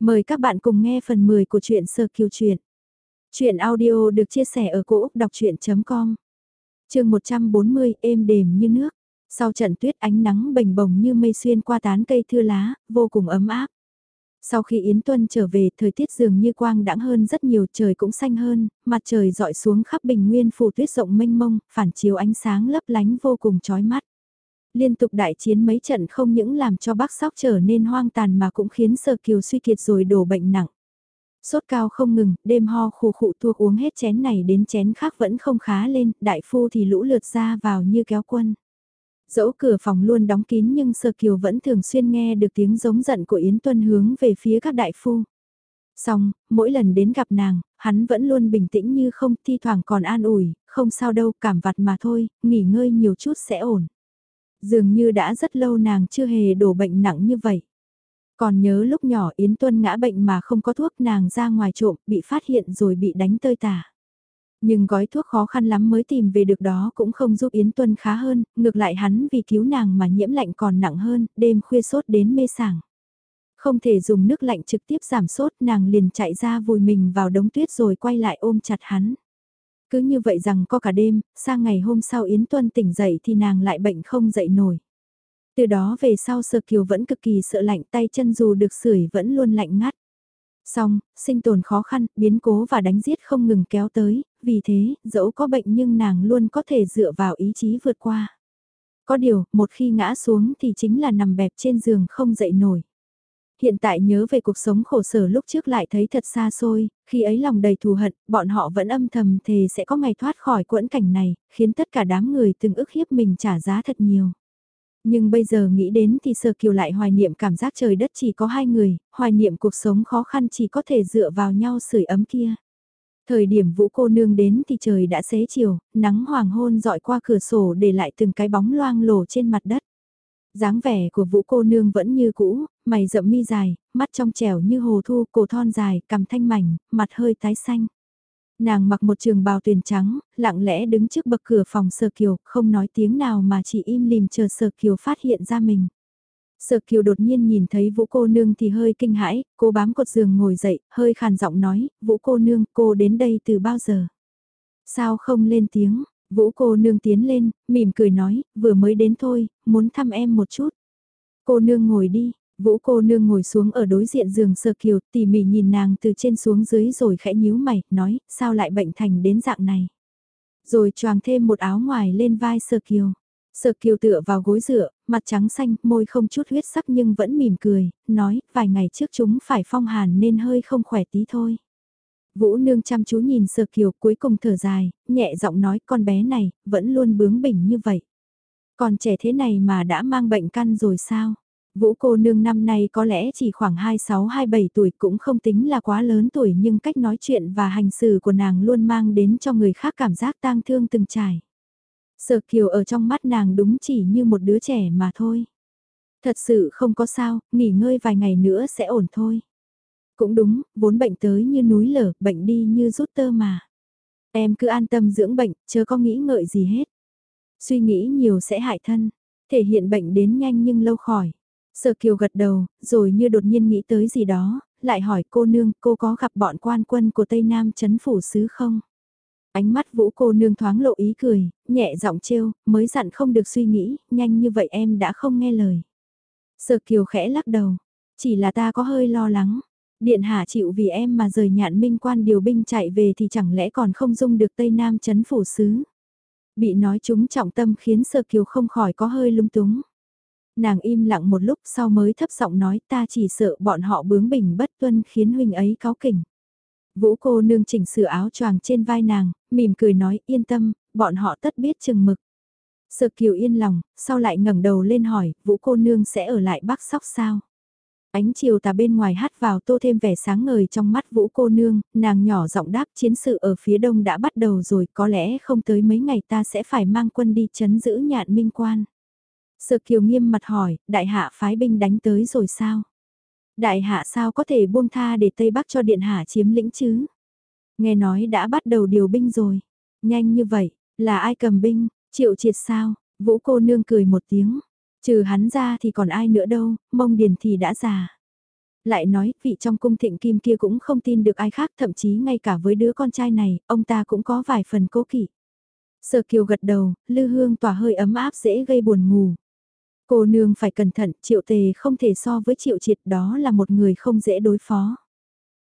Mời các bạn cùng nghe phần 10 của truyện Sơ Kiều Truyện. Truyện audio được chia sẻ ở cỗ đọc chuyện.com Trường 140 êm đềm như nước. Sau trận tuyết ánh nắng bềnh bồng như mây xuyên qua tán cây thưa lá, vô cùng ấm áp. Sau khi Yến Tuân trở về, thời tiết dường như quang đãng hơn rất nhiều, trời cũng xanh hơn, mặt trời dọi xuống khắp bình nguyên phủ tuyết rộng mênh mông, phản chiếu ánh sáng lấp lánh vô cùng chói mắt. Liên tục đại chiến mấy trận không những làm cho bác sóc trở nên hoang tàn mà cũng khiến sơ Kiều suy kiệt rồi đổ bệnh nặng. Sốt cao không ngừng, đêm ho khù khụ thuộc uống hết chén này đến chén khác vẫn không khá lên, đại phu thì lũ lượt ra vào như kéo quân. Dẫu cửa phòng luôn đóng kín nhưng sơ Kiều vẫn thường xuyên nghe được tiếng giống giận của Yến Tuân hướng về phía các đại phu. Xong, mỗi lần đến gặp nàng, hắn vẫn luôn bình tĩnh như không, thi thoảng còn an ủi, không sao đâu, cảm vặt mà thôi, nghỉ ngơi nhiều chút sẽ ổn. Dường như đã rất lâu nàng chưa hề đổ bệnh nặng như vậy. Còn nhớ lúc nhỏ Yến Tuân ngã bệnh mà không có thuốc nàng ra ngoài trộm, bị phát hiện rồi bị đánh tơi tả. Nhưng gói thuốc khó khăn lắm mới tìm về được đó cũng không giúp Yến Tuân khá hơn, ngược lại hắn vì cứu nàng mà nhiễm lạnh còn nặng hơn, đêm khuya sốt đến mê sảng. Không thể dùng nước lạnh trực tiếp giảm sốt nàng liền chạy ra vùi mình vào đống tuyết rồi quay lại ôm chặt hắn. Cứ như vậy rằng có cả đêm, sang ngày hôm sau Yến Tuân tỉnh dậy thì nàng lại bệnh không dậy nổi. Từ đó về sau Sơ Kiều vẫn cực kỳ sợ lạnh tay chân dù được sưởi vẫn luôn lạnh ngắt. Xong, sinh tồn khó khăn, biến cố và đánh giết không ngừng kéo tới, vì thế, dẫu có bệnh nhưng nàng luôn có thể dựa vào ý chí vượt qua. Có điều, một khi ngã xuống thì chính là nằm bẹp trên giường không dậy nổi. Hiện tại nhớ về cuộc sống khổ sở lúc trước lại thấy thật xa xôi, khi ấy lòng đầy thù hận, bọn họ vẫn âm thầm thề sẽ có ngày thoát khỏi quẫn cảnh này, khiến tất cả đám người từng ức hiếp mình trả giá thật nhiều. Nhưng bây giờ nghĩ đến thì Sơ Kiều lại hoài niệm cảm giác trời đất chỉ có hai người, hoài niệm cuộc sống khó khăn chỉ có thể dựa vào nhau sưởi ấm kia. Thời điểm vũ cô nương đến thì trời đã xế chiều, nắng hoàng hôn dọi qua cửa sổ để lại từng cái bóng loang lổ trên mặt đất dáng vẻ của vũ cô nương vẫn như cũ, mày rậm mi dài, mắt trong trẻo như hồ thu, cổ thon dài, cằm thanh mảnh, mặt hơi tái xanh. Nàng mặc một trường bào tuyền trắng, lặng lẽ đứng trước bậc cửa phòng Sơ Kiều, không nói tiếng nào mà chỉ im lìm chờ Sơ Kiều phát hiện ra mình. Sở Kiều đột nhiên nhìn thấy Vũ cô nương thì hơi kinh hãi, cô bám cột giường ngồi dậy, hơi khàn giọng nói, Vũ cô nương, cô đến đây từ bao giờ? Sao không lên tiếng? Vũ cô nương tiến lên, mỉm cười nói, vừa mới đến thôi, muốn thăm em một chút. Cô nương ngồi đi, Vũ cô nương ngồi xuống ở đối diện giường sơ kiều, tỉ mỉ nhìn nàng từ trên xuống dưới rồi khẽ nhíu mày, nói, sao lại bệnh thành đến dạng này. Rồi choàng thêm một áo ngoài lên vai sơ kiều. Sơ kiều tựa vào gối dựa, mặt trắng xanh, môi không chút huyết sắc nhưng vẫn mỉm cười, nói, vài ngày trước chúng phải phong hàn nên hơi không khỏe tí thôi. Vũ nương chăm chú nhìn sơ kiều cuối cùng thở dài, nhẹ giọng nói con bé này, vẫn luôn bướng bỉnh như vậy. Còn trẻ thế này mà đã mang bệnh căn rồi sao? Vũ cô nương năm nay có lẽ chỉ khoảng 26-27 tuổi cũng không tính là quá lớn tuổi nhưng cách nói chuyện và hành xử của nàng luôn mang đến cho người khác cảm giác tang thương từng trải. Sở kiều ở trong mắt nàng đúng chỉ như một đứa trẻ mà thôi. Thật sự không có sao, nghỉ ngơi vài ngày nữa sẽ ổn thôi. Cũng đúng, vốn bệnh tới như núi lở, bệnh đi như rút tơ mà. Em cứ an tâm dưỡng bệnh, chớ có nghĩ ngợi gì hết. Suy nghĩ nhiều sẽ hại thân, thể hiện bệnh đến nhanh nhưng lâu khỏi. Sở Kiều gật đầu, rồi như đột nhiên nghĩ tới gì đó, lại hỏi cô nương cô có gặp bọn quan quân của Tây Nam chấn phủ xứ không? Ánh mắt vũ cô nương thoáng lộ ý cười, nhẹ giọng trêu, mới dặn không được suy nghĩ, nhanh như vậy em đã không nghe lời. Sở Kiều khẽ lắc đầu, chỉ là ta có hơi lo lắng. Điện hạ chịu vì em mà rời nhạn minh quan điều binh chạy về thì chẳng lẽ còn không dung được Tây Nam chấn phủ sứ. Bị nói chúng trọng tâm khiến sơ Kiều không khỏi có hơi lung túng. Nàng im lặng một lúc sau mới thấp giọng nói ta chỉ sợ bọn họ bướng bỉnh bất tuân khiến huynh ấy cáo kỉnh. Vũ cô nương chỉnh sửa áo choàng trên vai nàng, mỉm cười nói yên tâm, bọn họ tất biết chừng mực. sơ kiều yên lòng, sau lại ngẩng đầu lên hỏi, vũ cô nương sẽ ở lại bắc sóc sao? Ánh chiều tà bên ngoài hát vào tô thêm vẻ sáng ngời trong mắt vũ cô nương, nàng nhỏ giọng đáp chiến sự ở phía đông đã bắt đầu rồi có lẽ không tới mấy ngày ta sẽ phải mang quân đi chấn giữ nhạn minh quan. Sở kiều nghiêm mặt hỏi, đại hạ phái binh đánh tới rồi sao? Đại hạ sao có thể buông tha để Tây Bắc cho điện hạ chiếm lĩnh chứ? Nghe nói đã bắt đầu điều binh rồi. Nhanh như vậy, là ai cầm binh, triệu triệt sao? Vũ cô nương cười một tiếng. Trừ hắn ra thì còn ai nữa đâu, mông điền thì đã già. Lại nói, vị trong cung thịnh kim kia cũng không tin được ai khác, thậm chí ngay cả với đứa con trai này, ông ta cũng có vài phần cố kỵ. Sở kiều gật đầu, lư hương tỏa hơi ấm áp dễ gây buồn ngủ. Cô nương phải cẩn thận, triệu tề không thể so với triệu triệt đó là một người không dễ đối phó.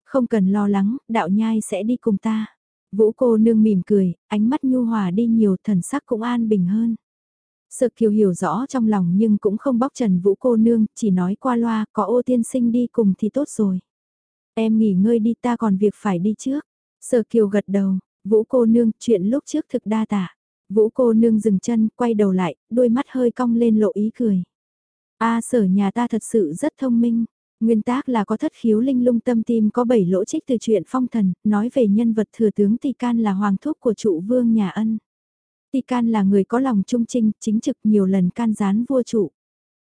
Không cần lo lắng, đạo nhai sẽ đi cùng ta. Vũ cô nương mỉm cười, ánh mắt nhu hòa đi nhiều thần sắc cũng an bình hơn. Sợ kiều hiểu rõ trong lòng nhưng cũng không bóc trần vũ cô nương, chỉ nói qua loa, có ô tiên sinh đi cùng thì tốt rồi. Em nghỉ ngơi đi ta còn việc phải đi trước. Sở kiều gật đầu, vũ cô nương chuyện lúc trước thực đa tạ. Vũ cô nương dừng chân, quay đầu lại, đôi mắt hơi cong lên lộ ý cười. A sở nhà ta thật sự rất thông minh. Nguyên tác là có thất khiếu linh lung tâm tim có bảy lỗ trích từ chuyện phong thần, nói về nhân vật thừa tướng Tỳ Can là hoàng thúc của trụ vương nhà ân. Ti Can là người có lòng trung trinh, chính trực nhiều lần can gián vua trụ.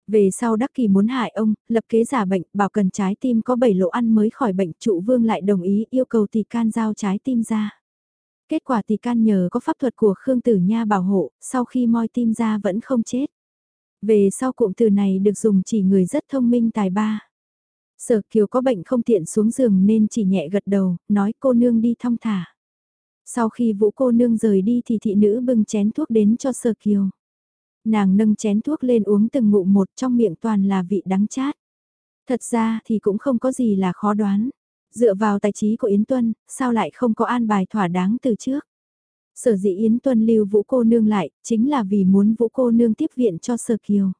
Về sau Đắc Kỳ muốn hại ông, lập kế giả bệnh, bảo cần trái tim có bảy lỗ ăn mới khỏi bệnh, trụ vương lại đồng ý yêu cầu Tỷ Can giao trái tim ra. Kết quả Tỷ Can nhờ có pháp thuật của Khương Tử Nha bảo hộ, sau khi moi tim ra vẫn không chết. Về sau cụm từ này được dùng chỉ người rất thông minh tài ba. Sở Kiều có bệnh không tiện xuống giường nên chỉ nhẹ gật đầu, nói cô nương đi thong thả. Sau khi vũ cô nương rời đi thì thị nữ bưng chén thuốc đến cho Sở Kiều. Nàng nâng chén thuốc lên uống từng ngụm một trong miệng toàn là vị đắng chát. Thật ra thì cũng không có gì là khó đoán. Dựa vào tài trí của Yến Tuân, sao lại không có an bài thỏa đáng từ trước. Sở dĩ Yến Tuân lưu vũ cô nương lại, chính là vì muốn vũ cô nương tiếp viện cho Sở Kiều.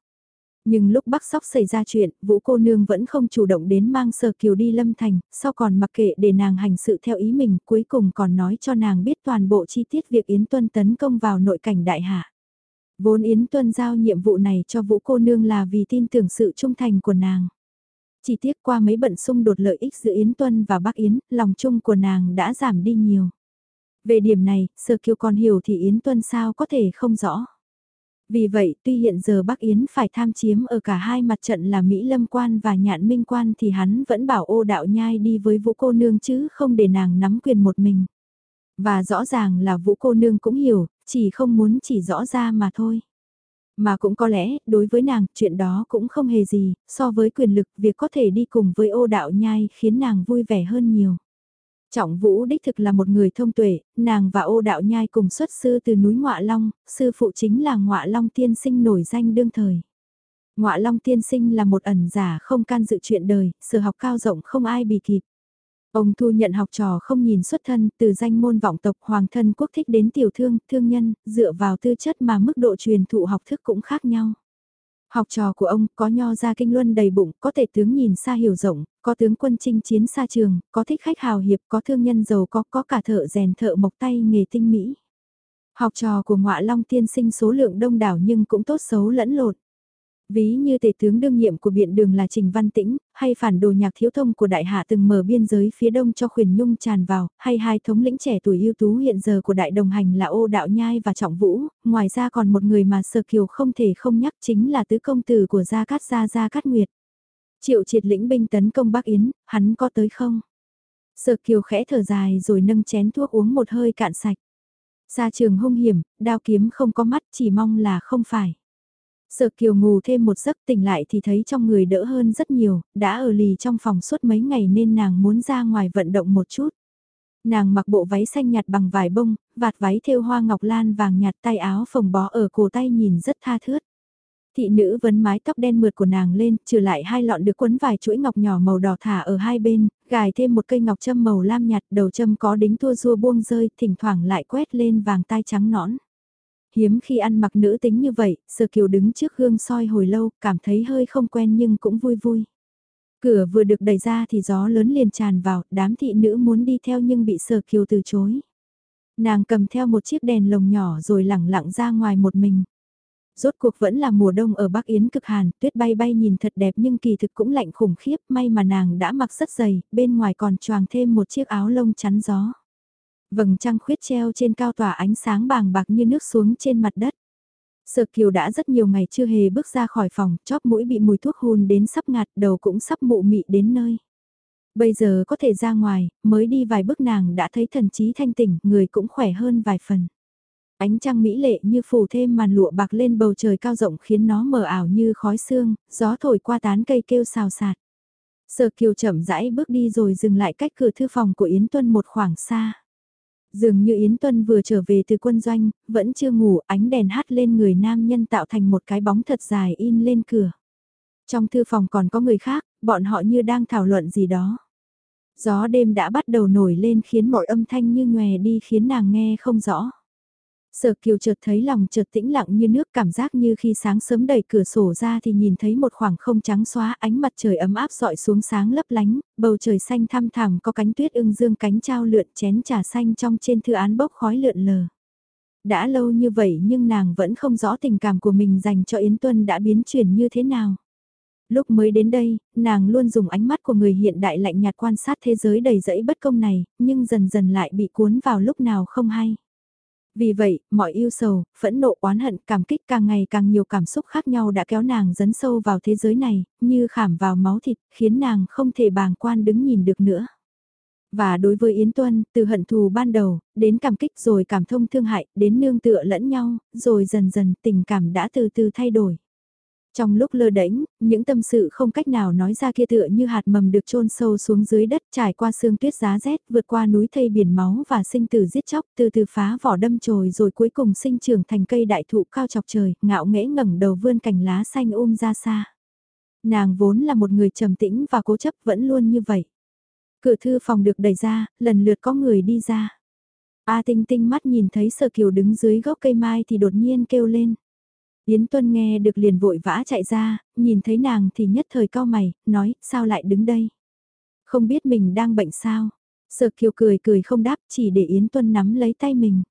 Nhưng lúc Bắc Sóc xảy ra chuyện, Vũ cô nương vẫn không chủ động đến mang sờ Kiều đi Lâm Thành, sau còn mặc kệ để nàng hành sự theo ý mình, cuối cùng còn nói cho nàng biết toàn bộ chi tiết việc Yến Tuân tấn công vào nội cảnh đại hạ. Vốn Yến Tuân giao nhiệm vụ này cho Vũ cô nương là vì tin tưởng sự trung thành của nàng. Chỉ tiếc qua mấy bận xung đột lợi ích giữa Yến Tuân và Bắc Yến, lòng chung của nàng đã giảm đi nhiều. Về điểm này, Sơ Kiều còn hiểu thì Yến Tuân sao có thể không rõ. Vì vậy, tuy hiện giờ Bắc Yến phải tham chiếm ở cả hai mặt trận là Mỹ Lâm Quan và Nhạn Minh Quan thì hắn vẫn bảo ô đạo nhai đi với Vũ Cô Nương chứ không để nàng nắm quyền một mình. Và rõ ràng là Vũ Cô Nương cũng hiểu, chỉ không muốn chỉ rõ ra mà thôi. Mà cũng có lẽ, đối với nàng, chuyện đó cũng không hề gì, so với quyền lực, việc có thể đi cùng với ô đạo nhai khiến nàng vui vẻ hơn nhiều. Trọng Vũ đích thực là một người thông tuệ, nàng và ô đạo nhai cùng xuất sư từ núi Ngọa Long, sư phụ chính là Ngọa Long tiên sinh nổi danh đương thời. Ngọa Long tiên sinh là một ẩn giả không can dự chuyện đời, sự học cao rộng không ai bị kịp. Ông thu nhận học trò không nhìn xuất thân, từ danh môn vọng tộc hoàng thân quốc thích đến tiểu thương, thương nhân, dựa vào tư chất mà mức độ truyền thụ học thức cũng khác nhau. Học trò của ông có nho ra kinh luân đầy bụng, có thể tướng nhìn xa hiểu rộng, có tướng quân chinh chiến xa trường, có thích khách hào hiệp, có thương nhân giàu có, có cả thợ rèn thợ mộc tay nghề tinh mỹ. Học trò của ngọa long tiên sinh số lượng đông đảo nhưng cũng tốt xấu lẫn lộn. Ví như tể tướng đương nhiệm của biện đường là Trình Văn Tĩnh, hay phản đồ nhạc thiếu thông của đại hạ từng mở biên giới phía đông cho khuyền nhung tràn vào, hay hai thống lĩnh trẻ tuổi ưu tú hiện giờ của đại đồng hành là ô đạo nhai và trọng vũ, ngoài ra còn một người mà sơ Kiều không thể không nhắc chính là tứ công tử của Gia Cát Gia Gia Cát Nguyệt. Triệu triệt lĩnh binh tấn công Bắc Yến, hắn có tới không? Sở Kiều khẽ thở dài rồi nâng chén thuốc uống một hơi cạn sạch. Xa trường hung hiểm, đao kiếm không có mắt chỉ mong là không phải. Sở Kiều ngủ thêm một giấc tỉnh lại thì thấy trong người đỡ hơn rất nhiều, đã ở lì trong phòng suốt mấy ngày nên nàng muốn ra ngoài vận động một chút. Nàng mặc bộ váy xanh nhạt bằng vải bông, vạt váy thêu hoa ngọc lan vàng nhạt tay áo phồng bó ở cổ tay nhìn rất tha thướt. Thị nữ vấn mái tóc đen mượt của nàng lên, trừ lại hai lọn được quấn vài chuỗi ngọc nhỏ màu đỏ thả ở hai bên, gài thêm một cây ngọc châm màu lam nhạt, đầu châm có đính tua rua buông rơi, thỉnh thoảng lại quét lên vàng tai trắng nõn. Hiếm khi ăn mặc nữ tính như vậy, Sơ Kiều đứng trước gương soi hồi lâu, cảm thấy hơi không quen nhưng cũng vui vui. Cửa vừa được đẩy ra thì gió lớn liền tràn vào, đám thị nữ muốn đi theo nhưng bị Sơ Kiều từ chối. Nàng cầm theo một chiếc đèn lồng nhỏ rồi lẳng lặng ra ngoài một mình. Rốt cuộc vẫn là mùa đông ở Bắc Yến cực hàn, tuyết bay bay nhìn thật đẹp nhưng kỳ thực cũng lạnh khủng khiếp, may mà nàng đã mặc rất dày, bên ngoài còn choàng thêm một chiếc áo lông chắn gió. Vầng trăng khuyết treo trên cao tỏa ánh sáng bàng bạc như nước xuống trên mặt đất. Sở Kiều đã rất nhiều ngày chưa hề bước ra khỏi phòng, chóp mũi bị mùi thuốc hôn đến sắp ngạt, đầu cũng sắp mụ mị đến nơi. Bây giờ có thể ra ngoài, mới đi vài bước nàng đã thấy thần trí thanh tỉnh, người cũng khỏe hơn vài phần. Ánh trăng mỹ lệ như phủ thêm màn lụa bạc lên bầu trời cao rộng khiến nó mờ ảo như khói sương, gió thổi qua tán cây kêu xào xạc. Sở Kiều chậm rãi bước đi rồi dừng lại cách cửa thư phòng của Yến Tuân một khoảng xa. Dường như Yến Tuân vừa trở về từ quân doanh, vẫn chưa ngủ, ánh đèn hát lên người nam nhân tạo thành một cái bóng thật dài in lên cửa. Trong thư phòng còn có người khác, bọn họ như đang thảo luận gì đó. Gió đêm đã bắt đầu nổi lên khiến mọi âm thanh như nhòe đi khiến nàng nghe không rõ. Sở kiều chợt thấy lòng chợt tĩnh lặng như nước cảm giác như khi sáng sớm đẩy cửa sổ ra thì nhìn thấy một khoảng không trắng xóa ánh mặt trời ấm áp dọi xuống sáng lấp lánh, bầu trời xanh thăm thẳm có cánh tuyết ưng dương cánh trao lượn chén trà xanh trong trên thư án bốc khói lượn lờ. Đã lâu như vậy nhưng nàng vẫn không rõ tình cảm của mình dành cho Yến Tuân đã biến chuyển như thế nào. Lúc mới đến đây, nàng luôn dùng ánh mắt của người hiện đại lạnh nhạt quan sát thế giới đầy rẫy bất công này, nhưng dần dần lại bị cuốn vào lúc nào không hay. Vì vậy, mọi yêu sầu, phẫn nộ oán hận, cảm kích càng ngày càng nhiều cảm xúc khác nhau đã kéo nàng dấn sâu vào thế giới này, như khảm vào máu thịt, khiến nàng không thể bàng quan đứng nhìn được nữa. Và đối với Yến Tuân, từ hận thù ban đầu, đến cảm kích rồi cảm thông thương hại, đến nương tựa lẫn nhau, rồi dần dần tình cảm đã từ từ thay đổi. Trong lúc lơ đễnh, những tâm sự không cách nào nói ra kia tựa như hạt mầm được chôn sâu xuống dưới đất trải qua sương tuyết giá rét vượt qua núi thây biển máu và sinh tử giết chóc từ từ phá vỏ đâm chồi rồi cuối cùng sinh trưởng thành cây đại thụ cao chọc trời, ngạo nghễ ngẩng đầu vươn cành lá xanh um ra xa. Nàng vốn là một người trầm tĩnh và cố chấp vẫn luôn như vậy. Cửa thư phòng được đẩy ra, lần lượt có người đi ra. A tinh tinh mắt nhìn thấy sở kiều đứng dưới gốc cây mai thì đột nhiên kêu lên. Yến Tuân nghe được liền vội vã chạy ra, nhìn thấy nàng thì nhất thời cao mày, nói, sao lại đứng đây? Không biết mình đang bệnh sao? Sở Kiều cười cười không đáp, chỉ để Yến Tuân nắm lấy tay mình.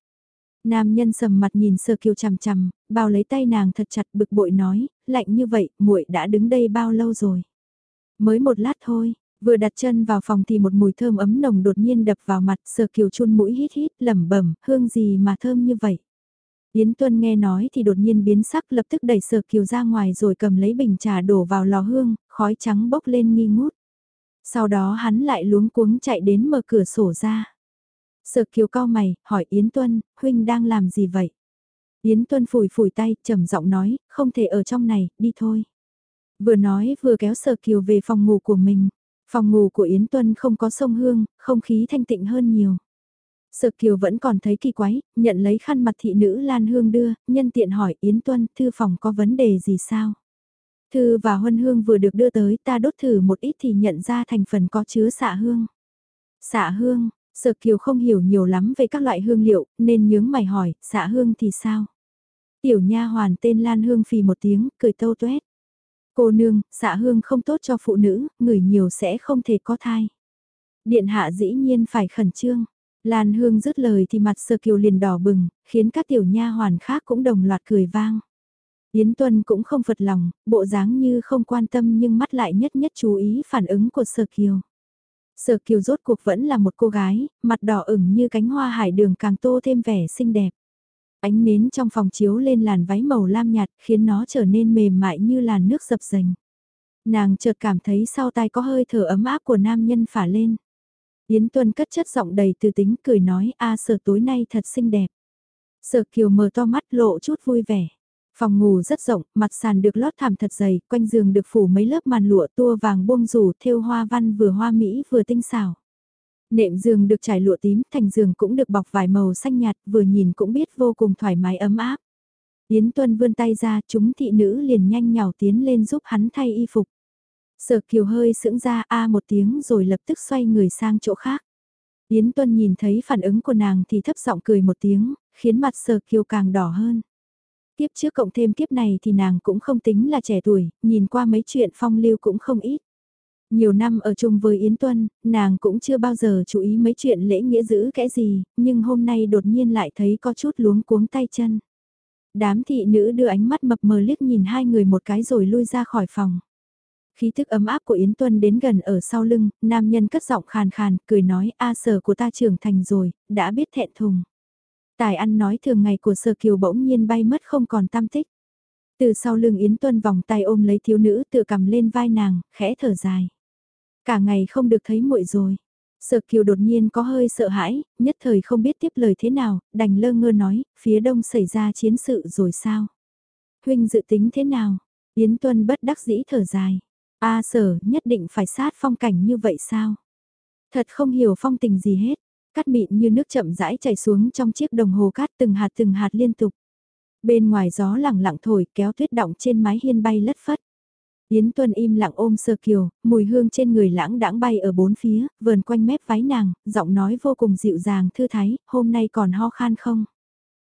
Nam nhân sầm mặt nhìn Sở Kiều chằm chằm, bao lấy tay nàng thật chặt bực bội nói, lạnh như vậy, muội đã đứng đây bao lâu rồi? Mới một lát thôi, vừa đặt chân vào phòng thì một mùi thơm ấm nồng đột nhiên đập vào mặt, Sở Kiều chun mũi hít hít, lẩm bẩm, hương gì mà thơm như vậy? Yến Tuân nghe nói thì đột nhiên biến sắc lập tức đẩy Sở Kiều ra ngoài rồi cầm lấy bình trà đổ vào lò hương, khói trắng bốc lên nghi ngút. Sau đó hắn lại luống cuống chạy đến mở cửa sổ ra. Sở Kiều cao mày, hỏi Yến Tuân, huynh đang làm gì vậy? Yến Tuân phủi phủi tay, trầm giọng nói, không thể ở trong này, đi thôi. Vừa nói vừa kéo Sở Kiều về phòng ngủ của mình. Phòng ngủ của Yến Tuân không có sông hương, không khí thanh tịnh hơn nhiều. Sợ Kiều vẫn còn thấy kỳ quái, nhận lấy khăn mặt thị nữ Lan Hương đưa, nhân tiện hỏi Yến Tuân, thư phòng có vấn đề gì sao? Thư và huân hương vừa được đưa tới ta đốt thử một ít thì nhận ra thành phần có chứa xạ hương. Xạ hương, Sợ Kiều không hiểu nhiều lắm về các loại hương liệu, nên nhướng mày hỏi, xạ hương thì sao? Tiểu nha hoàn tên Lan Hương phì một tiếng, cười tâu tuét. Cô nương, xạ hương không tốt cho phụ nữ, người nhiều sẽ không thể có thai. Điện hạ dĩ nhiên phải khẩn trương. Lan Hương dứt lời thì mặt Sơ Kiều liền đỏ bừng, khiến các tiểu nha hoàn khác cũng đồng loạt cười vang. Yến Tuân cũng không phật lòng, bộ dáng như không quan tâm nhưng mắt lại nhất nhất chú ý phản ứng của Sơ Kiều. Sở Kiều rốt cuộc vẫn là một cô gái, mặt đỏ ửng như cánh hoa hải đường càng tô thêm vẻ xinh đẹp. Ánh nến trong phòng chiếu lên làn váy màu lam nhạt khiến nó trở nên mềm mại như làn nước dập dành. Nàng chợt cảm thấy sau tai có hơi thở ấm áp của nam nhân phả lên. Yến Tuân cất chất giọng đầy từ tính cười nói a sở tối nay thật xinh đẹp. Sở kiều mở to mắt lộ chút vui vẻ. Phòng ngủ rất rộng, mặt sàn được lót thảm thật dày, quanh giường được phủ mấy lớp màn lụa tua vàng buông rủ thêu hoa văn vừa hoa mỹ vừa tinh xảo. Nệm giường được trải lụa tím, thành giường cũng được bọc vải màu xanh nhạt, vừa nhìn cũng biết vô cùng thoải mái ấm áp. Yến Tuân vươn tay ra, chúng thị nữ liền nhanh nhào tiến lên giúp hắn thay y phục. Sở kiều hơi sững ra a một tiếng rồi lập tức xoay người sang chỗ khác. Yến Tuân nhìn thấy phản ứng của nàng thì thấp giọng cười một tiếng, khiến mặt sở kiều càng đỏ hơn. Tiếp trước cộng thêm kiếp này thì nàng cũng không tính là trẻ tuổi, nhìn qua mấy chuyện phong lưu cũng không ít. Nhiều năm ở chung với Yến Tuân, nàng cũng chưa bao giờ chú ý mấy chuyện lễ nghĩa giữ kẽ gì, nhưng hôm nay đột nhiên lại thấy có chút luống cuống tay chân. Đám thị nữ đưa ánh mắt mập mờ liếc nhìn hai người một cái rồi lui ra khỏi phòng. Khí thức ấm áp của Yến Tuân đến gần ở sau lưng, nam nhân cất giọng khàn khàn, cười nói a sở của ta trưởng thành rồi, đã biết thẹn thùng. Tài ăn nói thường ngày của sở kiều bỗng nhiên bay mất không còn tam tích. Từ sau lưng Yến Tuân vòng tay ôm lấy thiếu nữ tự cầm lên vai nàng, khẽ thở dài. Cả ngày không được thấy muội rồi. Sở kiều đột nhiên có hơi sợ hãi, nhất thời không biết tiếp lời thế nào, đành lơ ngơ nói, phía đông xảy ra chiến sự rồi sao? Huynh dự tính thế nào? Yến Tuân bất đắc dĩ thở dài. A sở nhất định phải sát phong cảnh như vậy sao? Thật không hiểu phong tình gì hết, cát mịn như nước chậm rãi chảy xuống trong chiếc đồng hồ cát từng hạt từng hạt liên tục. Bên ngoài gió lẳng lặng thổi kéo tuyết động trên mái hiên bay lất phất. Yến Tuân im lặng ôm sơ kiều, mùi hương trên người lãng đãng bay ở bốn phía, vờn quanh mép váy nàng, giọng nói vô cùng dịu dàng thư thái, hôm nay còn ho khan không?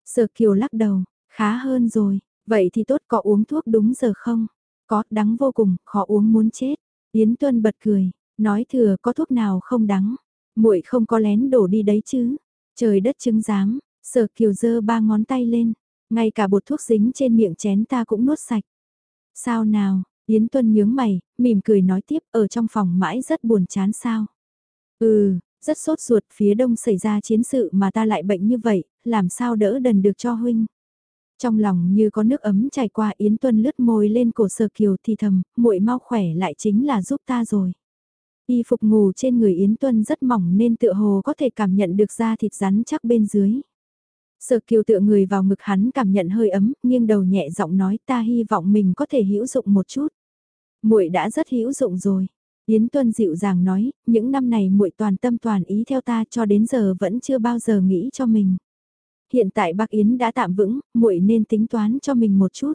Sơ kiều lắc đầu, khá hơn rồi, vậy thì tốt có uống thuốc đúng giờ không? Có, đắng vô cùng, khó uống muốn chết. Yến Tuân bật cười, nói thừa có thuốc nào không đắng, muội không có lén đổ đi đấy chứ. Trời đất chứng giám, sở kiều dơ ba ngón tay lên, ngay cả bột thuốc dính trên miệng chén ta cũng nuốt sạch. Sao nào, Yến Tuân nhướng mày, mỉm cười nói tiếp ở trong phòng mãi rất buồn chán sao. Ừ, rất sốt ruột phía đông xảy ra chiến sự mà ta lại bệnh như vậy, làm sao đỡ đần được cho huynh. Trong lòng như có nước ấm chảy qua Yến Tuân lướt môi lên cổ sờ kiều thì thầm, muội mau khỏe lại chính là giúp ta rồi. Y phục ngủ trên người Yến Tuân rất mỏng nên tựa hồ có thể cảm nhận được da thịt rắn chắc bên dưới. Sở kiều tựa người vào ngực hắn cảm nhận hơi ấm, nghiêng đầu nhẹ giọng nói ta hy vọng mình có thể hữu dụng một chút. muội đã rất hữu dụng rồi. Yến Tuân dịu dàng nói, những năm này muội toàn tâm toàn ý theo ta cho đến giờ vẫn chưa bao giờ nghĩ cho mình. Hiện tại bác Yến đã tạm vững, muội nên tính toán cho mình một chút.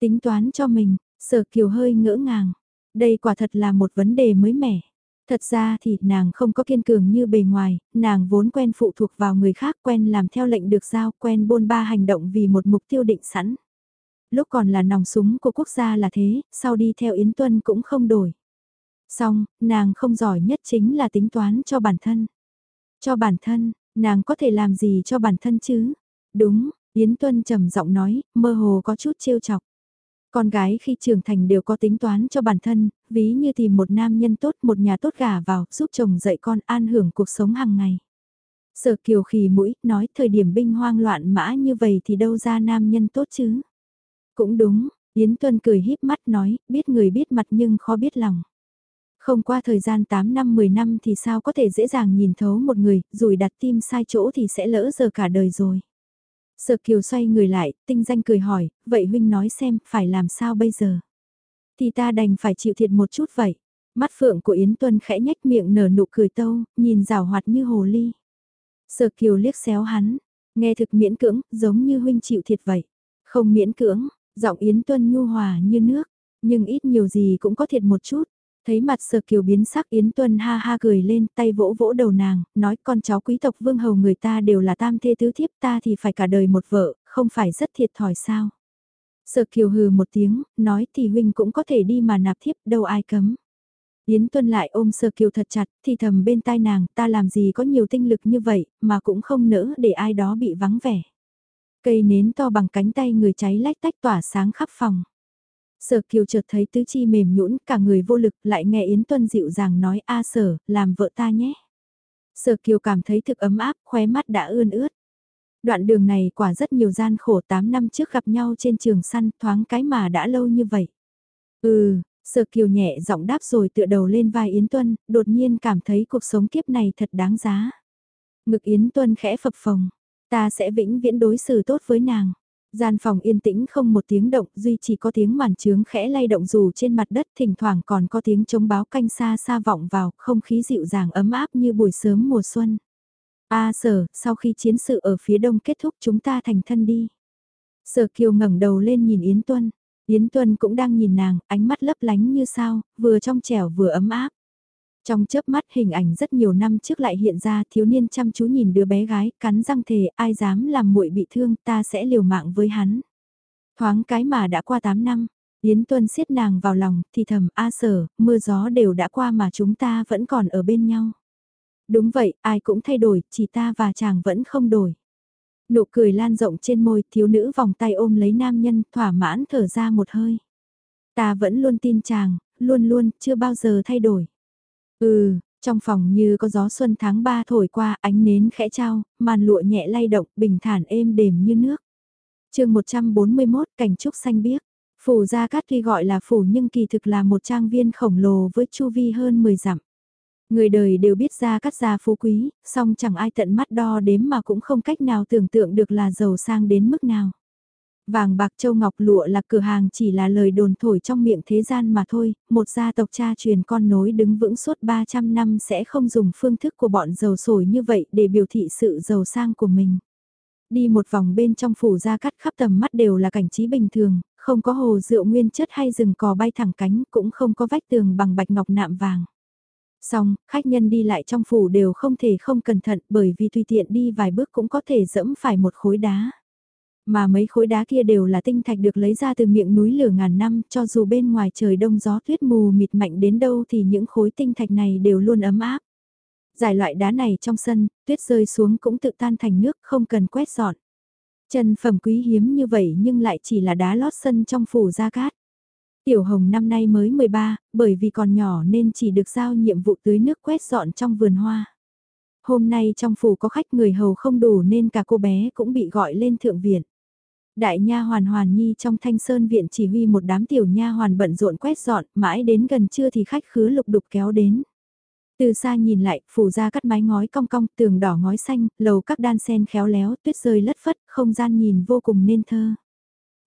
Tính toán cho mình, sở kiều hơi ngỡ ngàng. Đây quả thật là một vấn đề mới mẻ. Thật ra thì nàng không có kiên cường như bề ngoài, nàng vốn quen phụ thuộc vào người khác, quen làm theo lệnh được giao, quen bôn ba hành động vì một mục tiêu định sẵn. Lúc còn là nòng súng của quốc gia là thế, sau đi theo Yến Tuân cũng không đổi. Xong, nàng không giỏi nhất chính là tính toán cho bản thân. Cho bản thân, nàng có thể làm gì cho bản thân chứ? Đúng, Yến Tuân trầm giọng nói, mơ hồ có chút trêu chọc. Con gái khi trưởng thành đều có tính toán cho bản thân, ví như tìm một nam nhân tốt, một nhà tốt gả vào, giúp chồng dạy con an hưởng cuộc sống hàng ngày. Sở kiều khì mũi, nói thời điểm binh hoang loạn mã như vậy thì đâu ra nam nhân tốt chứ. Cũng đúng, Yến Tuân cười híp mắt nói, biết người biết mặt nhưng khó biết lòng. Không qua thời gian 8 năm 10 năm thì sao có thể dễ dàng nhìn thấu một người, rồi đặt tim sai chỗ thì sẽ lỡ giờ cả đời rồi. Sở Kiều xoay người lại, tinh danh cười hỏi, vậy huynh nói xem, phải làm sao bây giờ? Thì ta đành phải chịu thiệt một chút vậy. Mắt phượng của Yến Tuân khẽ nhách miệng nở nụ cười tâu, nhìn rào hoạt như hồ ly. Sở Kiều liếc xéo hắn, nghe thực miễn cưỡng, giống như huynh chịu thiệt vậy. Không miễn cưỡng, giọng Yến Tuân nhu hòa như nước, nhưng ít nhiều gì cũng có thiệt một chút. Thấy mặt sờ kiều biến sắc Yến Tuân ha ha cười lên tay vỗ vỗ đầu nàng, nói con cháu quý tộc vương hầu người ta đều là tam thê tứ thiếp ta thì phải cả đời một vợ, không phải rất thiệt thòi sao. Sở kiều hừ một tiếng, nói thì huynh cũng có thể đi mà nạp thiếp đâu ai cấm. Yến Tuân lại ôm sờ Kiều thật chặt, thì thầm bên tai nàng, ta làm gì có nhiều tinh lực như vậy, mà cũng không nỡ để ai đó bị vắng vẻ. Cây nến to bằng cánh tay người cháy lách tách tỏa sáng khắp phòng. Sở Kiều chợt thấy tứ chi mềm nhũn, cả người vô lực, lại nghe Yến Tuân dịu dàng nói a sở, làm vợ ta nhé. Sở Kiều cảm thấy thực ấm áp, khóe mắt đã ươn ướt. Đoạn đường này quả rất nhiều gian khổ 8 năm trước gặp nhau trên trường săn thoáng cái mà đã lâu như vậy. Ừ, Sở Kiều nhẹ giọng đáp rồi tựa đầu lên vai Yến Tuân, đột nhiên cảm thấy cuộc sống kiếp này thật đáng giá. Ngực Yến Tuân khẽ phập phồng, ta sẽ vĩnh viễn đối xử tốt với nàng. Gian phòng yên tĩnh không một tiếng động, duy chỉ có tiếng màn trướng khẽ lay động dù trên mặt đất thỉnh thoảng còn có tiếng chống báo canh xa xa vọng vào, không khí dịu dàng ấm áp như buổi sớm mùa xuân. A sở, sau khi chiến sự ở phía đông kết thúc chúng ta thành thân đi. Sở kiều ngẩng đầu lên nhìn Yến Tuân. Yến Tuân cũng đang nhìn nàng, ánh mắt lấp lánh như sao, vừa trong trẻo vừa ấm áp. Trong chớp mắt hình ảnh rất nhiều năm trước lại hiện ra thiếu niên chăm chú nhìn đứa bé gái, cắn răng thề, ai dám làm muội bị thương, ta sẽ liều mạng với hắn. Thoáng cái mà đã qua 8 năm, Yến Tuân siết nàng vào lòng, thì thầm, a sở, mưa gió đều đã qua mà chúng ta vẫn còn ở bên nhau. Đúng vậy, ai cũng thay đổi, chỉ ta và chàng vẫn không đổi. Nụ cười lan rộng trên môi, thiếu nữ vòng tay ôm lấy nam nhân, thỏa mãn thở ra một hơi. Ta vẫn luôn tin chàng, luôn luôn, chưa bao giờ thay đổi. Ừ, trong phòng như có gió xuân tháng 3 thổi qua, ánh nến khẽ trao, màn lụa nhẹ lay động, bình thản êm đềm như nước. chương 141, cảnh trúc xanh biếc. Phủ Gia Cát tuy gọi là phủ nhưng kỳ thực là một trang viên khổng lồ với chu vi hơn 10 dặm. Người đời đều biết Gia Cát gia phú quý, song chẳng ai tận mắt đo đếm mà cũng không cách nào tưởng tượng được là giàu sang đến mức nào. Vàng bạc châu ngọc lụa là cửa hàng chỉ là lời đồn thổi trong miệng thế gian mà thôi, một gia tộc cha truyền con nối đứng vững suốt 300 năm sẽ không dùng phương thức của bọn giàu sổi như vậy để biểu thị sự giàu sang của mình. Đi một vòng bên trong phủ ra cắt khắp tầm mắt đều là cảnh trí bình thường, không có hồ rượu nguyên chất hay rừng cò bay thẳng cánh cũng không có vách tường bằng bạch ngọc nạm vàng. Xong, khách nhân đi lại trong phủ đều không thể không cẩn thận bởi vì tùy tiện đi vài bước cũng có thể dẫm phải một khối đá. Mà mấy khối đá kia đều là tinh thạch được lấy ra từ miệng núi lửa ngàn năm, cho dù bên ngoài trời đông gió tuyết mù mịt mạnh đến đâu thì những khối tinh thạch này đều luôn ấm áp. Giải loại đá này trong sân, tuyết rơi xuống cũng tự tan thành nước, không cần quét dọn. Chân phẩm quý hiếm như vậy nhưng lại chỉ là đá lót sân trong phủ gia cát. Tiểu Hồng năm nay mới 13, bởi vì còn nhỏ nên chỉ được giao nhiệm vụ tưới nước quét dọn trong vườn hoa. Hôm nay trong phủ có khách người hầu không đủ nên cả cô bé cũng bị gọi lên thượng viện. Đại nha hoàn hoàn nhi trong thanh sơn viện chỉ huy một đám tiểu nha hoàn bận rộn quét dọn, mãi đến gần trưa thì khách khứa lục đục kéo đến. Từ xa nhìn lại, phủ ra cắt mái ngói cong cong, tường đỏ ngói xanh, lầu các đan sen khéo léo, tuyết rơi lất phất, không gian nhìn vô cùng nên thơ.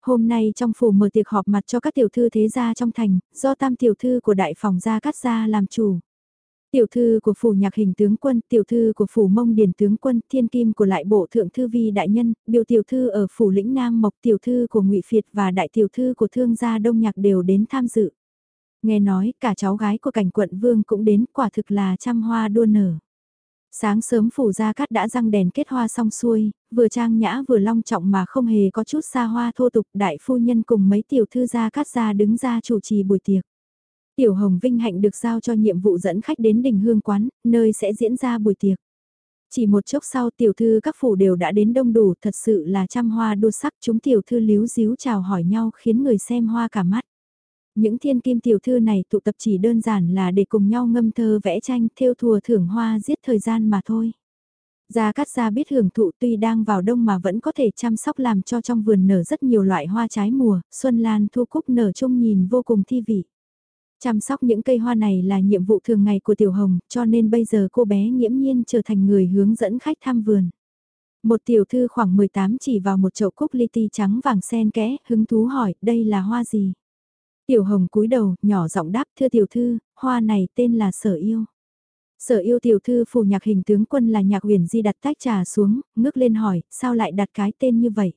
Hôm nay trong phủ mở tiệc họp mặt cho các tiểu thư thế gia trong thành, do tam tiểu thư của đại phòng gia cắt gia làm chủ. Tiểu thư của phủ nhạc hình tướng quân, tiểu thư của phủ mông điển tướng quân, thiên kim của lại bộ thượng thư vi đại nhân, biểu tiểu thư ở phủ lĩnh nam mộc tiểu thư của ngụy Phiệt và đại tiểu thư của thương gia đông nhạc đều đến tham dự. Nghe nói cả cháu gái của cảnh quận vương cũng đến quả thực là trăm hoa đua nở. Sáng sớm phủ gia cát đã răng đèn kết hoa xong xuôi, vừa trang nhã vừa long trọng mà không hề có chút xa hoa thô tục đại phu nhân cùng mấy tiểu thư gia cát gia đứng ra chủ trì buổi tiệc. Tiểu Hồng Vinh Hạnh được giao cho nhiệm vụ dẫn khách đến đình hương quán, nơi sẽ diễn ra buổi tiệc. Chỉ một chốc sau tiểu thư các phủ đều đã đến đông đủ thật sự là trăm hoa đua sắc chúng tiểu thư líu díu chào hỏi nhau khiến người xem hoa cả mắt. Những thiên kim tiểu thư này tụ tập chỉ đơn giản là để cùng nhau ngâm thơ vẽ tranh, theo thùa thưởng hoa giết thời gian mà thôi. Gia Cát Gia biết hưởng thụ tuy đang vào đông mà vẫn có thể chăm sóc làm cho trong vườn nở rất nhiều loại hoa trái mùa, xuân lan thu cúc nở trông nhìn vô cùng thi vị. Chăm sóc những cây hoa này là nhiệm vụ thường ngày của Tiểu Hồng, cho nên bây giờ cô bé nghiễm nhiên trở thành người hướng dẫn khách thăm vườn. Một tiểu thư khoảng 18 chỉ vào một chậu cúc li ti trắng vàng sen kẽ, hứng thú hỏi, đây là hoa gì? Tiểu hồng cúi đầu, nhỏ giọng đáp thưa tiểu thư, hoa này tên là sở yêu. Sở yêu tiểu thư phù nhạc hình tướng quân là nhạc huyền di đặt tách trà xuống, ngước lên hỏi, sao lại đặt cái tên như vậy?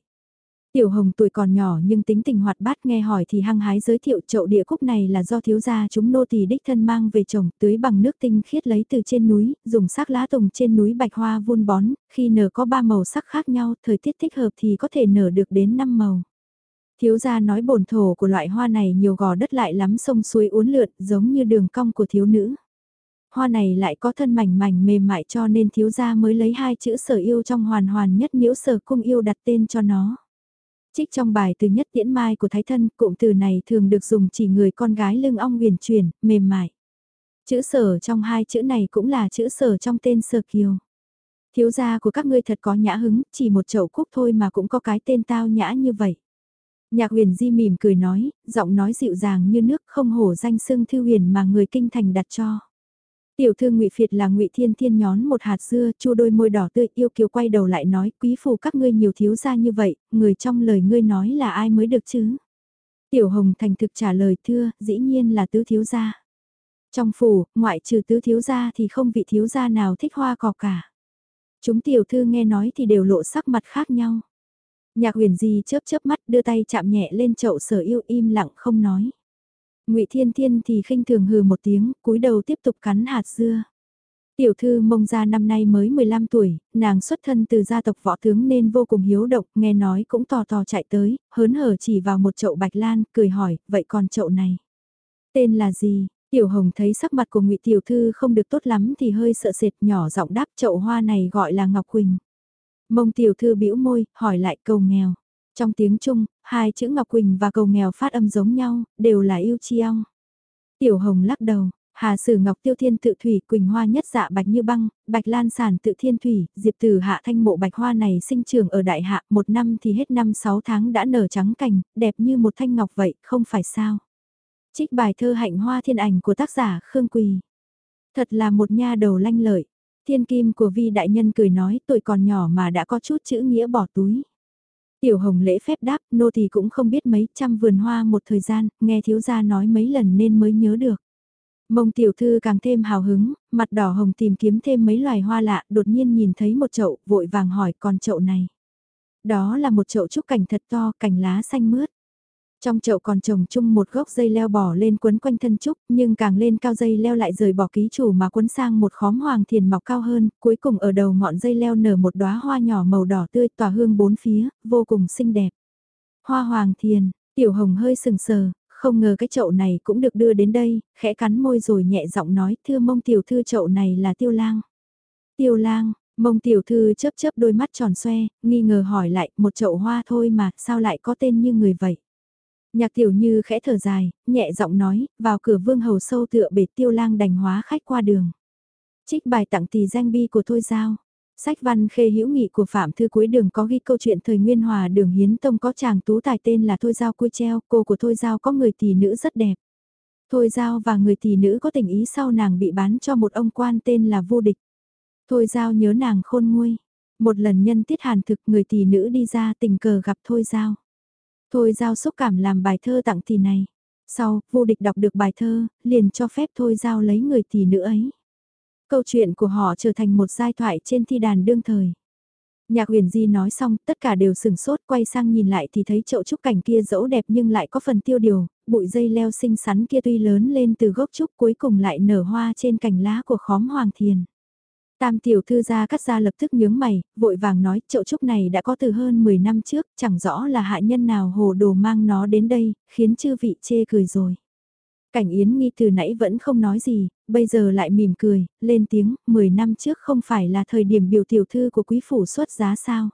Tiểu hồng tuổi còn nhỏ nhưng tính tình hoạt bát nghe hỏi thì hăng hái giới thiệu chậu địa cúc này là do thiếu gia chúng nô tỳ đích thân mang về trồng tưới bằng nước tinh khiết lấy từ trên núi, dùng sắc lá tùng trên núi bạch hoa vun bón, khi nở có ba màu sắc khác nhau, thời tiết thích hợp thì có thể nở được đến năm màu. Thiếu gia nói bổn thổ của loại hoa này nhiều gò đất lại lắm sông suối uốn lượn giống như đường cong của thiếu nữ. Hoa này lại có thân mảnh mảnh mềm mại cho nên thiếu gia mới lấy hai chữ sở yêu trong hoàn hoàn nhất miễu sở cung yêu đặt tên cho nó. Trích trong bài từ nhất tiễn mai của Thái Thân, cụm từ này thường được dùng chỉ người con gái lưng ong huyền chuyển, mềm mại. Chữ sở trong hai chữ này cũng là chữ sở trong tên sở kiều. Thiếu gia của các ngươi thật có nhã hứng, chỉ một chậu cúc thôi mà cũng có cái tên tao nhã như vậy. Nhạc huyền di mỉm cười nói, giọng nói dịu dàng như nước không hổ danh sưng thư huyền mà người kinh thành đặt cho. Tiểu thư ngụy Phiệt là ngụy Thiên Thiên nhón một hạt dưa, chu đôi môi đỏ tươi, yêu kiều quay đầu lại nói, quý phủ các ngươi nhiều thiếu gia như vậy, người trong lời ngươi nói là ai mới được chứ? Tiểu Hồng thành thực trả lời thưa, dĩ nhiên là tứ thiếu gia. Trong phủ, ngoại trừ tứ thiếu gia thì không vị thiếu gia nào thích hoa cỏ cả. Chúng tiểu thư nghe nói thì đều lộ sắc mặt khác nhau. Nhạc huyền di chớp chớp mắt đưa tay chạm nhẹ lên chậu sở yêu im lặng không nói ngụy Thiên Thiên thì khinh thường hừ một tiếng, cúi đầu tiếp tục cắn hạt dưa. Tiểu thư mông gia năm nay mới 15 tuổi, nàng xuất thân từ gia tộc võ tướng nên vô cùng hiếu động, nghe nói cũng tò tò chạy tới, hớn hở chỉ vào một chậu bạch lan, cười hỏi, vậy còn chậu này? Tên là gì? Tiểu Hồng thấy sắc mặt của ngụy Tiểu Thư không được tốt lắm thì hơi sợ sệt nhỏ giọng đáp chậu hoa này gọi là Ngọc Quỳnh. Mông tiểu thư bĩu môi, hỏi lại cầu nghèo. Trong tiếng Trung, hai chữ Ngọc Quỳnh và cầu nghèo phát âm giống nhau, đều là yêu chi ong. Tiểu Hồng lắc đầu, Hà Sử Ngọc Tiêu Thiên tự thủy, Quỳnh Hoa nhất dạ bạch như băng, Bạch Lan sản tự thiên thủy, Diệp Tử Hạ thanh mộ bạch hoa này sinh trưởng ở đại hạ, một năm thì hết năm sáu tháng đã nở trắng cành, đẹp như một thanh ngọc vậy, không phải sao? Trích bài thơ hạnh hoa thiên ảnh của tác giả Khương Quỳ. Thật là một nha đầu lanh lợi. Thiên kim của vi đại nhân cười nói tuổi còn nhỏ mà đã có chút chữ nghĩa bỏ túi. Tiểu hồng lễ phép đáp, nô thì cũng không biết mấy trăm vườn hoa một thời gian, nghe thiếu gia nói mấy lần nên mới nhớ được. Mông tiểu thư càng thêm hào hứng, mặt đỏ hồng tìm kiếm thêm mấy loài hoa lạ, đột nhiên nhìn thấy một chậu, vội vàng hỏi còn chậu này. Đó là một chậu trúc cảnh thật to, cành lá xanh mướt. Trong chậu còn trồng chung một gốc dây leo bỏ lên quấn quanh thân trúc, nhưng càng lên cao dây leo lại rời bỏ ký chủ mà quấn sang một khóm hoàng thiền mọc cao hơn, cuối cùng ở đầu ngọn dây leo nở một đóa hoa nhỏ màu đỏ tươi tỏa hương bốn phía, vô cùng xinh đẹp. Hoa hoàng thiền, tiểu hồng hơi sừng sờ, không ngờ cái chậu này cũng được đưa đến đây, khẽ cắn môi rồi nhẹ giọng nói thưa mông tiểu thư chậu này là tiêu lang. Tiêu lang, mông tiểu thư chớp chớp đôi mắt tròn xoe, nghi ngờ hỏi lại một chậu hoa thôi mà sao lại có tên như người vậy. Nhạc tiểu như khẽ thở dài, nhẹ giọng nói, vào cửa vương hầu sâu tựa bể tiêu lang đành hóa khách qua đường. Trích bài tặng tỷ danh bi của Thôi Giao. Sách văn khê hữu nghị của Phạm Thư cuối đường có ghi câu chuyện thời Nguyên Hòa đường Hiến Tông có chàng tú tài tên là Thôi Giao Cui Treo, cô của Thôi Giao có người tỷ nữ rất đẹp. Thôi Giao và người tỷ nữ có tình ý sau nàng bị bán cho một ông quan tên là Vô Địch. Thôi Giao nhớ nàng khôn nguôi. Một lần nhân tiết hàn thực người tỷ nữ đi ra tình cờ gặp Thôi Giao. Thôi Giao xúc cảm làm bài thơ tặng tỷ này. Sau, Vô Địch đọc được bài thơ, liền cho phép Thôi Giao lấy người tỷ nữ ấy. Câu chuyện của họ trở thành một giai thoại trên thi đàn đương thời. Nhạc huyền di nói xong, tất cả đều sừng sốt quay sang nhìn lại thì thấy chậu trúc cảnh kia dẫu đẹp nhưng lại có phần tiêu điều, bụi dây leo xinh xắn kia tuy lớn lên từ gốc trúc cuối cùng lại nở hoa trên cành lá của khóm hoàng thiền. Tam tiểu thư gia cắt ra lập tức nhướng mày, vội vàng nói chậu trúc này đã có từ hơn 10 năm trước, chẳng rõ là hạ nhân nào hồ đồ mang nó đến đây, khiến chư vị chê cười rồi. Cảnh Yến Nghi từ nãy vẫn không nói gì, bây giờ lại mỉm cười, lên tiếng, 10 năm trước không phải là thời điểm biểu tiểu thư của quý phủ xuất giá sao.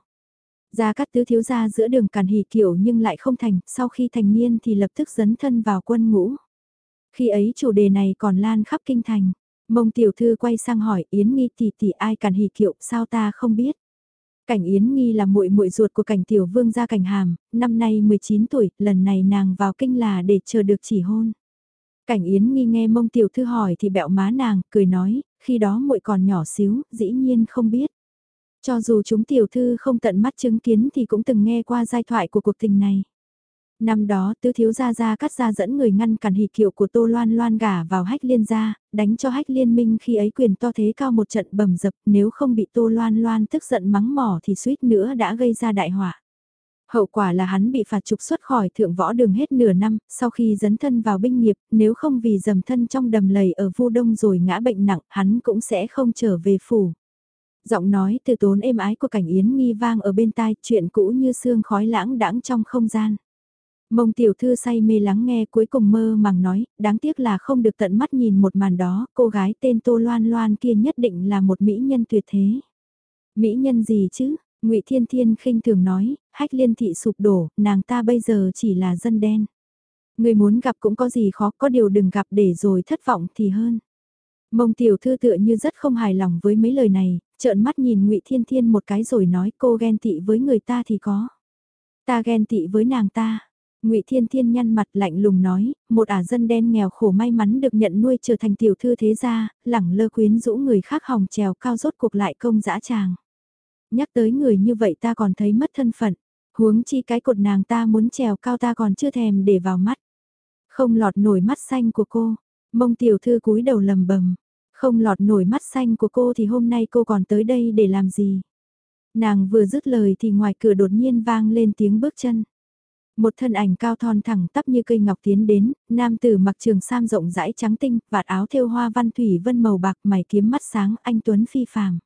Gia cắt tứ thiếu gia giữa đường càn hỉ kiểu nhưng lại không thành, sau khi thành niên thì lập tức dấn thân vào quân ngũ. Khi ấy chủ đề này còn lan khắp kinh thành, mông tiểu thư quay sang hỏi Yến Nghi tỷ tỷ ai cản hỉ kiệu sao ta không biết. Cảnh Yến Nghi là muội muội ruột của cảnh tiểu vương gia cảnh hàm, năm nay 19 tuổi, lần này nàng vào kinh là để chờ được chỉ hôn. Cảnh Yến nghi nghe mông tiểu thư hỏi thì bẹo má nàng, cười nói, khi đó muội còn nhỏ xíu, dĩ nhiên không biết. Cho dù chúng tiểu thư không tận mắt chứng kiến thì cũng từng nghe qua giai thoại của cuộc tình này. Năm đó tứ thiếu gia gia cắt ra dẫn người ngăn cản hỷ kiệu của Tô Loan Loan gả vào hách liên gia, đánh cho hách liên minh khi ấy quyền to thế cao một trận bầm dập nếu không bị Tô Loan Loan tức giận mắng mỏ thì suýt nữa đã gây ra đại họa. Hậu quả là hắn bị phạt trục xuất khỏi thượng võ đường hết nửa năm, sau khi dấn thân vào binh nghiệp, nếu không vì dầm thân trong đầm lầy ở vu đông rồi ngã bệnh nặng, hắn cũng sẽ không trở về phủ. Giọng nói từ tốn êm ái của cảnh yến nghi vang ở bên tai, chuyện cũ như sương khói lãng đãng trong không gian. Mông tiểu thư say mê lắng nghe cuối cùng mơ màng nói, đáng tiếc là không được tận mắt nhìn một màn đó, cô gái tên Tô Loan Loan kia nhất định là một mỹ nhân tuyệt thế. Mỹ nhân gì chứ, ngụy Thiên Thiên khinh thường nói, hách liên thị sụp đổ, nàng ta bây giờ chỉ là dân đen. Người muốn gặp cũng có gì khó, có điều đừng gặp để rồi thất vọng thì hơn. Mông tiểu thư tựa như rất không hài lòng với mấy lời này, trợn mắt nhìn ngụy Thiên Thiên một cái rồi nói cô ghen tị với người ta thì có. Ta ghen tị với nàng ta. Ngụy Thiên Thiên nhăn mặt lạnh lùng nói, một ả dân đen nghèo khổ may mắn được nhận nuôi trở thành tiểu thư thế gia, lẳng lơ quyến rũ người khác hòng trèo cao rốt cuộc lại công dã tràng. Nhắc tới người như vậy ta còn thấy mất thân phận, huống chi cái cột nàng ta muốn trèo cao ta còn chưa thèm để vào mắt. Không lọt nổi mắt xanh của cô, mông tiểu thư cúi đầu lầm bầm, không lọt nổi mắt xanh của cô thì hôm nay cô còn tới đây để làm gì. Nàng vừa dứt lời thì ngoài cửa đột nhiên vang lên tiếng bước chân. Một thân ảnh cao thon thẳng tắp như cây ngọc tiến đến, nam tử mặc trường sam rộng rãi trắng tinh, vạt áo thêu hoa văn thủy vân màu bạc mày kiếm mắt sáng anh Tuấn phi phàm.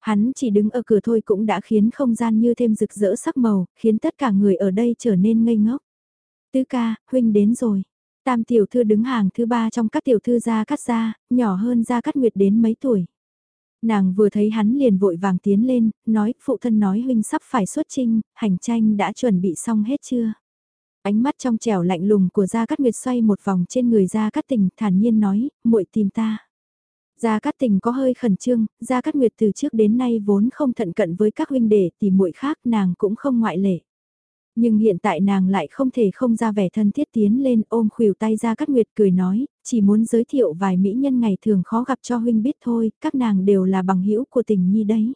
Hắn chỉ đứng ở cửa thôi cũng đã khiến không gian như thêm rực rỡ sắc màu, khiến tất cả người ở đây trở nên ngây ngốc. Tứ ca, huynh đến rồi. Tam tiểu thư đứng hàng thứ ba trong các tiểu thư gia cắt gia, nhỏ hơn gia cắt nguyệt đến mấy tuổi. Nàng vừa thấy hắn liền vội vàng tiến lên, nói, phụ thân nói huynh sắp phải xuất trinh, hành tranh đã chuẩn bị xong hết chưa? Ánh mắt trong trẻo lạnh lùng của Gia Cát Nguyệt xoay một vòng trên người Gia Cát Tình, thản nhiên nói, muội tìm ta. Gia Cát Tình có hơi khẩn trương, Gia Cát Nguyệt từ trước đến nay vốn không thận cận với các huynh đệ thì muội khác nàng cũng không ngoại lệ. Nhưng hiện tại nàng lại không thể không ra vẻ thân thiết tiến lên ôm khuỷu tay ra Cát Nguyệt cười nói, chỉ muốn giới thiệu vài mỹ nhân ngày thường khó gặp cho huynh biết thôi, các nàng đều là bằng hữu của tình nhi đấy.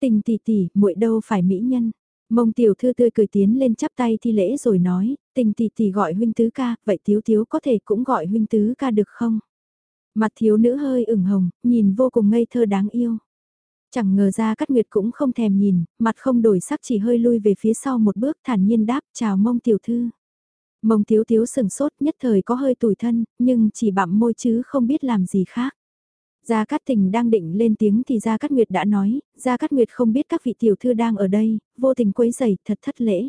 Tình tỷ tỷ, muội đâu phải mỹ nhân. Mông tiểu thư tươi cười tiến lên chắp tay thi lễ rồi nói, tình tỷ tỷ gọi huynh tứ ca, vậy thiếu thiếu có thể cũng gọi huynh tứ ca được không? Mặt thiếu nữ hơi ửng hồng, nhìn vô cùng ngây thơ đáng yêu. Chẳng ngờ ra Cát Nguyệt cũng không thèm nhìn, mặt không đổi sắc chỉ hơi lui về phía sau một bước thản nhiên đáp chào mông tiểu thư. Mông thiếu thiếu sừng sốt nhất thời có hơi tủi thân, nhưng chỉ bặm môi chứ không biết làm gì khác. Gia Cát Tình đang định lên tiếng thì Gia Cát Nguyệt đã nói, Gia Cát Nguyệt không biết các vị tiểu thư đang ở đây, vô tình quấy rầy, thật thất lễ.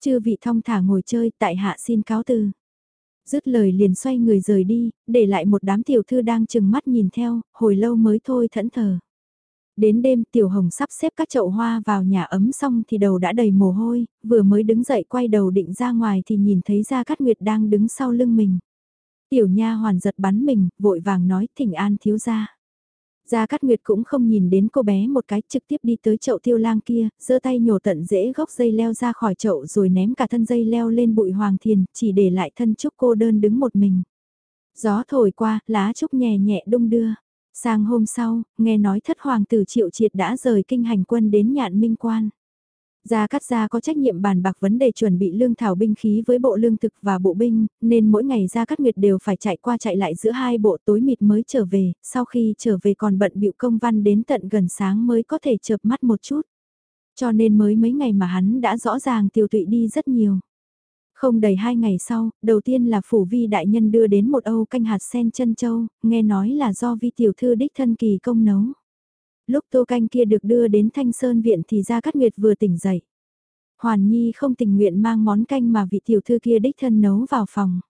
Chư vị thong thả ngồi chơi, tại hạ xin cáo từ. Dứt lời liền xoay người rời đi, để lại một đám tiểu thư đang chừng mắt nhìn theo, hồi lâu mới thôi thẫn thờ. Đến đêm Tiểu Hồng sắp xếp các chậu hoa vào nhà ấm xong thì đầu đã đầy mồ hôi, vừa mới đứng dậy quay đầu định ra ngoài thì nhìn thấy Gia Cát Nguyệt đang đứng sau lưng mình. Tiểu Nha hoàn giật bắn mình, vội vàng nói thỉnh an thiếu gia. Gia Cát Nguyệt cũng không nhìn đến cô bé một cái trực tiếp đi tới chậu tiêu lang kia, giơ tay nhổ tận rễ gốc dây leo ra khỏi chậu rồi ném cả thân dây leo lên bụi hoàng thiền, chỉ để lại thân trúc cô đơn đứng một mình. Gió thổi qua, lá trúc nhẹ nhẹ đung đưa. Sang hôm sau, nghe nói thất hoàng tử triệu triệt đã rời kinh hành quân đến nhạn minh quan. Gia Cát Gia có trách nhiệm bàn bạc vấn đề chuẩn bị lương thảo binh khí với bộ lương thực và bộ binh, nên mỗi ngày Gia Cát Nguyệt đều phải chạy qua chạy lại giữa hai bộ tối mịt mới trở về, sau khi trở về còn bận bịu công văn đến tận gần sáng mới có thể chợp mắt một chút. Cho nên mới mấy ngày mà hắn đã rõ ràng tiêu tụy đi rất nhiều. Không đầy hai ngày sau, đầu tiên là phủ vi đại nhân đưa đến một âu canh hạt sen chân châu, nghe nói là do vi tiểu thư đích thân kỳ công nấu. Lúc tô canh kia được đưa đến thanh sơn viện thì ra cát nguyệt vừa tỉnh dậy. Hoàn Nhi không tình nguyện mang món canh mà vị tiểu thư kia đích thân nấu vào phòng.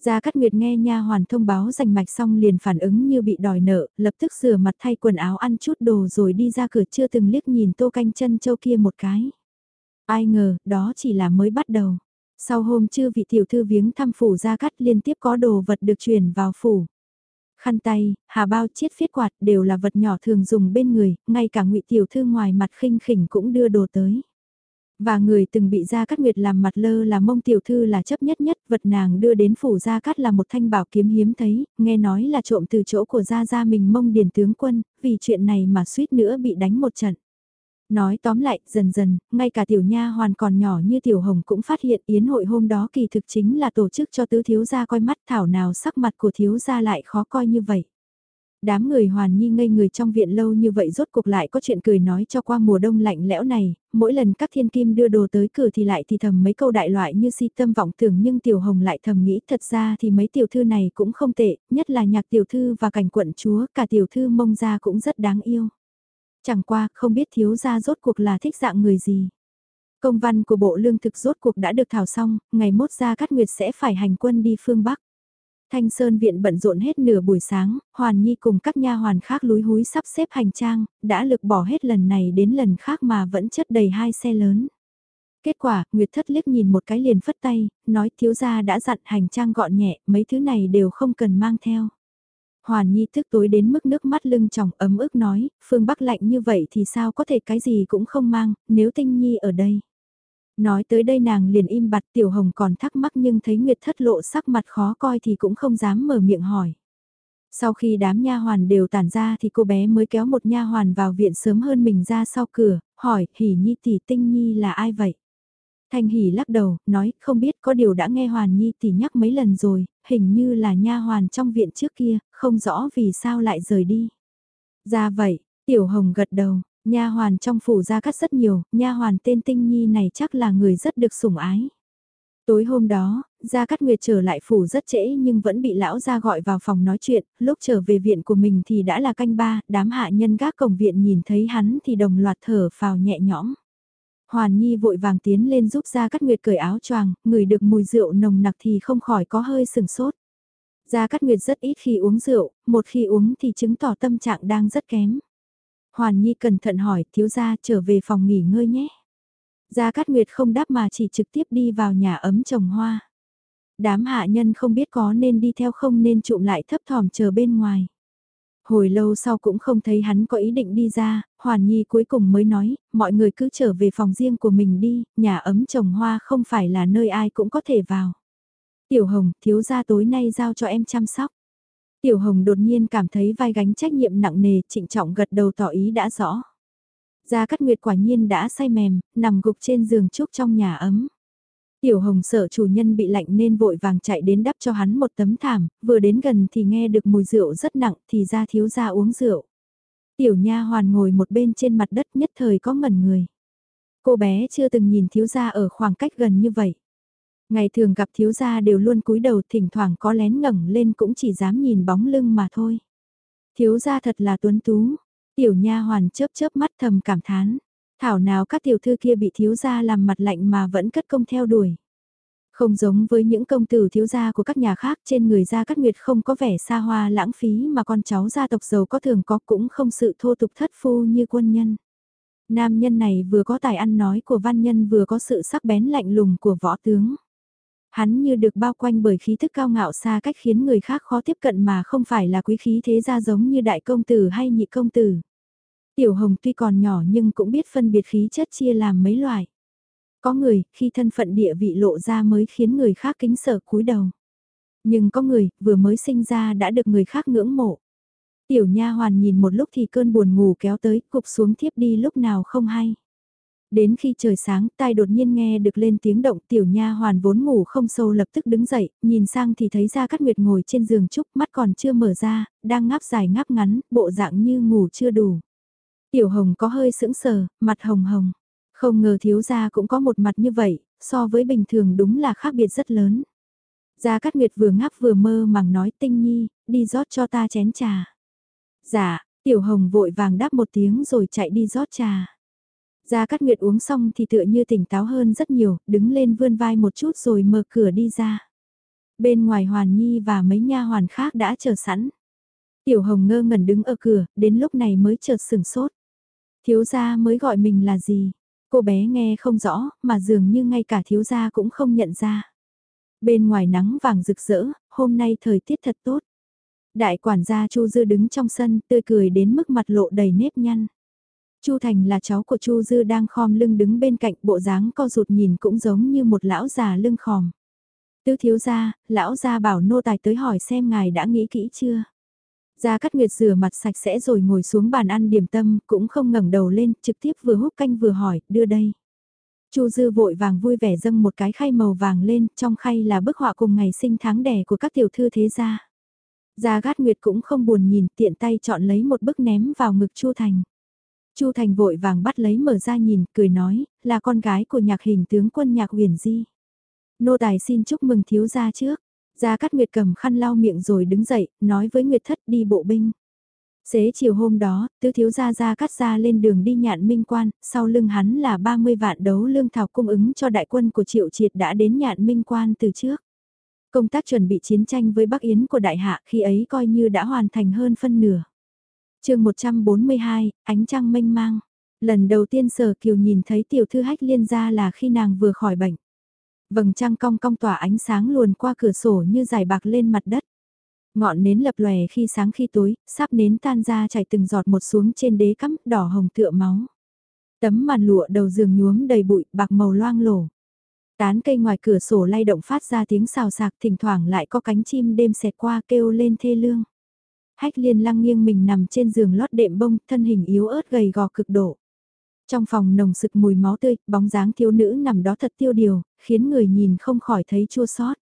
Gia Cát Nguyệt nghe nha hoàn thông báo giành mạch xong liền phản ứng như bị đòi nợ, lập tức rửa mặt thay quần áo ăn chút đồ rồi đi ra cửa chưa từng liếc nhìn tô canh chân châu kia một cái. Ai ngờ, đó chỉ là mới bắt đầu. Sau hôm chưa vị tiểu thư viếng thăm phủ Gia Cát liên tiếp có đồ vật được chuyển vào phủ. Khăn tay, hà bao chiết phiết quạt đều là vật nhỏ thường dùng bên người, ngay cả ngụy tiểu thư ngoài mặt khinh khỉnh cũng đưa đồ tới. Và người từng bị Gia Cát Nguyệt làm mặt lơ là mông tiểu thư là chấp nhất nhất, vật nàng đưa đến phủ Gia Cát là một thanh bảo kiếm hiếm thấy, nghe nói là trộm từ chỗ của Gia Gia mình mông điền tướng quân, vì chuyện này mà suýt nữa bị đánh một trận. Nói tóm lại, dần dần, ngay cả tiểu nha hoàn còn nhỏ như tiểu hồng cũng phát hiện yến hội hôm đó kỳ thực chính là tổ chức cho tứ thiếu gia coi mắt thảo nào sắc mặt của thiếu gia lại khó coi như vậy. Đám người hoàn nhi ngây người trong viện lâu như vậy rốt cuộc lại có chuyện cười nói cho qua mùa đông lạnh lẽo này, mỗi lần các thiên kim đưa đồ tới cửa thì lại thì thầm mấy câu đại loại như si tâm vọng tưởng nhưng tiểu hồng lại thầm nghĩ thật ra thì mấy tiểu thư này cũng không tệ, nhất là nhạc tiểu thư và cảnh quận chúa, cả tiểu thư mông gia cũng rất đáng yêu. Chẳng qua, không biết thiếu gia rốt cuộc là thích dạng người gì. Công văn của Bộ Lương thực rốt cuộc đã được thảo xong, ngày mốt ra Cát Nguyệt sẽ phải hành quân đi phương Bắc. Thanh Sơn viện bận rộn hết nửa buổi sáng, Hoàn Nhi cùng các nha hoàn khác lúi húi sắp xếp hành trang, đã lực bỏ hết lần này đến lần khác mà vẫn chất đầy hai xe lớn. Kết quả, Nguyệt Thất liếc nhìn một cái liền phất tay, nói thiếu gia đã dặn hành trang gọn nhẹ, mấy thứ này đều không cần mang theo. Hoàn Nhi thức tối đến mức nước mắt lưng tròng ấm ức nói, phương Bắc lạnh như vậy thì sao có thể cái gì cũng không mang, nếu Tinh Nhi ở đây. Nói tới đây nàng liền im bặt tiểu hồng còn thắc mắc nhưng thấy Nguyệt thất lộ sắc mặt khó coi thì cũng không dám mở miệng hỏi. Sau khi đám nha hoàn đều tản ra thì cô bé mới kéo một nha hoàn vào viện sớm hơn mình ra sau cửa, hỏi, hỉ nhi tỷ tinh nhi là ai vậy? Thanh hỉ lắc đầu, nói, không biết có điều đã nghe hoàn nhi tỷ nhắc mấy lần rồi, hình như là nha hoàn trong viện trước kia, không rõ vì sao lại rời đi. Ra vậy, tiểu hồng gật đầu, nha hoàn trong phủ gia cắt rất nhiều, nha hoàn tên Tinh Nhi này chắc là người rất được sủng ái. Tối hôm đó, Gia Cát Nguyệt trở lại phủ rất trễ nhưng vẫn bị lão gia gọi vào phòng nói chuyện, lúc trở về viện của mình thì đã là canh ba, đám hạ nhân gác cổng viện nhìn thấy hắn thì đồng loạt thở phào nhẹ nhõm. Hoàn Nhi vội vàng tiến lên giúp Gia Cát Nguyệt cởi áo choàng, người được mùi rượu nồng nặc thì không khỏi có hơi sừng sốt. Gia Cát Nguyệt rất ít khi uống rượu, một khi uống thì chứng tỏ tâm trạng đang rất kém. Hoàn Nhi cẩn thận hỏi thiếu gia trở về phòng nghỉ ngơi nhé. Gia Cát Nguyệt không đáp mà chỉ trực tiếp đi vào nhà ấm trồng hoa. Đám hạ nhân không biết có nên đi theo không nên trụm lại thấp thỏm chờ bên ngoài. Hồi lâu sau cũng không thấy hắn có ý định đi ra, Hoàn Nhi cuối cùng mới nói, mọi người cứ trở về phòng riêng của mình đi, nhà ấm trồng hoa không phải là nơi ai cũng có thể vào. Tiểu Hồng, thiếu gia tối nay giao cho em chăm sóc. Tiểu Hồng đột nhiên cảm thấy vai gánh trách nhiệm nặng nề, trịnh trọng gật đầu tỏ ý đã rõ. Gia Cát Nguyệt quả nhiên đã say mềm, nằm gục trên giường trúc trong nhà ấm. Tiểu Hồng sợ chủ nhân bị lạnh nên vội vàng chạy đến đắp cho hắn một tấm thảm, vừa đến gần thì nghe được mùi rượu rất nặng thì ra thiếu gia uống rượu. Tiểu Nha hoàn ngồi một bên trên mặt đất nhất thời có ngẩn người. Cô bé chưa từng nhìn thiếu gia ở khoảng cách gần như vậy. Ngày thường gặp thiếu gia đều luôn cúi đầu thỉnh thoảng có lén ngẩng lên cũng chỉ dám nhìn bóng lưng mà thôi. Thiếu gia thật là tuấn tú, tiểu nha hoàn chớp chớp mắt thầm cảm thán. Thảo nào các tiểu thư kia bị thiếu gia làm mặt lạnh mà vẫn cất công theo đuổi. Không giống với những công tử thiếu gia của các nhà khác, trên người gia cát nguyệt không có vẻ xa hoa lãng phí mà con cháu gia tộc giàu có thường có cũng không sự thô tục thất phu như quân nhân. Nam nhân này vừa có tài ăn nói của văn nhân vừa có sự sắc bén lạnh lùng của võ tướng. Hắn như được bao quanh bởi khí thức cao ngạo xa cách khiến người khác khó tiếp cận mà không phải là quý khí thế gia giống như đại công tử hay nhị công tử. Tiểu Hồng tuy còn nhỏ nhưng cũng biết phân biệt khí chất chia làm mấy loại. Có người, khi thân phận địa vị lộ ra mới khiến người khác kính sợ cúi đầu. Nhưng có người, vừa mới sinh ra đã được người khác ngưỡng mộ. Tiểu nha hoàn nhìn một lúc thì cơn buồn ngủ kéo tới, cục xuống thiếp đi lúc nào không hay. Đến khi trời sáng, tai đột nhiên nghe được lên tiếng động, tiểu nha hoàn vốn ngủ không sâu lập tức đứng dậy, nhìn sang thì thấy ra Cát Nguyệt ngồi trên giường trúc, mắt còn chưa mở ra, đang ngáp dài ngáp ngắn, bộ dạng như ngủ chưa đủ. Tiểu Hồng có hơi sững sờ, mặt hồng hồng. Không ngờ thiếu gia cũng có một mặt như vậy, so với bình thường đúng là khác biệt rất lớn. Gia Cát Nguyệt vừa ngáp vừa mơ màng nói tinh nhi, đi rót cho ta chén trà. Dạ, Tiểu Hồng vội vàng đáp một tiếng rồi chạy đi rót trà. Gia Cát Nguyệt uống xong thì tựa như tỉnh táo hơn rất nhiều, đứng lên vươn vai một chút rồi mở cửa đi ra. Bên ngoài Hoàn Nhi và mấy nha hoàn khác đã chờ sẵn. Tiểu Hồng ngơ ngẩn đứng ở cửa, đến lúc này mới chợt sừng sốt. Thiếu gia mới gọi mình là gì? Cô bé nghe không rõ, mà dường như ngay cả thiếu gia cũng không nhận ra. Bên ngoài nắng vàng rực rỡ, hôm nay thời tiết thật tốt. Đại quản gia Chu Dư đứng trong sân, tươi cười đến mức mặt lộ đầy nếp nhăn. Chu Thành là cháu của Chu Dư đang khom lưng đứng bên cạnh bộ dáng co rụt nhìn cũng giống như một lão già lưng khòm. Tứ thiếu gia, lão gia bảo nô tài tới hỏi xem ngài đã nghĩ kỹ chưa. Gia Cát Nguyệt rửa mặt sạch sẽ rồi ngồi xuống bàn ăn điểm tâm, cũng không ngẩng đầu lên, trực tiếp vừa hút canh vừa hỏi, đưa đây. Chu Dư vội vàng vui vẻ dâng một cái khay màu vàng lên, trong khay là bức họa cùng ngày sinh tháng đẻ của các tiểu thư thế gia. Gia Cát Nguyệt cũng không buồn nhìn, tiện tay chọn lấy một bức ném vào ngực Chu Thành. Chu Thành vội vàng bắt lấy mở ra nhìn, cười nói, là con gái của nhạc hình tướng quân nhạc huyền di. Nô tài xin chúc mừng thiếu gia trước. Gia Cát Nguyệt cầm khăn lau miệng rồi đứng dậy, nói với Nguyệt Thất đi bộ binh. Xế chiều hôm đó, tứ thiếu gia Gia Cát gia lên đường đi nhạn minh quan, sau lưng hắn là 30 vạn đấu lương thảo cung ứng cho đại quân của triệu triệt đã đến nhạn minh quan từ trước. Công tác chuẩn bị chiến tranh với Bắc Yến của đại hạ khi ấy coi như đã hoàn thành hơn phân nửa. chương 142, ánh trăng mênh mang. Lần đầu tiên Sở Kiều nhìn thấy tiểu thư hách liên gia là khi nàng vừa khỏi bệnh. Vầng trăng cong cong tỏa ánh sáng luồn qua cửa sổ như dài bạc lên mặt đất. Ngọn nến lập lòe khi sáng khi tối, sắp nến tan ra chảy từng giọt một xuống trên đế cắm đỏ hồng tựa máu. Tấm màn lụa đầu giường nhuốm đầy bụi bạc màu loang lổ. Tán cây ngoài cửa sổ lay động phát ra tiếng xào sạc thỉnh thoảng lại có cánh chim đêm xẹt qua kêu lên thê lương. Hách liên lăng nghiêng mình nằm trên giường lót đệm bông, thân hình yếu ớt gầy gò cực độ. Trong phòng nồng sực mùi máu tươi, bóng dáng thiếu nữ nằm đó thật tiêu điều, khiến người nhìn không khỏi thấy chua xót.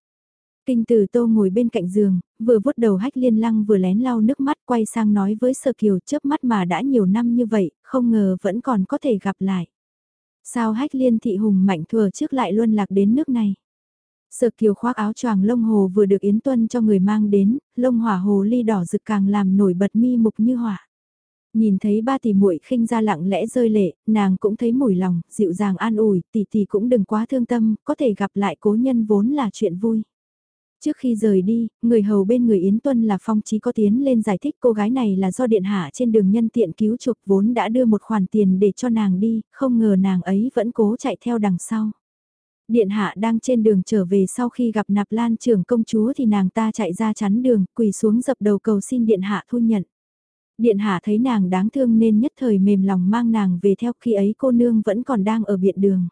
Kinh từ tô ngồi bên cạnh giường, vừa vuốt đầu hách liên lăng vừa lén lau nước mắt quay sang nói với sơ kiều chớp mắt mà đã nhiều năm như vậy, không ngờ vẫn còn có thể gặp lại. Sao hách liên thị hùng mạnh thừa trước lại luân lạc đến nước này? Sở kiều khoác áo choàng lông hồ vừa được Yến Tuân cho người mang đến, lông hỏa hồ ly đỏ rực càng làm nổi bật mi mục như hỏa. Nhìn thấy ba tỷ muội khinh ra lặng lẽ rơi lệ, nàng cũng thấy mùi lòng, dịu dàng an ủi, tỷ tỷ cũng đừng quá thương tâm, có thể gặp lại cố nhân vốn là chuyện vui. Trước khi rời đi, người hầu bên người Yến Tuân là Phong Chí có tiến lên giải thích cô gái này là do điện hạ trên đường nhân tiện cứu trục vốn đã đưa một khoản tiền để cho nàng đi, không ngờ nàng ấy vẫn cố chạy theo đằng sau. Điện hạ đang trên đường trở về sau khi gặp nạp lan trưởng công chúa thì nàng ta chạy ra chắn đường, quỳ xuống dập đầu cầu xin điện hạ thu nhận. Điện hạ thấy nàng đáng thương nên nhất thời mềm lòng mang nàng về theo khi ấy cô nương vẫn còn đang ở biện đường.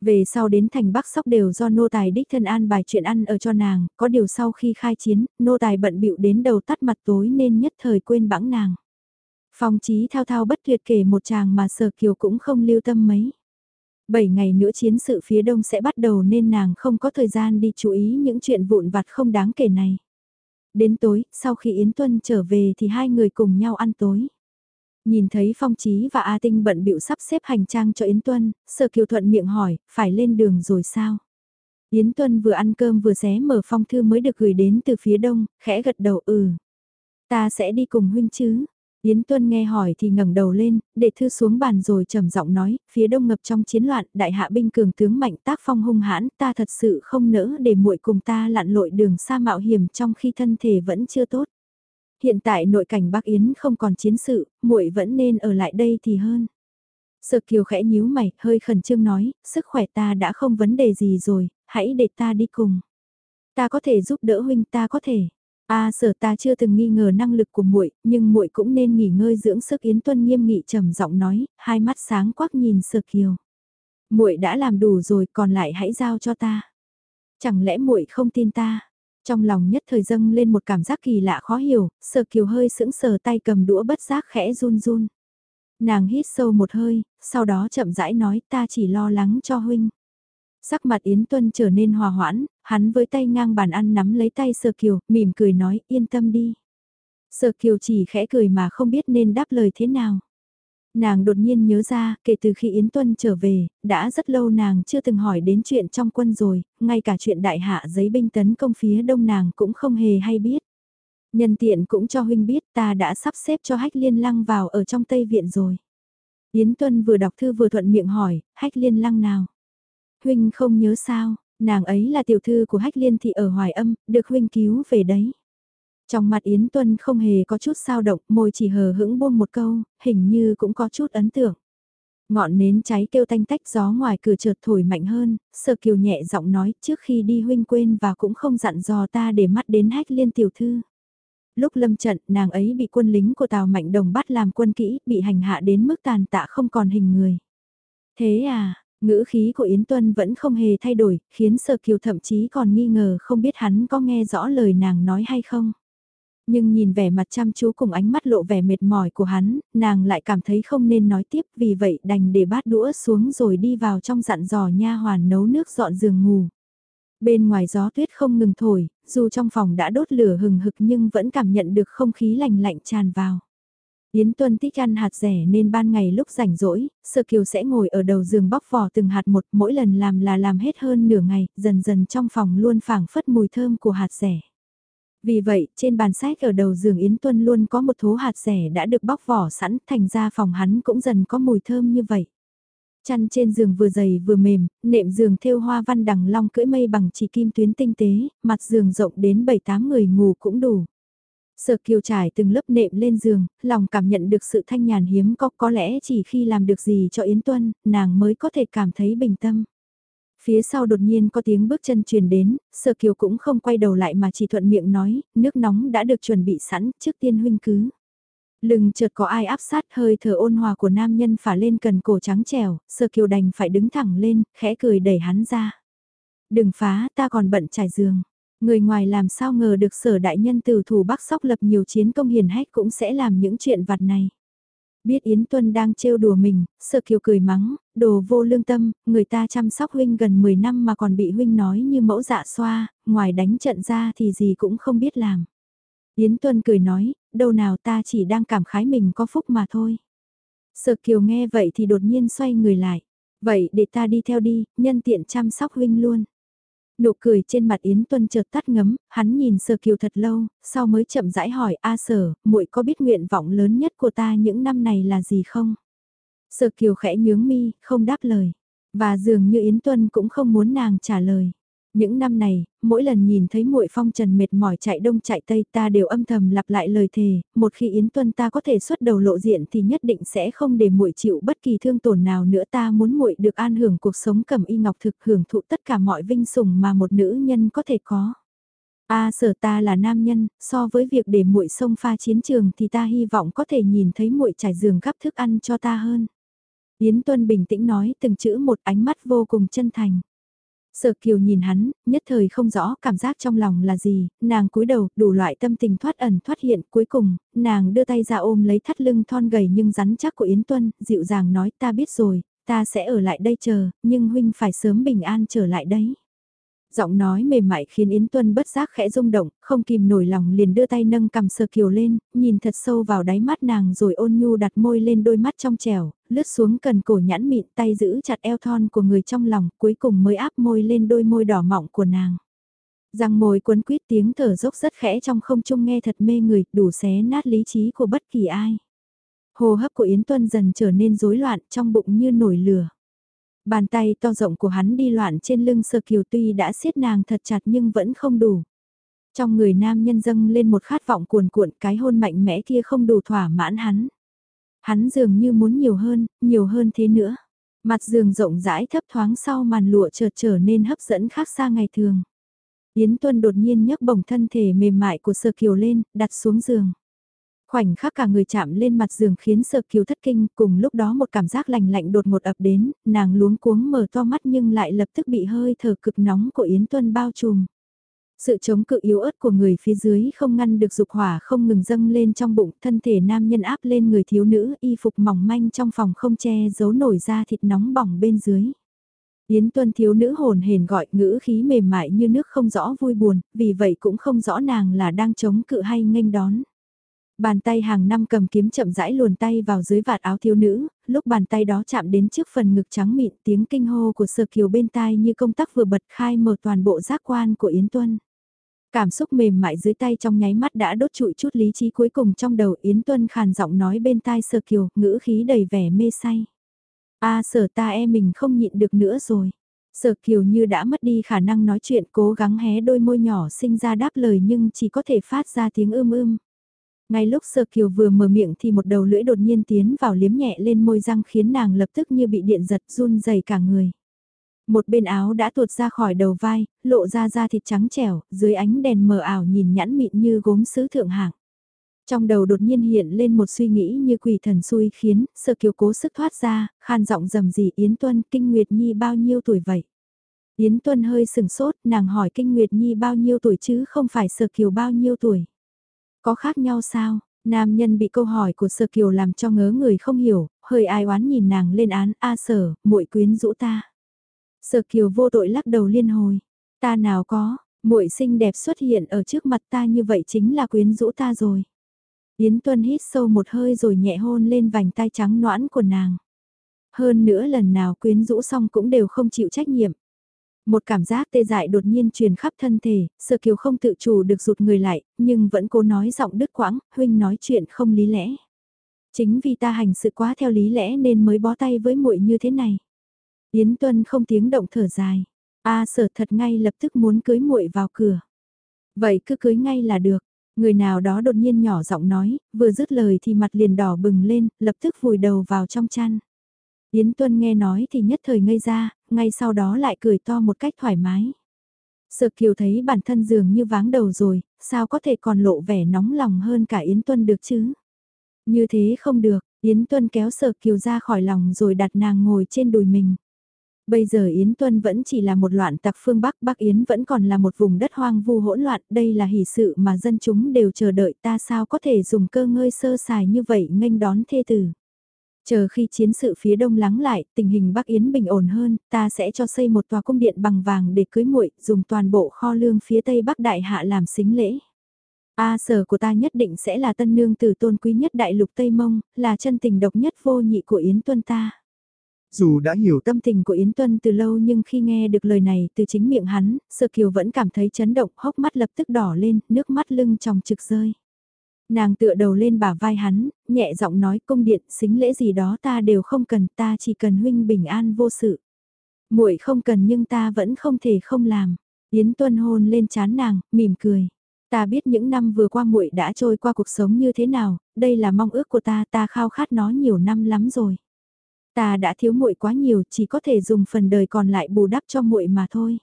Về sau đến thành Bắc Sóc đều do nô tài đích thân an bài chuyện ăn ở cho nàng, có điều sau khi khai chiến, nô tài bận bịu đến đầu tắt mặt tối nên nhất thời quên bẵng nàng. Phong trí thao thao bất tuyệt kể một chàng mà sở kiều cũng không lưu tâm mấy. Bảy ngày nữa chiến sự phía đông sẽ bắt đầu nên nàng không có thời gian đi chú ý những chuyện vụn vặt không đáng kể này. Đến tối, sau khi Yến Tuân trở về thì hai người cùng nhau ăn tối. Nhìn thấy Phong Chí và A Tinh bận bịu sắp xếp hành trang cho Yến Tuân, Sở Kiều Thuận miệng hỏi, phải lên đường rồi sao? Yến Tuân vừa ăn cơm vừa xé mở phong thư mới được gửi đến từ phía đông, khẽ gật đầu ừ. Ta sẽ đi cùng huynh chứ, Yến Tuân nghe hỏi thì ngẩng đầu lên, để thư xuống bàn rồi trầm giọng nói, phía đông ngập trong chiến loạn, đại hạ binh cường tướng mạnh tác phong hung hãn, ta thật sự không nỡ để muội cùng ta lặn lội đường xa mạo hiểm trong khi thân thể vẫn chưa tốt. Hiện tại nội cảnh Bắc Yến không còn chiến sự, muội vẫn nên ở lại đây thì hơn. Sợ kiều khẽ nhíu mày, hơi khẩn trương nói, sức khỏe ta đã không vấn đề gì rồi, hãy để ta đi cùng. Ta có thể giúp đỡ huynh ta có thể. A sở ta chưa từng nghi ngờ năng lực của muội, nhưng muội cũng nên nghỉ ngơi dưỡng sức Yến Tuân nghiêm nghị trầm giọng nói, hai mắt sáng quắc nhìn Sở Kiều. Muội đã làm đủ rồi, còn lại hãy giao cho ta. Chẳng lẽ muội không tin ta? Trong lòng nhất thời dâng lên một cảm giác kỳ lạ khó hiểu, Sở Kiều hơi sững sờ tay cầm đũa bất giác khẽ run run. Nàng hít sâu một hơi, sau đó chậm rãi nói ta chỉ lo lắng cho huynh. Sắc mặt Yến Tuân trở nên hòa hoãn, hắn với tay ngang bàn ăn nắm lấy tay Sở Kiều, mỉm cười nói yên tâm đi. Sở Kiều chỉ khẽ cười mà không biết nên đáp lời thế nào. Nàng đột nhiên nhớ ra, kể từ khi Yến Tuân trở về, đã rất lâu nàng chưa từng hỏi đến chuyện trong quân rồi, ngay cả chuyện đại hạ giấy binh tấn công phía đông nàng cũng không hề hay biết. Nhân tiện cũng cho huynh biết ta đã sắp xếp cho hách liên lăng vào ở trong Tây Viện rồi. Yến Tuân vừa đọc thư vừa thuận miệng hỏi, hách liên lăng nào? Huynh không nhớ sao, nàng ấy là tiểu thư của hách liên thị ở Hoài Âm, được huynh cứu về đấy. Trong mặt Yến Tuân không hề có chút sao động, môi chỉ hờ hững buông một câu, hình như cũng có chút ấn tượng. Ngọn nến cháy kêu tanh tách gió ngoài cửa chợt thổi mạnh hơn, sơ kiều nhẹ giọng nói trước khi đi huynh quên và cũng không dặn dò ta để mắt đến hách liên tiểu thư. Lúc lâm trận, nàng ấy bị quân lính của Tào Mạnh Đồng bắt làm quân kỹ, bị hành hạ đến mức tàn tạ không còn hình người. Thế à, Ngữ khí của Yến Tuân vẫn không hề thay đổi, khiến Sở Kiều thậm chí còn nghi ngờ không biết hắn có nghe rõ lời nàng nói hay không. Nhưng nhìn vẻ mặt chăm chú cùng ánh mắt lộ vẻ mệt mỏi của hắn, nàng lại cảm thấy không nên nói tiếp vì vậy đành để bát đũa xuống rồi đi vào trong dặn dò nha hoàn nấu nước dọn giường ngủ. Bên ngoài gió tuyết không ngừng thổi, dù trong phòng đã đốt lửa hừng hực nhưng vẫn cảm nhận được không khí lạnh lạnh tràn vào. Yến Tuân thích ăn hạt rẻ nên ban ngày lúc rảnh rỗi, Sơ Kiều sẽ ngồi ở đầu giường bóc vỏ từng hạt một mỗi lần làm là làm hết hơn nửa ngày, dần dần trong phòng luôn phảng phất mùi thơm của hạt rẻ. Vì vậy, trên bàn sách ở đầu giường Yến Tuân luôn có một thố hạt rẻ đã được bóc vỏ sẵn, thành ra phòng hắn cũng dần có mùi thơm như vậy. Chăn trên giường vừa dày vừa mềm, nệm giường thêu hoa văn đằng long cưỡi mây bằng chỉ kim tuyến tinh tế, mặt giường rộng đến 7-8 người ngủ cũng đủ. Sở kiều trải từng lớp nệm lên giường, lòng cảm nhận được sự thanh nhàn hiếm có có lẽ chỉ khi làm được gì cho Yến Tuân, nàng mới có thể cảm thấy bình tâm. Phía sau đột nhiên có tiếng bước chân truyền đến, sở kiều cũng không quay đầu lại mà chỉ thuận miệng nói, nước nóng đã được chuẩn bị sẵn, trước tiên huynh cứ. Lưng chợt có ai áp sát hơi thở ôn hòa của nam nhân phả lên cần cổ trắng trẻo, sở kiều đành phải đứng thẳng lên, khẽ cười đẩy hắn ra. Đừng phá, ta còn bận trải giường. Người ngoài làm sao ngờ được sở đại nhân từ thủ Bắc Sóc lập nhiều chiến công hiền hách cũng sẽ làm những chuyện vặt này. Biết Yến Tuân đang trêu đùa mình, sở kiều cười mắng, đồ vô lương tâm, người ta chăm sóc huynh gần 10 năm mà còn bị huynh nói như mẫu dạ xoa, ngoài đánh trận ra thì gì cũng không biết làm. Yến Tuân cười nói, đâu nào ta chỉ đang cảm khái mình có phúc mà thôi. Sở kiều nghe vậy thì đột nhiên xoay người lại. Vậy để ta đi theo đi, nhân tiện chăm sóc huynh luôn. Nụ cười trên mặt Yến Tuân chợt tắt ngấm, hắn nhìn Sở Kiều thật lâu, sau mới chậm rãi hỏi A Sở, muội có biết nguyện vọng lớn nhất của ta những năm này là gì không? Sở Kiều khẽ nhướng mi, không đáp lời. Và dường như Yến Tuân cũng không muốn nàng trả lời. Những năm này, mỗi lần nhìn thấy muội phong trần mệt mỏi chạy đông chạy tây ta đều âm thầm lặp lại lời thề, một khi Yến Tuân ta có thể xuất đầu lộ diện thì nhất định sẽ không để muội chịu bất kỳ thương tổn nào nữa ta muốn muội được an hưởng cuộc sống cầm y ngọc thực hưởng thụ tất cả mọi vinh sủng mà một nữ nhân có thể có. A sở ta là nam nhân, so với việc để muội sông pha chiến trường thì ta hy vọng có thể nhìn thấy muội trải giường gắp thức ăn cho ta hơn. Yến Tuân bình tĩnh nói từng chữ một ánh mắt vô cùng chân thành. Sở Kiều nhìn hắn, nhất thời không rõ cảm giác trong lòng là gì, nàng cúi đầu, đủ loại tâm tình thoát ẩn thoát hiện, cuối cùng, nàng đưa tay ra ôm lấy thắt lưng thon gầy nhưng rắn chắc của Yến Tuân, dịu dàng nói ta biết rồi, ta sẽ ở lại đây chờ, nhưng huynh phải sớm bình an trở lại đấy. Giọng nói mềm mại khiến Yến Tuân bất giác khẽ rung động, không kìm nổi lòng liền đưa tay nâng cầm sờ kiều lên, nhìn thật sâu vào đáy mắt nàng rồi ôn nhu đặt môi lên đôi mắt trong trẻo, lướt xuống cần cổ nhãn mịn tay giữ chặt eo thon của người trong lòng, cuối cùng mới áp môi lên đôi môi đỏ mọng của nàng. Răng môi cuốn quýt tiếng thở dốc rất khẽ trong không trung nghe thật mê người, đủ xé nát lý trí của bất kỳ ai. Hồ hấp của Yến Tuân dần trở nên rối loạn trong bụng như nổi lửa. Bàn tay to rộng của hắn đi loạn trên lưng sơ kiều tuy đã siết nàng thật chặt nhưng vẫn không đủ. Trong người nam nhân dâng lên một khát vọng cuồn cuộn cái hôn mạnh mẽ kia không đủ thỏa mãn hắn. Hắn dường như muốn nhiều hơn, nhiều hơn thế nữa. Mặt giường rộng rãi thấp thoáng sau màn lụa chợt trở nên hấp dẫn khác xa ngày thường. Yến Tuân đột nhiên nhấc bổng thân thể mềm mại của Sơ Kiều lên, đặt xuống giường. Khoảnh khắc cả người chạm lên mặt giường khiến sợ kiều thất kinh, cùng lúc đó một cảm giác lạnh lạnh đột ngột ập đến, nàng luống cuống mở to mắt nhưng lại lập tức bị hơi thở cực nóng của Yến Tuân bao trùm. Sự chống cự yếu ớt của người phía dưới không ngăn được dục hỏa không ngừng dâng lên trong bụng, thân thể nam nhân áp lên người thiếu nữ, y phục mỏng manh trong phòng không che giấu nổi ra thịt nóng bỏng bên dưới. Yến Tuân thiếu nữ hồn hền gọi ngữ khí mềm mại như nước không rõ vui buồn, vì vậy cũng không rõ nàng là đang chống cự hay nghênh đón. Bàn tay hàng năm cầm kiếm chậm rãi luồn tay vào dưới vạt áo thiếu nữ, lúc bàn tay đó chạm đến trước phần ngực trắng mịn tiếng kinh hô của sơ kiều bên tai như công tắc vừa bật khai mở toàn bộ giác quan của Yến Tuân. Cảm xúc mềm mại dưới tay trong nháy mắt đã đốt trụi chút lý trí cuối cùng trong đầu Yến Tuân khàn giọng nói bên tai sơ kiều, ngữ khí đầy vẻ mê say. a à, sở ta e mình không nhịn được nữa rồi. Sở kiều như đã mất đi khả năng nói chuyện cố gắng hé đôi môi nhỏ sinh ra đáp lời nhưng chỉ có thể phát ra tiếng ưm ưm. Ngay lúc Sơ Kiều vừa mở miệng thì một đầu lưỡi đột nhiên tiến vào liếm nhẹ lên môi răng khiến nàng lập tức như bị điện giật run dày cả người. Một bên áo đã tuột ra khỏi đầu vai, lộ ra da thịt trắng trẻo, dưới ánh đèn mờ ảo nhìn nhẵn mịn như gốm sứ thượng hạng. Trong đầu đột nhiên hiện lên một suy nghĩ như quỷ thần xui khiến, Sơ Kiều cố sức thoát ra, khan giọng rầm rì Yến Tuân, Kinh Nguyệt Nhi bao nhiêu tuổi vậy? Yến Tuân hơi sừng sốt, nàng hỏi Kinh Nguyệt Nhi bao nhiêu tuổi chứ không phải Sơ Kiều bao nhiêu tuổi. Có khác nhau sao? Nam nhân bị câu hỏi của Sở Kiều làm cho ngớ người không hiểu, hơi ai oán nhìn nàng lên án, a sở, muội quyến rũ ta. Sở Kiều vô tội lắc đầu liên hồi, ta nào có, muội xinh đẹp xuất hiện ở trước mặt ta như vậy chính là quyến rũ ta rồi. Yến Tuân hít sâu một hơi rồi nhẹ hôn lên vành tay trắng noãn của nàng. Hơn nữa lần nào quyến rũ xong cũng đều không chịu trách nhiệm. Một cảm giác tê dại đột nhiên truyền khắp thân thể, sơ kiều không tự chủ được rụt người lại, nhưng vẫn cố nói giọng đứt quãng, huynh nói chuyện không lý lẽ. Chính vì ta hành sự quá theo lý lẽ nên mới bó tay với muội như thế này. Yến Tuân không tiếng động thở dài. A sở thật ngay lập tức muốn cưới muội vào cửa. Vậy cứ cưới ngay là được. Người nào đó đột nhiên nhỏ giọng nói, vừa dứt lời thì mặt liền đỏ bừng lên, lập tức vùi đầu vào trong chăn. Yến Tuân nghe nói thì nhất thời ngây ra, ngay sau đó lại cười to một cách thoải mái. Sợ Kiều thấy bản thân dường như váng đầu rồi, sao có thể còn lộ vẻ nóng lòng hơn cả Yến Tuân được chứ? Như thế không được, Yến Tuân kéo Sở Kiều ra khỏi lòng rồi đặt nàng ngồi trên đùi mình. Bây giờ Yến Tuân vẫn chỉ là một loạn tặc phương Bắc, Bắc Yến vẫn còn là một vùng đất hoang vu hỗn loạn, đây là hỷ sự mà dân chúng đều chờ đợi ta sao có thể dùng cơ ngơi sơ sài như vậy nghênh đón thê tử. Chờ khi chiến sự phía đông lắng lại, tình hình Bắc Yến bình ổn hơn, ta sẽ cho xây một tòa cung điện bằng vàng để cưới muội, dùng toàn bộ kho lương phía tây Bắc Đại Hạ làm xính lễ. A sở của ta nhất định sẽ là tân nương tử tôn quý nhất đại lục Tây Mông, là chân tình độc nhất vô nhị của Yến Tuân ta. Dù đã hiểu tâm tình của Yến Tuân từ lâu nhưng khi nghe được lời này từ chính miệng hắn, Sở Kiều vẫn cảm thấy chấn động, hốc mắt lập tức đỏ lên, nước mắt lưng tròng trực rơi. Nàng tựa đầu lên bả vai hắn, nhẹ giọng nói "Công điện xính lễ gì đó ta đều không cần ta chỉ cần huynh bình an vô sự. muội không cần nhưng ta vẫn không thể không làm. Yến Tuân hôn lên chán nàng, mỉm cười. Ta biết những năm vừa qua muội đã trôi qua cuộc sống như thế nào, đây là mong ước của ta, ta khao khát nó nhiều năm lắm rồi. Ta đã thiếu muội quá nhiều, chỉ có thể dùng phần đời còn lại bù đắp cho muội mà thôi.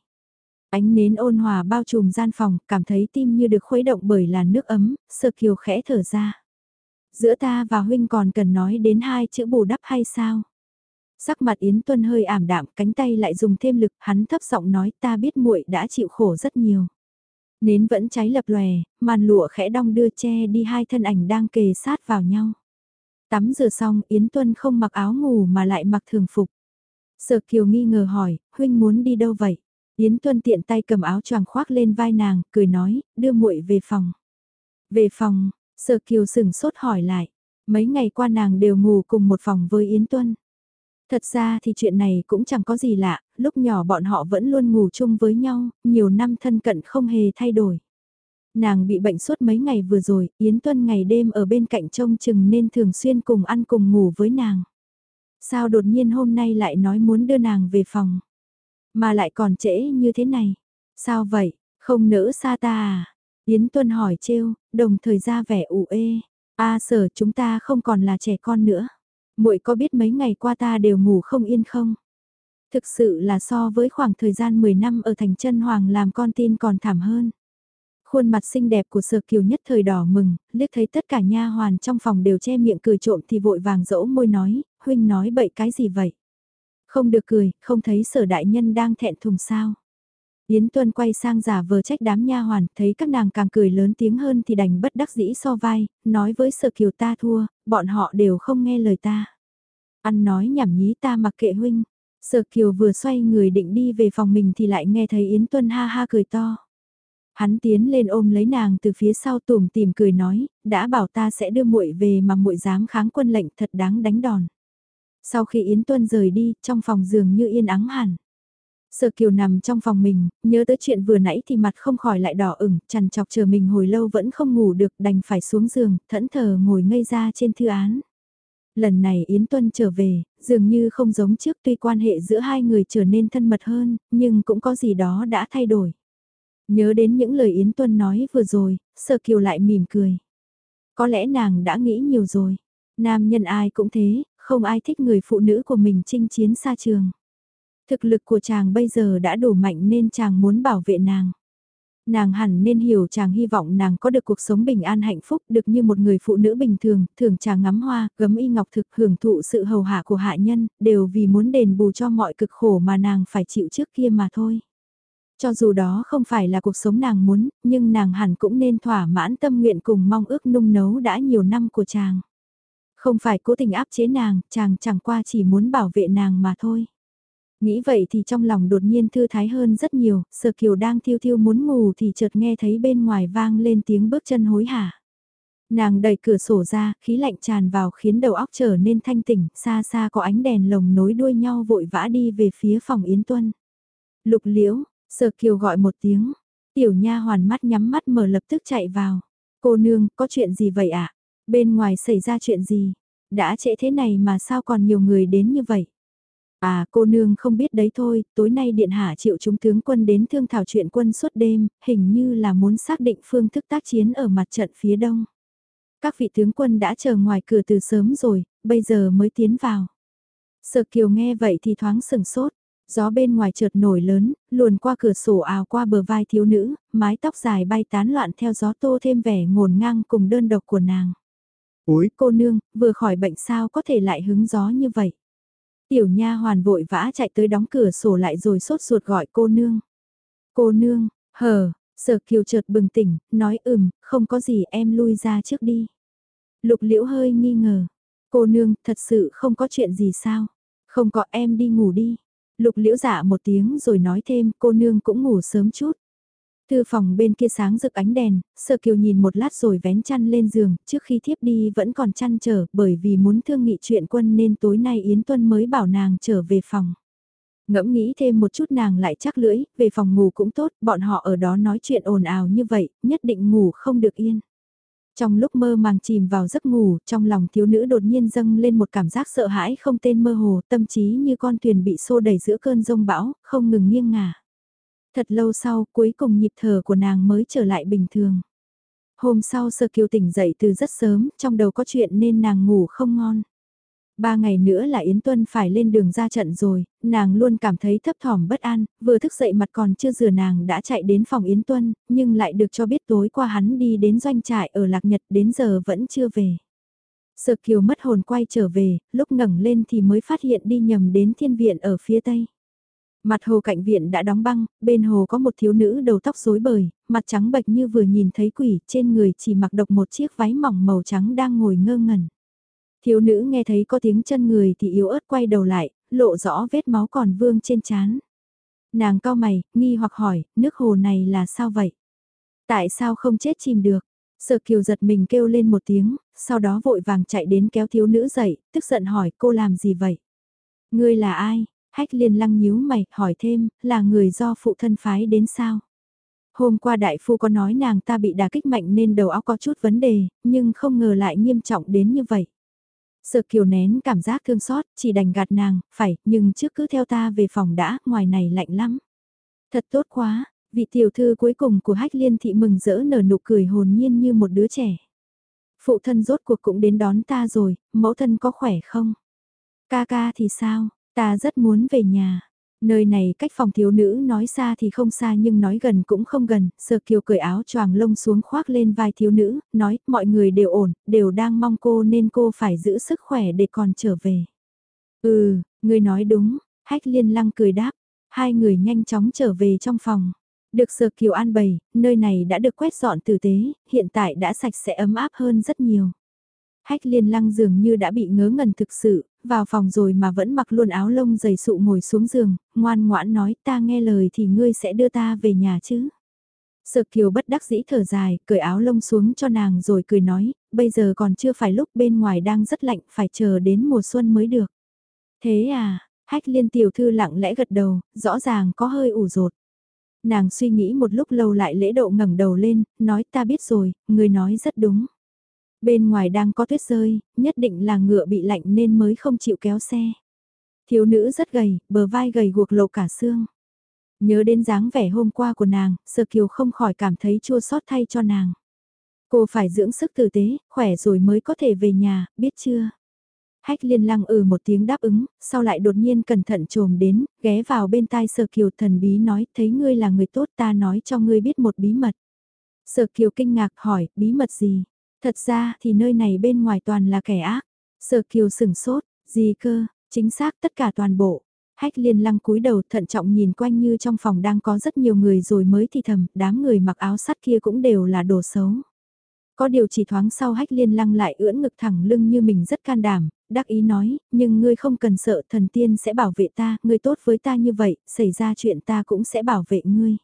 Ánh nến ôn hòa bao trùm gian phòng, cảm thấy tim như được khuấy động bởi làn nước ấm, sơ kiều khẽ thở ra. Giữa ta và huynh còn cần nói đến hai chữ bù đắp hay sao? Sắc mặt Yến Tuân hơi ảm đạm, cánh tay lại dùng thêm lực, hắn thấp giọng nói ta biết muội đã chịu khổ rất nhiều. Nến vẫn cháy lập lòe, màn lụa khẽ đong đưa che đi hai thân ảnh đang kề sát vào nhau. Tắm rửa xong, Yến Tuân không mặc áo ngủ mà lại mặc thường phục. Sở Kiều nghi ngờ hỏi, huynh muốn đi đâu vậy? Yến Tuân tiện tay cầm áo choàng khoác lên vai nàng, cười nói, đưa muội về phòng. Về phòng, Sở Kiều sừng sốt hỏi lại, mấy ngày qua nàng đều ngủ cùng một phòng với Yến Tuân. Thật ra thì chuyện này cũng chẳng có gì lạ, lúc nhỏ bọn họ vẫn luôn ngủ chung với nhau, nhiều năm thân cận không hề thay đổi. Nàng bị bệnh suốt mấy ngày vừa rồi, Yến Tuân ngày đêm ở bên cạnh trông chừng nên thường xuyên cùng ăn cùng ngủ với nàng. Sao đột nhiên hôm nay lại nói muốn đưa nàng về phòng? Mà lại còn trễ như thế này. Sao vậy, không nỡ xa ta à? Yến Tuân hỏi trêu, đồng thời ra vẻ ủ ê. A sở chúng ta không còn là trẻ con nữa. muội có biết mấy ngày qua ta đều ngủ không yên không? Thực sự là so với khoảng thời gian 10 năm ở thành chân hoàng làm con tin còn thảm hơn. Khuôn mặt xinh đẹp của Sở Kiều nhất thời đỏ mừng, liếc thấy tất cả nha hoàn trong phòng đều che miệng cười trộm thì vội vàng dỗ môi nói, huynh nói bậy cái gì vậy? Không được cười, không thấy Sở đại nhân đang thẹn thùng sao? Yến Tuân quay sang giả vờ trách đám nha hoàn, thấy các nàng càng cười lớn tiếng hơn thì đành bất đắc dĩ so vai, nói với Sở Kiều ta thua, bọn họ đều không nghe lời ta. Ăn nói nhảm nhí ta mặc kệ huynh. Sở Kiều vừa xoay người định đi về phòng mình thì lại nghe thấy Yến Tuân ha ha cười to. Hắn tiến lên ôm lấy nàng từ phía sau tùm tìm cười nói, đã bảo ta sẽ đưa muội về mà muội dám kháng quân lệnh thật đáng đánh đòn. Sau khi Yến Tuân rời đi, trong phòng giường như yên ắng hẳn. Sở Kiều nằm trong phòng mình, nhớ tới chuyện vừa nãy thì mặt không khỏi lại đỏ ửng, chằn chọc chờ mình hồi lâu vẫn không ngủ được, đành phải xuống giường, thẫn thờ ngồi ngây ra trên thư án. Lần này Yến Tuân trở về, dường như không giống trước tuy quan hệ giữa hai người trở nên thân mật hơn, nhưng cũng có gì đó đã thay đổi. Nhớ đến những lời Yến Tuân nói vừa rồi, Sở Kiều lại mỉm cười. Có lẽ nàng đã nghĩ nhiều rồi. Nam nhân ai cũng thế, không ai thích người phụ nữ của mình chinh chiến xa trường. Thực lực của chàng bây giờ đã đủ mạnh nên chàng muốn bảo vệ nàng. Nàng hẳn nên hiểu chàng hy vọng nàng có được cuộc sống bình an hạnh phúc được như một người phụ nữ bình thường, thường chàng ngắm hoa, gấm y ngọc thực hưởng thụ sự hầu hạ của hạ nhân, đều vì muốn đền bù cho mọi cực khổ mà nàng phải chịu trước kia mà thôi. Cho dù đó không phải là cuộc sống nàng muốn, nhưng nàng hẳn cũng nên thỏa mãn tâm nguyện cùng mong ước nung nấu đã nhiều năm của chàng. Không phải cố tình áp chế nàng, chàng chẳng qua chỉ muốn bảo vệ nàng mà thôi. Nghĩ vậy thì trong lòng đột nhiên thư thái hơn rất nhiều, sở kiều đang thiêu thiêu muốn ngủ thì chợt nghe thấy bên ngoài vang lên tiếng bước chân hối hả. Nàng đẩy cửa sổ ra, khí lạnh tràn vào khiến đầu óc trở nên thanh tỉnh, xa xa có ánh đèn lồng nối đuôi nhau vội vã đi về phía phòng Yến Tuân. Lục liễu, sở kiều gọi một tiếng, tiểu nha hoàn mắt nhắm mắt mở lập tức chạy vào. Cô nương, có chuyện gì vậy ạ? À? Bên ngoài xảy ra chuyện gì? Đã trễ thế này mà sao còn nhiều người đến như vậy? À cô nương không biết đấy thôi, tối nay điện hạ triệu chúng tướng quân đến thương thảo chuyện quân suốt đêm, hình như là muốn xác định phương thức tác chiến ở mặt trận phía đông. Các vị tướng quân đã chờ ngoài cửa từ sớm rồi, bây giờ mới tiến vào. Sở kiều nghe vậy thì thoáng sừng sốt, gió bên ngoài chợt nổi lớn, luồn qua cửa sổ ào qua bờ vai thiếu nữ, mái tóc dài bay tán loạn theo gió tô thêm vẻ ngổn ngang cùng đơn độc của nàng úi cô nương, vừa khỏi bệnh sao có thể lại hứng gió như vậy? Tiểu nha hoàn vội vã chạy tới đóng cửa sổ lại rồi sốt ruột gọi cô nương. Cô nương, hờ, sở kiều chợt bừng tỉnh, nói ừm, không có gì em lui ra trước đi. Lục liễu hơi nghi ngờ. Cô nương, thật sự không có chuyện gì sao? Không có em đi ngủ đi. Lục liễu giả một tiếng rồi nói thêm cô nương cũng ngủ sớm chút. Thư phòng bên kia sáng rực ánh đèn, Sở Kiều nhìn một lát rồi vén chăn lên giường, trước khi thiếp đi vẫn còn chăn trở bởi vì muốn thương nghị chuyện quân nên tối nay Yến Tuân mới bảo nàng trở về phòng. Ngẫm nghĩ thêm một chút nàng lại chắc lưỡi, về phòng ngủ cũng tốt, bọn họ ở đó nói chuyện ồn ào như vậy, nhất định ngủ không được yên. Trong lúc mơ màng chìm vào giấc ngủ, trong lòng thiếu nữ đột nhiên dâng lên một cảm giác sợ hãi không tên mơ hồ, tâm trí như con thuyền bị xô đẩy giữa cơn rông bão, không ngừng nghiêng ngả. Thật lâu sau, cuối cùng nhịp thở của nàng mới trở lại bình thường. Hôm sau sơ kiều tỉnh dậy từ rất sớm, trong đầu có chuyện nên nàng ngủ không ngon. Ba ngày nữa là Yến Tuân phải lên đường ra trận rồi, nàng luôn cảm thấy thấp thỏm bất an, vừa thức dậy mặt còn chưa rửa nàng đã chạy đến phòng Yến Tuân, nhưng lại được cho biết tối qua hắn đi đến doanh trại ở Lạc Nhật đến giờ vẫn chưa về. Sở kiều mất hồn quay trở về, lúc ngẩng lên thì mới phát hiện đi nhầm đến thiên viện ở phía tây. Mặt hồ cạnh viện đã đóng băng, bên hồ có một thiếu nữ đầu tóc rối bời, mặt trắng bệch như vừa nhìn thấy quỷ, trên người chỉ mặc độc một chiếc váy mỏng màu trắng đang ngồi ngơ ngẩn. Thiếu nữ nghe thấy có tiếng chân người thì yếu ớt quay đầu lại, lộ rõ vết máu còn vương trên trán. Nàng cao mày, nghi hoặc hỏi, nước hồ này là sao vậy? Tại sao không chết chìm được? Sở kiều giật mình kêu lên một tiếng, sau đó vội vàng chạy đến kéo thiếu nữ dậy, tức giận hỏi cô làm gì vậy? Ngươi là ai? Hách liên lăng nhíu mày, hỏi thêm, là người do phụ thân phái đến sao? Hôm qua đại phu có nói nàng ta bị đả kích mạnh nên đầu óc có chút vấn đề, nhưng không ngờ lại nghiêm trọng đến như vậy. Sợ kiều nén cảm giác thương xót, chỉ đành gạt nàng, phải, nhưng trước cứ theo ta về phòng đã, ngoài này lạnh lắm. Thật tốt quá, vị tiểu thư cuối cùng của hách liên thị mừng rỡ nở nụ cười hồn nhiên như một đứa trẻ. Phụ thân rốt cuộc cũng đến đón ta rồi, mẫu thân có khỏe không? Ca ca thì sao, ta rất muốn về nhà. Nơi này cách phòng thiếu nữ nói xa thì không xa nhưng nói gần cũng không gần, sờ kiều cởi áo choàng lông xuống khoác lên vai thiếu nữ, nói mọi người đều ổn, đều đang mong cô nên cô phải giữ sức khỏe để còn trở về. Ừ, người nói đúng, hách liên lăng cười đáp, hai người nhanh chóng trở về trong phòng. Được sờ kiều an bày, nơi này đã được quét dọn tử tế, hiện tại đã sạch sẽ ấm áp hơn rất nhiều. Hách liên lăng dường như đã bị ngớ ngẩn thực sự, vào phòng rồi mà vẫn mặc luôn áo lông dày sụ ngồi xuống giường, ngoan ngoãn nói ta nghe lời thì ngươi sẽ đưa ta về nhà chứ. Sợ kiều bất đắc dĩ thở dài, cởi áo lông xuống cho nàng rồi cười nói, bây giờ còn chưa phải lúc bên ngoài đang rất lạnh, phải chờ đến mùa xuân mới được. Thế à, hách liên tiểu thư lặng lẽ gật đầu, rõ ràng có hơi ủ rột. Nàng suy nghĩ một lúc lâu lại lễ độ ngẩng đầu lên, nói ta biết rồi, người nói rất đúng. Bên ngoài đang có tuyết rơi, nhất định là ngựa bị lạnh nên mới không chịu kéo xe. Thiếu nữ rất gầy, bờ vai gầy guộc lộ cả xương. Nhớ đến dáng vẻ hôm qua của nàng, Sơ Kiều không khỏi cảm thấy chua xót thay cho nàng. Cô phải dưỡng sức tử tế, khỏe rồi mới có thể về nhà, biết chưa? Hách liên lăng ừ một tiếng đáp ứng, sau lại đột nhiên cẩn thận trồm đến, ghé vào bên tai Sơ Kiều thần bí nói, thấy ngươi là người tốt ta nói cho ngươi biết một bí mật. Sở Kiều kinh ngạc hỏi, bí mật gì? Thật ra thì nơi này bên ngoài toàn là kẻ ác. Sở kiều sửng sốt, gì cơ, chính xác tất cả toàn bộ. Hách liên lăng cúi đầu thận trọng nhìn quanh như trong phòng đang có rất nhiều người rồi mới thì thầm, đám người mặc áo sắt kia cũng đều là đồ xấu. Có điều chỉ thoáng sau hách liên lăng lại ưỡn ngực thẳng lưng như mình rất can đảm, đắc ý nói, nhưng ngươi không cần sợ thần tiên sẽ bảo vệ ta, ngươi tốt với ta như vậy, xảy ra chuyện ta cũng sẽ bảo vệ ngươi.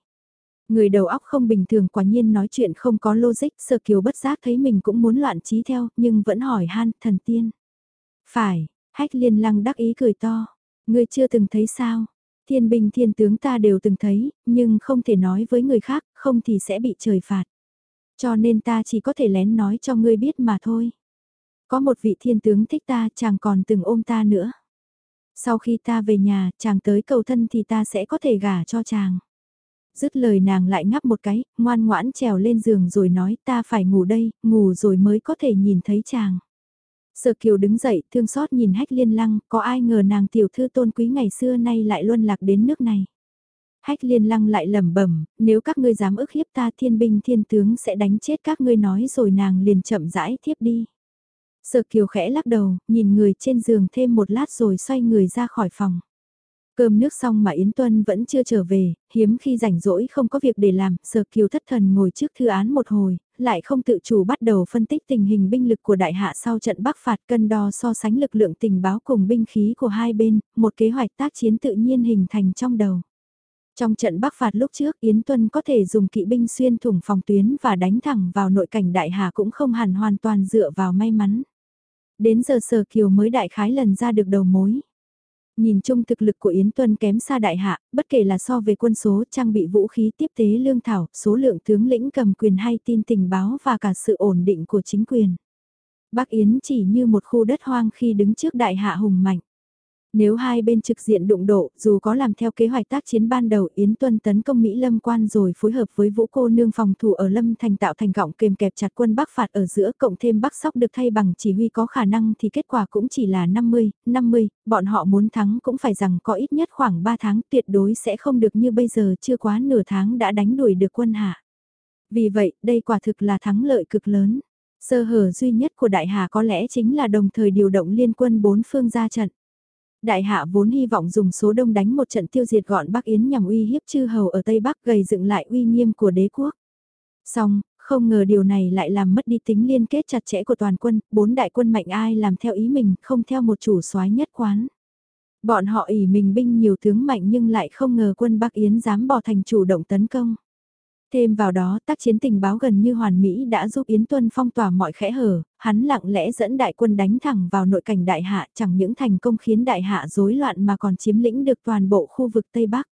Người đầu óc không bình thường quả nhiên nói chuyện không có logic, sơ kiều bất giác thấy mình cũng muốn loạn trí theo, nhưng vẫn hỏi han, thần tiên. Phải, hách liên lăng đắc ý cười to. Người chưa từng thấy sao? Thiên binh thiên tướng ta đều từng thấy, nhưng không thể nói với người khác, không thì sẽ bị trời phạt. Cho nên ta chỉ có thể lén nói cho ngươi biết mà thôi. Có một vị thiên tướng thích ta, chàng còn từng ôm ta nữa. Sau khi ta về nhà, chàng tới cầu thân thì ta sẽ có thể gả cho chàng. Dứt lời nàng lại ngắp một cái, ngoan ngoãn trèo lên giường rồi nói ta phải ngủ đây, ngủ rồi mới có thể nhìn thấy chàng. Sở kiều đứng dậy, thương xót nhìn hách liên lăng, có ai ngờ nàng tiểu thư tôn quý ngày xưa nay lại luân lạc đến nước này. Hách liên lăng lại lẩm bẩm, nếu các ngươi dám ức hiếp ta thiên binh thiên tướng sẽ đánh chết các ngươi nói rồi nàng liền chậm rãi thiếp đi. Sở kiều khẽ lắc đầu, nhìn người trên giường thêm một lát rồi xoay người ra khỏi phòng. Cơm nước xong mà Yến Tuân vẫn chưa trở về, hiếm khi rảnh rỗi không có việc để làm, Sở Kiều thất thần ngồi trước thư án một hồi, lại không tự chủ bắt đầu phân tích tình hình binh lực của đại hạ sau trận bắc phạt cân đo so sánh lực lượng tình báo cùng binh khí của hai bên, một kế hoạch tác chiến tự nhiên hình thành trong đầu. Trong trận bắc phạt lúc trước Yến Tuân có thể dùng kỵ binh xuyên thủng phòng tuyến và đánh thẳng vào nội cảnh đại hạ cũng không hẳn hoàn toàn dựa vào may mắn. Đến giờ Sở Kiều mới đại khái lần ra được đầu mối. Nhìn chung thực lực của Yến Tuân kém xa đại hạ, bất kể là so về quân số, trang bị vũ khí tiếp tế lương thảo, số lượng tướng lĩnh cầm quyền hay tin tình báo và cả sự ổn định của chính quyền. Bắc Yến chỉ như một khu đất hoang khi đứng trước đại hạ hùng mạnh. Nếu hai bên trực diện đụng độ, dù có làm theo kế hoạch tác chiến ban đầu Yến Tuân tấn công Mỹ Lâm quan rồi phối hợp với vũ cô nương phòng thủ ở Lâm Thành tạo thành gọng kềm kẹp chặt quân Bắc phạt ở giữa cộng thêm Bắc Sóc được thay bằng chỉ huy có khả năng thì kết quả cũng chỉ là 50, 50, bọn họ muốn thắng cũng phải rằng có ít nhất khoảng 3 tháng tuyệt đối sẽ không được như bây giờ chưa quá nửa tháng đã đánh đuổi được quân hạ. Vì vậy, đây quả thực là thắng lợi cực lớn. Sơ hở duy nhất của đại hạ có lẽ chính là đồng thời điều động liên quân bốn phương ra trận. Đại hạ vốn hy vọng dùng số đông đánh một trận tiêu diệt gọn Bắc Yến nhằm uy hiếp chư hầu ở Tây Bắc gầy dựng lại uy nghiêm của đế quốc. Song, không ngờ điều này lại làm mất đi tính liên kết chặt chẽ của toàn quân, bốn đại quân mạnh ai làm theo ý mình, không theo một chủ soái nhất quán. Bọn họ ỉ mình binh nhiều tướng mạnh nhưng lại không ngờ quân Bắc Yến dám bỏ thành chủ động tấn công. Thêm vào đó, tác chiến tình báo gần như hoàn mỹ đã giúp Yến Tuân phong tỏa mọi khẽ hở, hắn lặng lẽ dẫn đại quân đánh thẳng vào nội cảnh đại hạ chẳng những thành công khiến đại hạ rối loạn mà còn chiếm lĩnh được toàn bộ khu vực Tây Bắc.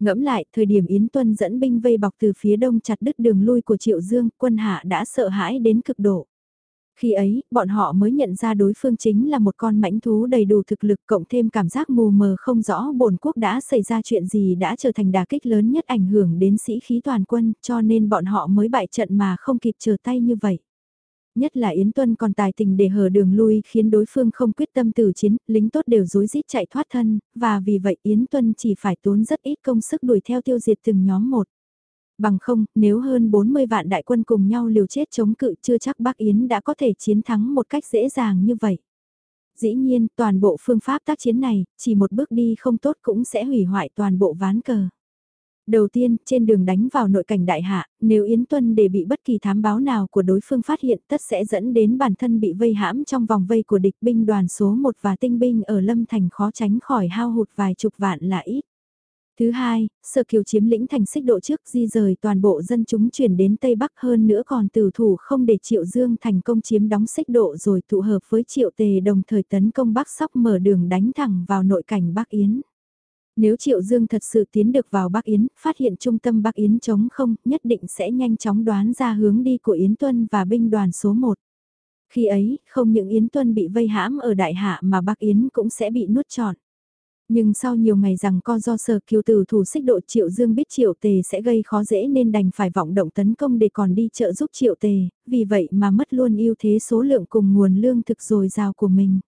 Ngẫm lại, thời điểm Yến Tuân dẫn binh vây bọc từ phía đông chặt đứt đường lui của Triệu Dương, quân hạ đã sợ hãi đến cực độ. Khi ấy, bọn họ mới nhận ra đối phương chính là một con mãnh thú đầy đủ thực lực cộng thêm cảm giác mù mờ không rõ bổn quốc đã xảy ra chuyện gì đã trở thành đà kích lớn nhất ảnh hưởng đến sĩ khí toàn quân cho nên bọn họ mới bại trận mà không kịp chờ tay như vậy. Nhất là Yến Tuân còn tài tình để hở đường lui khiến đối phương không quyết tâm tử chiến, lính tốt đều rối rít chạy thoát thân, và vì vậy Yến Tuân chỉ phải tốn rất ít công sức đuổi theo tiêu diệt từng nhóm một. Bằng không, nếu hơn 40 vạn đại quân cùng nhau liều chết chống cự chưa chắc Bắc Yến đã có thể chiến thắng một cách dễ dàng như vậy. Dĩ nhiên, toàn bộ phương pháp tác chiến này, chỉ một bước đi không tốt cũng sẽ hủy hoại toàn bộ ván cờ. Đầu tiên, trên đường đánh vào nội cảnh đại hạ, nếu Yến Tuân để bị bất kỳ thám báo nào của đối phương phát hiện tất sẽ dẫn đến bản thân bị vây hãm trong vòng vây của địch binh đoàn số 1 và tinh binh ở Lâm Thành khó tránh khỏi hao hụt vài chục vạn là ít. Thứ hai, Sở Kiều chiếm lĩnh thành xích độ trước di rời toàn bộ dân chúng chuyển đến Tây Bắc hơn nữa còn tử thủ không để Triệu Dương thành công chiếm đóng xích độ rồi tụ hợp với Triệu Tề đồng thời tấn công Bắc Sóc mở đường đánh thẳng vào nội cảnh Bắc Yến. Nếu Triệu Dương thật sự tiến được vào Bắc Yến, phát hiện trung tâm Bắc Yến chống không, nhất định sẽ nhanh chóng đoán ra hướng đi của Yến Tuân và binh đoàn số 1. Khi ấy, không những Yến Tuân bị vây hãm ở Đại Hạ mà Bắc Yến cũng sẽ bị nuốt trọn. Nhưng sau nhiều ngày rằng co do sở kiều tử thủ xích độ triệu dương biết triệu tề sẽ gây khó dễ nên đành phải vọng động tấn công để còn đi trợ giúp triệu tề, vì vậy mà mất luôn ưu thế số lượng cùng nguồn lương thực dồi dào của mình.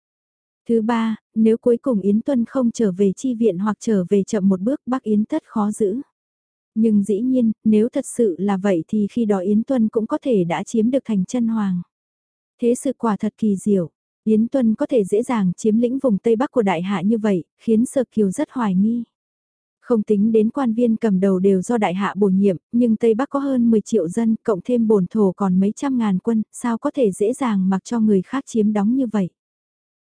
Thứ ba, nếu cuối cùng Yến Tuân không trở về chi viện hoặc trở về chậm một bước bác Yến tất khó giữ. Nhưng dĩ nhiên, nếu thật sự là vậy thì khi đó Yến Tuân cũng có thể đã chiếm được thành chân hoàng. Thế sự quả thật kỳ diệu. Yến Tuân có thể dễ dàng chiếm lĩnh vùng Tây Bắc của Đại Hạ như vậy, khiến Sở Kiều rất hoài nghi. Không tính đến quan viên cầm đầu đều do Đại Hạ bổ nhiệm, nhưng Tây Bắc có hơn 10 triệu dân, cộng thêm bồn thổ còn mấy trăm ngàn quân, sao có thể dễ dàng mặc cho người khác chiếm đóng như vậy.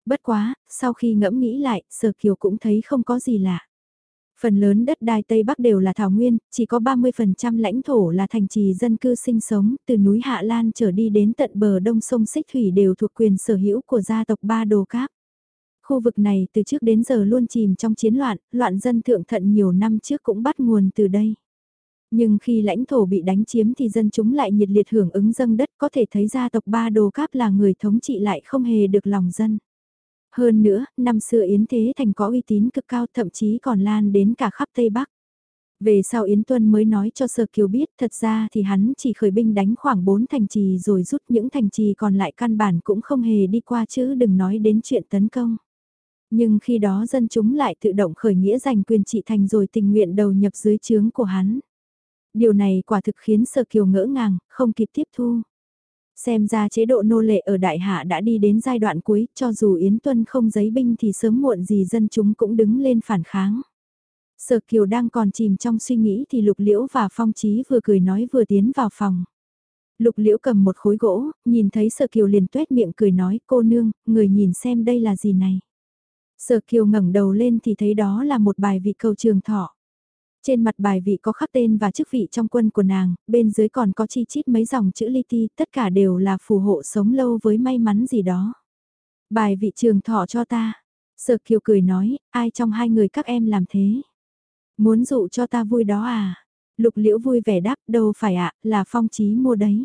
Bất quá, sau khi ngẫm nghĩ lại, Sở Kiều cũng thấy không có gì lạ. Phần lớn đất đai Tây Bắc đều là thảo nguyên, chỉ có 30% lãnh thổ là thành trì dân cư sinh sống, từ núi Hạ Lan trở đi đến tận bờ đông sông Xích Thủy đều thuộc quyền sở hữu của gia tộc Ba Đồ Cáp. Khu vực này từ trước đến giờ luôn chìm trong chiến loạn, loạn dân thượng thận nhiều năm trước cũng bắt nguồn từ đây. Nhưng khi lãnh thổ bị đánh chiếm thì dân chúng lại nhiệt liệt hưởng ứng dâng đất có thể thấy gia tộc Ba Đồ Cáp là người thống trị lại không hề được lòng dân. Hơn nữa, năm xưa Yến Thế Thành có uy tín cực cao thậm chí còn lan đến cả khắp Tây Bắc. Về sau Yến Tuân mới nói cho Sơ Kiều biết thật ra thì hắn chỉ khởi binh đánh khoảng 4 thành trì rồi rút những thành trì còn lại căn bản cũng không hề đi qua chứ đừng nói đến chuyện tấn công. Nhưng khi đó dân chúng lại tự động khởi nghĩa giành quyền trị thành rồi tình nguyện đầu nhập dưới chướng của hắn. Điều này quả thực khiến Sơ Kiều ngỡ ngàng, không kịp tiếp thu. Xem ra chế độ nô lệ ở Đại Hạ đã đi đến giai đoạn cuối, cho dù Yến Tuân không giấy binh thì sớm muộn gì dân chúng cũng đứng lên phản kháng. Sở Kiều đang còn chìm trong suy nghĩ thì Lục Liễu và Phong Chí vừa cười nói vừa tiến vào phòng. Lục Liễu cầm một khối gỗ, nhìn thấy Sở Kiều liền tuét miệng cười nói cô nương, người nhìn xem đây là gì này. Sở Kiều ngẩng đầu lên thì thấy đó là một bài vị cầu trường thọ. Trên mặt bài vị có khắc tên và chức vị trong quân của nàng, bên dưới còn có chi chít mấy dòng chữ li ti, tất cả đều là phù hộ sống lâu với may mắn gì đó. Bài vị trường thọ cho ta. Sở Kiều cười nói, ai trong hai người các em làm thế? Muốn dụ cho ta vui đó à? Lục liễu vui vẻ đáp, đâu phải ạ, là phong trí mua đấy.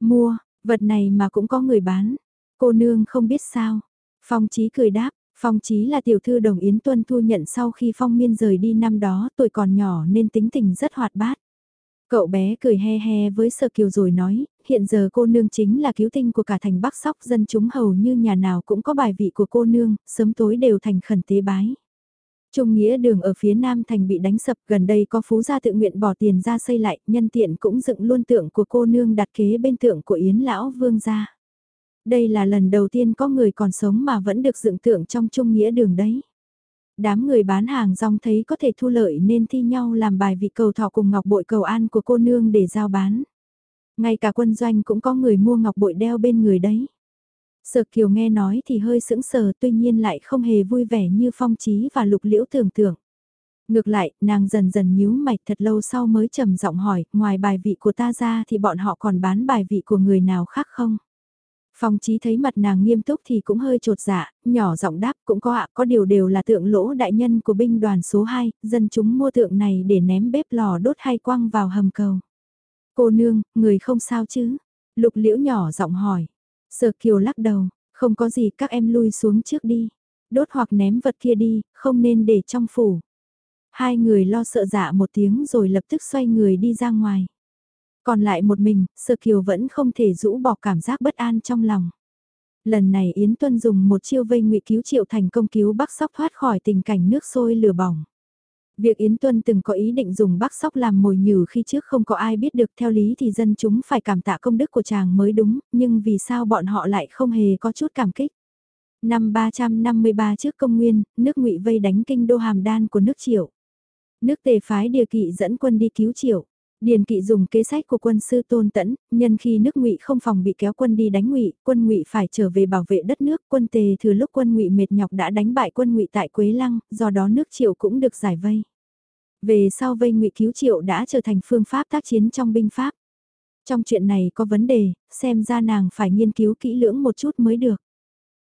Mua, vật này mà cũng có người bán. Cô nương không biết sao. Phong trí cười đáp, Phong Chí là tiểu thư đồng Yến Tuân thu nhận sau khi Phong Miên rời đi năm đó, tuổi còn nhỏ nên tính tình rất hoạt bát. Cậu bé cười he he với Sơ Kiều rồi nói, hiện giờ cô nương chính là cứu tinh của cả thành Bắc Sóc dân chúng hầu như nhà nào cũng có bài vị của cô nương, sớm tối đều thành khẩn tế bái. Trung nghĩa đường ở phía nam thành bị đánh sập gần đây có phú gia tự nguyện bỏ tiền ra xây lại, nhân tiện cũng dựng luôn tượng của cô nương đặt kế bên tượng của Yến Lão Vương gia. Đây là lần đầu tiên có người còn sống mà vẫn được dựng tượng trong Trung nghĩa đường đấy. Đám người bán hàng rong thấy có thể thu lợi nên thi nhau làm bài vị cầu thọ cùng ngọc bội cầu an của cô nương để giao bán. Ngay cả quân doanh cũng có người mua ngọc bội đeo bên người đấy. Sở Kiều nghe nói thì hơi sững sờ tuy nhiên lại không hề vui vẻ như phong trí và lục liễu tưởng tượng. Ngược lại, nàng dần dần nhíu mày thật lâu sau mới trầm giọng hỏi, ngoài bài vị của ta ra thì bọn họ còn bán bài vị của người nào khác không? Phong trí thấy mặt nàng nghiêm túc thì cũng hơi trột dạ, nhỏ giọng đáp cũng có ạ, có điều đều là tượng lỗ đại nhân của binh đoàn số 2, dân chúng mua tượng này để ném bếp lò đốt hay quăng vào hầm cầu. Cô nương, người không sao chứ? Lục liễu nhỏ giọng hỏi. Sở kiều lắc đầu, không có gì các em lui xuống trước đi. Đốt hoặc ném vật kia đi, không nên để trong phủ. Hai người lo sợ dạ một tiếng rồi lập tức xoay người đi ra ngoài. Còn lại một mình, sơ Kiều vẫn không thể rũ bỏ cảm giác bất an trong lòng. Lần này Yến Tuân dùng một chiêu vây ngụy cứu triệu thành công cứu Bắc Sóc thoát khỏi tình cảnh nước sôi lửa bỏng. Việc Yến Tuân từng có ý định dùng Bắc Sóc làm mồi nhử khi trước không có ai biết được theo lý thì dân chúng phải cảm tạ công đức của chàng mới đúng, nhưng vì sao bọn họ lại không hề có chút cảm kích. Năm 353 trước công nguyên, nước ngụy vây đánh kinh đô hàm đan của nước triệu. Nước tề phái địa kỵ dẫn quân đi cứu triệu. Điền Kỵ dùng kế sách của quân sư Tôn Tẫn, nhân khi nước Ngụy không phòng bị kéo quân đi đánh Ngụy, quân Ngụy phải trở về bảo vệ đất nước, quân Tề thừa lúc quân Ngụy mệt nhọc đã đánh bại quân Ngụy tại Quế Lăng, do đó nước Triệu cũng được giải vây. Về sau vây Ngụy cứu Triệu đã trở thành phương pháp tác chiến trong binh pháp. Trong chuyện này có vấn đề, xem ra nàng phải nghiên cứu kỹ lưỡng một chút mới được.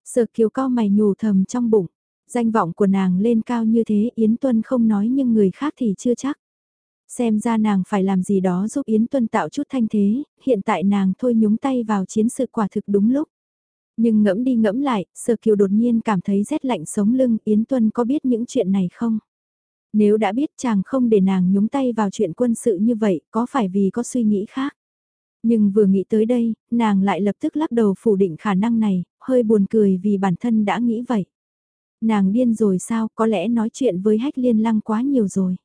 Sở Kiều cao mày nhủ thầm trong bụng, danh vọng của nàng lên cao như thế Yến Tuân không nói nhưng người khác thì chưa chắc. Xem ra nàng phải làm gì đó giúp Yến Tuân tạo chút thanh thế, hiện tại nàng thôi nhúng tay vào chiến sự quả thực đúng lúc. Nhưng ngẫm đi ngẫm lại, Sở Kiều đột nhiên cảm thấy rét lạnh sống lưng, Yến Tuân có biết những chuyện này không? Nếu đã biết chàng không để nàng nhúng tay vào chuyện quân sự như vậy, có phải vì có suy nghĩ khác? Nhưng vừa nghĩ tới đây, nàng lại lập tức lắc đầu phủ định khả năng này, hơi buồn cười vì bản thân đã nghĩ vậy. Nàng điên rồi sao, có lẽ nói chuyện với hách liên lăng quá nhiều rồi.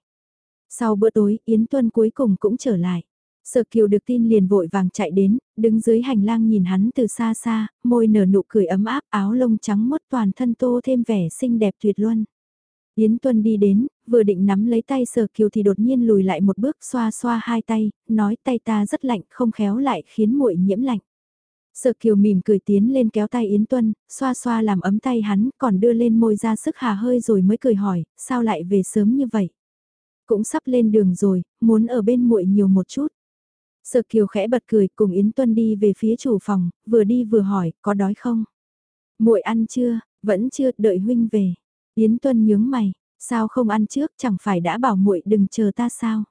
Sau bữa tối, Yến Tuân cuối cùng cũng trở lại. Sở Kiều được tin liền vội vàng chạy đến, đứng dưới hành lang nhìn hắn từ xa xa, môi nở nụ cười ấm áp, áo lông trắng mốt toàn thân tô thêm vẻ xinh đẹp tuyệt luân. Yến Tuân đi đến, vừa định nắm lấy tay Sở Kiều thì đột nhiên lùi lại một bước xoa xoa hai tay, nói tay ta rất lạnh không khéo lại khiến muội nhiễm lạnh. Sở Kiều mỉm cười tiến lên kéo tay Yến Tuân, xoa xoa làm ấm tay hắn, còn đưa lên môi ra sức hà hơi rồi mới cười hỏi, sao lại về sớm như vậy? Cũng sắp lên đường rồi, muốn ở bên muội nhiều một chút. Sở Kiều khẽ bật cười cùng Yến Tuân đi về phía chủ phòng, vừa đi vừa hỏi, có đói không? Muội ăn chưa, vẫn chưa, đợi huynh về. Yến Tuân nhướng mày, sao không ăn trước, chẳng phải đã bảo muội đừng chờ ta sao?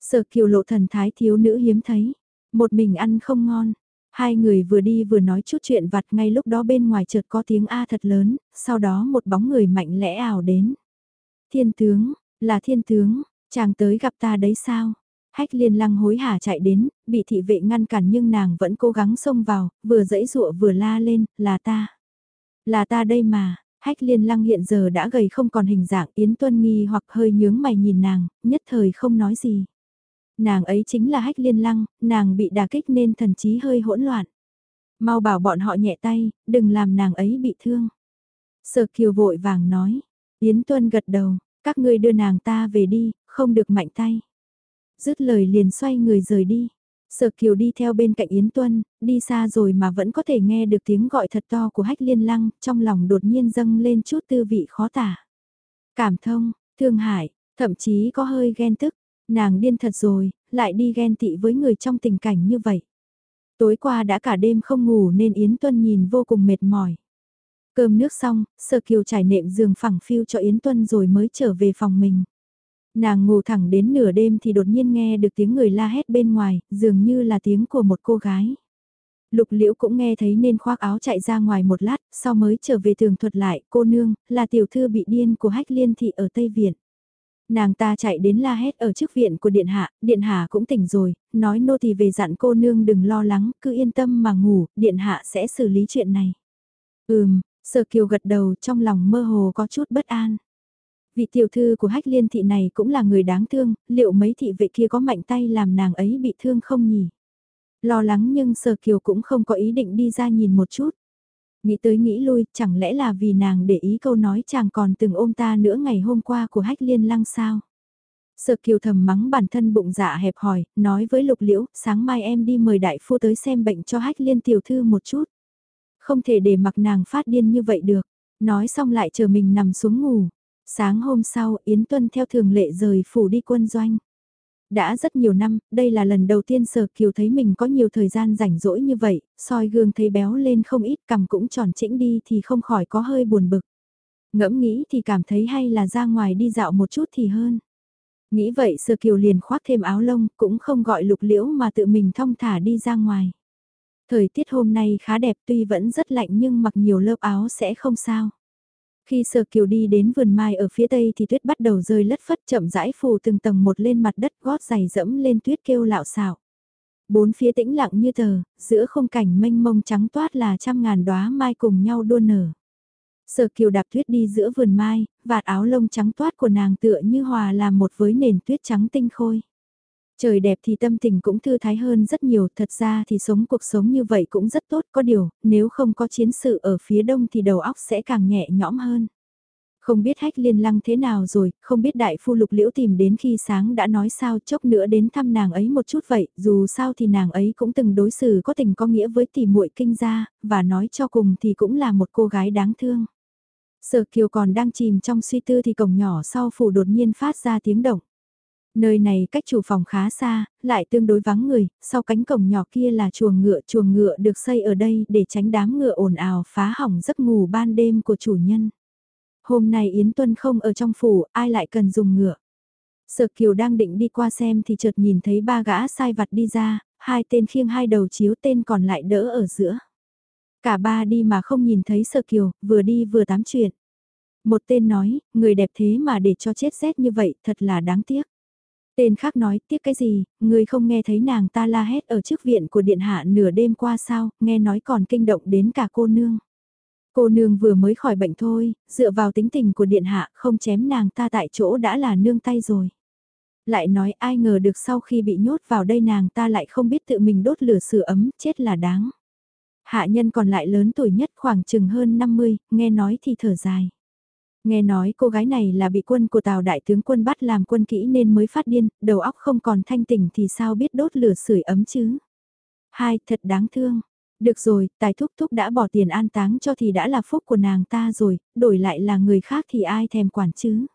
Sở Kiều lộ thần thái thiếu nữ hiếm thấy, một mình ăn không ngon. Hai người vừa đi vừa nói chút chuyện vặt ngay lúc đó bên ngoài chợt có tiếng A thật lớn, sau đó một bóng người mạnh lẽ ảo đến. Thiên tướng, là thiên tướng, chàng tới gặp ta đấy sao? Hách liên lăng hối hả chạy đến, bị thị vệ ngăn cản nhưng nàng vẫn cố gắng xông vào, vừa dẫy dụa vừa la lên, là ta. Là ta đây mà, hách liên lăng hiện giờ đã gầy không còn hình dạng Yến Tuân nghi hoặc hơi nhướng mày nhìn nàng, nhất thời không nói gì. Nàng ấy chính là hách liên lăng, nàng bị đà kích nên thần trí hơi hỗn loạn. Mau bảo bọn họ nhẹ tay, đừng làm nàng ấy bị thương. Sở kiều vội vàng nói, Yến Tuân gật đầu, các ngươi đưa nàng ta về đi, không được mạnh tay. Dứt lời liền xoay người rời đi. Sở Kiều đi theo bên cạnh Yến Tuân, đi xa rồi mà vẫn có thể nghe được tiếng gọi thật to của hách liên lăng, trong lòng đột nhiên dâng lên chút tư vị khó tả. Cảm thông, thương hại, thậm chí có hơi ghen tức, nàng điên thật rồi, lại đi ghen tị với người trong tình cảnh như vậy. Tối qua đã cả đêm không ngủ nên Yến Tuân nhìn vô cùng mệt mỏi. Cơm nước xong, Sở Kiều trải nệm giường phẳng phiu cho Yến Tuân rồi mới trở về phòng mình. Nàng ngủ thẳng đến nửa đêm thì đột nhiên nghe được tiếng người la hét bên ngoài, dường như là tiếng của một cô gái. Lục liễu cũng nghe thấy nên khoác áo chạy ra ngoài một lát, sau mới trở về tường thuật lại, cô nương, là tiểu thư bị điên của hách liên thị ở Tây Viện. Nàng ta chạy đến la hét ở trước viện của điện hạ, điện hạ cũng tỉnh rồi, nói nô thì về dặn cô nương đừng lo lắng, cứ yên tâm mà ngủ, điện hạ sẽ xử lý chuyện này. Ừm, Sở Kiều gật đầu trong lòng mơ hồ có chút bất an. Vị tiểu thư của hách liên thị này cũng là người đáng thương, liệu mấy thị vệ kia có mạnh tay làm nàng ấy bị thương không nhỉ? Lo lắng nhưng Sở Kiều cũng không có ý định đi ra nhìn một chút. Nghĩ tới nghĩ lui, chẳng lẽ là vì nàng để ý câu nói chàng còn từng ôm ta nữa ngày hôm qua của hách liên lăng sao? Sở Kiều thầm mắng bản thân bụng dạ hẹp hòi, nói với Lục Liễu, sáng mai em đi mời đại phu tới xem bệnh cho hách liên tiểu thư một chút. Không thể để mặc nàng phát điên như vậy được, nói xong lại chờ mình nằm xuống ngủ. Sáng hôm sau, Yến Tuân theo thường lệ rời phủ đi quân doanh. Đã rất nhiều năm, đây là lần đầu tiên Sở Kiều thấy mình có nhiều thời gian rảnh rỗi như vậy, soi gương thấy béo lên không ít cầm cũng tròn chỉnh đi thì không khỏi có hơi buồn bực. Ngẫm nghĩ thì cảm thấy hay là ra ngoài đi dạo một chút thì hơn. Nghĩ vậy Sở Kiều liền khoác thêm áo lông, cũng không gọi lục liễu mà tự mình thong thả đi ra ngoài. Thời tiết hôm nay khá đẹp tuy vẫn rất lạnh nhưng mặc nhiều lớp áo sẽ không sao. Khi Sở Kiều đi đến vườn mai ở phía tây thì tuyết bắt đầu rơi lất phất chậm rãi phủ từng tầng một lên mặt đất gót giày dẫm lên tuyết kêu lạo xạo. Bốn phía tĩnh lặng như tờ, giữa không cảnh mênh mông trắng toát là trăm ngàn đóa mai cùng nhau đua nở. Sở Kiều đạp tuyết đi giữa vườn mai, vạt áo lông trắng toát của nàng tựa như hòa làm một với nền tuyết trắng tinh khôi. Trời đẹp thì tâm tình cũng thư thái hơn rất nhiều, thật ra thì sống cuộc sống như vậy cũng rất tốt, có điều, nếu không có chiến sự ở phía đông thì đầu óc sẽ càng nhẹ nhõm hơn. Không biết hách liên lăng thế nào rồi, không biết đại phu lục liễu tìm đến khi sáng đã nói sao chốc nữa đến thăm nàng ấy một chút vậy, dù sao thì nàng ấy cũng từng đối xử có tình có nghĩa với tỷ muội kinh gia, và nói cho cùng thì cũng là một cô gái đáng thương. Sở kiều còn đang chìm trong suy tư thì cổng nhỏ sau phủ đột nhiên phát ra tiếng động. Nơi này cách chủ phòng khá xa, lại tương đối vắng người, sau cánh cổng nhỏ kia là chuồng ngựa, chuồng ngựa được xây ở đây để tránh đám ngựa ồn ào phá hỏng giấc ngủ ban đêm của chủ nhân. Hôm nay Yến Tuân không ở trong phủ, ai lại cần dùng ngựa. Sở Kiều đang định đi qua xem thì chợt nhìn thấy ba gã sai vặt đi ra, hai tên khiêng hai đầu chiếu tên còn lại đỡ ở giữa. Cả ba đi mà không nhìn thấy Sở Kiều, vừa đi vừa tám chuyện. Một tên nói, người đẹp thế mà để cho chết rét như vậy, thật là đáng tiếc. Tên khác nói, tiếc cái gì, người không nghe thấy nàng ta la hét ở trước viện của điện hạ nửa đêm qua sao, nghe nói còn kinh động đến cả cô nương. Cô nương vừa mới khỏi bệnh thôi, dựa vào tính tình của điện hạ không chém nàng ta tại chỗ đã là nương tay rồi. Lại nói ai ngờ được sau khi bị nhốt vào đây nàng ta lại không biết tự mình đốt lửa sửa ấm, chết là đáng. Hạ nhân còn lại lớn tuổi nhất khoảng chừng hơn 50, nghe nói thì thở dài. Nghe nói cô gái này là bị quân của Tào đại tướng quân bắt làm quân kỹ nên mới phát điên, đầu óc không còn thanh tỉnh thì sao biết đốt lửa sưởi ấm chứ. Hai, thật đáng thương. Được rồi, tài thúc thúc đã bỏ tiền an táng cho thì đã là phúc của nàng ta rồi, đổi lại là người khác thì ai thèm quản chứ.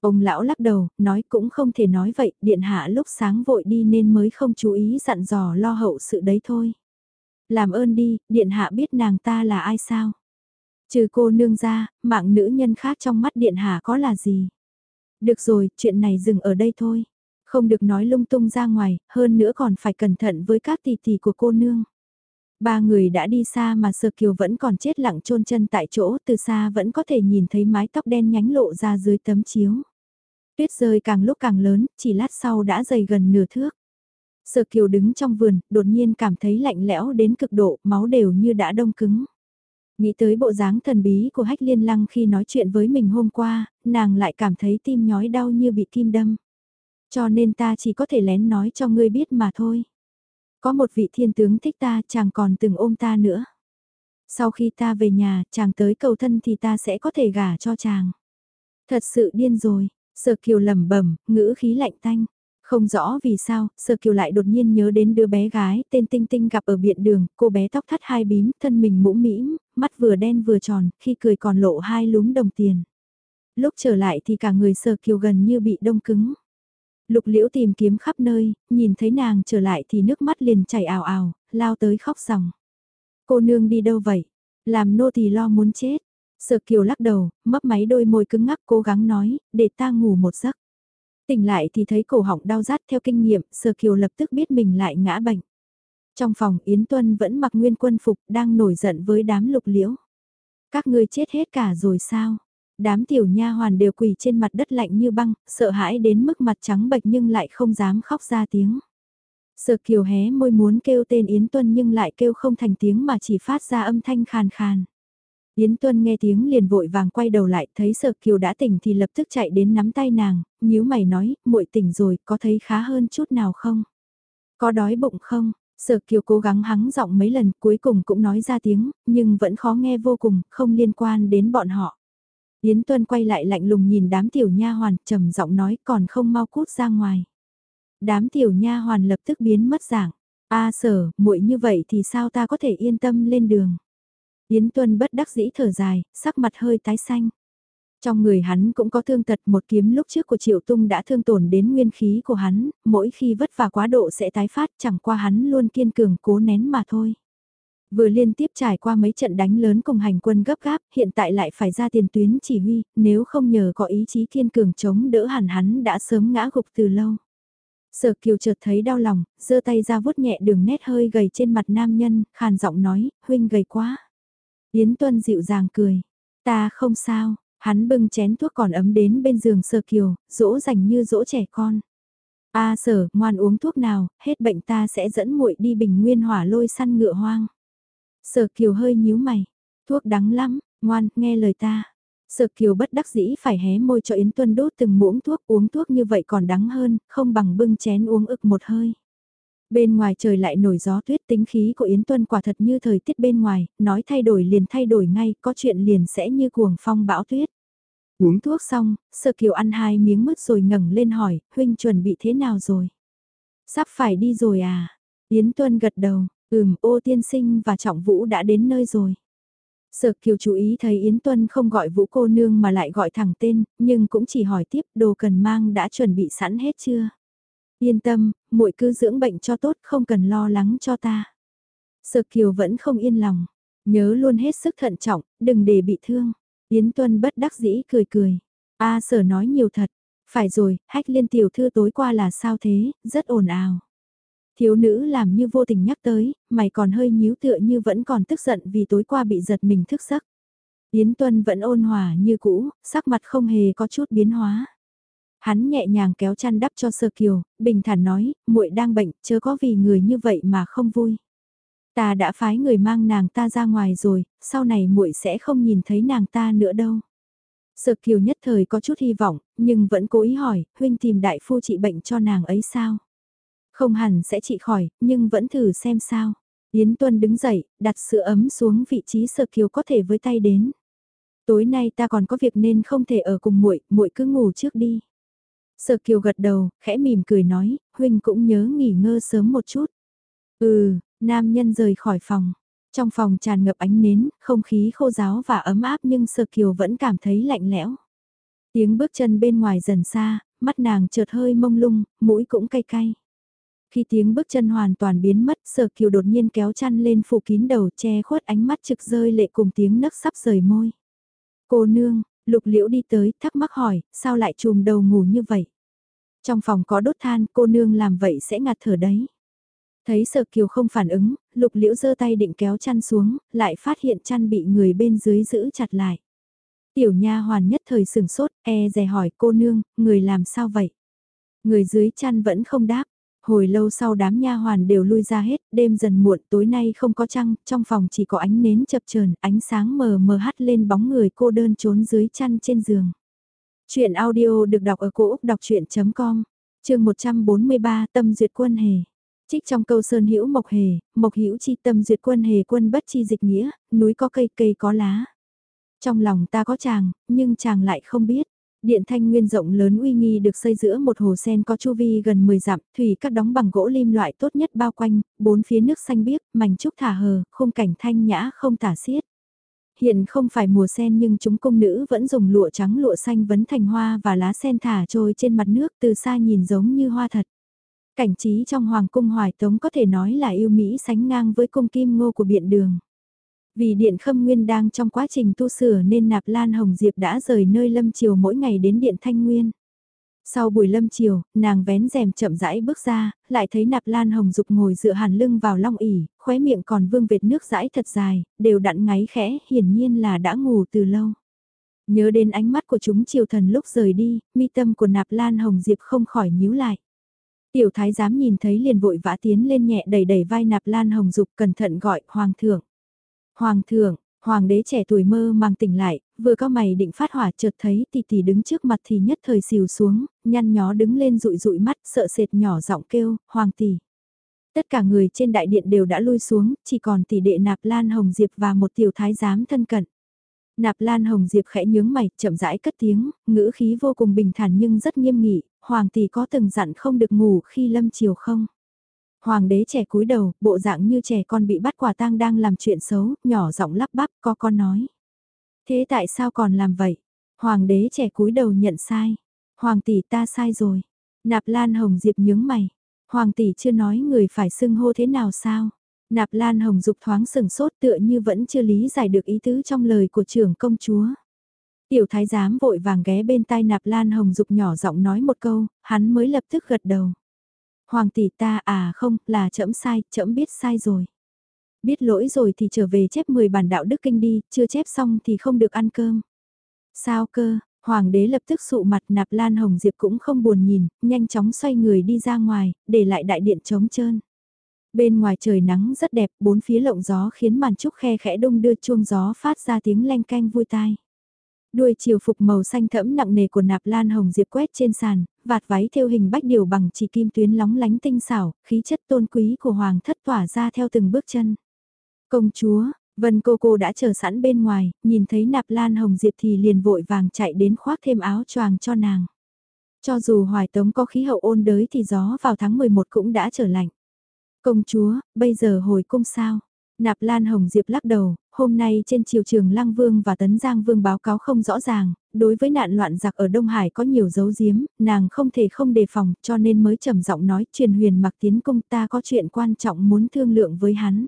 Ông lão lắc đầu, nói cũng không thể nói vậy, điện hạ lúc sáng vội đi nên mới không chú ý dặn dò lo hậu sự đấy thôi. Làm ơn đi, điện hạ biết nàng ta là ai sao? Trừ cô nương ra, mạng nữ nhân khác trong mắt điện hạ có là gì? Được rồi, chuyện này dừng ở đây thôi. Không được nói lung tung ra ngoài, hơn nữa còn phải cẩn thận với các tỷ tỷ của cô nương. Ba người đã đi xa mà Sơ Kiều vẫn còn chết lặng chôn chân tại chỗ, từ xa vẫn có thể nhìn thấy mái tóc đen nhánh lộ ra dưới tấm chiếu. Tuyết rơi càng lúc càng lớn, chỉ lát sau đã dày gần nửa thước. Sơ Kiều đứng trong vườn, đột nhiên cảm thấy lạnh lẽo đến cực độ, máu đều như đã đông cứng. Nghĩ tới bộ dáng thần bí của hách liên lăng khi nói chuyện với mình hôm qua, nàng lại cảm thấy tim nhói đau như bị kim đâm. Cho nên ta chỉ có thể lén nói cho ngươi biết mà thôi. Có một vị thiên tướng thích ta, chàng còn từng ôm ta nữa. Sau khi ta về nhà, chàng tới cầu thân thì ta sẽ có thể gả cho chàng. Thật sự điên rồi, sợ kiều lẩm bẩm ngữ khí lạnh tanh. Không rõ vì sao, Sở Kiều lại đột nhiên nhớ đến đứa bé gái tên Tinh Tinh gặp ở biện đường, cô bé tóc thắt hai bím, thân mình mũm mĩm, mắt vừa đen vừa tròn, khi cười còn lộ hai lúm đồng tiền. Lúc trở lại thì cả người sờ Kiều gần như bị đông cứng. Lục liễu tìm kiếm khắp nơi, nhìn thấy nàng trở lại thì nước mắt liền chảy ào ào, lao tới khóc ròng. Cô nương đi đâu vậy? Làm nô thì lo muốn chết. Sợ Kiều lắc đầu, mấp máy đôi môi cứng ngắc cố gắng nói, để ta ngủ một giấc. Tỉnh lại thì thấy cổ họng đau rát theo kinh nghiệm, Sở Kiều lập tức biết mình lại ngã bệnh. Trong phòng Yến Tuân vẫn mặc nguyên quân phục đang nổi giận với đám lục liễu. Các ngươi chết hết cả rồi sao? Đám tiểu nha hoàn đều quỳ trên mặt đất lạnh như băng, sợ hãi đến mức mặt trắng bệch nhưng lại không dám khóc ra tiếng. Sở Kiều hé môi muốn kêu tên Yến Tuân nhưng lại kêu không thành tiếng mà chỉ phát ra âm thanh khàn khàn. Yến Tuân nghe tiếng liền vội vàng quay đầu lại, thấy Sở Kiều đã tỉnh thì lập tức chạy đến nắm tay nàng, nhíu mày nói, muội tỉnh rồi, có thấy khá hơn chút nào không? Có đói bụng không? Sở Kiều cố gắng hắng giọng mấy lần, cuối cùng cũng nói ra tiếng, nhưng vẫn khó nghe vô cùng, không liên quan đến bọn họ. Yến Tuân quay lại lạnh lùng nhìn đám tiểu nha hoàn, trầm giọng nói, còn không mau cút ra ngoài. Đám tiểu nha hoàn lập tức biến mất dạng. A Sở, muội như vậy thì sao ta có thể yên tâm lên đường? Yến Tuân bất đắc dĩ thở dài, sắc mặt hơi tái xanh. Trong người hắn cũng có thương tật một kiếm lúc trước của Triệu Tung đã thương tổn đến nguyên khí của hắn, mỗi khi vất vả quá độ sẽ tái phát chẳng qua hắn luôn kiên cường cố nén mà thôi. Vừa liên tiếp trải qua mấy trận đánh lớn cùng hành quân gấp gáp, hiện tại lại phải ra tiền tuyến chỉ huy, nếu không nhờ có ý chí kiên cường chống đỡ hẳn hắn đã sớm ngã gục từ lâu. Sở kiều chợt thấy đau lòng, giơ tay ra vuốt nhẹ đường nét hơi gầy trên mặt nam nhân, khàn giọng nói, huynh gầy quá. Yến Tuân dịu dàng cười, ta không sao, hắn bưng chén thuốc còn ấm đến bên giường Sơ Kiều, dỗ dành như dỗ trẻ con. A Sở, ngoan uống thuốc nào, hết bệnh ta sẽ dẫn muội đi bình nguyên hỏa lôi săn ngựa hoang. Sở Kiều hơi nhíu mày, thuốc đắng lắm, ngoan, nghe lời ta. Sở Kiều bất đắc dĩ phải hé môi cho Yến Tuân đốt từng muỗng thuốc uống thuốc như vậy còn đắng hơn, không bằng bưng chén uống ực một hơi. Bên ngoài trời lại nổi gió tuyết tính khí của Yến Tuân quả thật như thời tiết bên ngoài, nói thay đổi liền thay đổi ngay, có chuyện liền sẽ như cuồng phong bão tuyết. Uống thuốc xong, Sở Kiều ăn hai miếng mứt rồi ngẩng lên hỏi, huynh chuẩn bị thế nào rồi? Sắp phải đi rồi à? Yến Tuân gật đầu, ừm ô tiên sinh và trọng vũ đã đến nơi rồi. Sở Kiều chú ý thấy Yến Tuân không gọi vũ cô nương mà lại gọi thẳng tên, nhưng cũng chỉ hỏi tiếp đồ cần mang đã chuẩn bị sẵn hết chưa? Yên tâm, muội cứ dưỡng bệnh cho tốt không cần lo lắng cho ta. Sở Kiều vẫn không yên lòng, nhớ luôn hết sức thận trọng, đừng để bị thương. Yến Tuân bất đắc dĩ cười cười. A sở nói nhiều thật, phải rồi, hách liên tiểu thư tối qua là sao thế, rất ồn ào. Thiếu nữ làm như vô tình nhắc tới, mày còn hơi nhíu tựa như vẫn còn tức giận vì tối qua bị giật mình thức giấc. Yến Tuân vẫn ôn hòa như cũ, sắc mặt không hề có chút biến hóa. Hắn nhẹ nhàng kéo chăn đắp cho Sơ Kiều, bình thản nói, muội đang bệnh, chớ có vì người như vậy mà không vui. Ta đã phái người mang nàng ta ra ngoài rồi, sau này muội sẽ không nhìn thấy nàng ta nữa đâu. Sợ Kiều nhất thời có chút hy vọng, nhưng vẫn cố ý hỏi, huynh tìm đại phu trị bệnh cho nàng ấy sao? Không hẳn sẽ trị khỏi, nhưng vẫn thử xem sao. Yến Tuân đứng dậy, đặt sữa ấm xuống vị trí Sợ Kiều có thể với tay đến. Tối nay ta còn có việc nên không thể ở cùng muội, muội cứ ngủ trước đi. Sở Kiều gật đầu, khẽ mỉm cười nói, huynh cũng nhớ nghỉ ngơi sớm một chút. Ừ, nam nhân rời khỏi phòng. Trong phòng tràn ngập ánh nến, không khí khô giáo và ấm áp nhưng Sơ Kiều vẫn cảm thấy lạnh lẽo. Tiếng bước chân bên ngoài dần xa, mắt nàng chợt hơi mông lung, mũi cũng cay cay. Khi tiếng bước chân hoàn toàn biến mất, Sở Kiều đột nhiên kéo chăn lên phủ kín đầu che khuất ánh mắt trực rơi lệ cùng tiếng nấc sắp rời môi. Cô nương, lục liễu đi tới, thắc mắc hỏi, sao lại chùm đầu ngủ như vậy? Trong phòng có đốt than, cô nương làm vậy sẽ ngạt thở đấy. Thấy Sở Kiều không phản ứng, Lục Liễu giơ tay định kéo chăn xuống, lại phát hiện chăn bị người bên dưới giữ chặt lại. Tiểu nha hoàn nhất thời sừng sốt, e dè hỏi cô nương, người làm sao vậy? Người dưới chăn vẫn không đáp. Hồi lâu sau đám nha hoàn đều lui ra hết, đêm dần muộn tối nay không có trăng, trong phòng chỉ có ánh nến chập chờn, ánh sáng mờ mờ hắt lên bóng người cô đơn trốn dưới chăn trên giường. Chuyện audio được đọc ở cổ Úc đọc chuyện.com, trường 143 tâm duyệt quân hề. Trích trong câu sơn hữu mộc hề, mộc hữu chi tâm duyệt quân hề quân bất chi dịch nghĩa, núi có cây cây có lá. Trong lòng ta có chàng, nhưng chàng lại không biết. Điện thanh nguyên rộng lớn uy nghi được xây giữa một hồ sen có chu vi gần 10 dặm, thủy các đóng bằng gỗ lim loại tốt nhất bao quanh, bốn phía nước xanh biếc, mảnh trúc thả hờ, khung cảnh thanh nhã không tả xiết. Hiện không phải mùa sen nhưng chúng công nữ vẫn dùng lụa trắng lụa xanh vấn thành hoa và lá sen thả trôi trên mặt nước từ xa nhìn giống như hoa thật. Cảnh trí trong Hoàng cung Hoài Tống có thể nói là yêu Mỹ sánh ngang với cung kim ngô của biện đường. Vì Điện Khâm Nguyên đang trong quá trình tu sửa nên Nạp Lan Hồng Diệp đã rời nơi Lâm Triều mỗi ngày đến Điện Thanh Nguyên. Sau buổi lâm chiều, nàng vén rèm chậm rãi bước ra, lại thấy nạp lan hồng dục ngồi dựa hàn lưng vào long ỉ, khóe miệng còn vương vệt nước rãi thật dài, đều đặn ngáy khẽ, hiển nhiên là đã ngủ từ lâu. Nhớ đến ánh mắt của chúng triều thần lúc rời đi, mi tâm của nạp lan hồng diệp không khỏi nhíu lại. Tiểu thái giám nhìn thấy liền vội vã tiến lên nhẹ đẩy đẩy vai nạp lan hồng dục cẩn thận gọi hoàng thượng. Hoàng thượng, Hoàng đế trẻ tuổi mơ màng tỉnh lại, vừa có mày định phát hỏa chợt thấy tỷ tỷ đứng trước mặt thì nhất thời xìu xuống, nhăn nhó đứng lên rụi rụi mắt sợ sệt nhỏ giọng kêu, hoàng tỷ. Tất cả người trên đại điện đều đã lui xuống, chỉ còn tỷ đệ nạp lan hồng diệp và một tiểu thái giám thân cận. Nạp Lan Hồng Diệp khẽ nhướng mày, chậm rãi cất tiếng, ngữ khí vô cùng bình thản nhưng rất nghiêm nghị, hoàng tỷ có từng dặn không được ngủ khi lâm chiều không? Hoàng đế trẻ cúi đầu, bộ dạng như trẻ con bị bắt quả tang đang làm chuyện xấu, nhỏ giọng lắp bắp có con nói. Thế tại sao còn làm vậy? Hoàng đế trẻ cúi đầu nhận sai. Hoàng tỷ ta sai rồi. Nạp Lan Hồng Diệp nhướng mày. Hoàng tỷ chưa nói người phải xưng hô thế nào sao? Nạp Lan Hồng Dục thoáng sừng sốt tựa như vẫn chưa lý giải được ý tứ trong lời của trưởng công chúa. Tiểu thái giám vội vàng ghé bên tai Nạp Lan Hồng Dục nhỏ giọng nói một câu, hắn mới lập tức gật đầu. Hoàng tỷ ta à không, là chậm sai, chậm biết sai rồi. Biết lỗi rồi thì trở về chép 10 bản đạo đức kinh đi, chưa chép xong thì không được ăn cơm. Sao cơ, Hoàng đế lập tức sụ mặt nạp Lan Hồng Diệp cũng không buồn nhìn, nhanh chóng xoay người đi ra ngoài, để lại đại điện trống trơn. Bên ngoài trời nắng rất đẹp, bốn phía lộng gió khiến màn trúc khe khẽ đông đưa chuông gió phát ra tiếng leng canh vui tai. Đuôi chiều phục màu xanh thẫm nặng nề của nạp lan hồng diệp quét trên sàn, vạt váy theo hình bách điều bằng chỉ kim tuyến lóng lánh tinh xảo, khí chất tôn quý của hoàng thất tỏa ra theo từng bước chân. Công chúa, Vân cô cô đã chờ sẵn bên ngoài, nhìn thấy nạp lan hồng diệp thì liền vội vàng chạy đến khoác thêm áo choàng cho nàng. Cho dù hoài tống có khí hậu ôn đới thì gió vào tháng 11 cũng đã trở lạnh. Công chúa, bây giờ hồi cung sao? Nạp Lan Hồng Diệp lắc đầu, hôm nay trên triều trường Lăng Vương và Tấn Giang Vương báo cáo không rõ ràng, đối với nạn loạn giặc ở Đông Hải có nhiều dấu giếm, nàng không thể không đề phòng cho nên mới trầm giọng nói truyền huyền mặc tiến công ta có chuyện quan trọng muốn thương lượng với hắn.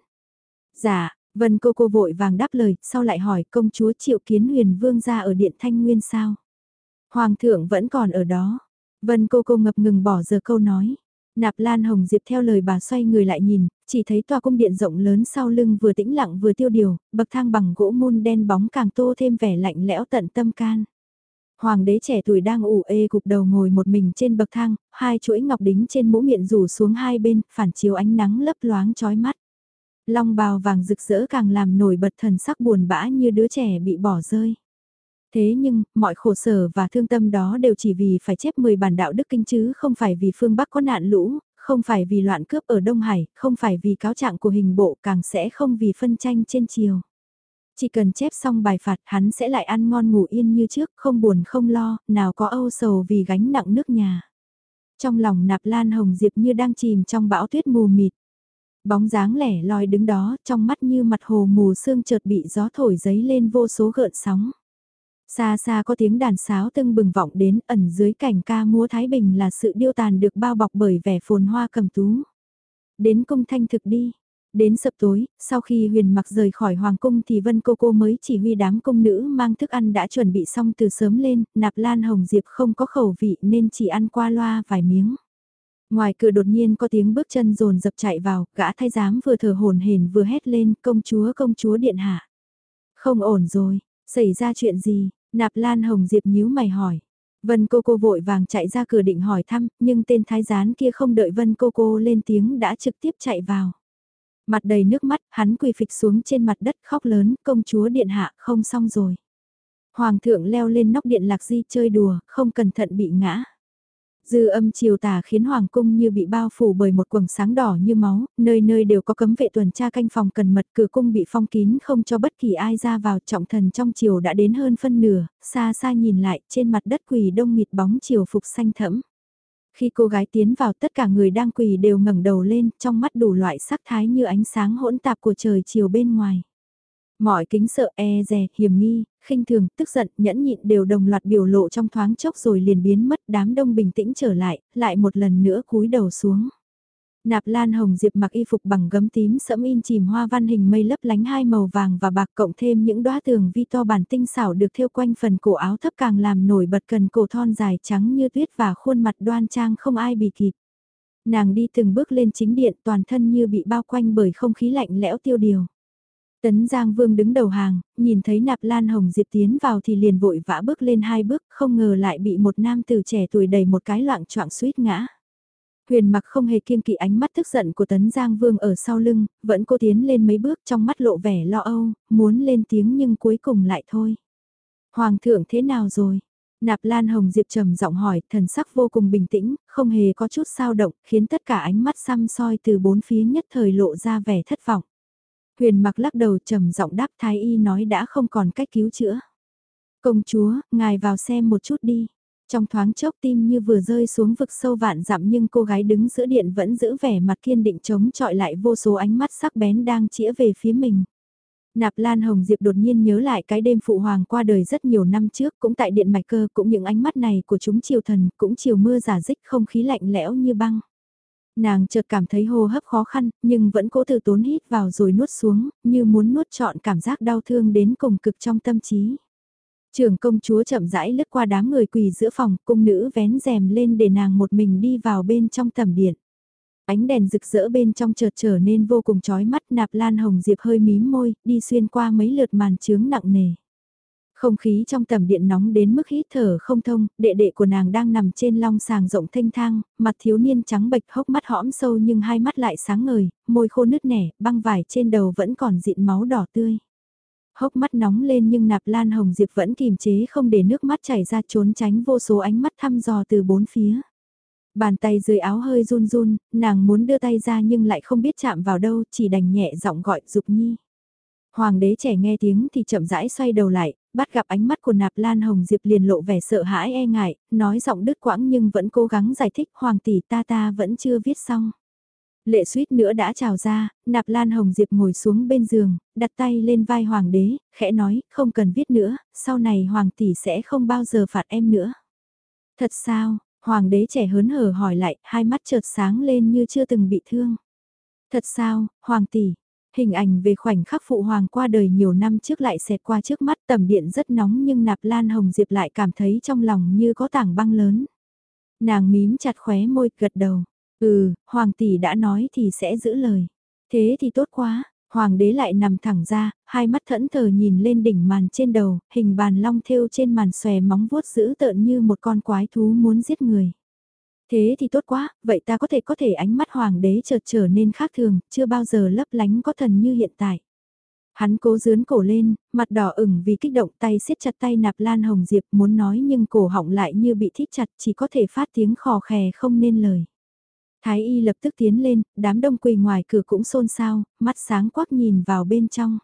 Dạ, Vân cô cô vội vàng đáp lời, sau lại hỏi công chúa triệu kiến huyền vương ra ở điện Thanh Nguyên sao? Hoàng thượng vẫn còn ở đó. Vân cô cô ngập ngừng bỏ giờ câu nói. Nạp Lan Hồng Diệp theo lời bà xoay người lại nhìn, chỉ thấy tòa cung điện rộng lớn sau lưng vừa tĩnh lặng vừa tiêu điều, bậc thang bằng gỗ môn đen bóng càng tô thêm vẻ lạnh lẽo tận tâm can. Hoàng đế trẻ tuổi đang ủ ê cục đầu ngồi một mình trên bậc thang, hai chuỗi ngọc đính trên mũ miệng rủ xuống hai bên, phản chiếu ánh nắng lấp loáng chói mắt. Long bào vàng rực rỡ càng làm nổi bật thần sắc buồn bã như đứa trẻ bị bỏ rơi. Thế nhưng, mọi khổ sở và thương tâm đó đều chỉ vì phải chép 10 bản đạo đức kinh chứ không phải vì phương Bắc có nạn lũ, không phải vì loạn cướp ở Đông Hải, không phải vì cáo trạng của hình bộ càng sẽ không vì phân tranh trên chiều. Chỉ cần chép xong bài phạt hắn sẽ lại ăn ngon ngủ yên như trước, không buồn không lo, nào có âu sầu vì gánh nặng nước nhà. Trong lòng nạp lan hồng diệp như đang chìm trong bão tuyết mù mịt. Bóng dáng lẻ loi đứng đó, trong mắt như mặt hồ mù sương chợt bị gió thổi giấy lên vô số gợn sóng. Xa xa có tiếng đàn sáo tưng bừng vọng đến ẩn dưới cảnh ca múa Thái Bình là sự điêu tàn được bao bọc bởi vẻ phồn hoa cầm tú. Đến cung thanh thực đi. Đến sập tối, sau khi huyền mặc rời khỏi hoàng cung thì Vân Cô Cô mới chỉ huy đám công nữ mang thức ăn đã chuẩn bị xong từ sớm lên, nạp lan hồng diệp không có khẩu vị nên chỉ ăn qua loa vài miếng. Ngoài cửa đột nhiên có tiếng bước chân rồn dập chạy vào, gã thay giám vừa thở hồn hển vừa hét lên, công chúa công chúa điện hạ. Không ổn rồi, xảy ra chuyện gì, Nạp Lan Hồng Diệp nhíu mày hỏi. Vân cô cô vội vàng chạy ra cửa định hỏi thăm, nhưng tên thái gián kia không đợi Vân cô cô lên tiếng đã trực tiếp chạy vào. Mặt đầy nước mắt, hắn quỳ phịch xuống trên mặt đất khóc lớn, công chúa điện hạ không xong rồi. Hoàng thượng leo lên nóc điện lạc di chơi đùa, không cẩn thận bị ngã. Dư âm chiều tà khiến Hoàng cung như bị bao phủ bởi một quầng sáng đỏ như máu, nơi nơi đều có cấm vệ tuần tra canh phòng cần mật cửa cung bị phong kín không cho bất kỳ ai ra vào trọng thần trong chiều đã đến hơn phân nửa, xa xa nhìn lại trên mặt đất quỳ đông nghịt bóng chiều phục xanh thẫm. Khi cô gái tiến vào tất cả người đang quỳ đều ngẩng đầu lên trong mắt đủ loại sắc thái như ánh sáng hỗn tạp của trời chiều bên ngoài. Mọi kính sợ e dè, hiểm nghi, khinh thường, tức giận, nhẫn nhịn đều đồng loạt biểu lộ trong thoáng chốc rồi liền biến mất đám đông bình tĩnh trở lại, lại một lần nữa cúi đầu xuống. Nạp Lan Hồng Diệp mặc y phục bằng gấm tím sẫm in chìm hoa văn hình mây lấp lánh hai màu vàng và bạc cộng thêm những đóa tường vi to bản tinh xảo được thêu quanh phần cổ áo thấp càng làm nổi bật cần cổ thon dài trắng như tuyết và khuôn mặt đoan trang không ai bị kịp. Nàng đi từng bước lên chính điện toàn thân như bị bao quanh bởi không khí lạnh lẽo tiêu điều. Tấn Giang Vương đứng đầu hàng, nhìn thấy Nạp Lan Hồng Diệp tiến vào thì liền vội vã bước lên hai bước, không ngờ lại bị một nam tử trẻ tuổi đầy một cái loạn trọng suýt ngã. Huyền mặc không hề kiêng kỵ ánh mắt tức giận của Tấn Giang Vương ở sau lưng, vẫn cố tiến lên mấy bước trong mắt lộ vẻ lo âu, muốn lên tiếng nhưng cuối cùng lại thôi. Hoàng thượng thế nào rồi? Nạp Lan Hồng Diệp trầm giọng hỏi, thần sắc vô cùng bình tĩnh, không hề có chút sao động, khiến tất cả ánh mắt xăm soi từ bốn phía nhất thời lộ ra vẻ thất vọng. Huyền mặc lắc đầu trầm giọng đáp Thái Y nói đã không còn cách cứu chữa. Công chúa, ngài vào xem một chút đi. Trong thoáng chốc tim như vừa rơi xuống vực sâu vạn dặm nhưng cô gái đứng giữa điện vẫn giữ vẻ mặt kiên định chống chọi lại vô số ánh mắt sắc bén đang chĩa về phía mình. Nạp Lan Hồng Diệp đột nhiên nhớ lại cái đêm phụ hoàng qua đời rất nhiều năm trước, cũng tại điện mạch cơ, cũng những ánh mắt này của chúng triều thần, cũng chiều mưa giả dích không khí lạnh lẽo như băng. Nàng chợt cảm thấy hô hấp khó khăn, nhưng vẫn cố từ tốn hít vào rồi nuốt xuống, như muốn nuốt trọn cảm giác đau thương đến cùng cực trong tâm trí. Trưởng công chúa chậm rãi lướt qua đám người quỳ giữa phòng, cung nữ vén rèm lên để nàng một mình đi vào bên trong tầm điện. Ánh đèn rực rỡ bên trong chợt trở nên vô cùng chói mắt nạp lan hồng diệp hơi mím môi, đi xuyên qua mấy lượt màn trướng nặng nề. Không khí trong tầm điện nóng đến mức hít thở không thông, đệ đệ của nàng đang nằm trên long sàng rộng thanh thang, mặt thiếu niên trắng bệch hốc mắt hõm sâu nhưng hai mắt lại sáng ngời, môi khô nứt nẻ, băng vải trên đầu vẫn còn dịn máu đỏ tươi. Hốc mắt nóng lên nhưng nạp lan hồng diệp vẫn kìm chế không để nước mắt chảy ra trốn tránh vô số ánh mắt thăm dò từ bốn phía. Bàn tay dưới áo hơi run run, nàng muốn đưa tay ra nhưng lại không biết chạm vào đâu, chỉ đành nhẹ giọng gọi Dục Nhi. Hoàng đế trẻ nghe tiếng thì chậm rãi xoay đầu lại, bắt gặp ánh mắt của nạp lan hồng diệp liền lộ vẻ sợ hãi e ngại, nói giọng đứt quãng nhưng vẫn cố gắng giải thích hoàng tỷ ta ta vẫn chưa viết xong. Lệ suýt nữa đã trào ra, nạp lan hồng diệp ngồi xuống bên giường, đặt tay lên vai hoàng đế, khẽ nói, không cần viết nữa, sau này hoàng tỷ sẽ không bao giờ phạt em nữa. Thật sao, Hoàng đế trẻ hớn hở hỏi lại, hai mắt chợt sáng lên như chưa từng bị thương. Thật sao, Hoàng tỷ, hình ảnh về khoảnh khắc phụ hoàng qua đời nhiều năm trước lại xẹt qua trước mắt tầm điện rất nóng nhưng nạp lan hồng diệp lại cảm thấy trong lòng như có tảng băng lớn. Nàng mím chặt khóe môi gật đầu, ừ, hoàng tỷ đã nói thì sẽ giữ lời. Thế thì tốt quá, Hoàng đế lại nằm thẳng ra, hai mắt thẫn thờ nhìn lên đỉnh màn trên đầu, hình bàn long thêu trên màn xòe móng vuốt dữ tợn như một con quái thú muốn giết người. Thế thì tốt quá, vậy ta có thể có thể ánh mắt hoàng đế chợt trở nên khác thường, chưa bao giờ lấp lánh có thần như hiện tại. Hắn cố dướn cổ lên, mặt đỏ ửng vì kích động tay siết chặt tay nạp lan hồng diệp muốn nói nhưng cổ họng lại như bị thít chặt chỉ có thể phát tiếng khò khè không nên lời. Thái y lập tức tiến lên, đám đông quỳ ngoài cửa cũng xôn xao, mắt sáng quắc nhìn vào bên trong.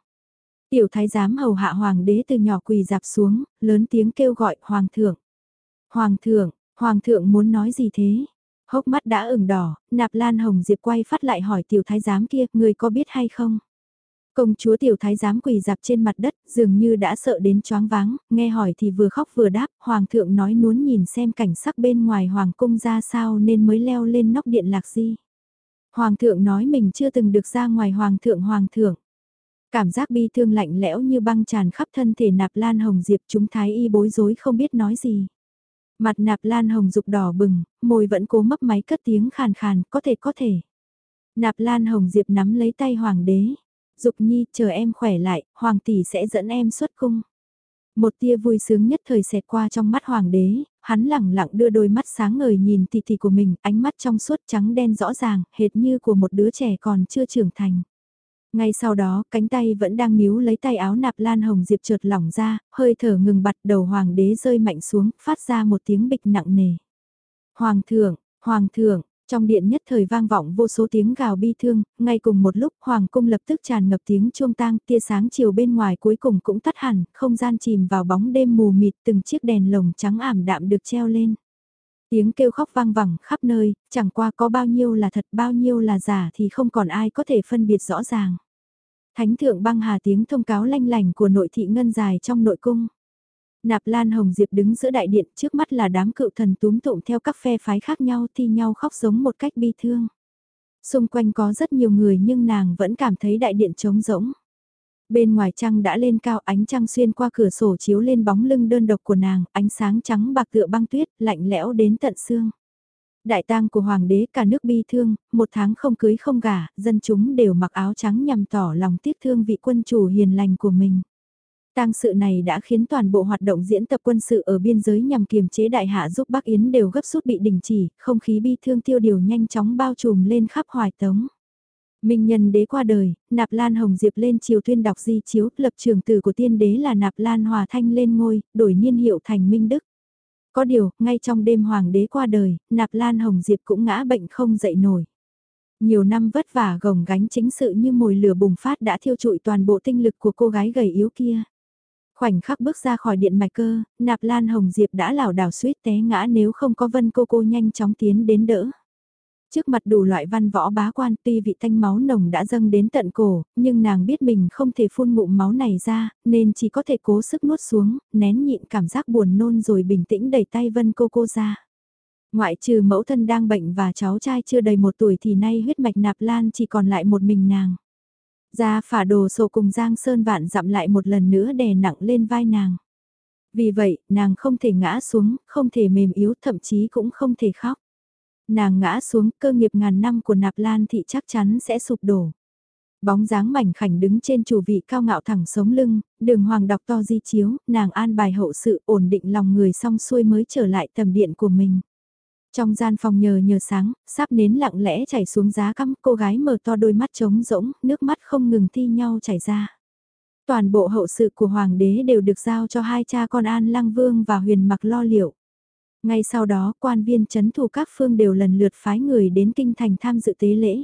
Tiểu thái giám hầu hạ hoàng đế từ nhỏ quỳ dạp xuống, lớn tiếng kêu gọi hoàng thượng. Hoàng thượng, hoàng thượng muốn nói gì thế? Hốc mắt đã ửng đỏ, nạp lan hồng diệp quay phát lại hỏi tiểu thái giám kia, người có biết hay không? Công chúa tiểu thái giám quỳ dạp trên mặt đất, dường như đã sợ đến choáng váng, nghe hỏi thì vừa khóc vừa đáp, hoàng thượng nói muốn nhìn xem cảnh sắc bên ngoài hoàng cung ra sao nên mới leo lên nóc điện lạc di. Hoàng thượng nói mình chưa từng được ra ngoài hoàng thượng hoàng thượng. Cảm giác bi thương lạnh lẽo như băng tràn khắp thân thể nạp lan hồng diệp chúng thái y bối rối không biết nói gì. Mặt nạp lan hồng dục đỏ bừng, môi vẫn cố mấp máy cất tiếng khàn khàn, có thể có thể. Nạp lan hồng diệp nắm lấy tay hoàng đế. Dục nhi, chờ em khỏe lại, hoàng tỷ sẽ dẫn em xuất cung. Một tia vui sướng nhất thời xẹt qua trong mắt hoàng đế, hắn lẳng lặng đưa đôi mắt sáng ngời nhìn tỷ tỷ của mình, ánh mắt trong suốt trắng đen rõ ràng, hệt như của một đứa trẻ còn chưa trưởng thành. Ngay sau đó, cánh tay vẫn đang níu lấy tay áo nạp lan hồng diệp trượt lỏng ra, hơi thở ngừng bặt đầu hoàng đế rơi mạnh xuống, phát ra một tiếng bịch nặng nề. Hoàng thượng, hoàng thượng, trong điện nhất thời vang vọng vô số tiếng gào bi thương, ngay cùng một lúc hoàng cung lập tức tràn ngập tiếng chuông tang, tia sáng chiều bên ngoài cuối cùng cũng tắt hẳn, không gian chìm vào bóng đêm mù mịt từng chiếc đèn lồng trắng ảm đạm được treo lên. Tiếng kêu khóc vang vẳng khắp nơi, chẳng qua có bao nhiêu là thật bao nhiêu là giả thì không còn ai có thể phân biệt rõ ràng. Thánh thượng băng hà tiếng thông cáo lanh lành của nội thị ngân dài trong nội cung. Nạp Lan Hồng Diệp đứng giữa đại điện trước mắt là đám cựu thần túm tụng theo các phe phái khác nhau thi nhau khóc giống một cách bi thương. Xung quanh có rất nhiều người nhưng nàng vẫn cảm thấy đại điện trống rỗng. Bên ngoài trăng đã lên cao ánh trăng xuyên qua cửa sổ chiếu lên bóng lưng đơn độc của nàng, ánh sáng trắng bạc tựa băng tuyết, lạnh lẽo đến tận xương. Đại tang của hoàng đế cả nước bi thương, một tháng không cưới không gả, dân chúng đều mặc áo trắng nhằm tỏ lòng tiếc thương vị quân chủ hiền lành của mình. Tang sự này đã khiến toàn bộ hoạt động diễn tập quân sự ở biên giới nhằm kiềm chế đại hạ giúp Bắc Yến đều gấp rút bị đình chỉ, không khí bi thương tiêu điều nhanh chóng bao trùm lên khắp hoài tống. Minh nhân đế qua đời, Nạp Lan Hồng Diệp lên triều tuyên đọc di chiếu, lập trường tử của tiên đế là Nạp Lan Hòa Thanh lên ngôi, đổi niên hiệu thành Minh Đức. Có điều, ngay trong đêm hoàng đế qua đời, Nạp Lan Hồng Diệp cũng ngã bệnh không dậy nổi. Nhiều năm vất vả gồng gánh chính sự như mồi lửa bùng phát đã thiêu trụi toàn bộ tinh lực của cô gái gầy yếu kia. Khoảnh khắc bước ra khỏi điện mạch cơ, Nạp Lan Hồng Diệp đã lảo đảo suýt té ngã nếu không có Vân cô cô nhanh chóng tiến đến đỡ. Trước mặt đủ loại văn võ bá quan tuy vị thanh máu nồng đã dâng đến tận cổ, nhưng nàng biết mình không thể phun ngụm máu này ra, nên chỉ có thể cố sức nuốt xuống, nén nhịn cảm giác buồn nôn rồi bình tĩnh đẩy tay Vân cô cô ra. Ngoại trừ mẫu thân đang bệnh và cháu trai chưa đầy một tuổi thì nay huyết mạch nạp lan chỉ còn lại một mình nàng. Ra phả đồ sổ cùng Giang Sơn vạn dặm lại một lần nữa đè nặng lên vai nàng. Vì vậy, nàng không thể ngã xuống, không thể mềm yếu, thậm chí cũng không thể khóc. Nàng ngã xuống, cơ nghiệp ngàn năm của nạp lan thị chắc chắn sẽ sụp đổ. Bóng dáng mảnh khảnh đứng trên chủ vị cao ngạo thẳng sống lưng, đường hoàng đọc to di chiếu, nàng an bài hậu sự ổn định lòng người xong xuôi mới trở lại tầm điện của mình. Trong gian phòng nhờ nhờ sáng, sắp nến lặng lẽ chảy xuống giá cắm, cô gái mở to đôi mắt trống rỗng, nước mắt không ngừng thi nhau chảy ra. Toàn bộ hậu sự của hoàng đế đều được giao cho hai cha con An Lăng Vương và Huyền Mặc lo liệu. Ngay sau đó, quan viên chấn thủ các phương đều lần lượt phái người đến kinh thành tham dự tế lễ.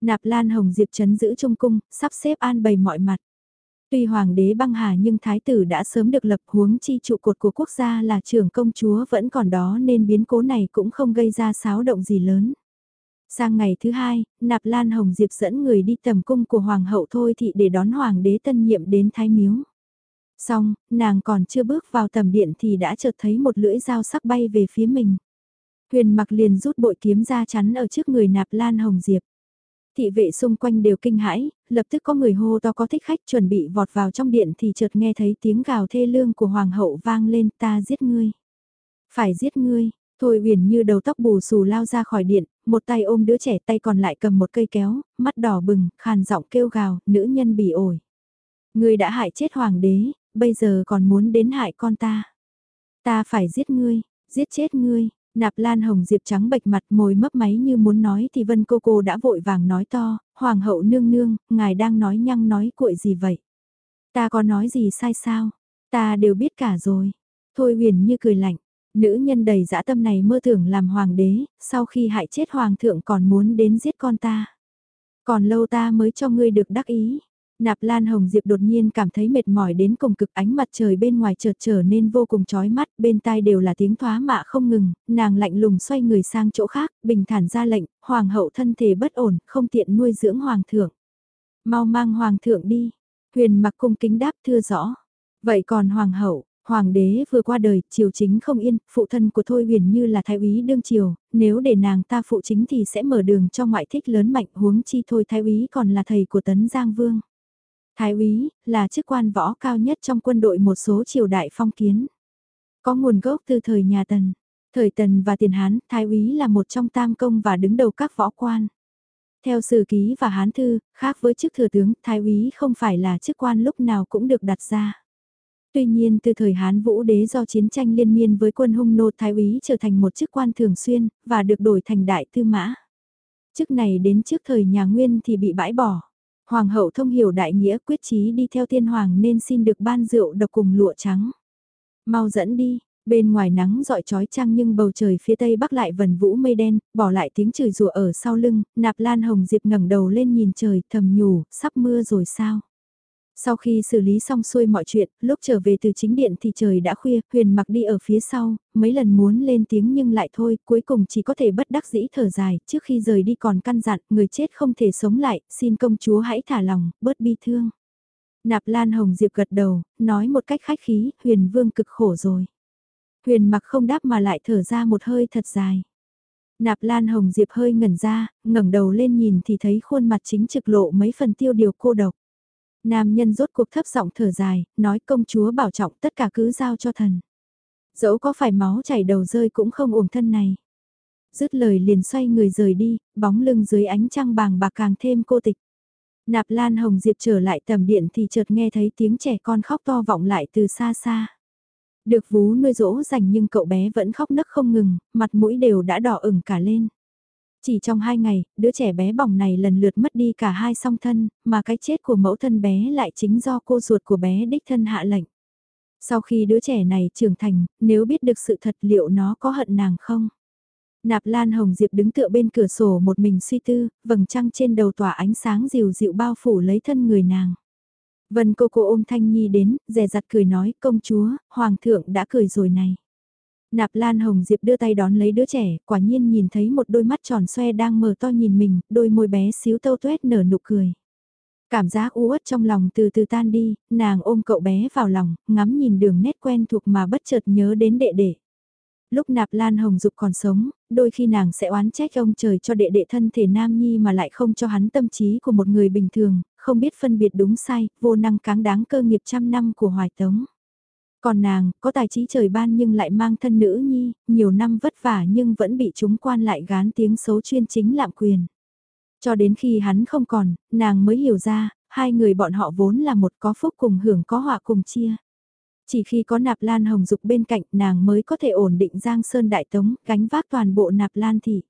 Nạp Lan Hồng Diệp chấn giữ trung cung, sắp xếp an bày mọi mặt. Tuy hoàng đế băng hà nhưng thái tử đã sớm được lập huống chi trụ cột của quốc gia là trưởng công chúa vẫn còn đó nên biến cố này cũng không gây ra xáo động gì lớn. Sang ngày thứ hai, Nạp Lan Hồng Diệp dẫn người đi tầm cung của hoàng hậu thôi thị để đón hoàng đế tân nhiệm đến thái miếu. Xong, nàng còn chưa bước vào tầm điện thì đã chợt thấy một lưỡi dao sắc bay về phía mình. Huyền mặc liền rút bội kiếm ra chắn ở trước người Nạp Lan Hồng Diệp. Thị vệ xung quanh đều kinh hãi, lập tức có người hô to có thích khách chuẩn bị vọt vào trong điện thì chợt nghe thấy tiếng gào thê lương của hoàng hậu vang lên ta giết ngươi. Phải giết ngươi, thôi huyền như đầu tóc bù xù lao ra khỏi điện, một tay ôm đứa trẻ tay còn lại cầm một cây kéo, mắt đỏ bừng, khàn giọng kêu gào, nữ nhân bị ổi. Ngươi đã hại chết hoàng đế, bây giờ còn muốn đến hại con ta. Ta phải giết ngươi, giết chết ngươi, Nạp Lan Hồng Diệp trắng bệch mặt môi mấp máy như muốn nói thì Vân Cô Cô đã vội vàng nói to, Hoàng hậu nương nương, ngài đang nói nhăng nói cuội gì vậy? Ta có nói gì sai sao? Ta đều biết cả rồi. Thôi huyền như cười lạnh, nữ nhân đầy dã tâm này mơ tưởng làm hoàng đế, sau khi hại chết hoàng thượng còn muốn đến giết con ta. Còn lâu ta mới cho ngươi được đắc ý. Nạp Lan Hồng Diệp đột nhiên cảm thấy mệt mỏi đến cùng cực ánh mặt trời bên ngoài chợt trở nên vô cùng chói mắt, bên tai đều là tiếng thoá mạ không ngừng, nàng lạnh lùng xoay người sang chỗ khác, bình thản ra lệnh, hoàng hậu thân thể bất ổn, không tiện nuôi dưỡng hoàng thượng. Mau mang hoàng thượng đi, huyền mặc cung kính đáp thưa rõ. Vậy còn hoàng hậu, Hoàng đế vừa qua đời, triều chính không yên, phụ thân của Thôi Huyền như là thái úy đương triều, nếu để nàng ta phụ chính thì sẽ mở đường cho ngoại thích lớn mạnh huống chi Thôi thái úy còn là thầy của Tấn Giang Vương. Thái úy, là chức quan võ cao nhất trong quân đội một số triều đại phong kiến. Có nguồn gốc từ thời nhà Tần. Thời Tần và Tiền Hán, Thái úy là một trong tam công và đứng đầu các võ quan. Theo sử ký và hán thư, khác với chức thừa tướng, Thái úy không phải là chức quan lúc nào cũng được đặt ra. Tuy nhiên từ thời Hán Vũ đế do chiến tranh liên miên với quân hung nô Thái úy trở thành một chức quan thường xuyên, và được đổi thành đại tư mã. Chức này đến trước thời nhà Nguyên thì bị bãi bỏ. Hoàng hậu thông hiểu đại nghĩa quyết chí đi theo thiên hoàng nên xin được ban rượu độc cùng lụa trắng. Mau dẫn đi, bên ngoài nắng dọi trói trăng nhưng bầu trời phía tây bắc lại vần vũ mây đen, bỏ lại tiếng chửi rủa ở sau lưng, nạp lan hồng diệp ngẩng đầu lên nhìn trời thầm nhủ, sắp mưa rồi sao? Sau khi xử lý xong xuôi mọi chuyện, lúc trở về từ chính điện thì trời đã khuya, huyền mặc đi ở phía sau, mấy lần muốn lên tiếng nhưng lại thôi, cuối cùng chỉ có thể bất đắc dĩ thở dài, trước khi rời đi còn căn dặn, người chết không thể sống lại, xin công chúa hãy thả lòng, bớt bi thương. Nạp Lan Hồng Diệp gật đầu, nói một cách khách khí, huyền vương cực khổ rồi. Huyền mặc không đáp mà lại thở ra một hơi thật dài. Nạp Lan Hồng Diệp hơi ngẩn ra, ngẩng đầu lên nhìn thì thấy khuôn mặt chính trực lộ mấy phần tiêu điều cô độc. Nam nhân rốt cuộc thấp giọng thở dài, nói công chúa bảo trọng tất cả cứ giao cho thần. Dẫu có phải máu chảy đầu rơi cũng không uổng thân này. Dứt lời liền xoay người rời đi, bóng lưng dưới ánh trăng bàng bạc càng thêm cô tịch. Nạp Lan Hồng Diệp trở lại tầm điện thì chợt nghe thấy tiếng trẻ con khóc to vọng lại từ xa xa. Được vú nuôi dỗ dành nhưng cậu bé vẫn khóc nấc không ngừng, mặt mũi đều đã đỏ ửng cả lên. Chỉ trong hai ngày, đứa trẻ bé bỏng này lần lượt mất đi cả hai song thân, mà cái chết của mẫu thân bé lại chính do cô ruột của bé đích thân hạ lệnh. Sau khi đứa trẻ này trưởng thành, nếu biết được sự thật liệu nó có hận nàng không? Nạp Lan Hồng Diệp đứng tựa bên cửa sổ một mình suy tư, vầng trăng trên đầu tỏa ánh sáng dịu dịu bao phủ lấy thân người nàng. Vân cô cô ôm Thanh Nhi đến, dè dặt cười nói, công chúa, hoàng thượng đã cười rồi này. Nạp Lan Hồng Diệp đưa tay đón lấy đứa trẻ, quả nhiên nhìn thấy một đôi mắt tròn xoe đang mở to nhìn mình, đôi môi bé xíu tâu tuét nở nụ cười. Cảm giác u uất trong lòng từ từ tan đi, nàng ôm cậu bé vào lòng, ngắm nhìn đường nét quen thuộc mà bất chợt nhớ đến đệ đệ. Lúc nạp lan hồng dục còn sống, đôi khi nàng sẽ oán trách ông trời cho đệ đệ thân thể nam nhi mà lại không cho hắn tâm trí của một người bình thường, không biết phân biệt đúng sai, vô năng cáng đáng cơ nghiệp trăm năm của hoài tống. Còn nàng, có tài trí trời ban nhưng lại mang thân nữ nhi, nhiều năm vất vả nhưng vẫn bị chúng quan lại gán tiếng xấu chuyên chính lạm quyền. Cho đến khi hắn không còn, nàng mới hiểu ra, hai người bọn họ vốn là một có phúc cùng hưởng có họa cùng chia. Chỉ khi có nạp lan hồng dục bên cạnh nàng mới có thể ổn định Giang Sơn Đại Tống, gánh vác toàn bộ nạp lan thị.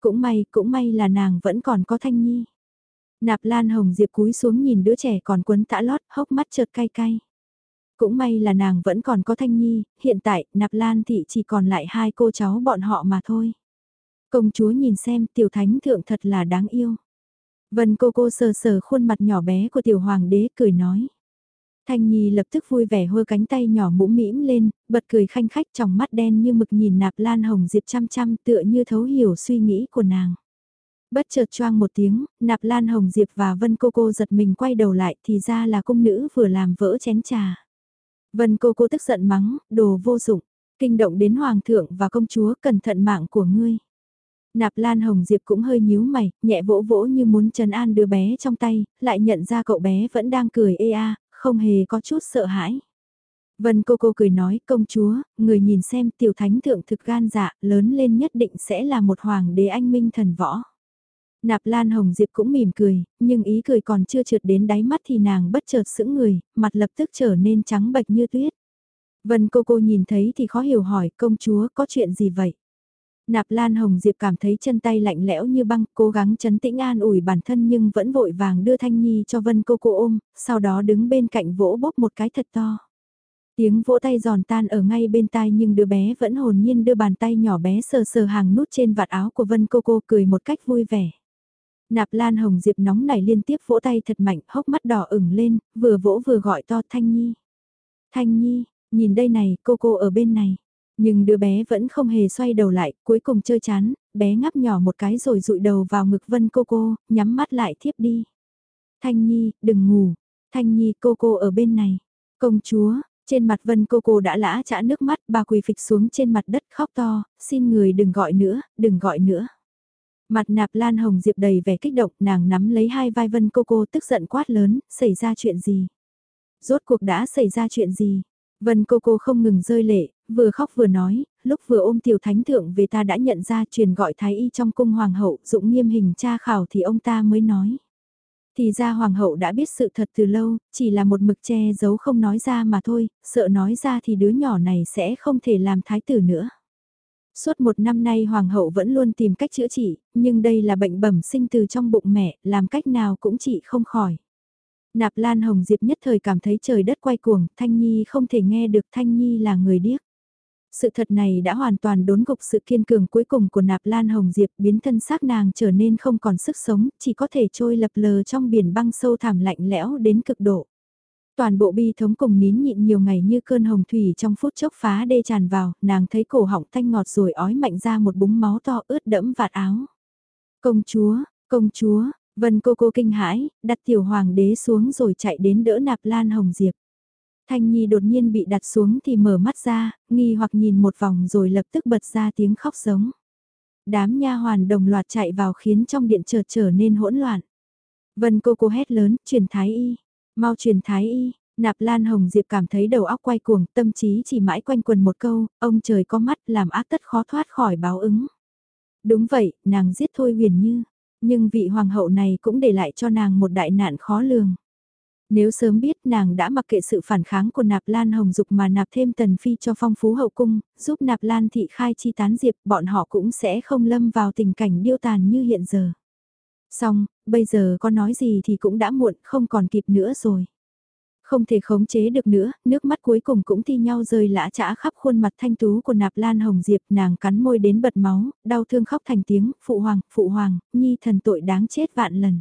Cũng may, cũng may là nàng vẫn còn có thanh nhi. Nạp lan hồng diệp cúi xuống nhìn đứa trẻ còn quấn tã lót, hốc mắt chợt cay cay. Cũng may là nàng vẫn còn có thanh nhi, hiện tại nạp lan thị chỉ còn lại hai cô cháu bọn họ mà thôi. Công chúa nhìn xem tiểu thánh thượng thật là đáng yêu. Vân cô cô sờ sờ khuôn mặt nhỏ bé của tiểu hoàng đế cười nói. Thanh Nhi lập tức vui vẻ hơ cánh tay nhỏ mũm mĩm lên, bật cười khanh khách trong mắt đen như mực nhìn nạp lan hồng diệp chăm chăm tựa như thấu hiểu suy nghĩ của nàng. Bất chợt choang một tiếng, nạp lan hồng diệp và vân cô cô giật mình quay đầu lại thì ra là cung nữ vừa làm vỡ chén trà. Vân cô cô tức giận mắng, đồ vô dụng, kinh động đến hoàng thượng và công chúa cẩn thận mạng của ngươi. Nạp Lan Hồng Diệp cũng hơi nhíu mày, nhẹ vỗ vỗ như muốn trấn an đứa bé trong tay, lại nhận ra cậu bé vẫn đang cười ê a, không hề có chút sợ hãi. Vân cô cô cười nói, công chúa, người nhìn xem tiểu thánh thượng thực gan dạ, lớn lên nhất định sẽ là một hoàng đế anh minh thần võ. Nạp Lan Hồng Diệp cũng mỉm cười, nhưng ý cười còn chưa trượt đến đáy mắt thì nàng bất chợt sững người, mặt lập tức trở nên trắng bệch như tuyết. Vân cô cô nhìn thấy thì khó hiểu hỏi công chúa có chuyện gì vậy? Nạp Lan Hồng Diệp cảm thấy chân tay lạnh lẽo như băng, cố gắng chấn tĩnh an ủi bản thân nhưng vẫn vội vàng đưa Thanh Nhi cho Vân cô cô ôm, sau đó đứng bên cạnh vỗ bóp một cái thật to. Tiếng vỗ tay giòn tan ở ngay bên tai nhưng đứa bé vẫn hồn nhiên đưa bàn tay nhỏ bé sờ sờ hàng nút trên vạt áo của Vân cô cô cười một cách vui vẻ. Nạp Lan Hồng Diệp nóng nảy liên tiếp vỗ tay thật mạnh, hốc mắt đỏ ửng lên, vừa vỗ vừa gọi to Thanh Nhi. Thanh Nhi, nhìn đây này, cô cô ở bên này. Nhưng đứa bé vẫn không hề xoay đầu lại, cuối cùng chơi chán, bé ngắp nhỏ một cái rồi rụi đầu vào ngực Vân cô cô, nhắm mắt lại thiếp đi. Thanh Nhi, đừng ngủ. Thanh Nhi cô cô ở bên này. Công chúa, trên mặt Vân cô cô đã lã chả nước mắt, bà quỳ phịch xuống trên mặt đất khóc to, xin người đừng gọi nữa, đừng gọi nữa. Mặt nạp lan hồng diệp đầy vẻ kích động, nàng nắm lấy hai vai Vân cô cô tức giận quát lớn, xảy ra chuyện gì? Rốt cuộc đã xảy ra chuyện gì? Vân cô cô không ngừng rơi lệ, vừa khóc vừa nói, lúc vừa ôm tiểu thánh thượng về ta đã nhận ra truyền gọi thái y trong cung hoàng hậu dũng nghiêm hình tra khảo thì ông ta mới nói. Thì ra hoàng hậu đã biết sự thật từ lâu, chỉ là một mực che giấu không nói ra mà thôi, sợ nói ra thì đứa nhỏ này sẽ không thể làm thái tử nữa. Suốt một năm nay hoàng hậu vẫn luôn tìm cách chữa trị, nhưng đây là bệnh bẩm sinh từ trong bụng mẹ, làm cách nào cũng trị không khỏi. Nạp Lan Hồng Diệp nhất thời cảm thấy trời đất quay cuồng, Thanh Nhi không thể nghe được Thanh Nhi là người điếc. Sự thật này đã hoàn toàn đốn gục sự kiên cường cuối cùng của Nạp Lan Hồng Diệp biến thân xác nàng trở nên không còn sức sống, chỉ có thể trôi lập lờ trong biển băng sâu thảm lạnh lẽo đến cực độ. Toàn bộ bi thống cùng nín nhịn nhiều ngày như cơn hồng thủy trong phút chốc phá đê tràn vào, nàng thấy cổ họng thanh ngọt rồi ói mạnh ra một búng máu to ướt đẫm vạt áo. Công chúa, công chúa, Vân cô cô kinh hãi, đặt tiểu hoàng đế xuống rồi chạy đến đỡ nạp lan hồng diệp. Thanh Nhi đột nhiên bị đặt xuống thì mở mắt ra, nghi hoặc nhìn một vòng rồi lập tức bật ra tiếng khóc giống. Đám nha hoàn đồng loạt chạy vào khiến trong điện chợt trở nên hỗn loạn. Vân cô cô hét lớn, truyền thái y, mau truyền thái y, nạp lan hồng diệp cảm thấy đầu óc quay cuồng, tâm trí chỉ mãi quanh quần một câu, ông trời có mắt làm ác tất khó thoát khỏi báo ứng. Đúng vậy, nàng giết thôi huyền như, Nhưng vị hoàng hậu này cũng để lại cho nàng một đại nạn khó lường. Nếu sớm biết nàng đã mặc kệ sự phản kháng của nạp lan hồng dục mà nạp thêm tần phi cho phong phú hậu cung, giúp nạp lan thị khai chi tán diệp bọn họ cũng sẽ không lâm vào tình cảnh điêu tàn như hiện giờ. Xong, bây giờ có nói gì thì cũng đã muộn, không còn kịp nữa rồi. Không thể khống chế được nữa, nước mắt cuối cùng cũng thi nhau rơi lã chã khắp khuôn mặt thanh tú của nạp lan hồng diệp nàng cắn môi đến bật máu, đau thương khóc thành tiếng, phụ hoàng, phụ hoàng, nhi thần tội đáng chết vạn lần.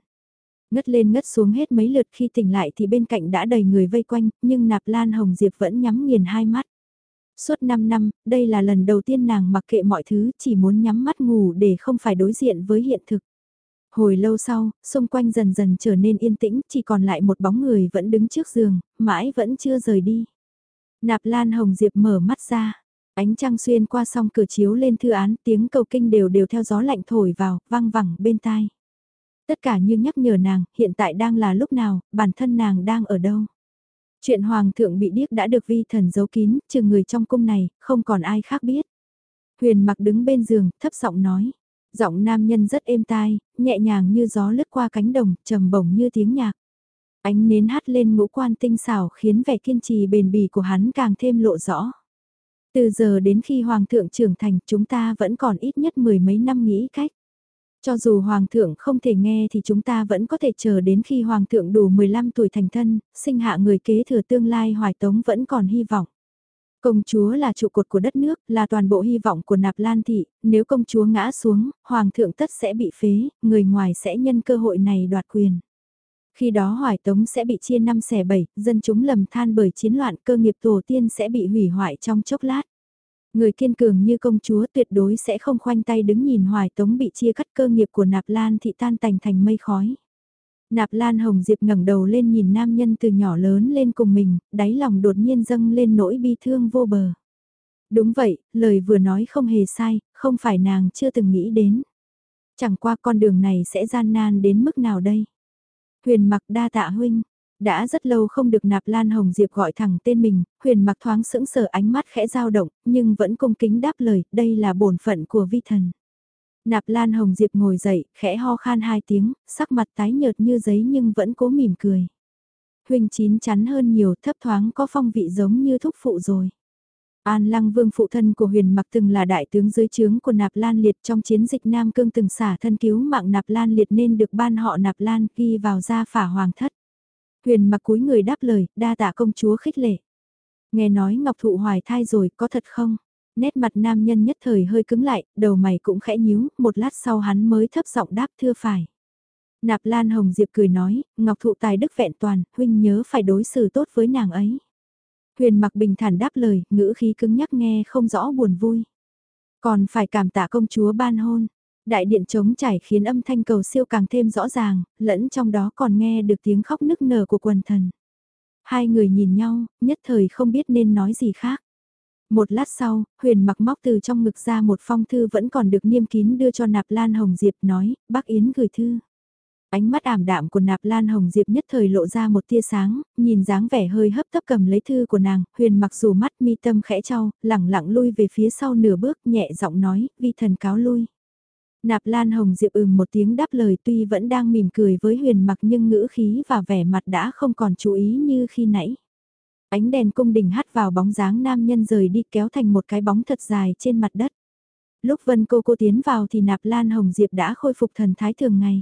Ngất lên ngất xuống hết mấy lượt khi tỉnh lại thì bên cạnh đã đầy người vây quanh, nhưng nạp lan hồng diệp vẫn nhắm nghiền hai mắt. Suốt 5 năm, đây là lần đầu tiên nàng mặc kệ mọi thứ, chỉ muốn nhắm mắt ngủ để không phải đối diện với hiện thực. Hồi lâu sau, xung quanh dần dần trở nên yên tĩnh, chỉ còn lại một bóng người vẫn đứng trước giường, mãi vẫn chưa rời đi. Nạp Lan Hồng Diệp mở mắt ra, ánh trăng xuyên qua song cửa chiếu lên thư án, tiếng cầu kinh đều đều theo gió lạnh thổi vào, vang vẳng bên tai. Tất cả như nhắc nhở nàng, hiện tại đang là lúc nào, bản thân nàng đang ở đâu. Chuyện hoàng thượng bị điếc đã được vi thần giấu kín, trừ người trong cung này, không còn ai khác biết. Huyền mặc đứng bên giường, thấp giọng nói. Giọng nam nhân rất êm tai, nhẹ nhàng như gió lướt qua cánh đồng, trầm bổng như tiếng nhạc. Ánh nến hát lên ngũ quan tinh xảo khiến vẻ kiên trì bền bỉ của hắn càng thêm lộ rõ. Từ giờ đến khi Hoàng thượng trưởng thành chúng ta vẫn còn ít nhất mười mấy năm nghĩ cách. Cho dù Hoàng thượng không thể nghe thì chúng ta vẫn có thể chờ đến khi Hoàng thượng đủ 15 tuổi thành thân, sinh hạ người kế thừa tương lai hoài tống vẫn còn hy vọng. Công chúa là trụ cột của đất nước, là toàn bộ hy vọng của nạp lan thị, nếu công chúa ngã xuống, hoàng thượng tất sẽ bị phế, người ngoài sẽ nhân cơ hội này đoạt quyền. Khi đó hoài tống sẽ bị chia năm xẻ bảy, dân chúng lầm than bởi chiến loạn cơ nghiệp tổ tiên sẽ bị hủy hoại trong chốc lát. Người kiên cường như công chúa tuyệt đối sẽ không khoanh tay đứng nhìn hoài tống bị chia cắt cơ nghiệp của nạp lan thị tan tành thành mây khói. Nạp Lan Hồng Diệp ngẩng đầu lên nhìn nam nhân từ nhỏ lớn lên cùng mình, đáy lòng đột nhiên dâng lên nỗi bi thương vô bờ. Đúng vậy, lời vừa nói không hề sai, không phải nàng chưa từng nghĩ đến. Chẳng qua con đường này sẽ gian nan đến mức nào đây? Huyền mặc đa tạ huynh, đã rất lâu không được nạp Lan Hồng Diệp gọi thẳng tên mình, huyền mặc thoáng sững sờ ánh mắt khẽ dao động, nhưng vẫn cung kính đáp lời, đây là bổn phận của vi thần. Nạp Lan Hồng Diệp ngồi dậy, khẽ ho khan hai tiếng, sắc mặt tái nhợt như giấy nhưng vẫn cố mỉm cười. Huynh chín chắn hơn nhiều thấp thoáng có phong vị giống như thúc phụ rồi. An Lăng Vương phụ thân của huyền mặc từng là đại tướng dưới trướng của Nạp Lan Liệt trong chiến dịch Nam Cương từng xả thân cứu mạng Nạp Lan Liệt nên được ban họ Nạp Lan ghi vào gia phả hoàng thất. Huyền mặc cúi người đáp lời, đa tạ công chúa khích lệ. Nghe nói Ngọc Thụ hoài thai rồi, có thật không? Nét mặt nam nhân nhất thời hơi cứng lại, đầu mày cũng khẽ nhíu, một lát sau hắn mới thấp giọng đáp thưa phải. Nạp Lan Hồng Diệp cười nói, Ngọc Thụ tài đức vẹn toàn, huynh nhớ phải đối xử tốt với nàng ấy. Huyền mặc bình thản đáp lời, ngữ khí cứng nhắc nghe không rõ buồn vui. Còn phải cảm tạ công chúa ban hôn. Đại điện trống trải khiến âm thanh cầu siêu càng thêm rõ ràng, lẫn trong đó còn nghe được tiếng khóc nức nở của quần thần. Hai người nhìn nhau, nhất thời không biết nên nói gì khác. Một lát sau, huyền mặc móc từ trong ngực ra một phong thư vẫn còn được niêm kín đưa cho nạp lan hồng diệp nói, bác Yến gửi thư. Ánh mắt ảm đạm của nạp lan hồng diệp nhất thời lộ ra một tia sáng, nhìn dáng vẻ hơi hấp tấp cầm lấy thư của nàng, huyền mặc dù mắt mi tâm khẽ trao, lẳng lặng lui về phía sau nửa bước nhẹ giọng nói, vi thần cáo lui. Nạp Lan Hồng Diệp ừm một tiếng đáp lời tuy vẫn đang mỉm cười với huyền mặc nhưng ngữ khí và vẻ mặt đã không còn chú ý như khi nãy. Ánh đèn cung đình hắt vào bóng dáng nam nhân rời đi kéo thành một cái bóng thật dài trên mặt đất. Lúc Vân cô cô tiến vào thì nạp Lan Hồng Diệp đã khôi phục thần thái thường ngày.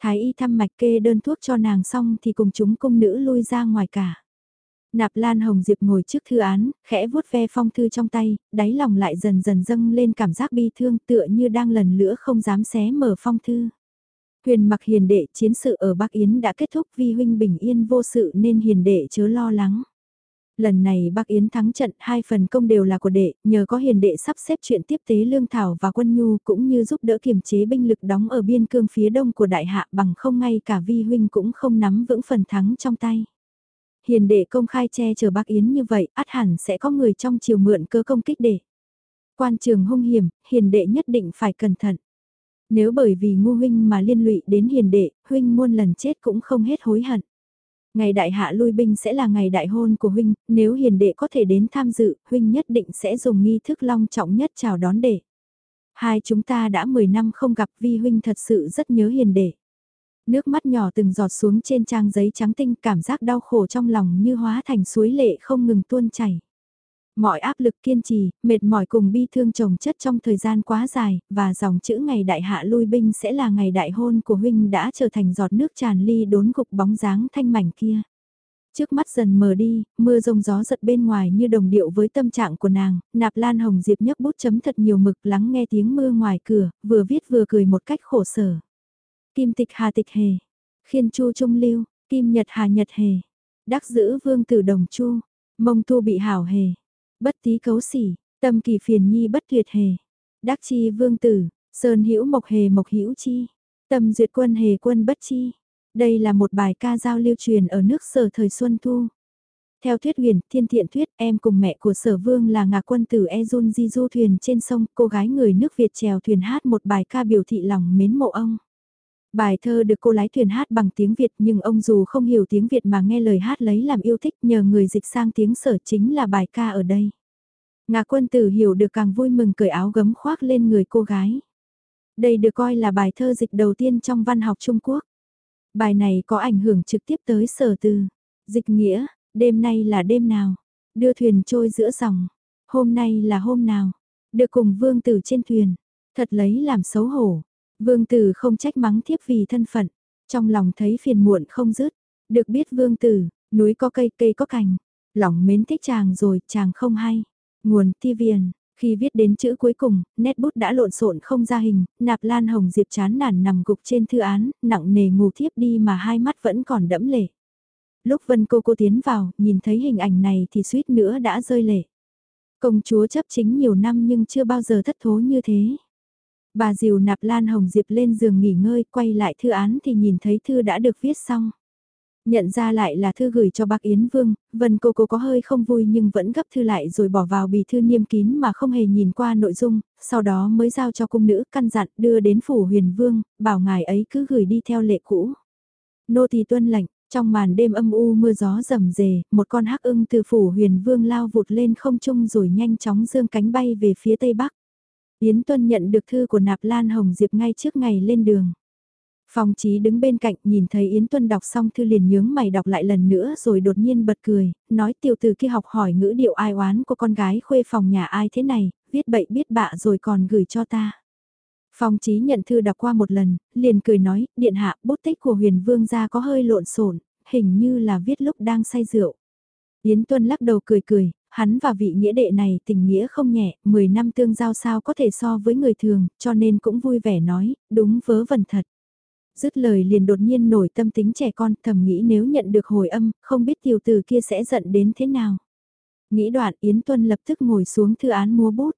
Thái y thăm mạch kê đơn thuốc cho nàng xong thì cùng chúng cung nữ lui ra ngoài cả. Nạp Lan Hồng Diệp ngồi trước thư án, khẽ vuốt ve phong thư trong tay, đáy lòng lại dần dần dâng lên cảm giác bi thương tựa như đang lần lửa không dám xé mở phong thư. Huyền mặc hiền đệ chiến sự ở Bắc Yến đã kết thúc vi huynh bình yên vô sự nên hiền đệ chớ lo lắng. Lần này bác Yến thắng trận hai phần công đều là của đệ, nhờ có hiền đệ sắp xếp chuyện tiếp tế lương thảo và quân nhu cũng như giúp đỡ kiềm chế binh lực đóng ở biên cương phía đông của đại hạ bằng không ngay cả vi huynh cũng không nắm vững phần thắng trong tay. Hiền đệ công khai che chở bác Yến như vậy, át hẳn sẽ có người trong chiều mượn cơ công kích đệ. Quan trường hung hiểm, hiền đệ nhất định phải cẩn thận. Nếu bởi vì ngu huynh mà liên lụy đến hiền đệ, huynh muôn lần chết cũng không hết hối hận. Ngày đại hạ lui binh sẽ là ngày đại hôn của huynh, nếu hiền đệ có thể đến tham dự, huynh nhất định sẽ dùng nghi thức long trọng nhất chào đón đệ. Hai chúng ta đã 10 năm không gặp Vi Huynh thật sự rất nhớ hiền đệ. Nước mắt nhỏ từng giọt xuống trên trang giấy trắng tinh cảm giác đau khổ trong lòng như hóa thành suối lệ không ngừng tuôn chảy. Mọi áp lực kiên trì, mệt mỏi cùng bi thương chồng chất trong thời gian quá dài, và dòng chữ ngày đại hạ lui binh sẽ là ngày đại hôn của huynh đã trở thành giọt nước tràn ly đốn gục bóng dáng thanh mảnh kia. Trước mắt dần mờ đi, mưa rông gió giật bên ngoài như đồng điệu với tâm trạng của nàng, nạp lan hồng diệp nhấc bút chấm thật nhiều mực lắng nghe tiếng mưa ngoài cửa, vừa viết vừa cười một cách khổ sở. Kim tịch hà tịch hề, khiên chu trung lưu, kim nhật hà nhật hề, đắc giữ vương tử đồng chu, mông thu bị hảo hề, bất tí cấu xỉ, tâm kỳ phiền nhi bất tuyệt hề, đắc chi vương tử, sơn hữu mộc hề mộc hữu chi, tâm duyệt quân hề quân bất chi. Đây là một bài ca giao lưu truyền ở nước sở thời Xuân Thu. Theo thuyết huyền, thiên thiện thuyết, em cùng mẹ của sở vương là ngạc quân tử Ezun di du thuyền trên sông, cô gái người nước Việt trèo thuyền hát một bài ca biểu thị lòng mến mộ ông. Bài thơ được cô lái thuyền hát bằng tiếng Việt nhưng ông dù không hiểu tiếng Việt mà nghe lời hát lấy làm yêu thích nhờ người dịch sang tiếng sở chính là bài ca ở đây. Ngà quân tử hiểu được càng vui mừng cởi áo gấm khoác lên người cô gái. Đây được coi là bài thơ dịch đầu tiên trong văn học Trung Quốc. Bài này có ảnh hưởng trực tiếp tới sở từ. Dịch nghĩa, đêm nay là đêm nào? Đưa thuyền trôi giữa dòng. Hôm nay là hôm nào? Được cùng vương tử trên thuyền. Thật lấy làm xấu hổ. Vương tử không trách mắng thiếp vì thân phận. Trong lòng thấy phiền muộn không dứt. Được biết vương tử, núi có cây cây có cành. Lòng mến thích chàng rồi chàng không hay. Nguồn ti viền, khi viết đến chữ cuối cùng, nét bút đã lộn xộn không ra hình, nạp lan hồng diệp chán nản nằm gục trên thư án, nặng nề ngủ thiếp đi mà hai mắt vẫn còn đẫm lệ. Lúc vân cô cô tiến vào, nhìn thấy hình ảnh này thì suýt nữa đã rơi lệ. Công chúa chấp chính nhiều năm nhưng chưa bao giờ thất thố như thế. Bà dìu nạp lan hồng diệp lên giường nghỉ ngơi, quay lại thư án thì nhìn thấy thư đã được viết xong. Nhận ra lại là thư gửi cho bác Yến Vương, Vân cô cô có hơi không vui nhưng vẫn gấp thư lại rồi bỏ vào bì thư niêm kín mà không hề nhìn qua nội dung, sau đó mới giao cho cung nữ căn dặn đưa đến phủ huyền vương, bảo ngài ấy cứ gửi đi theo lệ cũ. Nô tỳ tuân lệnh, trong màn đêm âm u mưa gió rầm rề, một con hắc ưng từ phủ huyền vương lao vụt lên không trung rồi nhanh chóng dương cánh bay về phía tây bắc. Yến Tuân nhận được thư của Nạp Lan Hồng Diệp ngay trước ngày lên đường. Phong Chí đứng bên cạnh nhìn thấy Yến Tuân đọc xong thư liền nhướng mày đọc lại lần nữa rồi đột nhiên bật cười, nói tiểu từ kia học hỏi ngữ điệu ai oán của con gái khuê phòng nhà ai thế này, viết bậy biết bạ rồi còn gửi cho ta. Phong Chí nhận thư đọc qua một lần, liền cười nói, điện hạ bút tích của huyền vương gia có hơi lộn xộn, hình như là viết lúc đang say rượu. Yến Tuân lắc đầu cười cười, hắn và vị nghĩa đệ này tình nghĩa không nhẹ, 10 năm tương giao sao có thể so với người thường, cho nên cũng vui vẻ nói, đúng vớ vẩn thật. Dứt lời liền đột nhiên nổi tâm tính trẻ con thầm nghĩ nếu nhận được hồi âm, không biết tiểu tử kia sẽ giận đến thế nào. Nghĩ đoạn Yến Tuân lập tức ngồi xuống thư án mua bút.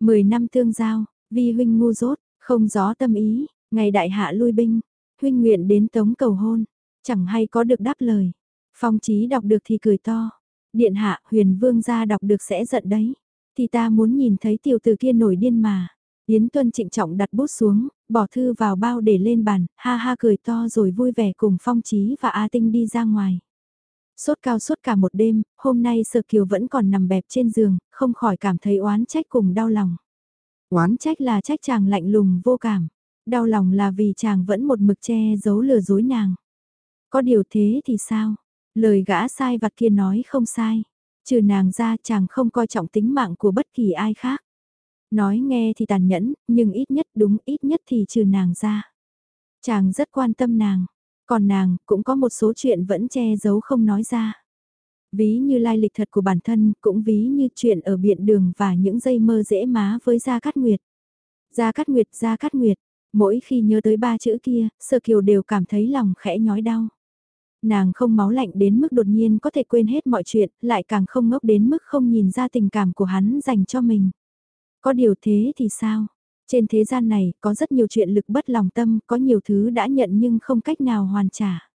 Mười năm tương giao, vi huynh ngu dốt, không gió tâm ý, ngày đại hạ lui binh, huynh nguyện đến tống cầu hôn, chẳng hay có được đáp lời. Phong trí đọc được thì cười to. Điện hạ huyền vương gia đọc được sẽ giận đấy. Thì ta muốn nhìn thấy tiểu tử kia nổi điên mà. Yến Tuân trịnh trọng đặt bút xuống, bỏ thư vào bao để lên bàn, ha ha cười to rồi vui vẻ cùng Phong Chí và A Tinh đi ra ngoài. Sốt cao suốt cả một đêm, hôm nay Sở Kiều vẫn còn nằm bẹp trên giường, không khỏi cảm thấy oán trách cùng đau lòng. Oán trách là trách chàng lạnh lùng vô cảm, đau lòng là vì chàng vẫn một mực che giấu lừa dối nàng. Có điều thế thì sao? Lời gã sai vặt kia nói không sai. Trừ nàng ra chàng không coi trọng tính mạng của bất kỳ ai khác. Nói nghe thì tàn nhẫn, nhưng ít nhất đúng ít nhất thì trừ nàng ra. Chàng rất quan tâm nàng, còn nàng cũng có một số chuyện vẫn che giấu không nói ra. Ví như lai lịch thật của bản thân, cũng ví như chuyện ở biện đường và những dây mơ dễ má với Gia Cát Nguyệt. Gia Cát Nguyệt, Gia Cát Nguyệt, mỗi khi nhớ tới ba chữ kia, Sơ Kiều đều cảm thấy lòng khẽ nhói đau. Nàng không máu lạnh đến mức đột nhiên có thể quên hết mọi chuyện, lại càng không ngốc đến mức không nhìn ra tình cảm của hắn dành cho mình. Có điều thế thì sao? Trên thế gian này có rất nhiều chuyện lực bất lòng tâm, có nhiều thứ đã nhận nhưng không cách nào hoàn trả.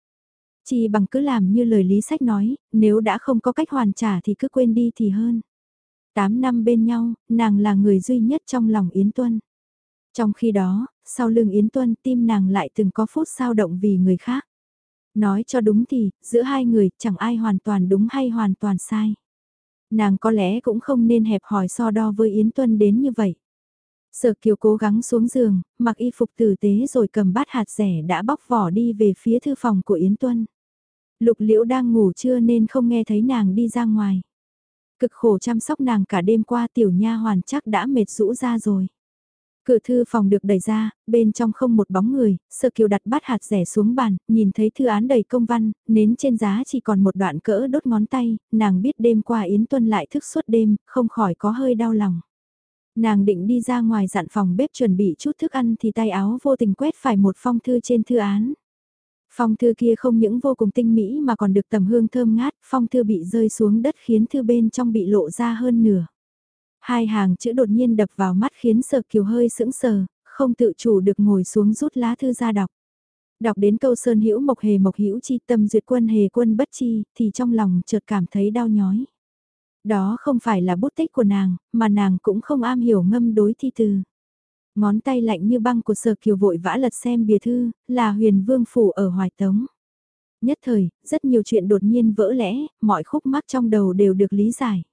Chỉ bằng cứ làm như lời lý sách nói, nếu đã không có cách hoàn trả thì cứ quên đi thì hơn. Tám năm bên nhau, nàng là người duy nhất trong lòng Yến Tuân. Trong khi đó, sau lưng Yến Tuân tim nàng lại từng có phút sao động vì người khác. Nói cho đúng thì, giữa hai người chẳng ai hoàn toàn đúng hay hoàn toàn sai. Nàng có lẽ cũng không nên hẹp hỏi so đo với Yến Tuân đến như vậy. Sở kiều cố gắng xuống giường, mặc y phục tử tế rồi cầm bát hạt rẻ đã bóc vỏ đi về phía thư phòng của Yến Tuân. Lục liễu đang ngủ trưa nên không nghe thấy nàng đi ra ngoài. Cực khổ chăm sóc nàng cả đêm qua tiểu nha hoàn chắc đã mệt rũ ra rồi. Cửa thư phòng được đẩy ra, bên trong không một bóng người, sơ Kiều đặt bát hạt rẻ xuống bàn, nhìn thấy thư án đầy công văn, nến trên giá chỉ còn một đoạn cỡ đốt ngón tay, nàng biết đêm qua Yến Tuân lại thức suốt đêm, không khỏi có hơi đau lòng. Nàng định đi ra ngoài dặn phòng bếp chuẩn bị chút thức ăn thì tay áo vô tình quét phải một phong thư trên thư án. Phong thư kia không những vô cùng tinh mỹ mà còn được tầm hương thơm ngát, phong thư bị rơi xuống đất khiến thư bên trong bị lộ ra hơn nửa. Hai hàng chữ đột nhiên đập vào mắt khiến sở kiều hơi sững sờ, không tự chủ được ngồi xuống rút lá thư ra đọc. Đọc đến câu sơn hữu mộc hề mộc hữu chi tâm duyệt quân hề quân bất chi thì trong lòng chợt cảm thấy đau nhói. Đó không phải là bút tích của nàng, mà nàng cũng không am hiểu ngâm đối thi từ. Ngón tay lạnh như băng của sở kiều vội vã lật xem bìa thư, là huyền vương phủ ở Hoài Tống. Nhất thời, rất nhiều chuyện đột nhiên vỡ lẽ, mọi khúc mắc trong đầu đều được lý giải.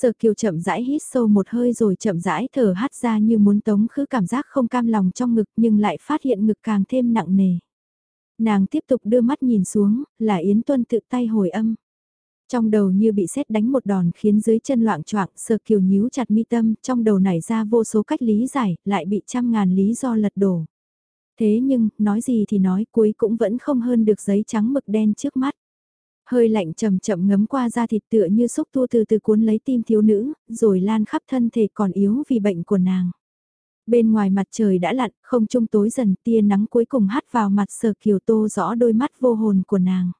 Sở kiều chậm rãi hít sâu một hơi rồi chậm rãi thở hắt ra như muốn tống khứ cảm giác không cam lòng trong ngực nhưng lại phát hiện ngực càng thêm nặng nề. Nàng tiếp tục đưa mắt nhìn xuống, là Yến Tuân tự tay hồi âm. Trong đầu như bị sét đánh một đòn khiến dưới chân loạn choạng sờ kiều nhíu chặt mi tâm, trong đầu nảy ra vô số cách lý giải, lại bị trăm ngàn lý do lật đổ. Thế nhưng, nói gì thì nói cuối cũng vẫn không hơn được giấy trắng mực đen trước mắt. Hơi lạnh chậm chậm ngấm qua da thịt tựa như xúc tu từ từ cuốn lấy tim thiếu nữ, rồi lan khắp thân thể còn yếu vì bệnh của nàng. Bên ngoài mặt trời đã lặn, không trung tối dần tia nắng cuối cùng hắt vào mặt sờ kiều tô rõ đôi mắt vô hồn của nàng.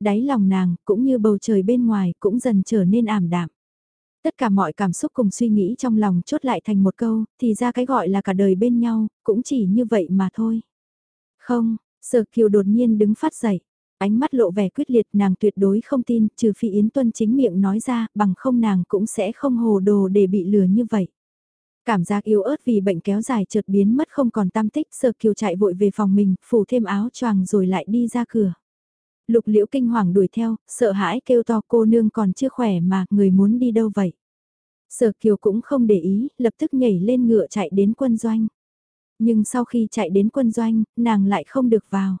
Đáy lòng nàng, cũng như bầu trời bên ngoài, cũng dần trở nên ảm đạm. Tất cả mọi cảm xúc cùng suy nghĩ trong lòng chốt lại thành một câu, thì ra cái gọi là cả đời bên nhau, cũng chỉ như vậy mà thôi. Không, Sở Kiều đột nhiên đứng phát dậy, ánh mắt lộ vẻ quyết liệt nàng tuyệt đối không tin, trừ phi Yến Tuân chính miệng nói ra, bằng không nàng cũng sẽ không hồ đồ để bị lừa như vậy. Cảm giác yếu ớt vì bệnh kéo dài chợt biến mất không còn tam tích, sợ Kiều chạy vội về phòng mình, phủ thêm áo choàng rồi lại đi ra cửa. Lục liễu kinh hoàng đuổi theo, sợ hãi kêu to cô nương còn chưa khỏe mà, người muốn đi đâu vậy? Sở kiều cũng không để ý, lập tức nhảy lên ngựa chạy đến quân doanh. Nhưng sau khi chạy đến quân doanh, nàng lại không được vào.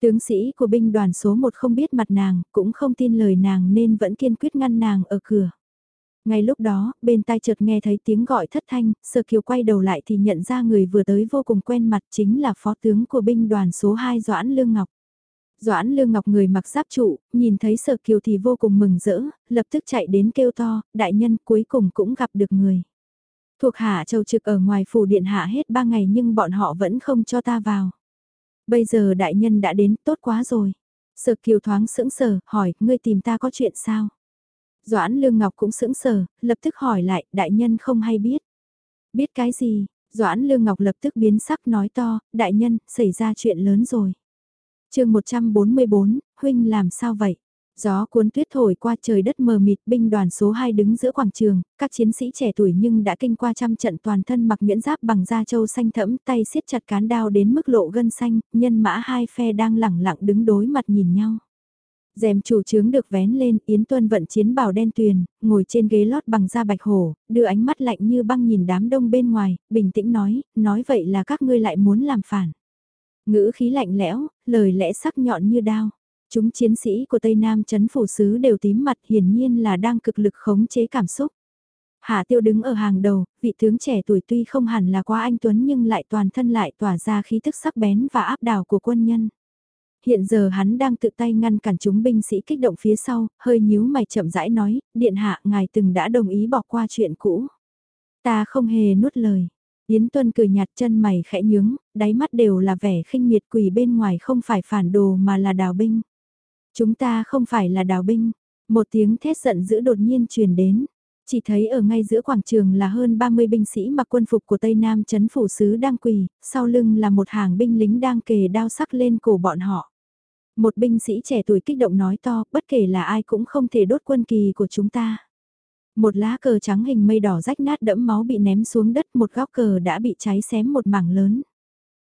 Tướng sĩ của binh đoàn số 1 không biết mặt nàng, cũng không tin lời nàng nên vẫn kiên quyết ngăn nàng ở cửa. Ngay lúc đó, bên tai chợt nghe thấy tiếng gọi thất thanh, Sở Kiều quay đầu lại thì nhận ra người vừa tới vô cùng quen mặt chính là phó tướng của binh đoàn số 2 Doãn Lương Ngọc. Doãn Lương Ngọc người mặc giáp trụ, nhìn thấy Sở Kiều thì vô cùng mừng rỡ, lập tức chạy đến kêu to, đại nhân cuối cùng cũng gặp được người. Thuộc hạ châu trực ở ngoài phủ điện hạ hết ba ngày nhưng bọn họ vẫn không cho ta vào. Bây giờ đại nhân đã đến, tốt quá rồi. Sở Kiều thoáng sững sờ, hỏi, ngươi tìm ta có chuyện sao? Doãn Lương Ngọc cũng sững sờ, lập tức hỏi lại, đại nhân không hay biết. Biết cái gì? Doãn Lương Ngọc lập tức biến sắc nói to, đại nhân, xảy ra chuyện lớn rồi chương 144, huynh làm sao vậy? Gió cuốn tuyết thổi qua trời đất mờ mịt, binh đoàn số 2 đứng giữa quảng trường, các chiến sĩ trẻ tuổi nhưng đã kinh qua trăm trận toàn thân mặc nguyễn giáp bằng da trâu xanh thẫm, tay siết chặt cán đao đến mức lộ gân xanh, nhân mã hai phe đang lẳng lặng đứng đối mặt nhìn nhau. Dèm chủ trướng được vén lên, Yến Tuân vận chiến bào đen tuyền, ngồi trên ghế lót bằng da bạch hổ, đưa ánh mắt lạnh như băng nhìn đám đông bên ngoài, bình tĩnh nói, nói vậy là các ngươi lại muốn làm phản. Ngữ khí lạnh lẽo, lời lẽ sắc nhọn như đao. Chúng chiến sĩ của Tây Nam chấn phủ sứ đều tím mặt hiển nhiên là đang cực lực khống chế cảm xúc. Hạ tiêu đứng ở hàng đầu, vị tướng trẻ tuổi tuy không hẳn là quá anh Tuấn nhưng lại toàn thân lại tỏa ra khí thức sắc bén và áp đảo của quân nhân. Hiện giờ hắn đang tự tay ngăn cản chúng binh sĩ kích động phía sau, hơi nhíu mày chậm rãi nói, điện hạ ngài từng đã đồng ý bỏ qua chuyện cũ. Ta không hề nuốt lời. Yến Tuân cười nhạt chân mày khẽ nhướng, đáy mắt đều là vẻ khinh miệt quỷ bên ngoài không phải phản đồ mà là đào binh. Chúng ta không phải là đào binh. Một tiếng thét giận dữ đột nhiên truyền đến. Chỉ thấy ở ngay giữa quảng trường là hơn 30 binh sĩ mặc quân phục của Tây Nam chấn phủ sứ đang quỳ, sau lưng là một hàng binh lính đang kề đao sắc lên cổ bọn họ. Một binh sĩ trẻ tuổi kích động nói to, bất kể là ai cũng không thể đốt quân kỳ của chúng ta. Một lá cờ trắng hình mây đỏ rách nát đẫm máu bị ném xuống đất, một góc cờ đã bị cháy xém một mảng lớn.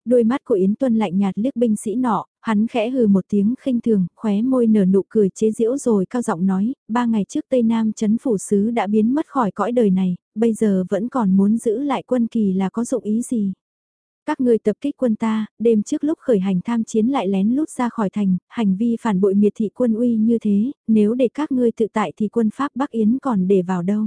Đôi mắt của Yến Tuân lạnh nhạt liếc binh sĩ nọ, hắn khẽ hừ một tiếng khinh thường, khóe môi nở nụ cười chế giễu rồi cao giọng nói, ba ngày trước Tây Nam chấn phủ sứ đã biến mất khỏi cõi đời này, bây giờ vẫn còn muốn giữ lại quân kỳ là có dụng ý gì. Các ngươi tập kích quân ta, đêm trước lúc khởi hành tham chiến lại lén lút ra khỏi thành, hành vi phản bội miệt thị quân uy như thế, nếu để các ngươi tự tại thì quân Pháp Bắc Yến còn để vào đâu.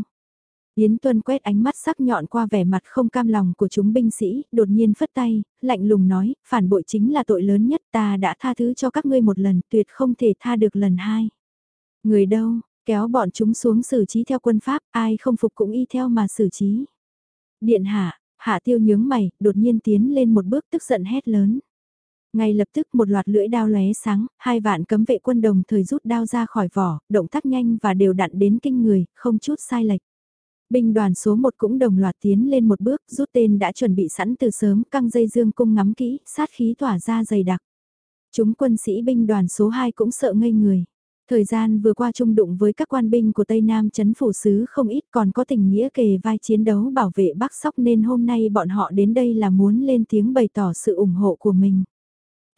Yến Tuân quét ánh mắt sắc nhọn qua vẻ mặt không cam lòng của chúng binh sĩ, đột nhiên phất tay, lạnh lùng nói, phản bội chính là tội lớn nhất ta đã tha thứ cho các ngươi một lần, tuyệt không thể tha được lần hai. Người đâu, kéo bọn chúng xuống xử trí theo quân pháp, ai không phục cũng y theo mà xử trí. Điện hạ, hạ tiêu nhướng mày, đột nhiên tiến lên một bước tức giận hét lớn. Ngay lập tức một loạt lưỡi đao lóe sáng, hai vạn cấm vệ quân đồng thời rút đao ra khỏi vỏ, động tác nhanh và đều đặn đến kinh người, không chút sai lệch. Binh đoàn số 1 cũng đồng loạt tiến lên một bước, rút tên đã chuẩn bị sẵn từ sớm, căng dây dương cung ngắm kỹ, sát khí tỏa ra dày đặc. Chúng quân sĩ binh đoàn số 2 cũng sợ ngây người. Thời gian vừa qua chung đụng với các quan binh của Tây Nam chấn phủ sứ không ít còn có tình nghĩa kề vai chiến đấu bảo vệ Bắc Sóc nên hôm nay bọn họ đến đây là muốn lên tiếng bày tỏ sự ủng hộ của mình.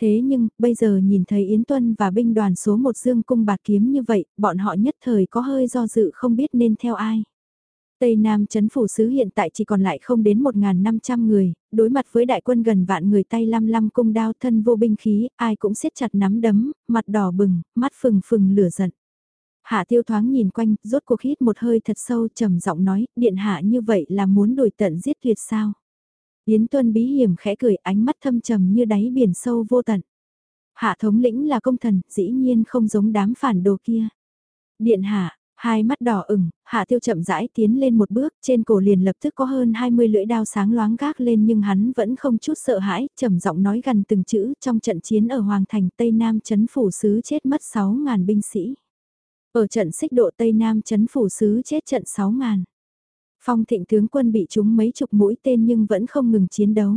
Thế nhưng, bây giờ nhìn thấy Yến Tuân và binh đoàn số 1 dương cung bạt kiếm như vậy, bọn họ nhất thời có hơi do dự không biết nên theo ai. Tây Nam chấn phủ sứ hiện tại chỉ còn lại không đến 1.500 người, đối mặt với đại quân gần vạn người tay lăm lăm cung đao thân vô binh khí, ai cũng siết chặt nắm đấm, mặt đỏ bừng, mắt phừng phừng lửa giận. Hạ tiêu thoáng nhìn quanh, rốt cuộc hít một hơi thật sâu trầm giọng nói, điện hạ như vậy là muốn đổi tận giết tuyệt sao. Yến tuân bí hiểm khẽ cười ánh mắt thâm trầm như đáy biển sâu vô tận. Hạ thống lĩnh là công thần, dĩ nhiên không giống đám phản đồ kia. Điện hạ, Hai mắt đỏ ửng, hạ tiêu chậm rãi tiến lên một bước, trên cổ liền lập tức có hơn 20 lưỡi đao sáng loáng gác lên nhưng hắn vẫn không chút sợ hãi, trầm giọng nói gần từng chữ trong trận chiến ở Hoàng Thành Tây Nam chấn phủ sứ chết mất 6.000 binh sĩ. Ở trận xích độ Tây Nam chấn phủ sứ chết trận 6.000. Phong thịnh tướng quân bị trúng mấy chục mũi tên nhưng vẫn không ngừng chiến đấu.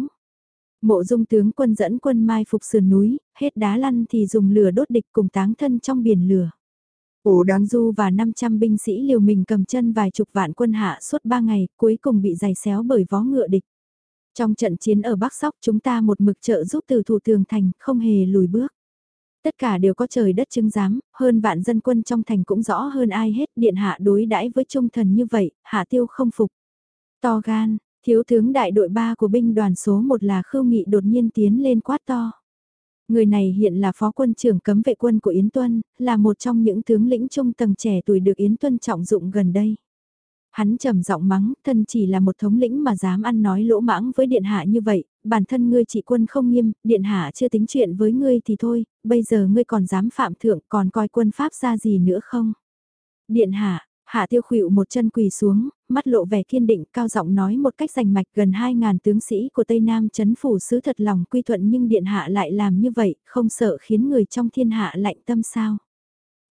Mộ dung tướng quân dẫn quân mai phục sườn núi, hết đá lăn thì dùng lửa đốt địch cùng táng thân trong biển lửa. Ủ đón du và 500 binh sĩ liều mình cầm chân vài chục vạn quân hạ suốt 3 ngày, cuối cùng bị giày xéo bởi vó ngựa địch. Trong trận chiến ở Bắc Sóc chúng ta một mực trợ giúp từ thủ tường thành, không hề lùi bước. Tất cả đều có trời đất chứng giám, hơn vạn dân quân trong thành cũng rõ hơn ai hết, điện hạ đối đãi với trung thần như vậy, hạ tiêu không phục. To gan, thiếu tướng đại đội 3 của binh đoàn số 1 là khưu nghị đột nhiên tiến lên quát to. Người này hiện là phó quân trưởng cấm vệ quân của Yến Tuân, là một trong những tướng lĩnh trung tầng trẻ tuổi được Yến Tuân trọng dụng gần đây. Hắn trầm giọng mắng, thân chỉ là một thống lĩnh mà dám ăn nói lỗ mãng với điện hạ như vậy, bản thân ngươi trị quân không nghiêm, điện hạ chưa tính chuyện với ngươi thì thôi, bây giờ ngươi còn dám phạm thượng còn coi quân pháp ra gì nữa không? Điện hạ, Hạ tiêu khuỵu một chân quỳ xuống, mắt lộ vẻ kiên định, cao giọng nói một cách rành mạch gần 2.000 tướng sĩ của Tây Nam chấn phủ sứ thật lòng quy thuận nhưng điện hạ lại làm như vậy, không sợ khiến người trong thiên hạ lạnh tâm sao.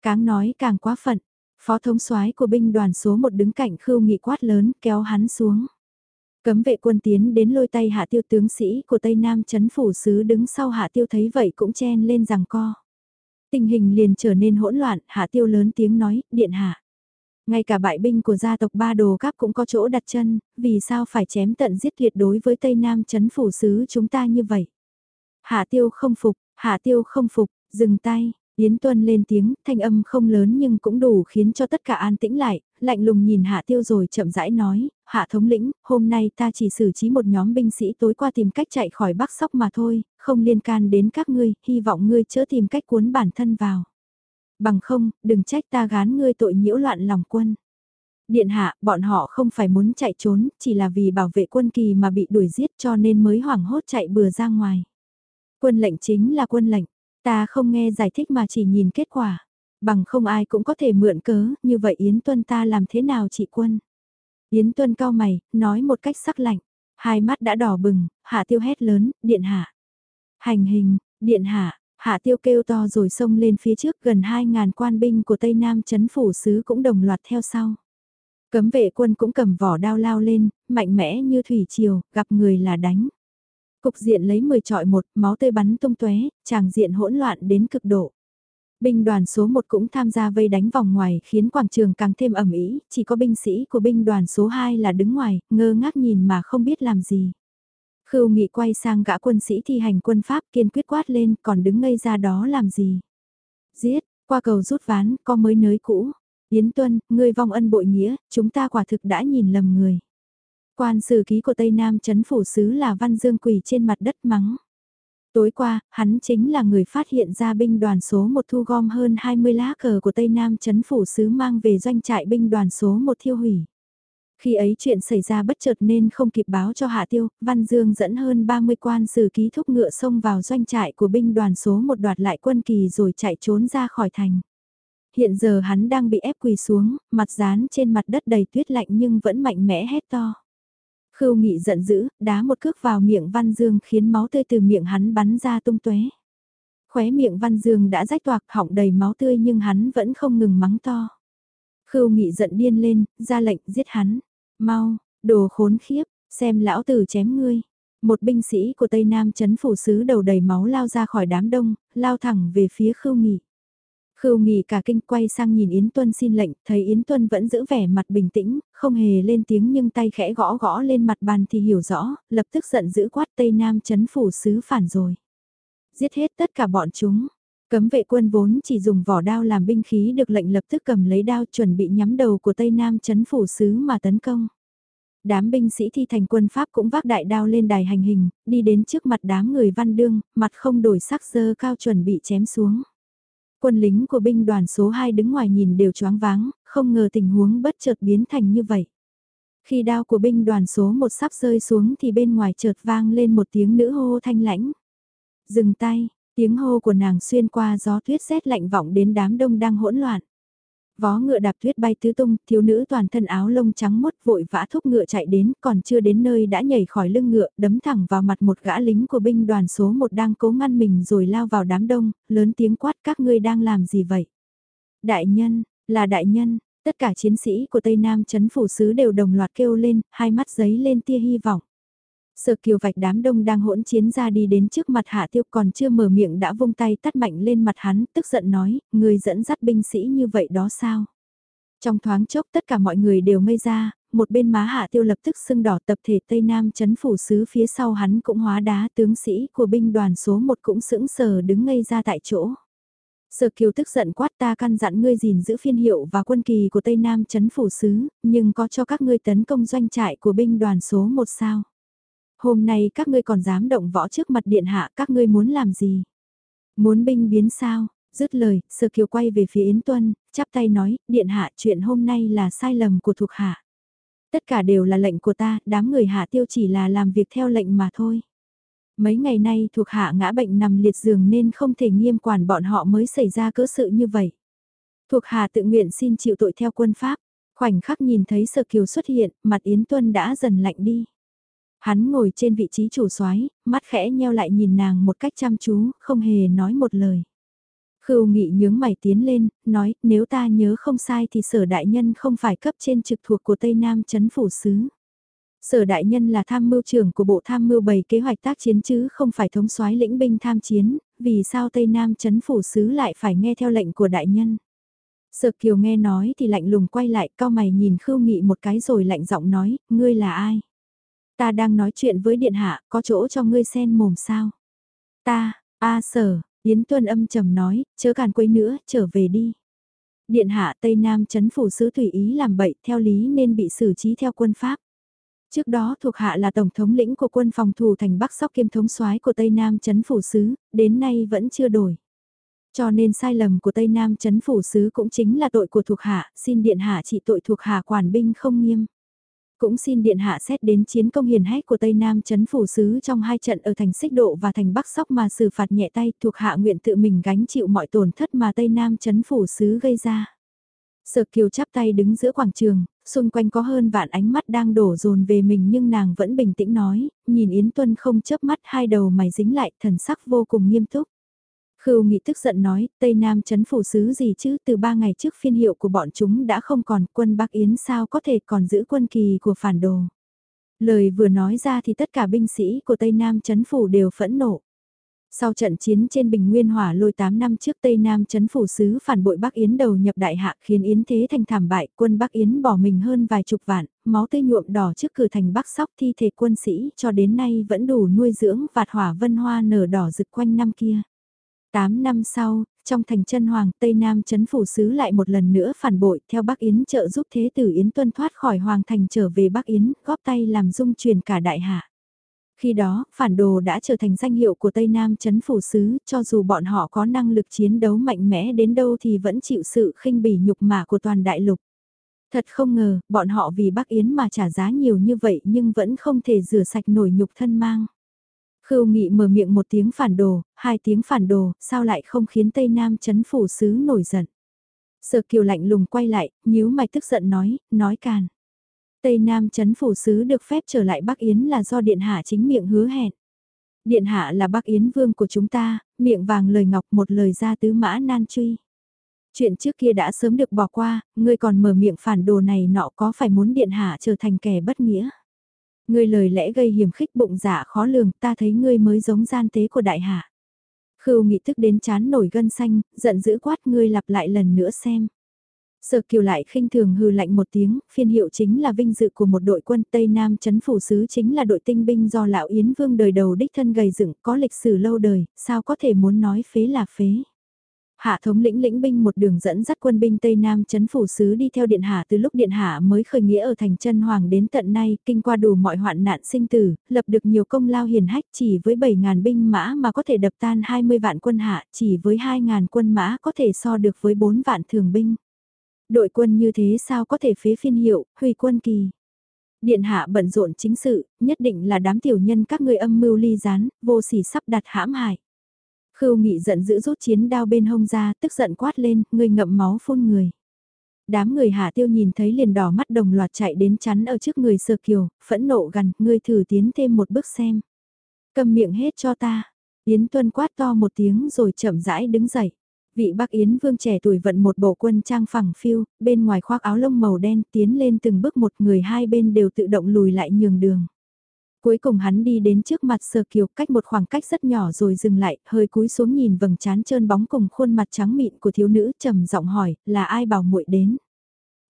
Cáng nói càng quá phận, phó thống soái của binh đoàn số một đứng cạnh khưu nghị quát lớn kéo hắn xuống. Cấm vệ quân tiến đến lôi tay hạ tiêu tướng sĩ của Tây Nam chấn phủ sứ đứng sau hạ tiêu thấy vậy cũng chen lên rằng co. Tình hình liền trở nên hỗn loạn, hạ tiêu lớn tiếng nói, điện hạ. Ngay cả bại binh của gia tộc Ba Đồ Cáp cũng có chỗ đặt chân, vì sao phải chém tận giết tuyệt đối với Tây Nam chấn phủ sứ chúng ta như vậy? Hạ tiêu không phục, hạ tiêu không phục, dừng tay, Yến Tuân lên tiếng, thanh âm không lớn nhưng cũng đủ khiến cho tất cả an tĩnh lại, lạnh lùng nhìn Hạ Tiêu rồi chậm rãi nói, Hạ thống lĩnh, hôm nay ta chỉ xử trí một nhóm binh sĩ tối qua tìm cách chạy khỏi Bắc Sóc mà thôi, không liên can đến các ngươi, hy vọng ngươi chớ tìm cách cuốn bản thân vào bằng không, đừng trách ta gán ngươi tội nhiễu loạn lòng quân. Điện hạ, bọn họ không phải muốn chạy trốn, chỉ là vì bảo vệ quân kỳ mà bị đuổi giết cho nên mới hoảng hốt chạy bừa ra ngoài. Quân lệnh chính là quân lệnh, ta không nghe giải thích mà chỉ nhìn kết quả. Bằng không ai cũng có thể mượn cớ, như vậy Yến Tuân ta làm thế nào chị quân? Yến Tuân cao mày, nói một cách sắc lạnh, hai mắt đã đỏ bừng, hạ tiêu hét lớn, điện hạ. Hành hình, điện hạ, Hạ tiêu kêu to rồi xông lên phía trước gần 2.000 quan binh của Tây Nam chấn phủ sứ cũng đồng loạt theo sau. Cấm vệ quân cũng cầm vỏ đao lao lên, mạnh mẽ như thủy triều, gặp người là đánh. Cục diện lấy 10 trọi một, máu tươi bắn tung tóe, tràng diện hỗn loạn đến cực độ. Binh đoàn số 1 cũng tham gia vây đánh vòng ngoài khiến quảng trường càng thêm ẩm ý, chỉ có binh sĩ của binh đoàn số 2 là đứng ngoài, ngơ ngác nhìn mà không biết làm gì. Khưu Nghị quay sang gã quân sĩ thi hành quân pháp kiên quyết quát lên còn đứng ngây ra đó làm gì. Giết, qua cầu rút ván, có mới nới cũ. Yến Tuân, ngươi vong ân bội nghĩa, chúng ta quả thực đã nhìn lầm người. Quan sử ký của Tây Nam chấn phủ sứ là Văn Dương quỳ trên mặt đất mắng. Tối qua, hắn chính là người phát hiện ra binh đoàn số một thu gom hơn 20 lá cờ của Tây Nam chấn phủ sứ mang về doanh trại binh đoàn số một thiêu hủy. Khi ấy chuyện xảy ra bất chợt nên không kịp báo cho Hạ Tiêu, Văn Dương dẫn hơn 30 quan sử ký thúc ngựa xông vào doanh trại của binh đoàn số một đoạt lại quân kỳ rồi chạy trốn ra khỏi thành. Hiện giờ hắn đang bị ép quỳ xuống, mặt dán trên mặt đất đầy tuyết lạnh nhưng vẫn mạnh mẽ hét to. Khưu Nghị giận dữ, đá một cước vào miệng Văn Dương khiến máu tươi từ miệng hắn bắn ra tung tóe. Khóe miệng Văn Dương đã rách toạc họng đầy máu tươi nhưng hắn vẫn không ngừng mắng to. Khưu Nghị giận điên lên, ra lệnh giết hắn. Mau, đồ khốn khiếp, xem lão tử chém ngươi. Một binh sĩ của Tây Nam chấn phủ sứ đầu đầy máu lao ra khỏi đám đông, lao thẳng về phía Khưu Nghị. Khưu Nghị cả kinh quay sang nhìn Yến Tuân xin lệnh, thấy Yến Tuân vẫn giữ vẻ mặt bình tĩnh, không hề lên tiếng nhưng tay khẽ gõ gõ lên mặt bàn thì hiểu rõ, lập tức giận dữ quát Tây Nam chấn phủ sứ phản rồi. Giết hết tất cả bọn chúng. Cấm vệ quân vốn chỉ dùng vỏ đao làm binh khí được lệnh lập tức cầm lấy đao chuẩn bị nhắm đầu của Tây Nam chấn phủ sứ mà tấn công. Đám binh sĩ thi thành quân Pháp cũng vác đại đao lên đài hành hình, đi đến trước mặt đám người văn đương, mặt không đổi sắc dơ cao chuẩn bị chém xuống. Quân lính của binh đoàn số 2 đứng ngoài nhìn đều choáng váng, không ngờ tình huống bất chợt biến thành như vậy. Khi đao của binh đoàn số 1 sắp rơi xuống thì bên ngoài chợt vang lên một tiếng nữ hô thanh lãnh. Dừng tay, tiếng hô của nàng xuyên qua gió tuyết rét lạnh vọng đến đám đông đang hỗn loạn. Vó ngựa đạp tuyết bay tứ tung, thiếu nữ toàn thân áo lông trắng mốt vội vã thúc ngựa chạy đến, còn chưa đến nơi đã nhảy khỏi lưng ngựa, đấm thẳng vào mặt một gã lính của binh đoàn số một đang cố ngăn mình rồi lao vào đám đông, lớn tiếng quát các ngươi đang làm gì vậy? Đại nhân, là đại nhân, tất cả chiến sĩ của Tây Nam chấn phủ sứ đều đồng loạt kêu lên, hai mắt giấy lên tia hy vọng. Sở kiều vạch đám đông đang hỗn chiến ra đi đến trước mặt hạ tiêu còn chưa mở miệng đã vung tay tắt mạnh lên mặt hắn, tức giận nói, người dẫn dắt binh sĩ như vậy đó sao? Trong thoáng chốc tất cả mọi người đều ngây ra, một bên má hạ tiêu lập tức sưng đỏ tập thể Tây Nam chấn phủ sứ phía sau hắn cũng hóa đá tướng sĩ của binh đoàn số 1 cũng sững sờ đứng ngây ra tại chỗ. Sở kiều tức giận quát ta căn dặn ngươi gìn giữ phiên hiệu và quân kỳ của Tây Nam chấn phủ sứ, nhưng có cho các ngươi tấn công doanh trại của binh đoàn số 1 sao? Hôm nay các ngươi còn dám động võ trước mặt điện hạ các ngươi muốn làm gì? Muốn binh biến sao? Dứt lời, Sơ Kiều quay về phía Yến Tuân, chắp tay nói, điện hạ chuyện hôm nay là sai lầm của thuộc hạ. Tất cả đều là lệnh của ta, đám người hạ tiêu chỉ là làm việc theo lệnh mà thôi. Mấy ngày nay thuộc hạ ngã bệnh nằm liệt giường nên không thể nghiêm quản bọn họ mới xảy ra cỡ sự như vậy. Thuộc hạ tự nguyện xin chịu tội theo quân pháp, khoảnh khắc nhìn thấy Sở Kiều xuất hiện, mặt Yến Tuân đã dần lạnh đi. Hắn ngồi trên vị trí chủ soái, mắt khẽ nheo lại nhìn nàng một cách chăm chú, không hề nói một lời. Khưu nghị nhướng mày tiến lên, nói, nếu ta nhớ không sai thì sở đại nhân không phải cấp trên trực thuộc của Tây Nam chấn phủ sứ. Sở đại nhân là tham mưu trưởng của bộ tham mưu bày kế hoạch tác chiến chứ không phải thống soái lĩnh binh tham chiến, vì sao Tây Nam chấn phủ sứ lại phải nghe theo lệnh của đại nhân. Sở kiều nghe nói thì lạnh lùng quay lại cao mày nhìn khưu nghị một cái rồi lạnh giọng nói, ngươi là ai? Ta đang nói chuyện với điện hạ, có chỗ cho ngươi sen mồm sao? Ta, a sở, Yến Tuân âm trầm nói, chớ càn quấy nữa, trở về đi. Điện hạ Tây Nam chấn phủ sứ tùy ý làm bậy, theo lý nên bị xử trí theo quân pháp. Trước đó thuộc hạ là tổng thống lĩnh của quân phòng thủ thành Bắc Sóc kiêm thống soái của Tây Nam chấn phủ sứ, đến nay vẫn chưa đổi. Cho nên sai lầm của Tây Nam chấn phủ sứ cũng chính là tội của thuộc hạ, xin điện hạ trị tội thuộc hạ quản binh không nghiêm. Cũng xin điện hạ xét đến chiến công hiền hách của Tây Nam chấn phủ sứ trong hai trận ở thành Xích Độ và thành Bắc Sóc mà xử phạt nhẹ tay thuộc hạ nguyện tự mình gánh chịu mọi tổn thất mà Tây Nam chấn phủ sứ gây ra. Sở Kiều chắp tay đứng giữa quảng trường, xung quanh có hơn vạn ánh mắt đang đổ dồn về mình nhưng nàng vẫn bình tĩnh nói, nhìn Yến Tuân không chớp mắt hai đầu mày dính lại thần sắc vô cùng nghiêm túc. Khưu Nghị tức giận nói, Tây Nam chấn phủ sứ gì chứ, từ ba ngày trước phiên hiệu của bọn chúng đã không còn, quân Bắc Yến sao có thể còn giữ quân kỳ của phản đồ. Lời vừa nói ra thì tất cả binh sĩ của Tây Nam chấn phủ đều phẫn nộ. Sau trận chiến trên Bình Nguyên Hỏa lôi 8 năm trước Tây Nam chấn phủ sứ phản bội Bắc Yến đầu nhập đại hạ khiến Yến Thế thành thảm bại, quân Bắc Yến bỏ mình hơn vài chục vạn, máu tươi nhuộm đỏ trước cửa thành Bắc Sóc thi thể quân sĩ cho đến nay vẫn đủ nuôi dưỡng vạt hỏa vân hoa nở đỏ rực quanh năm kia. 8 năm sau, trong thành chân hoàng Tây Nam chấn phủ sứ lại một lần nữa phản bội theo Bắc Yến trợ giúp Thế tử Yến tuân thoát khỏi hoàng thành trở về Bắc Yến, góp tay làm dung truyền cả đại hạ. Khi đó, phản đồ đã trở thành danh hiệu của Tây Nam chấn phủ sứ, cho dù bọn họ có năng lực chiến đấu mạnh mẽ đến đâu thì vẫn chịu sự khinh bỉ nhục mạ của toàn đại lục. Thật không ngờ, bọn họ vì Bắc Yến mà trả giá nhiều như vậy nhưng vẫn không thể rửa sạch nổi nhục thân mang. Khưu Nghị mở miệng một tiếng phản đồ, hai tiếng phản đồ, sao lại không khiến Tây Nam chấn phủ sứ nổi giận. Sở kiều lạnh lùng quay lại, nhíu mày tức giận nói, nói càn. Tây Nam chấn phủ sứ được phép trở lại Bắc Yến là do Điện Hạ chính miệng hứa hẹn. Điện Hạ là Bắc Yến vương của chúng ta, miệng vàng lời ngọc một lời ra tứ mã nan truy. Chuyện trước kia đã sớm được bỏ qua, ngươi còn mở miệng phản đồ này nọ có phải muốn Điện Hạ trở thành kẻ bất nghĩa. Ngươi lời lẽ gây hiểm khích bụng dạ khó lường, ta thấy ngươi mới giống gian tế của đại hạ. Khưu nghị tức đến chán nổi gân xanh, giận dữ quát ngươi lặp lại lần nữa xem. Sở kiều lại khinh thường hư lạnh một tiếng, phiên hiệu chính là vinh dự của một đội quân Tây Nam chấn phủ sứ chính là đội tinh binh do lão Yến Vương đời đầu đích thân gầy dựng có lịch sử lâu đời, sao có thể muốn nói phế là phế. Hạ thống lĩnh lĩnh binh một đường dẫn dắt quân binh Tây Nam chấn phủ sứ đi theo Điện Hạ từ lúc Điện Hạ mới khởi nghĩa ở thành chân Hoàng đến tận nay, kinh qua đủ mọi hoạn nạn sinh tử, lập được nhiều công lao hiền hách chỉ với 7.000 binh mã mà có thể đập tan 20 vạn quân hạ, chỉ với 2.000 quân mã có thể so được với 4 vạn thường binh. Đội quân như thế sao có thể phế phiên hiệu, huy quân kỳ. Điện hạ bận rộn chính sự, nhất định là đám tiểu nhân các ngươi âm mưu ly gián, vô sỉ sắp đặt hãm hại. Khưu nghị giận dữ rút chiến đao bên hông ra, tức giận quát lên, ngươi ngậm máu phun người. Đám người hạ tiêu nhìn thấy liền đỏ mắt đồng loạt chạy đến chắn ở trước người sơ kiều, phẫn nộ gần, ngươi thử tiến thêm một bước xem. Cầm miệng hết cho ta. Yến tuân quát to một tiếng rồi chậm rãi đứng dậy. Vị bác Yến vương trẻ tuổi vận một bộ quân trang phẳng phiu, bên ngoài khoác áo lông màu đen tiến lên từng bước một người hai bên đều tự động lùi lại nhường đường. Cuối cùng hắn đi đến trước mặt Sở Kiều cách một khoảng cách rất nhỏ rồi dừng lại, hơi cúi xuống nhìn vầng trán trơn bóng cùng khuôn mặt trắng mịn của thiếu nữ trầm giọng hỏi, là ai bảo muội đến?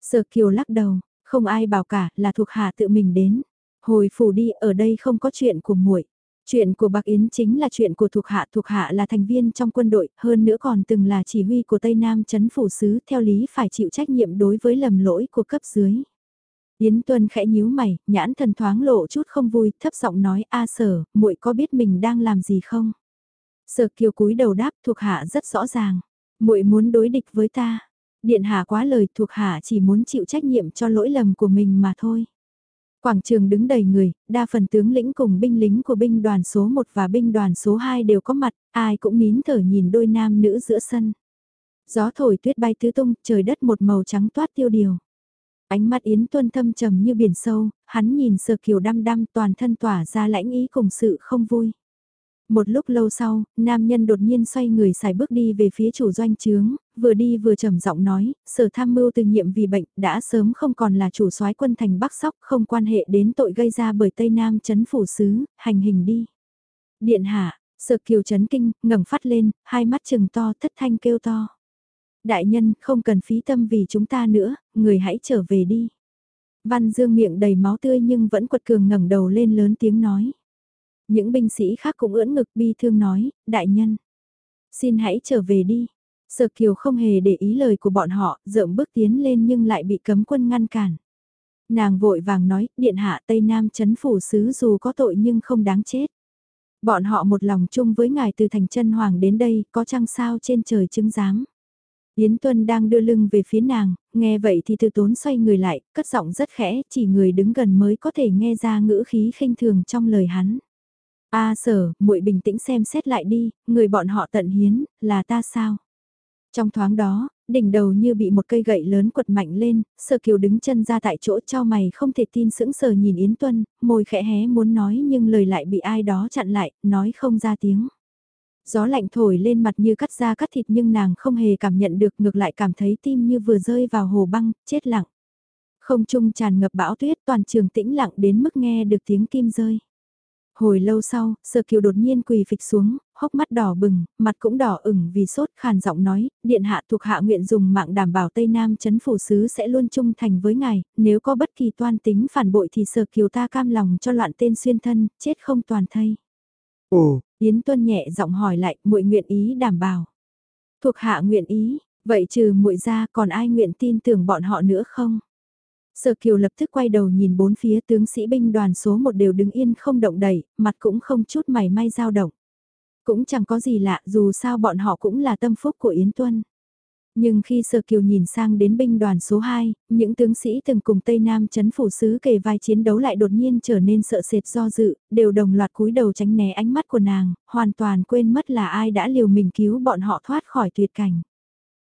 Sở Kiều lắc đầu, không ai bảo cả, là thuộc hạ tự mình đến. Hồi phủ đi, ở đây không có chuyện của muội. Chuyện của Bạc Yến chính là chuyện của thuộc hạ, thuộc hạ là thành viên trong quân đội, hơn nữa còn từng là chỉ huy của Tây Nam chấn phủ sứ, theo lý phải chịu trách nhiệm đối với lầm lỗi của cấp dưới. Yến Tuân khẽ nhíu mày, nhãn thần thoáng lộ chút không vui, thấp giọng nói, "A Sở, muội có biết mình đang làm gì không?" Sở Kiều cúi đầu đáp, thuộc hạ rất rõ ràng, "Muội muốn đối địch với ta." Điện hạ quá lời, thuộc hạ chỉ muốn chịu trách nhiệm cho lỗi lầm của mình mà thôi. Quảng trường đứng đầy người, đa phần tướng lĩnh cùng binh lính của binh đoàn số 1 và binh đoàn số 2 đều có mặt, ai cũng nín thở nhìn đôi nam nữ giữa sân. Gió thổi tuyết bay tứ tung, trời đất một màu trắng toát tiêu điều. Ánh mắt Yến Tuân thâm trầm như biển sâu, hắn nhìn Sở kiều đăm đăm toàn thân tỏa ra lãnh ý cùng sự không vui. Một lúc lâu sau, nam nhân đột nhiên xoay người xài bước đi về phía chủ doanh trướng, vừa đi vừa trầm giọng nói, sở tham mưu từ nhiệm vì bệnh đã sớm không còn là chủ soái quân thành Bắc Sóc không quan hệ đến tội gây ra bởi Tây Nam chấn phủ sứ, hành hình đi. Điện hạ, sở kiều chấn kinh, ngẩng phát lên, hai mắt trừng to thất thanh kêu to. Đại nhân không cần phí tâm vì chúng ta nữa, người hãy trở về đi. Văn Dương miệng đầy máu tươi nhưng vẫn quật cường ngẩng đầu lên lớn tiếng nói. Những binh sĩ khác cũng ưỡn ngực bi thương nói, đại nhân. Xin hãy trở về đi. Sở Kiều không hề để ý lời của bọn họ, dợm bước tiến lên nhưng lại bị cấm quân ngăn cản. Nàng vội vàng nói, điện hạ Tây Nam chấn phủ sứ dù có tội nhưng không đáng chết. Bọn họ một lòng chung với ngài từ thành chân hoàng đến đây, có trăng sao trên trời chứng giám. Yến Tuân đang đưa lưng về phía nàng, nghe vậy thì từ tốn xoay người lại, cất giọng rất khẽ, chỉ người đứng gần mới có thể nghe ra ngữ khí khinh thường trong lời hắn. A sở, muội bình tĩnh xem xét lại đi, người bọn họ tận hiến, là ta sao? Trong thoáng đó, đỉnh đầu như bị một cây gậy lớn quật mạnh lên, sở kiều đứng chân ra tại chỗ cho mày không thể tin sững sờ nhìn Yến Tuân, môi khẽ hé muốn nói nhưng lời lại bị ai đó chặn lại, nói không ra tiếng. Gió lạnh thổi lên mặt như cắt da cắt thịt nhưng nàng không hề cảm nhận được ngược lại cảm thấy tim như vừa rơi vào hồ băng, chết lặng. Không trung tràn ngập bão tuyết toàn trường tĩnh lặng đến mức nghe được tiếng kim rơi. Hồi lâu sau, sơ Kiều đột nhiên quỳ phịch xuống, hốc mắt đỏ bừng, mặt cũng đỏ ửng vì sốt khàn giọng nói, điện hạ thuộc hạ nguyện dùng mạng đảm bảo Tây Nam chấn phủ sứ sẽ luôn trung thành với ngài, nếu có bất kỳ toan tính phản bội thì sơ Kiều ta cam lòng cho loạn tên xuyên thân, chết không toàn thây. Ồ, Yến Tuân nhẹ giọng hỏi lại, muội nguyện ý đảm bảo. Thuộc hạ nguyện ý, vậy trừ muội ra còn ai nguyện tin tưởng bọn họ nữa không? Sở Kiều lập tức quay đầu nhìn bốn phía tướng sĩ binh đoàn số một đều đứng yên không động đẩy, mặt cũng không chút mảy may dao động. Cũng chẳng có gì lạ dù sao bọn họ cũng là tâm phúc của Yến Tuân. Nhưng khi Sở Kiều nhìn sang đến binh đoàn số 2, những tướng sĩ từng cùng Tây Nam chấn phủ sứ kề vai chiến đấu lại đột nhiên trở nên sợ sệt do dự, đều đồng loạt cúi đầu tránh né ánh mắt của nàng, hoàn toàn quên mất là ai đã liều mình cứu bọn họ thoát khỏi tuyệt cảnh.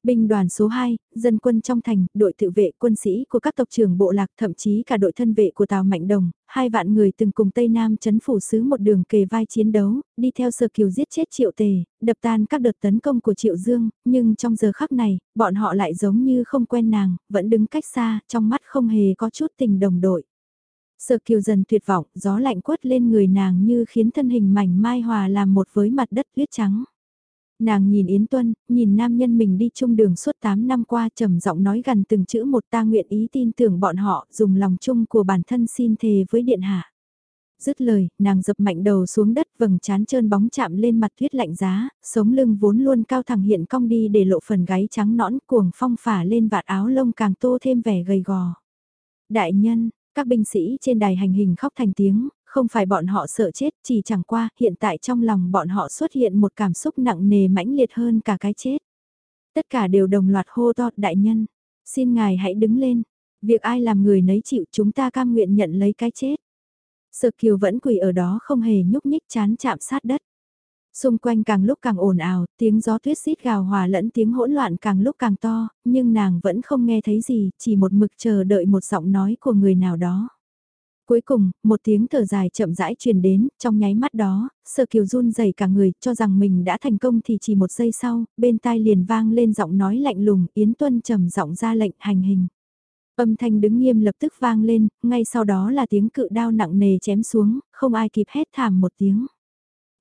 Binh đoàn số 2, dân quân trong thành, đội tự vệ quân sĩ của các tộc trưởng bộ lạc thậm chí cả đội thân vệ của Tào Mạnh Đồng, hai vạn người từng cùng Tây Nam chấn phủ sứ một đường kề vai chiến đấu, đi theo sơ kiều giết chết triệu tề, đập tan các đợt tấn công của triệu dương, nhưng trong giờ khắc này, bọn họ lại giống như không quen nàng, vẫn đứng cách xa, trong mắt không hề có chút tình đồng đội. Sơ kiều dần tuyệt vọng, gió lạnh quất lên người nàng như khiến thân hình mảnh mai hòa làm một với mặt đất tuyết trắng. Nàng nhìn Yến Tuân, nhìn nam nhân mình đi chung đường suốt 8 năm qua trầm giọng nói gần từng chữ một ta nguyện ý tin tưởng bọn họ dùng lòng chung của bản thân xin thề với điện hạ. Dứt lời, nàng dập mạnh đầu xuống đất vầng trán trơn bóng chạm lên mặt tuyết lạnh giá, sống lưng vốn luôn cao thẳng hiện cong đi để lộ phần gáy trắng nõn cuồng phong phả lên vạt áo lông càng tô thêm vẻ gầy gò. Đại nhân, các binh sĩ trên đài hành hình khóc thành tiếng, không phải bọn họ sợ chết, chỉ chẳng qua, hiện tại trong lòng bọn họ xuất hiện một cảm xúc nặng nề mãnh liệt hơn cả cái chết. Tất cả đều đồng loạt hô to, đại nhân, xin ngài hãy đứng lên, việc ai làm người nấy chịu chúng ta cam nguyện nhận lấy cái chết. Sợ kiều vẫn quỳ ở đó không hề nhúc nhích chán chạm sát đất. Xung quanh càng lúc càng ồn ào, tiếng gió tuyết xít gào hòa lẫn tiếng hỗn loạn càng lúc càng to, nhưng nàng vẫn không nghe thấy gì, chỉ một mực chờ đợi một giọng nói của người nào đó. Cuối cùng, một tiếng thở dài chậm rãi truyền đến, trong nháy mắt đó, Sở Kiều run rẩy cả người, cho rằng mình đã thành công thì chỉ một giây sau, bên tai liền vang lên giọng nói lạnh lùng, Yến Tuân trầm giọng ra lệnh hành hình. Âm thanh đứng nghiêm lập tức vang lên, ngay sau đó là tiếng cự đao nặng nề chém xuống, không ai kịp hét thảm một tiếng.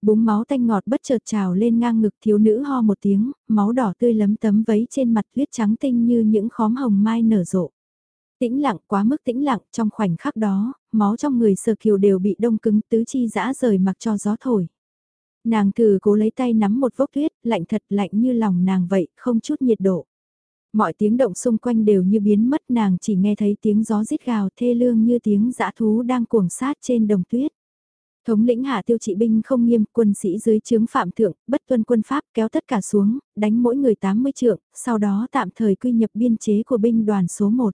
Búng máu tanh ngọt bất chợt trào lên ngang ngực thiếu nữ ho một tiếng, máu đỏ tươi lấm tấm vấy trên mặt huyết trắng tinh như những khóm hồng mai nở rộ. Tĩnh lặng quá mức tĩnh lặng trong khoảnh khắc đó, máu trong người sờ kiều đều bị đông cứng tứ chi dã rời mặc cho gió thổi. Nàng thử cố lấy tay nắm một vốc tuyết, lạnh thật lạnh như lòng nàng vậy, không chút nhiệt độ. Mọi tiếng động xung quanh đều như biến mất nàng chỉ nghe thấy tiếng gió rít gào thê lương như tiếng dã thú đang cuồng sát trên đồng tuyết. Thống lĩnh hạ tiêu trị binh không nghiêm, quân sĩ dưới chướng phạm thượng, bất tuân quân pháp kéo tất cả xuống, đánh mỗi người 80 trượng, sau đó tạm thời quy nhập biên chế của binh đoàn số 1.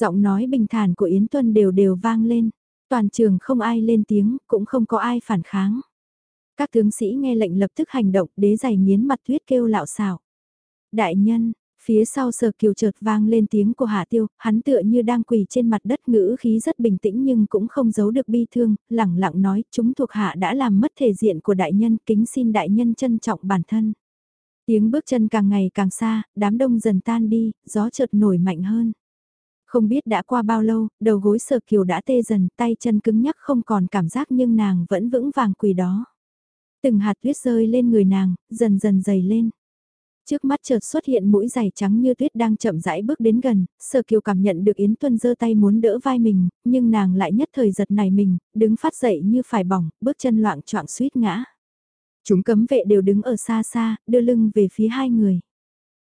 Giọng nói bình thản của Yến Tuân đều đều vang lên. Toàn trường không ai lên tiếng, cũng không có ai phản kháng. Các tướng sĩ nghe lệnh lập tức hành động, đế giày nghiến mặt tuyết kêu lạo xạo. Đại nhân, phía sau sở kiều chợt vang lên tiếng của Hạ Tiêu, hắn tựa như đang quỳ trên mặt đất ngữ khí rất bình tĩnh nhưng cũng không giấu được bi thương, lẳng lặng nói chúng thuộc hạ đã làm mất thể diện của đại nhân, kính xin đại nhân trân trọng bản thân. Tiếng bước chân càng ngày càng xa, đám đông dần tan đi, gió chợt nổi mạnh hơn. Không biết đã qua bao lâu, đầu gối sờ kiều đã tê dần, tay chân cứng nhắc không còn cảm giác nhưng nàng vẫn vững vàng quỳ đó. Từng hạt tuyết rơi lên người nàng, dần dần dày lên. Trước mắt chợt xuất hiện mũi dày trắng như tuyết đang chậm rãi bước đến gần, Sở Kiều cảm nhận được Yến Tuân giơ tay muốn đỡ vai mình, nhưng nàng lại nhất thời giật này mình, đứng phát dậy như phải bỏng, bước chân loạn choạng suýt ngã. Chúng cấm vệ đều đứng ở xa xa, đưa lưng về phía hai người.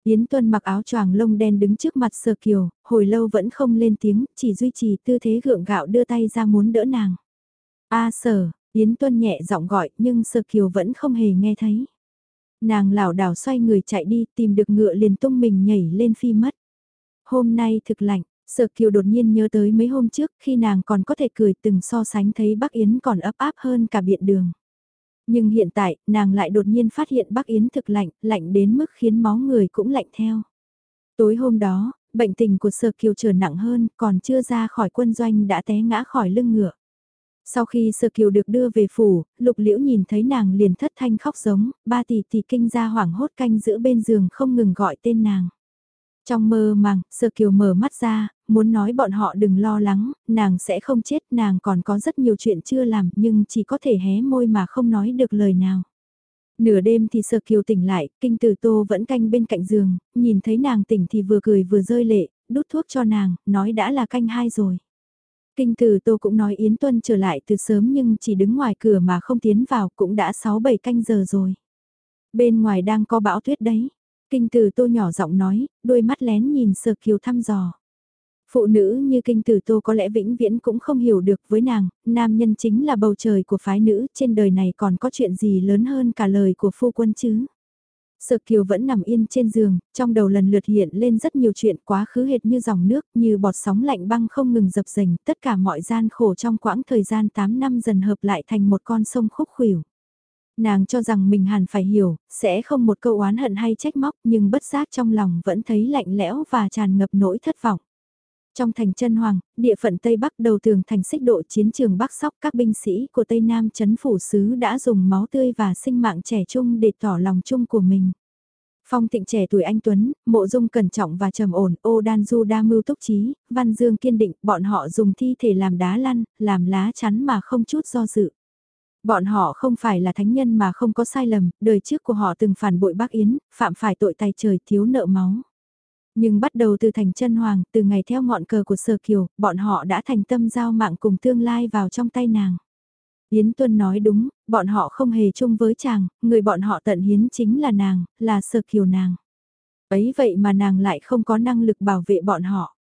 Yến Tuân mặc áo choàng lông đen đứng trước mặt Sơ Kiều, hồi lâu vẫn không lên tiếng, chỉ duy trì tư thế gượng gạo đưa tay ra muốn đỡ nàng. A sở, Yến Tuân nhẹ giọng gọi nhưng Sơ Kiều vẫn không hề nghe thấy. Nàng lảo đảo xoay người chạy đi tìm được ngựa liền tung mình nhảy lên phi mất. Hôm nay thực lạnh, Sở Kiều đột nhiên nhớ tới mấy hôm trước khi nàng còn có thể cười từng so sánh thấy Bắc Yến còn ấp áp hơn cả biện đường. Nhưng hiện tại, nàng lại đột nhiên phát hiện Bắc Yến thực lạnh, lạnh đến mức khiến máu người cũng lạnh theo. Tối hôm đó, bệnh tình của Sở Kiều trở nặng hơn, còn chưa ra khỏi quân doanh đã té ngã khỏi lưng ngựa. Sau khi Sở Kiều được đưa về phủ, Lục Liễu nhìn thấy nàng liền thất thanh khóc giống, ba tỷ tỷ kinh ra hoảng hốt canh giữa bên giường không ngừng gọi tên nàng. Trong mơ màng, Sở Kiều mở mắt ra, muốn nói bọn họ đừng lo lắng, nàng sẽ không chết, nàng còn có rất nhiều chuyện chưa làm nhưng chỉ có thể hé môi mà không nói được lời nào. Nửa đêm thì Sở Kiều tỉnh lại, kinh tử tô vẫn canh bên cạnh giường, nhìn thấy nàng tỉnh thì vừa cười vừa rơi lệ, đút thuốc cho nàng, nói đã là canh hai rồi. Kinh tử tô cũng nói Yến Tuân trở lại từ sớm nhưng chỉ đứng ngoài cửa mà không tiến vào cũng đã 6-7 canh giờ rồi. Bên ngoài đang có bão tuyết đấy. Kinh tử tô nhỏ giọng nói, đôi mắt lén nhìn Sở Kiều thăm dò. Phụ nữ như kinh tử tô có lẽ vĩnh viễn cũng không hiểu được với nàng, nam nhân chính là bầu trời của phái nữ, trên đời này còn có chuyện gì lớn hơn cả lời của phu quân chứ. Sợ kiều vẫn nằm yên trên giường, trong đầu lần lượt hiện lên rất nhiều chuyện quá khứ hệt như dòng nước, như bọt sóng lạnh băng không ngừng dập dềnh, tất cả mọi gian khổ trong quãng thời gian 8 năm dần hợp lại thành một con sông khúc khuỷu. Nàng cho rằng mình hẳn phải hiểu, sẽ không một câu oán hận hay trách móc nhưng bất giác trong lòng vẫn thấy lạnh lẽo và tràn ngập nỗi thất vọng. Trong thành chân hoàng, địa phận Tây Bắc đầu tường thành xích độ chiến trường Bắc Sóc các binh sĩ của Tây Nam chấn phủ sứ đã dùng máu tươi và sinh mạng trẻ trung để tỏ lòng chung của mình. Phong thịnh trẻ tuổi anh Tuấn, mộ dung cẩn trọng và trầm ổn, ô đan du đa mưu túc trí, văn dương kiên định, bọn họ dùng thi thể làm đá lăn, làm lá chắn mà không chút do dự. Bọn họ không phải là thánh nhân mà không có sai lầm, đời trước của họ từng phản bội bác Yến, phạm phải tội tay trời thiếu nợ máu. Nhưng bắt đầu từ thành chân hoàng, từ ngày theo ngọn cờ của Sở Kiều, bọn họ đã thành tâm giao mạng cùng tương lai vào trong tay nàng. Yến Tuân nói đúng, bọn họ không hề chung với chàng, người bọn họ tận hiến chính là nàng, là Sở Kiều nàng. Ấy vậy mà nàng lại không có năng lực bảo vệ bọn họ.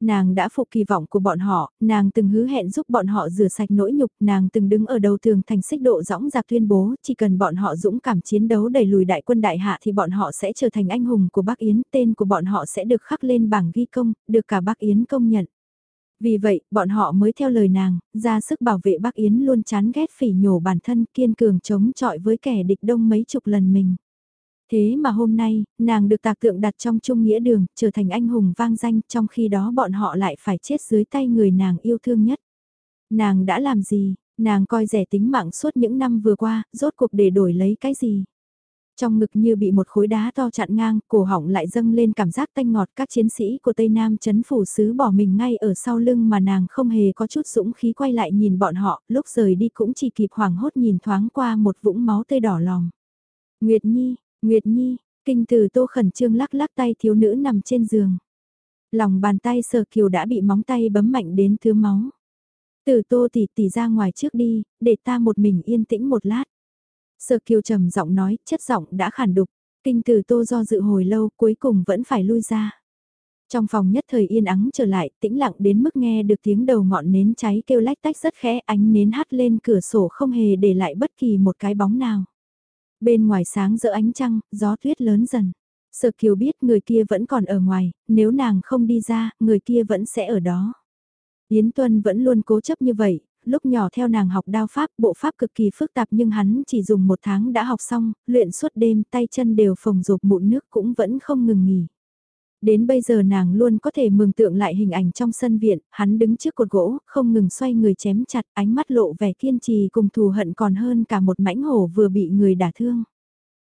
Nàng đã phục kỳ vọng của bọn họ, nàng từng hứa hẹn giúp bọn họ rửa sạch nỗi nhục, nàng từng đứng ở đầu tường thành xích độ dõng dạc tuyên bố, chỉ cần bọn họ dũng cảm chiến đấu đẩy lùi đại quân đại hạ thì bọn họ sẽ trở thành anh hùng của Bắc Yến, tên của bọn họ sẽ được khắc lên bảng ghi công, được cả Bắc Yến công nhận. Vì vậy, bọn họ mới theo lời nàng, ra sức bảo vệ Bắc Yến luôn chán ghét phỉ nhổ bản thân kiên cường chống chọi với kẻ địch đông mấy chục lần mình. Thế mà hôm nay, nàng được tạc tượng đặt trong trung nghĩa đường, trở thành anh hùng vang danh, trong khi đó bọn họ lại phải chết dưới tay người nàng yêu thương nhất. Nàng đã làm gì, nàng coi rẻ tính mạng suốt những năm vừa qua, rốt cuộc để đổi lấy cái gì. Trong ngực như bị một khối đá to chặn ngang, cổ họng lại dâng lên cảm giác tanh ngọt các chiến sĩ của Tây Nam chấn phủ sứ bỏ mình ngay ở sau lưng mà nàng không hề có chút dũng khí quay lại nhìn bọn họ, lúc rời đi cũng chỉ kịp hoảng hốt nhìn thoáng qua một vũng máu tươi đỏ lòng. Nguyệt Nhi, Nguyệt Nhi, kinh từ tô khẩn trương lắc lắc tay thiếu nữ nằm trên giường. Lòng bàn tay sờ kiều đã bị móng tay bấm mạnh đến thứ máu. Từ tô tỉ tỉ ra ngoài trước đi, để ta một mình yên tĩnh một lát. Sờ kiều trầm giọng nói, chất giọng đã khản đục. Kinh từ tô do dự hồi lâu cuối cùng vẫn phải lui ra. Trong phòng nhất thời yên ắng trở lại, tĩnh lặng đến mức nghe được tiếng đầu ngọn nến cháy kêu lách tách rất khẽ ánh nến hắt lên cửa sổ không hề để lại bất kỳ một cái bóng nào. Bên ngoài sáng giữa ánh trăng, gió tuyết lớn dần. Sở Kiều biết người kia vẫn còn ở ngoài, nếu nàng không đi ra, người kia vẫn sẽ ở đó. Yến Tuân vẫn luôn cố chấp như vậy, lúc nhỏ theo nàng học đao pháp, bộ pháp cực kỳ phức tạp nhưng hắn chỉ dùng một tháng đã học xong, luyện suốt đêm, tay chân đều phồng rộp mụn nước cũng vẫn không ngừng nghỉ. Đến bây giờ nàng luôn có thể mường tượng lại hình ảnh trong sân viện, hắn đứng trước cột gỗ, không ngừng xoay người chém chặt, ánh mắt lộ vẻ kiên trì cùng thù hận còn hơn cả một mãnh hổ vừa bị người đả thương.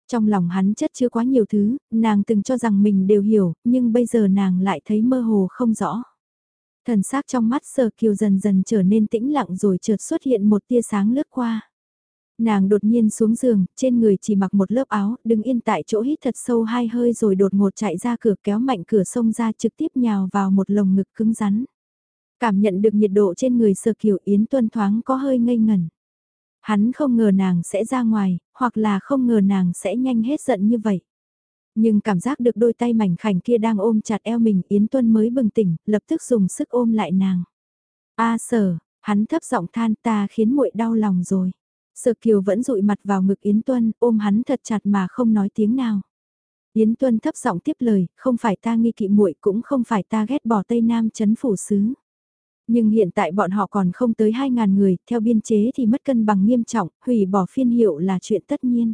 Trong lòng hắn chất chứa quá nhiều thứ, nàng từng cho rằng mình đều hiểu, nhưng bây giờ nàng lại thấy mơ hồ không rõ. Thần sắc trong mắt sờ kiều dần dần trở nên tĩnh lặng rồi chợt xuất hiện một tia sáng lướt qua. Nàng đột nhiên xuống giường, trên người chỉ mặc một lớp áo, đứng yên tại chỗ hít thật sâu hai hơi rồi đột ngột chạy ra cửa kéo mạnh cửa sông ra trực tiếp nhào vào một lồng ngực cứng rắn. Cảm nhận được nhiệt độ trên người sơ kiều Yến Tuân thoáng có hơi ngây ngẩn. Hắn không ngờ nàng sẽ ra ngoài, hoặc là không ngờ nàng sẽ nhanh hết giận như vậy. Nhưng cảm giác được đôi tay mảnh khảnh kia đang ôm chặt eo mình Yến Tuân mới bừng tỉnh, lập tức dùng sức ôm lại nàng. A sở, hắn thấp giọng than ta khiến muội đau lòng rồi. Sở Kiều vẫn dụi mặt vào ngực Yến Tuân, ôm hắn thật chặt mà không nói tiếng nào. Yến Tuân thấp giọng tiếp lời, không phải ta nghi kỵ muội cũng không phải ta ghét bỏ Tây Nam chấn phủ sứ. Nhưng hiện tại bọn họ còn không tới 2.000 người, theo biên chế thì mất cân bằng nghiêm trọng, hủy bỏ phiên hiệu là chuyện tất nhiên.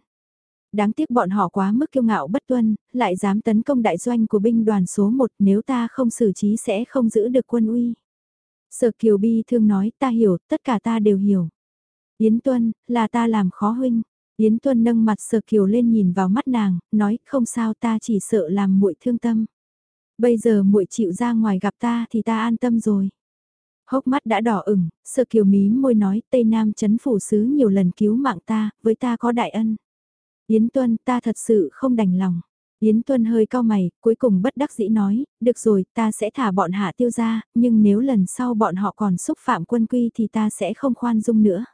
Đáng tiếc bọn họ quá mức kiêu ngạo bất tuân, lại dám tấn công đại doanh của binh đoàn số 1 nếu ta không xử trí sẽ không giữ được quân uy. Sở Kiều Bi thương nói ta hiểu, tất cả ta đều hiểu. Yến Tuân, là ta làm khó huynh. Yến Tuân nâng mặt sờ kiều lên nhìn vào mắt nàng, nói không sao ta chỉ sợ làm muội thương tâm. Bây giờ muội chịu ra ngoài gặp ta thì ta an tâm rồi. Hốc mắt đã đỏ ửng, sợ kiều mí môi nói Tây Nam chấn phủ sứ nhiều lần cứu mạng ta, với ta có đại ân. Yến Tuân ta thật sự không đành lòng. Yến Tuân hơi cao mày, cuối cùng bất đắc dĩ nói, được rồi, ta sẽ thả bọn hạ tiêu ra, nhưng nếu lần sau bọn họ còn xúc phạm quân quy thì ta sẽ không khoan dung nữa.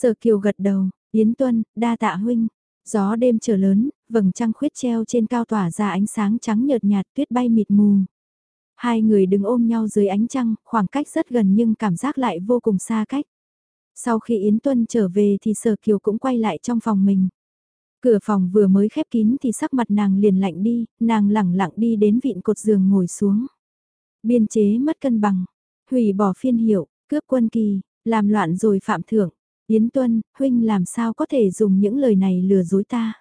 Sở Kiều gật đầu, Yến Tuân, đa tạ huynh. Gió đêm trở lớn, vầng trăng khuyết treo trên cao tỏa ra ánh sáng trắng nhợt nhạt tuyết bay mịt mù. Hai người đứng ôm nhau dưới ánh trăng, khoảng cách rất gần nhưng cảm giác lại vô cùng xa cách. Sau khi Yến Tuân trở về thì Sở Kiều cũng quay lại trong phòng mình. Cửa phòng vừa mới khép kín thì sắc mặt nàng liền lạnh đi, nàng lẳng lặng đi đến vịn cột giường ngồi xuống. Biên chế mất cân bằng, hủy bỏ phiên hiệu, cướp quân kỳ, làm loạn rồi phạm thưởng. Yến Tuân, huynh làm sao có thể dùng những lời này lừa dối ta.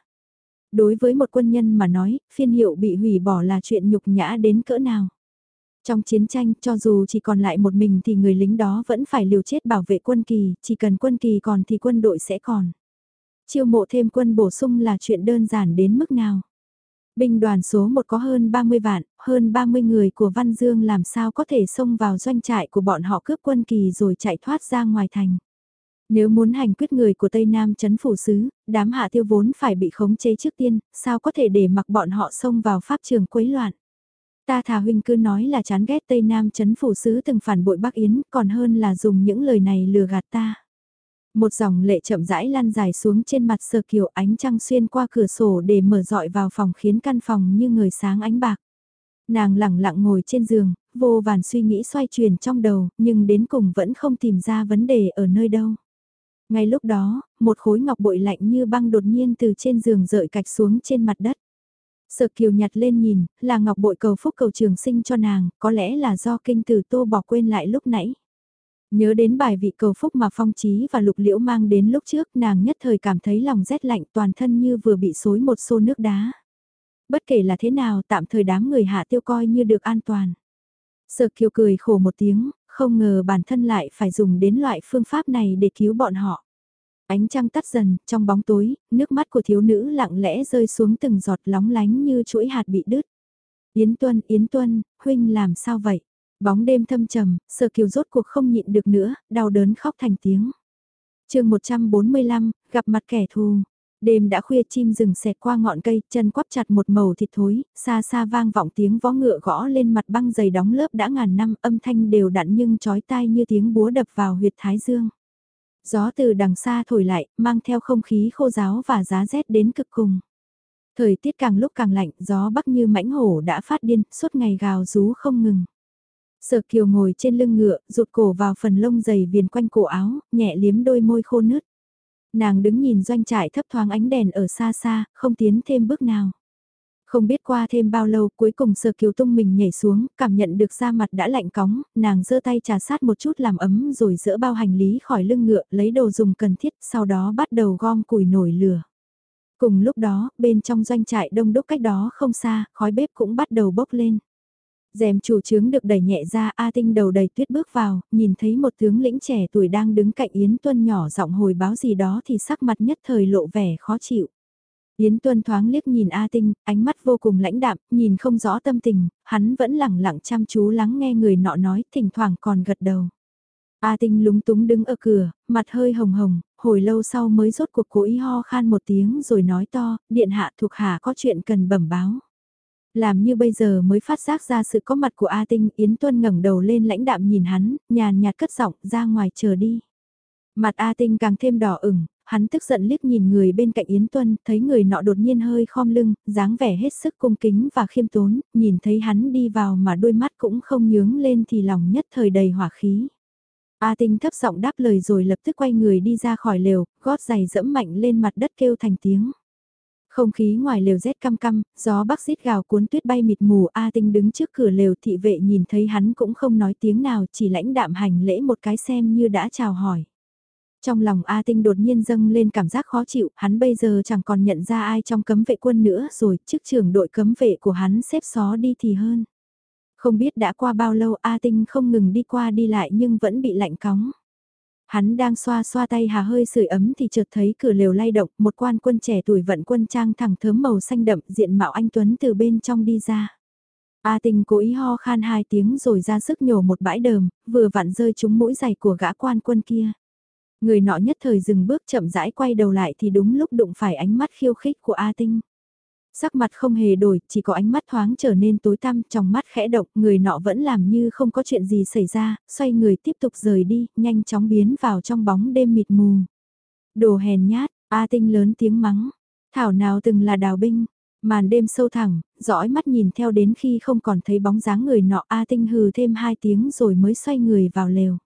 Đối với một quân nhân mà nói, phiên hiệu bị hủy bỏ là chuyện nhục nhã đến cỡ nào. Trong chiến tranh, cho dù chỉ còn lại một mình thì người lính đó vẫn phải liều chết bảo vệ quân kỳ, chỉ cần quân kỳ còn thì quân đội sẽ còn. Chiêu mộ thêm quân bổ sung là chuyện đơn giản đến mức nào. Binh đoàn số 1 có hơn 30 vạn, hơn 30 người của Văn Dương làm sao có thể xông vào doanh trại của bọn họ cướp quân kỳ rồi chạy thoát ra ngoài thành. Nếu muốn hành quyết người của Tây Nam chấn phủ sứ, đám hạ tiêu vốn phải bị khống chế trước tiên, sao có thể để mặc bọn họ xông vào pháp trường quấy loạn. Ta thà huynh cứ nói là chán ghét Tây Nam chấn phủ sứ từng phản bội Bắc Yến, còn hơn là dùng những lời này lừa gạt ta. Một dòng lệ chậm rãi lan dài xuống trên mặt sờ kiều ánh trăng xuyên qua cửa sổ để mở dọi vào phòng khiến căn phòng như người sáng ánh bạc. Nàng lặng lặng ngồi trên giường, vô vàn suy nghĩ xoay chuyển trong đầu, nhưng đến cùng vẫn không tìm ra vấn đề ở nơi đâu. Ngay lúc đó, một khối ngọc bội lạnh như băng đột nhiên từ trên giường rợi cạch xuống trên mặt đất. Sợ kiều nhặt lên nhìn, là ngọc bội cầu phúc cầu trường sinh cho nàng, có lẽ là do kinh tử tô bỏ quên lại lúc nãy. Nhớ đến bài vị cầu phúc mà phong trí và lục liễu mang đến lúc trước nàng nhất thời cảm thấy lòng rét lạnh toàn thân như vừa bị xối một xô nước đá. Bất kể là thế nào tạm thời đám người hạ tiêu coi như được an toàn. Sợ kiều cười khổ một tiếng, không ngờ bản thân lại phải dùng đến loại phương pháp này để cứu bọn họ. Ánh trăng tắt dần, trong bóng tối, nước mắt của thiếu nữ lặng lẽ rơi xuống từng giọt lóng lánh như chuỗi hạt bị đứt. Yến Tuân, Yến Tuân, huynh làm sao vậy? Bóng đêm thâm trầm, sơ kiều rốt cuộc không nhịn được nữa, đau đớn khóc thành tiếng. chương 145, gặp mặt kẻ thù. Đêm đã khuya chim rừng xẹt qua ngọn cây, chân quắp chặt một màu thịt thối, xa xa vang vọng tiếng vó ngựa gõ lên mặt băng dày đóng lớp đã ngàn năm âm thanh đều đặn nhưng chói tai như tiếng búa đập vào huyệt thái dương. Gió từ đằng xa thổi lại, mang theo không khí khô giáo và giá rét đến cực cùng. Thời tiết càng lúc càng lạnh, gió bắc như mãnh hổ đã phát điên, suốt ngày gào rú không ngừng. Sở kiều ngồi trên lưng ngựa, rụt cổ vào phần lông dày viền quanh cổ áo, nhẹ liếm đôi môi khô nứt. Nàng đứng nhìn doanh trại thấp thoáng ánh đèn ở xa xa, không tiến thêm bước nào. Không biết qua thêm bao lâu cuối cùng sờ kiều tung mình nhảy xuống, cảm nhận được da mặt đã lạnh cóng, nàng giơ tay trà sát một chút làm ấm rồi dỡ bao hành lý khỏi lưng ngựa, lấy đồ dùng cần thiết, sau đó bắt đầu gom củi nổi lửa. Cùng lúc đó, bên trong doanh trại đông đúc cách đó không xa, khói bếp cũng bắt đầu bốc lên rèm chủ trướng được đẩy nhẹ ra A Tinh đầu đầy tuyết bước vào, nhìn thấy một tướng lĩnh trẻ tuổi đang đứng cạnh Yến Tuân nhỏ giọng hồi báo gì đó thì sắc mặt nhất thời lộ vẻ khó chịu. Yến Tuân thoáng liếc nhìn A Tinh, ánh mắt vô cùng lãnh đạm, nhìn không rõ tâm tình, hắn vẫn lẳng lặng chăm chú lắng nghe người nọ nói, thỉnh thoảng còn gật đầu. A Tinh lúng túng đứng ở cửa, mặt hơi hồng hồng, hồi lâu sau mới rốt cuộc cố ý ho khan một tiếng rồi nói to, điện hạ thuộc hạ có chuyện cần bẩm báo. Làm như bây giờ mới phát giác ra sự có mặt của A Tinh, Yến Tuân ngẩng đầu lên lãnh đạm nhìn hắn, nhàn nhạt cất giọng ra ngoài chờ đi. Mặt A Tinh càng thêm đỏ ửng, hắn tức giận liếc nhìn người bên cạnh Yến Tuân, thấy người nọ đột nhiên hơi khom lưng, dáng vẻ hết sức cung kính và khiêm tốn, nhìn thấy hắn đi vào mà đôi mắt cũng không nhướng lên thì lòng nhất thời đầy hỏa khí. A Tinh thấp giọng đáp lời rồi lập tức quay người đi ra khỏi lều, gót giày dẫm mạnh lên mặt đất kêu thành tiếng. Không khí ngoài lều rét căm căm, gió bắc rít gào cuốn tuyết bay mịt mù A Tinh đứng trước cửa lều thị vệ nhìn thấy hắn cũng không nói tiếng nào chỉ lãnh đạm hành lễ một cái xem như đã chào hỏi. Trong lòng A Tinh đột nhiên dâng lên cảm giác khó chịu, hắn bây giờ chẳng còn nhận ra ai trong cấm vệ quân nữa rồi, chức trưởng đội cấm vệ của hắn xếp xó đi thì hơn. Không biết đã qua bao lâu A Tinh không ngừng đi qua đi lại nhưng vẫn bị lạnh cóng. Hắn đang xoa xoa tay hà hơi sưởi ấm thì chợt thấy cửa lều lay động, một quan quân trẻ tuổi vận quân trang thẳng thớm màu xanh đậm diện mạo anh Tuấn từ bên trong đi ra. A tình cố ý ho khan hai tiếng rồi ra sức nhổ một bãi đờm, vừa vặn rơi trúng mũi giày của gã quan quân kia. Người nọ nhất thời dừng bước chậm rãi quay đầu lại thì đúng lúc đụng phải ánh mắt khiêu khích của A Tinh. Sắc mặt không hề đổi, chỉ có ánh mắt thoáng trở nên tối tăm, trong mắt khẽ động, người nọ vẫn làm như không có chuyện gì xảy ra, xoay người tiếp tục rời đi, nhanh chóng biến vào trong bóng đêm mịt mù. Đồ hèn nhát, A Tinh lớn tiếng mắng, thảo nào từng là đào binh, màn đêm sâu thẳng, dõi mắt nhìn theo đến khi không còn thấy bóng dáng người nọ A Tinh hừ thêm hai tiếng rồi mới xoay người vào lều.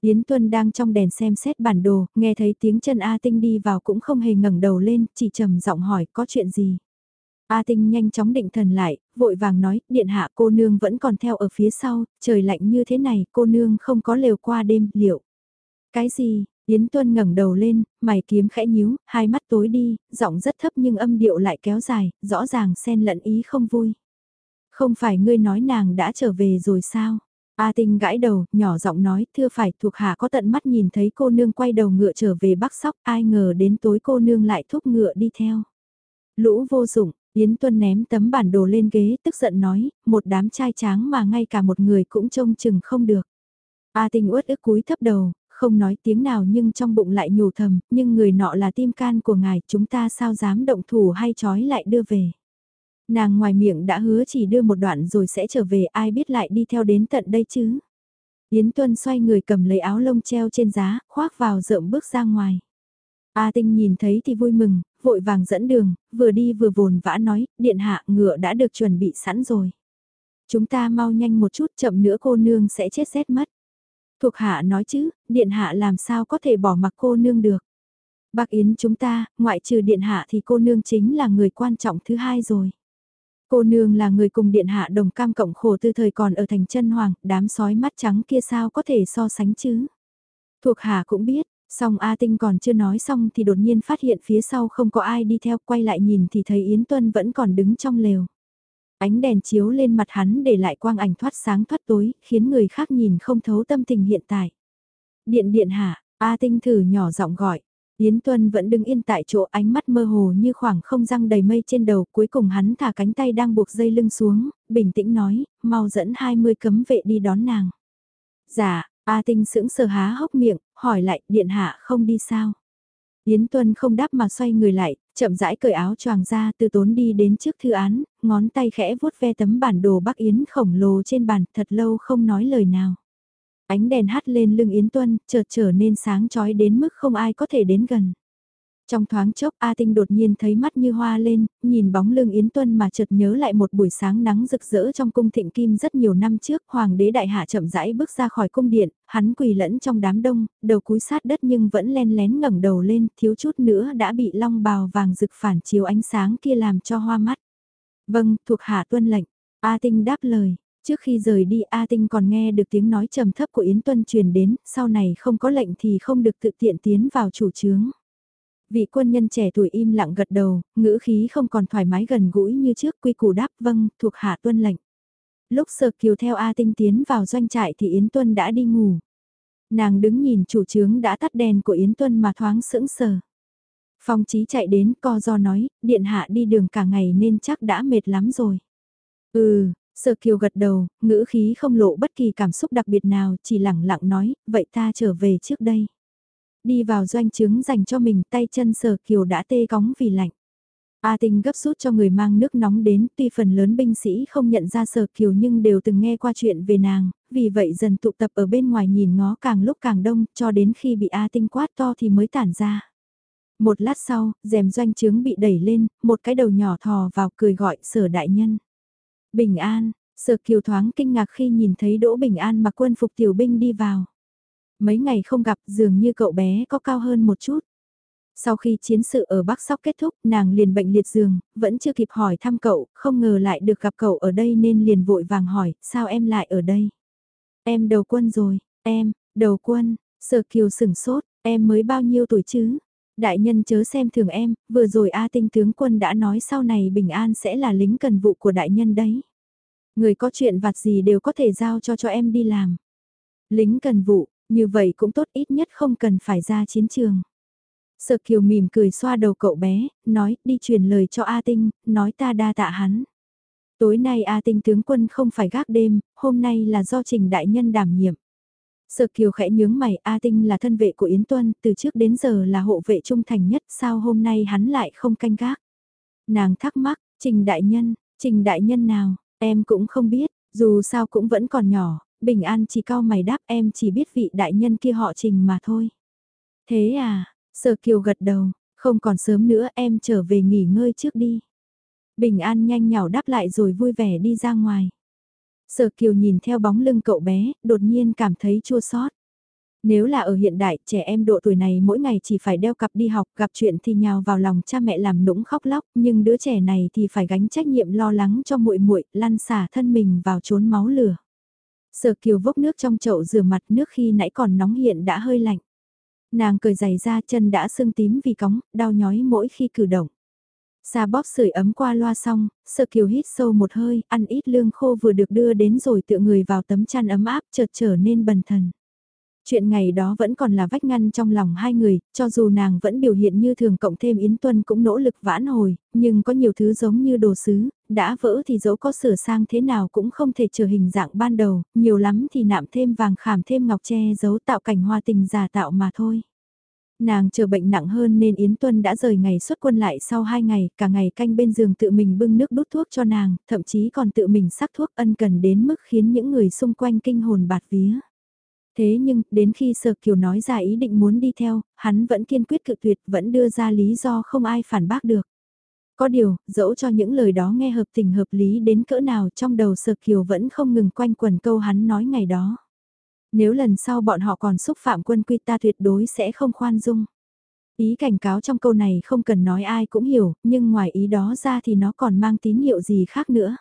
Yến Tuân đang trong đèn xem xét bản đồ, nghe thấy tiếng chân A Tinh đi vào cũng không hề ngẩng đầu lên, chỉ trầm giọng hỏi có chuyện gì. A Tinh nhanh chóng định thần lại, vội vàng nói, điện hạ cô nương vẫn còn theo ở phía sau, trời lạnh như thế này, cô nương không có lều qua đêm, liệu. Cái gì, Yến Tuân ngẩng đầu lên, mày kiếm khẽ nhíu, hai mắt tối đi, giọng rất thấp nhưng âm điệu lại kéo dài, rõ ràng xen lẫn ý không vui. Không phải ngươi nói nàng đã trở về rồi sao? A Tinh gãi đầu, nhỏ giọng nói, thưa phải, thuộc hạ có tận mắt nhìn thấy cô nương quay đầu ngựa trở về Bắc Sóc, ai ngờ đến tối cô nương lại thúc ngựa đi theo. Lũ vô dụng, Yến Tuân ném tấm bản đồ lên ghế, tức giận nói, một đám trai tráng mà ngay cả một người cũng trông chừng không được. A Tinh uất ức cúi thấp đầu, không nói tiếng nào nhưng trong bụng lại nhủ thầm, nhưng người nọ là tim can của ngài, chúng ta sao dám động thủ hay trói lại đưa về. Nàng ngoài miệng đã hứa chỉ đưa một đoạn rồi sẽ trở về ai biết lại đi theo đến tận đây chứ. Yến Tuân xoay người cầm lấy áo lông treo trên giá, khoác vào rợm bước ra ngoài. A Tinh nhìn thấy thì vui mừng, vội vàng dẫn đường, vừa đi vừa vồn vã nói, điện hạ ngựa đã được chuẩn bị sẵn rồi. Chúng ta mau nhanh một chút chậm nữa cô nương sẽ chết rét mất. Thuộc hạ nói chứ, điện hạ làm sao có thể bỏ mặc cô nương được. Bác Yến chúng ta, ngoại trừ điện hạ thì cô nương chính là người quan trọng thứ hai rồi. Cô nương là người cùng điện hạ đồng cam cộng khổ từ thời còn ở thành chân hoàng, đám sói mắt trắng kia sao có thể so sánh chứ. Thuộc hạ cũng biết, Song A Tinh còn chưa nói xong thì đột nhiên phát hiện phía sau không có ai đi theo, quay lại nhìn thì thấy Yến Tuân vẫn còn đứng trong lều. Ánh đèn chiếu lên mặt hắn để lại quang ảnh thoát sáng thoát tối, khiến người khác nhìn không thấu tâm tình hiện tại. Điện điện hạ, A Tinh thử nhỏ giọng gọi. Yến Tuân vẫn đứng yên tại chỗ ánh mắt mơ hồ như khoảng không răng đầy mây trên đầu, cuối cùng hắn thả cánh tay đang buộc dây lưng xuống, bình tĩnh nói, mau dẫn 20 cấm vệ đi đón nàng. Dạ, A Tinh sững sờ há hốc miệng, hỏi lại, điện hạ không đi sao? Yến Tuân không đáp mà xoay người lại, chậm rãi cởi áo choàng ra từ tốn đi đến trước thư án, ngón tay khẽ vuốt ve tấm bản đồ Bắc Yến khổng lồ trên bàn, thật lâu không nói lời nào. Ánh đèn hắt lên lưng Yến Tuân, chợt trở nên sáng chói đến mức không ai có thể đến gần. Trong thoáng chốc A Tinh đột nhiên thấy mắt như hoa lên, nhìn bóng lưng Yến Tuân mà chợt nhớ lại một buổi sáng nắng rực rỡ trong cung thịnh kim rất nhiều năm trước, hoàng đế đại hạ chậm rãi bước ra khỏi cung điện, hắn quỳ lẫn trong đám đông, đầu cúi sát đất nhưng vẫn len lén ngẩng đầu lên, thiếu chút nữa đã bị long bào vàng rực phản chiếu ánh sáng kia làm cho hoa mắt. Vâng, thuộc hạ tuân lệnh. A Tinh đáp lời. Trước khi rời đi A Tinh còn nghe được tiếng nói trầm thấp của Yến Tuân truyền đến, sau này không có lệnh thì không được tự tiện tiến vào chủ trướng. Vị quân nhân trẻ tuổi im lặng gật đầu, ngữ khí không còn thoải mái gần gũi như trước quy củ đáp vâng, thuộc hạ tuân lệnh. Lúc Sở Kiều theo A Tinh tiến vào doanh trại thì Yến Tuân đã đi ngủ. Nàng đứng nhìn chủ trướng đã tắt đèn của Yến Tuân mà thoáng sững sờ. Phong trí chạy đến co do nói, điện hạ đi đường cả ngày nên chắc đã mệt lắm rồi. Ừ, Sở Kiều gật đầu, ngữ khí không lộ bất kỳ cảm xúc đặc biệt nào, chỉ lẳng lặng nói, vậy ta trở về trước đây. Đi vào doanh trướng dành cho mình tay chân sờ kiều đã tê cóng vì lạnh. A Tinh gấp rút cho người mang nước nóng đến, tuy phần lớn binh sĩ không nhận ra sở kiều nhưng đều từng nghe qua chuyện về nàng, vì vậy dần tụ tập ở bên ngoài nhìn ngó càng lúc càng đông, cho đến khi bị A Tinh quát to thì mới tản ra. Một lát sau, rèm doanh trướng bị đẩy lên, một cái đầu nhỏ thò vào cười gọi sở đại nhân. Bình an, sở kiều thoáng kinh ngạc khi nhìn thấy Đỗ Bình An mặc quân phục tiểu binh đi vào. Mấy ngày không gặp dường như cậu bé có cao hơn một chút. Sau khi chiến sự ở Bắc Sóc kết thúc, nàng liền bệnh liệt giường, vẫn chưa kịp hỏi thăm cậu, không ngờ lại được gặp cậu ở đây nên liền vội vàng hỏi, sao em lại ở đây? Em đầu quân rồi, em, đầu quân, sở kiều sửng sốt, em mới bao nhiêu tuổi chứ? Đại nhân chớ xem thường em, vừa rồi A tinh tướng quân đã nói sau này bình an sẽ là lính cần vụ của đại nhân đấy. Người có chuyện vặt gì đều có thể giao cho cho em đi làm. Lính cần vụ, như vậy cũng tốt ít nhất không cần phải ra chiến trường. Sở Kiều mỉm cười xoa đầu cậu bé, nói đi truyền lời cho A Tinh, nói ta đa tạ hắn. Tối nay A Tinh tướng quân không phải gác đêm, hôm nay là do Trình Đại Nhân đảm nhiệm. Sở Kiều khẽ nhướng mày A Tinh là thân vệ của Yến Tuân, từ trước đến giờ là hộ vệ trung thành nhất, sao hôm nay hắn lại không canh gác. Nàng thắc mắc, Trình Đại Nhân, Trình Đại Nhân nào, em cũng không biết, dù sao cũng vẫn còn nhỏ, Bình An chỉ cao mày đáp em chỉ biết vị đại nhân kia họ Trình mà thôi. Thế à, Sở Kiều gật đầu, không còn sớm nữa em trở về nghỉ ngơi trước đi. Bình An nhanh nhảu đáp lại rồi vui vẻ đi ra ngoài. Sở Kiều nhìn theo bóng lưng cậu bé, đột nhiên cảm thấy chua xót. Nếu là ở hiện đại, trẻ em độ tuổi này mỗi ngày chỉ phải đeo cặp đi học, gặp chuyện thì nhào vào lòng cha mẹ làm nũng khóc lóc, nhưng đứa trẻ này thì phải gánh trách nhiệm lo lắng cho muội muội, lăn xả thân mình vào chốn máu lửa. Sở Kiều vốc nước trong chậu rửa mặt nước khi nãy còn nóng hiện đã hơi lạnh. Nàng cởi giày ra chân đã sưng tím vì cóng, đau nhói mỗi khi cử động. Xà bóp sưởi ấm qua loa xong, Sở Kiều hít sâu một hơi, ăn ít lương khô vừa được đưa đến rồi tựa người vào tấm chăn ấm áp chợt trở nên bần thần. Chuyện ngày đó vẫn còn là vách ngăn trong lòng hai người, cho dù nàng vẫn biểu hiện như thường cộng thêm Yến Tuân cũng nỗ lực vãn hồi, nhưng có nhiều thứ giống như đồ sứ, đã vỡ thì dẫu có sửa sang thế nào cũng không thể trở hình dạng ban đầu, nhiều lắm thì nạm thêm vàng khảm thêm ngọc tre, giấu tạo cảnh hoa tình giả tạo mà thôi. Nàng chờ bệnh nặng hơn nên Yến Tuân đã rời ngày xuất quân lại sau hai ngày, cả ngày canh bên giường tự mình bưng nước đút thuốc cho nàng, thậm chí còn tự mình sắc thuốc ân cần đến mức khiến những người xung quanh kinh hồn bạt vía. Thế nhưng, đến khi Sở Kiều nói ra ý định muốn đi theo, hắn vẫn kiên quyết cự tuyệt, vẫn đưa ra lý do không ai phản bác được. Có điều, dẫu cho những lời đó nghe hợp tình hợp lý đến cỡ nào trong đầu Sở Kiều vẫn không ngừng quanh quần câu hắn nói ngày đó. Nếu lần sau bọn họ còn xúc phạm quân quy ta tuyệt đối sẽ không khoan dung. Ý cảnh cáo trong câu này không cần nói ai cũng hiểu, nhưng ngoài ý đó ra thì nó còn mang tín hiệu gì khác nữa.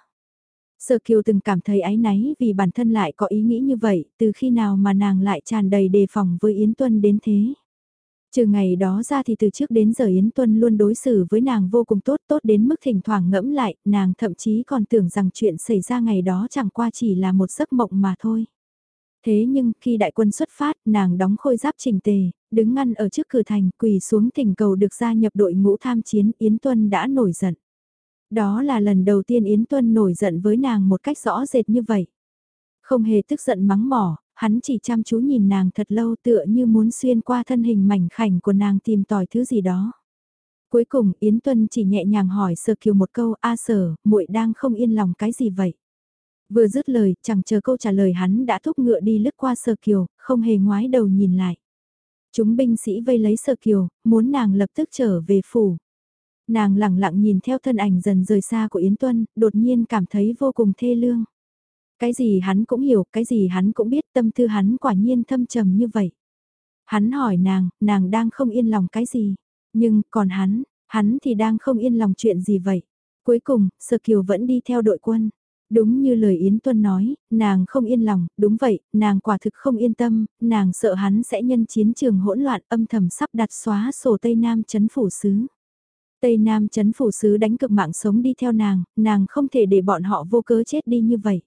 Sở Kiều từng cảm thấy áy náy vì bản thân lại có ý nghĩ như vậy, từ khi nào mà nàng lại tràn đầy đề phòng với Yến Tuân đến thế. Trừ ngày đó ra thì từ trước đến giờ Yến Tuân luôn đối xử với nàng vô cùng tốt tốt đến mức thỉnh thoảng ngẫm lại, nàng thậm chí còn tưởng rằng chuyện xảy ra ngày đó chẳng qua chỉ là một giấc mộng mà thôi. Thế nhưng khi đại quân xuất phát, nàng đóng khôi giáp trình tề, đứng ngăn ở trước cửa thành, quỳ xuống thỉnh cầu được gia nhập đội ngũ tham chiến, Yến Tuân đã nổi giận. Đó là lần đầu tiên Yến Tuân nổi giận với nàng một cách rõ rệt như vậy. Không hề tức giận mắng mỏ, hắn chỉ chăm chú nhìn nàng thật lâu tựa như muốn xuyên qua thân hình mảnh khảnh của nàng tìm tòi thứ gì đó. Cuối cùng Yến Tuân chỉ nhẹ nhàng hỏi Sở Kiều một câu, A Sở, muội đang không yên lòng cái gì vậy? Vừa dứt lời, chẳng chờ câu trả lời hắn đã thúc ngựa đi lướt qua Sở Kiều, không hề ngoái đầu nhìn lại. Chúng binh sĩ vây lấy Sở Kiều, muốn nàng lập tức trở về phủ. Nàng lặng lặng nhìn theo thân ảnh dần rời xa của Yến Tuân, đột nhiên cảm thấy vô cùng thê lương. Cái gì hắn cũng hiểu, cái gì hắn cũng biết tâm tư hắn quả nhiên thâm trầm như vậy. Hắn hỏi nàng, nàng đang không yên lòng cái gì. Nhưng, còn hắn, hắn thì đang không yên lòng chuyện gì vậy. Cuối cùng, sơ Kiều vẫn đi theo đội quân. Đúng như lời Yến Tuân nói, nàng không yên lòng, đúng vậy, nàng quả thực không yên tâm, nàng sợ hắn sẽ nhân chiến trường hỗn loạn âm thầm sắp đặt xóa sổ Tây Nam chấn phủ sứ. Tây Nam chấn phủ sứ đánh cực mạng sống đi theo nàng, nàng không thể để bọn họ vô cớ chết đi như vậy.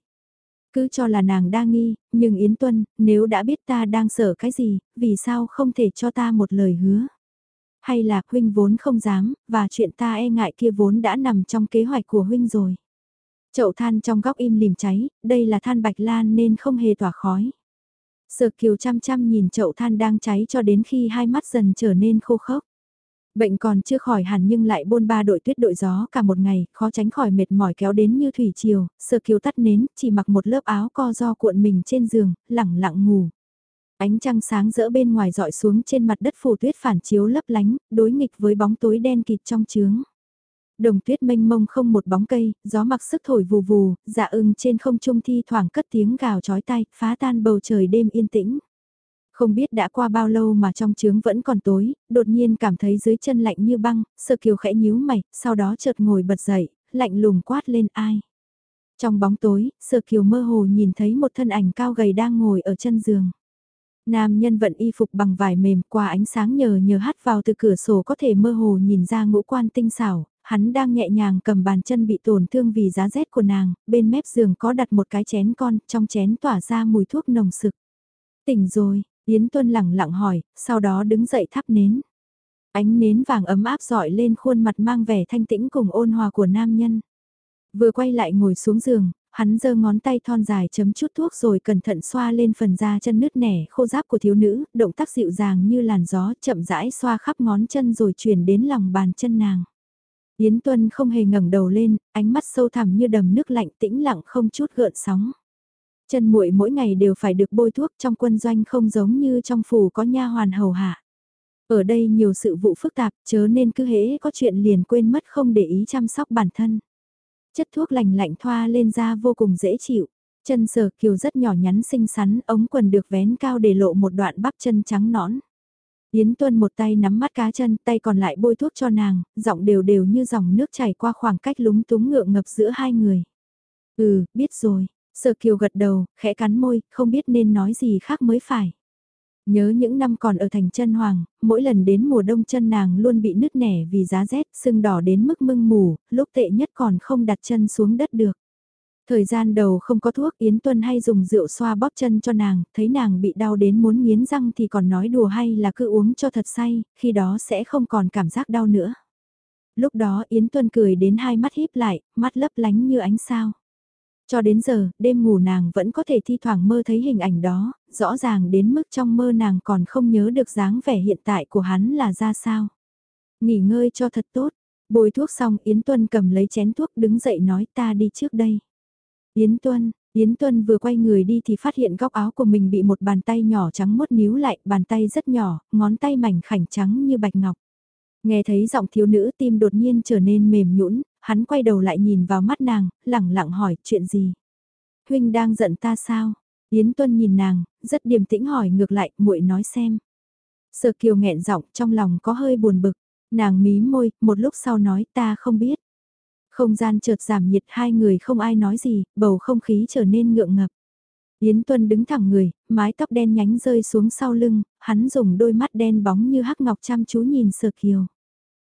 Cứ cho là nàng đa nghi, nhưng Yến Tuân, nếu đã biết ta đang sợ cái gì, vì sao không thể cho ta một lời hứa? Hay là huynh vốn không dám, và chuyện ta e ngại kia vốn đã nằm trong kế hoạch của huynh rồi. Chậu than trong góc im lìm cháy, đây là than bạch lan nên không hề tỏa khói. Sở kiều chăm chăm nhìn chậu than đang cháy cho đến khi hai mắt dần trở nên khô khốc. Bệnh còn chưa khỏi hẳn nhưng lại bôn ba đội tuyết đội gió cả một ngày, khó tránh khỏi mệt mỏi kéo đến như thủy triều, sơ kiều tắt nến, chỉ mặc một lớp áo co do cuộn mình trên giường, lẳng lặng ngủ. Ánh trăng sáng rỡ bên ngoài dọi xuống trên mặt đất phủ tuyết phản chiếu lấp lánh, đối nghịch với bóng tối đen kịt trong trướng. Đồng tuyết mênh mông không một bóng cây, gió mặc sức thổi vù vù, dạ ưng trên không trung thi thoảng cất tiếng gào chói tai, phá tan bầu trời đêm yên tĩnh. Không biết đã qua bao lâu mà trong trướng vẫn còn tối, đột nhiên cảm thấy dưới chân lạnh như băng, sơ kiều khẽ nhíu mày, sau đó chợt ngồi bật dậy, lạnh lùng quát lên ai. Trong bóng tối, sơ kiều mơ hồ nhìn thấy một thân ảnh cao gầy đang ngồi ở chân giường. Nam nhân vận y phục bằng vải mềm qua ánh sáng nhờ nhờ hắt vào từ cửa sổ có thể mơ hồ nhìn ra ngũ quan tinh xảo, hắn đang nhẹ nhàng cầm bàn chân bị tổn thương vì giá rét của nàng, bên mép giường có đặt một cái chén con, trong chén tỏa ra mùi thuốc nồng sực. Tỉnh rồi, Yến Tuân lẳng lặng hỏi, sau đó đứng dậy thắp nến. Ánh nến vàng ấm áp dọi lên khuôn mặt mang vẻ thanh tĩnh cùng ôn hòa của nam nhân. Vừa quay lại ngồi xuống giường, hắn giơ ngón tay thon dài chấm chút thuốc rồi cẩn thận xoa lên phần da chân nứt nẻ khô giáp của thiếu nữ, động tác dịu dàng như làn gió chậm rãi xoa khắp ngón chân rồi chuyển đến lòng bàn chân nàng. Yến Tuân không hề ngẩng đầu lên, ánh mắt sâu thẳm như đầm nước lạnh tĩnh lặng không chút gợn sóng. Chân muội mỗi ngày đều phải được bôi thuốc trong quân doanh không giống như trong phủ có nha hoàn hầu hạ. Ở đây nhiều sự vụ phức tạp chớ nên cứ hễ có chuyện liền quên mất không để ý chăm sóc bản thân. Chất thuốc lành lạnh thoa lên da vô cùng dễ chịu. Chân sở kiều rất nhỏ nhắn xinh xắn, ống quần được vén cao để lộ một đoạn bắp chân trắng nõn. Yến Tuân một tay nắm mắt cá chân, tay còn lại bôi thuốc cho nàng, giọng đều đều như dòng nước chảy qua khoảng cách lúng túng ngượng ngập giữa hai người. Ừ, biết rồi. Sở Kiều gật đầu, khẽ cắn môi, không biết nên nói gì khác mới phải. Nhớ những năm còn ở thành chân hoàng, mỗi lần đến mùa đông chân nàng luôn bị nứt nẻ vì giá rét, sưng đỏ đến mức mưng mù, lúc tệ nhất còn không đặt chân xuống đất được. Thời gian đầu không có thuốc Yến Tuân hay dùng rượu xoa bóp chân cho nàng, thấy nàng bị đau đến muốn nghiến răng thì còn nói đùa hay là cứ uống cho thật say, khi đó sẽ không còn cảm giác đau nữa. Lúc đó Yến Tuân cười đến hai mắt híp lại, mắt lấp lánh như ánh sao. Cho đến giờ, đêm ngủ nàng vẫn có thể thi thoảng mơ thấy hình ảnh đó, rõ ràng đến mức trong mơ nàng còn không nhớ được dáng vẻ hiện tại của hắn là ra sao. Nghỉ ngơi cho thật tốt, bồi thuốc xong Yến Tuân cầm lấy chén thuốc đứng dậy nói ta đi trước đây. Yến Tuân, Yến Tuân vừa quay người đi thì phát hiện góc áo của mình bị một bàn tay nhỏ trắng mốt níu lại, bàn tay rất nhỏ, ngón tay mảnh khảnh trắng như bạch ngọc. Nghe thấy giọng thiếu nữ tim đột nhiên trở nên mềm nhũn, hắn quay đầu lại nhìn vào mắt nàng, lẳng lặng hỏi chuyện gì. Huynh đang giận ta sao? Yến Tuân nhìn nàng, rất điềm tĩnh hỏi ngược lại, muội nói xem. Sở Kiều nghẹn giọng trong lòng có hơi buồn bực, nàng mí môi, một lúc sau nói ta không biết. Không gian chợt giảm nhiệt hai người không ai nói gì, bầu không khí trở nên ngượng ngập. Yến Tuân đứng thẳng người, mái tóc đen nhánh rơi xuống sau lưng, hắn dùng đôi mắt đen bóng như hắc ngọc chăm chú nhìn Sở Kiều.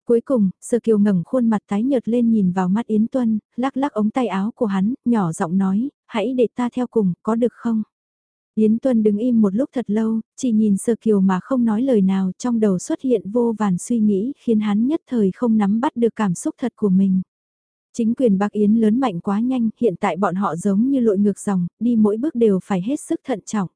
Cuối cùng, sơ Kiều ngẩng khuôn mặt tái nhợt lên nhìn vào mắt Yến Tuân, lắc lắc ống tay áo của hắn, nhỏ giọng nói, hãy để ta theo cùng, có được không? Yến Tuân đứng im một lúc thật lâu, chỉ nhìn sơ Kiều mà không nói lời nào trong đầu xuất hiện vô vàn suy nghĩ khiến hắn nhất thời không nắm bắt được cảm xúc thật của mình. Chính quyền Bắc Yến lớn mạnh quá nhanh, hiện tại bọn họ giống như lội ngược dòng, đi mỗi bước đều phải hết sức thận trọng.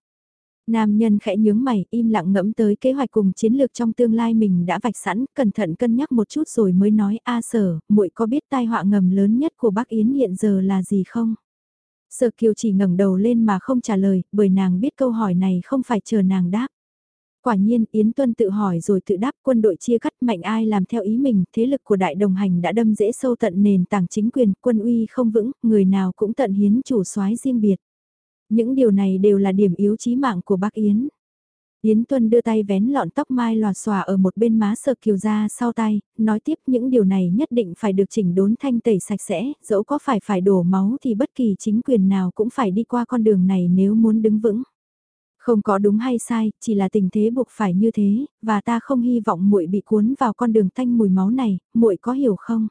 Nam nhân khẽ nhướng mày, im lặng ngẫm tới kế hoạch cùng chiến lược trong tương lai mình đã vạch sẵn, cẩn thận cân nhắc một chút rồi mới nói a sở, muội có biết tai họa ngầm lớn nhất của Bắc Yến hiện giờ là gì không? Sở Kiều chỉ ngẩng đầu lên mà không trả lời, bởi nàng biết câu hỏi này không phải chờ nàng đáp. Quả nhiên, Yến Tuân tự hỏi rồi tự đáp quân đội chia cắt mạnh ai làm theo ý mình, thế lực của đại đồng hành đã đâm dễ sâu tận nền tảng chính quyền, quân uy không vững, người nào cũng tận hiến chủ soái riêng biệt. Những điều này đều là điểm yếu chí mạng của bác Yến. Yến Tuân đưa tay vén lọn tóc mai lòa xòa ở một bên má sờ kiều ra sau tay, nói tiếp những điều này nhất định phải được chỉnh đốn thanh tẩy sạch sẽ, dẫu có phải phải đổ máu thì bất kỳ chính quyền nào cũng phải đi qua con đường này nếu muốn đứng vững. Không có đúng hay sai, chỉ là tình thế buộc phải như thế, và ta không hy vọng muội bị cuốn vào con đường thanh mùi máu này, muội có hiểu không?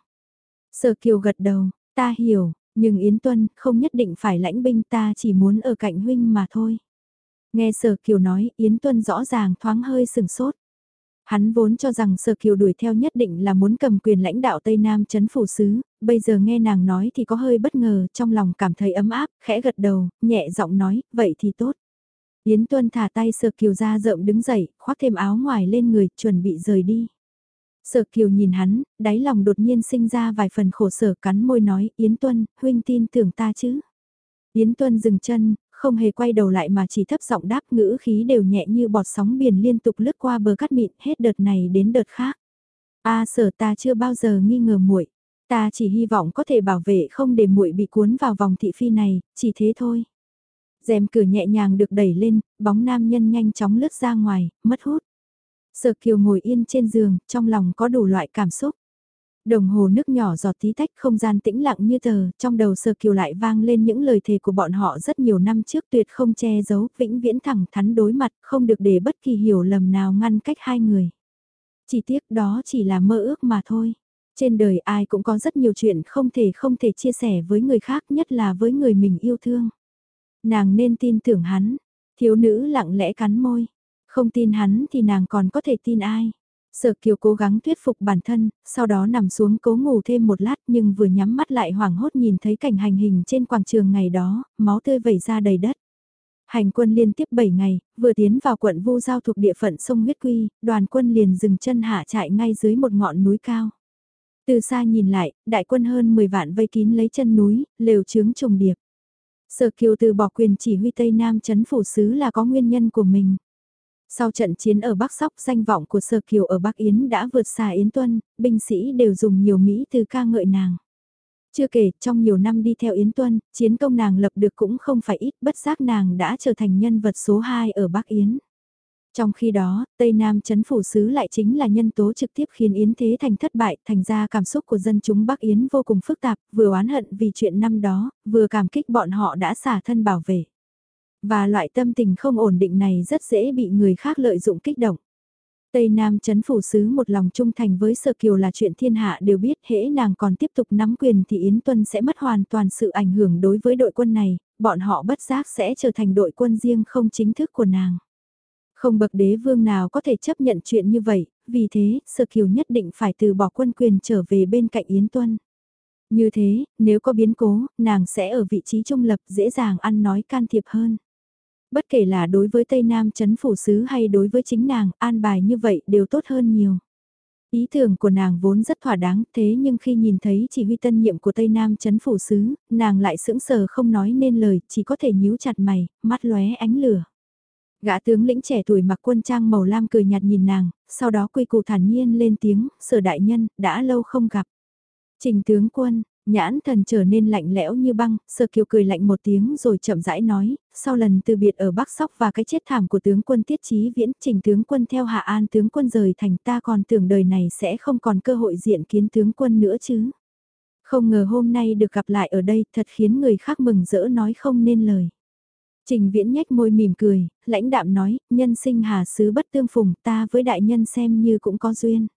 Sở Kiều gật đầu, ta hiểu, nhưng Yến Tuân không nhất định phải lãnh binh ta chỉ muốn ở cạnh huynh mà thôi. Nghe Sở Kiều nói, Yến Tuân rõ ràng thoáng hơi sừng sốt. Hắn vốn cho rằng Sở Kiều đuổi theo nhất định là muốn cầm quyền lãnh đạo Tây Nam chấn phủ sứ, bây giờ nghe nàng nói thì có hơi bất ngờ, trong lòng cảm thấy ấm áp, khẽ gật đầu, nhẹ giọng nói, vậy thì tốt. Yến Tuân thả tay Sở Kiều ra rợm đứng dậy, khoác thêm áo ngoài lên người, chuẩn bị rời đi. Sở Kiều nhìn hắn, đáy lòng đột nhiên sinh ra vài phần khổ sở cắn môi nói, Yến Tuân, huynh tin tưởng ta chứ. Yến Tuân dừng chân, không hề quay đầu lại mà chỉ thấp giọng đáp ngữ khí đều nhẹ như bọt sóng biển liên tục lướt qua bờ cát mịn hết đợt này đến đợt khác. A sở ta chưa bao giờ nghi ngờ muội, ta chỉ hy vọng có thể bảo vệ không để muội bị cuốn vào vòng thị phi này, chỉ thế thôi rèm cửa nhẹ nhàng được đẩy lên, bóng nam nhân nhanh chóng lướt ra ngoài, mất hút. Sở Kiều ngồi yên trên giường, trong lòng có đủ loại cảm xúc. Đồng hồ nước nhỏ giọt tí tách không gian tĩnh lặng như tờ, trong đầu Sở Kiều lại vang lên những lời thề của bọn họ rất nhiều năm trước tuyệt không che giấu, vĩnh viễn thẳng thắn đối mặt, không được để bất kỳ hiểu lầm nào ngăn cách hai người. Chỉ tiếc đó chỉ là mơ ước mà thôi. Trên đời ai cũng có rất nhiều chuyện không thể không thể chia sẻ với người khác nhất là với người mình yêu thương. Nàng nên tin tưởng hắn. Thiếu nữ lặng lẽ cắn môi. Không tin hắn thì nàng còn có thể tin ai. Sở Kiều cố gắng thuyết phục bản thân, sau đó nằm xuống cố ngủ thêm một lát nhưng vừa nhắm mắt lại hoảng hốt nhìn thấy cảnh hành hình trên quảng trường ngày đó, máu tươi vẩy ra đầy đất. Hành quân liên tiếp 7 ngày, vừa tiến vào quận Vu Giao thuộc địa phận sông Huyết Quy, đoàn quân liền dừng chân hạ trại ngay dưới một ngọn núi cao. Từ xa nhìn lại, đại quân hơn 10 vạn vây kín lấy chân núi, lều trướng trùng điệp. Sở Kiều từ bỏ quyền chỉ huy Tây Nam chấn phủ sứ là có nguyên nhân của mình. Sau trận chiến ở Bắc Sóc, danh vọng của Sở Kiều ở Bắc Yến đã vượt xa Yến Tuân, binh sĩ đều dùng nhiều Mỹ từ ca ngợi nàng. Chưa kể, trong nhiều năm đi theo Yến Tuân, chiến công nàng lập được cũng không phải ít, bất giác nàng đã trở thành nhân vật số 2 ở Bắc Yến. Trong khi đó, Tây Nam chấn phủ sứ lại chính là nhân tố trực tiếp khiến Yến Thế Thành thất bại, thành ra cảm xúc của dân chúng Bắc Yến vô cùng phức tạp, vừa oán hận vì chuyện năm đó, vừa cảm kích bọn họ đã xả thân bảo vệ. Và loại tâm tình không ổn định này rất dễ bị người khác lợi dụng kích động. Tây Nam chấn phủ sứ một lòng trung thành với Sở Kiều là chuyện thiên hạ đều biết hễ nàng còn tiếp tục nắm quyền thì Yến Tuân sẽ mất hoàn toàn sự ảnh hưởng đối với đội quân này, bọn họ bất giác sẽ trở thành đội quân riêng không chính thức của nàng. Không bậc đế vương nào có thể chấp nhận chuyện như vậy, vì thế Sở Kiều nhất định phải từ bỏ quân quyền trở về bên cạnh Yến Tuân. Như thế, nếu có biến cố, nàng sẽ ở vị trí trung lập dễ dàng ăn nói can thiệp hơn. Bất kể là đối với Tây Nam chấn phủ sứ hay đối với chính nàng, an bài như vậy đều tốt hơn nhiều. Ý tưởng của nàng vốn rất thỏa đáng, thế nhưng khi nhìn thấy chỉ huy tân nhiệm của Tây Nam chấn phủ sứ, nàng lại sững sờ không nói nên lời, chỉ có thể nhíu chặt mày, mắt lóe ánh lửa. Gã tướng lĩnh trẻ tuổi mặc quân trang màu lam cười nhạt nhìn nàng, sau đó quy cụ thản nhiên lên tiếng, sở đại nhân, đã lâu không gặp. Trình tướng quân, Nhãn thần trở nên lạnh lẽo như băng, sơ kiều cười lạnh một tiếng rồi chậm rãi nói, sau lần từ biệt ở Bắc Sóc và cái chết thảm của tướng quân Tiết Chí Viễn, trình tướng quân theo Hạ An tướng quân rời thành ta còn tưởng đời này sẽ không còn cơ hội diện kiến tướng quân nữa chứ. Không ngờ hôm nay được gặp lại ở đây thật khiến người khác mừng rỡ nói không nên lời. Trình Viễn nhếch môi mỉm cười, lãnh đạm nói, nhân sinh hà sứ bất tương phùng ta với đại nhân xem như cũng có duyên.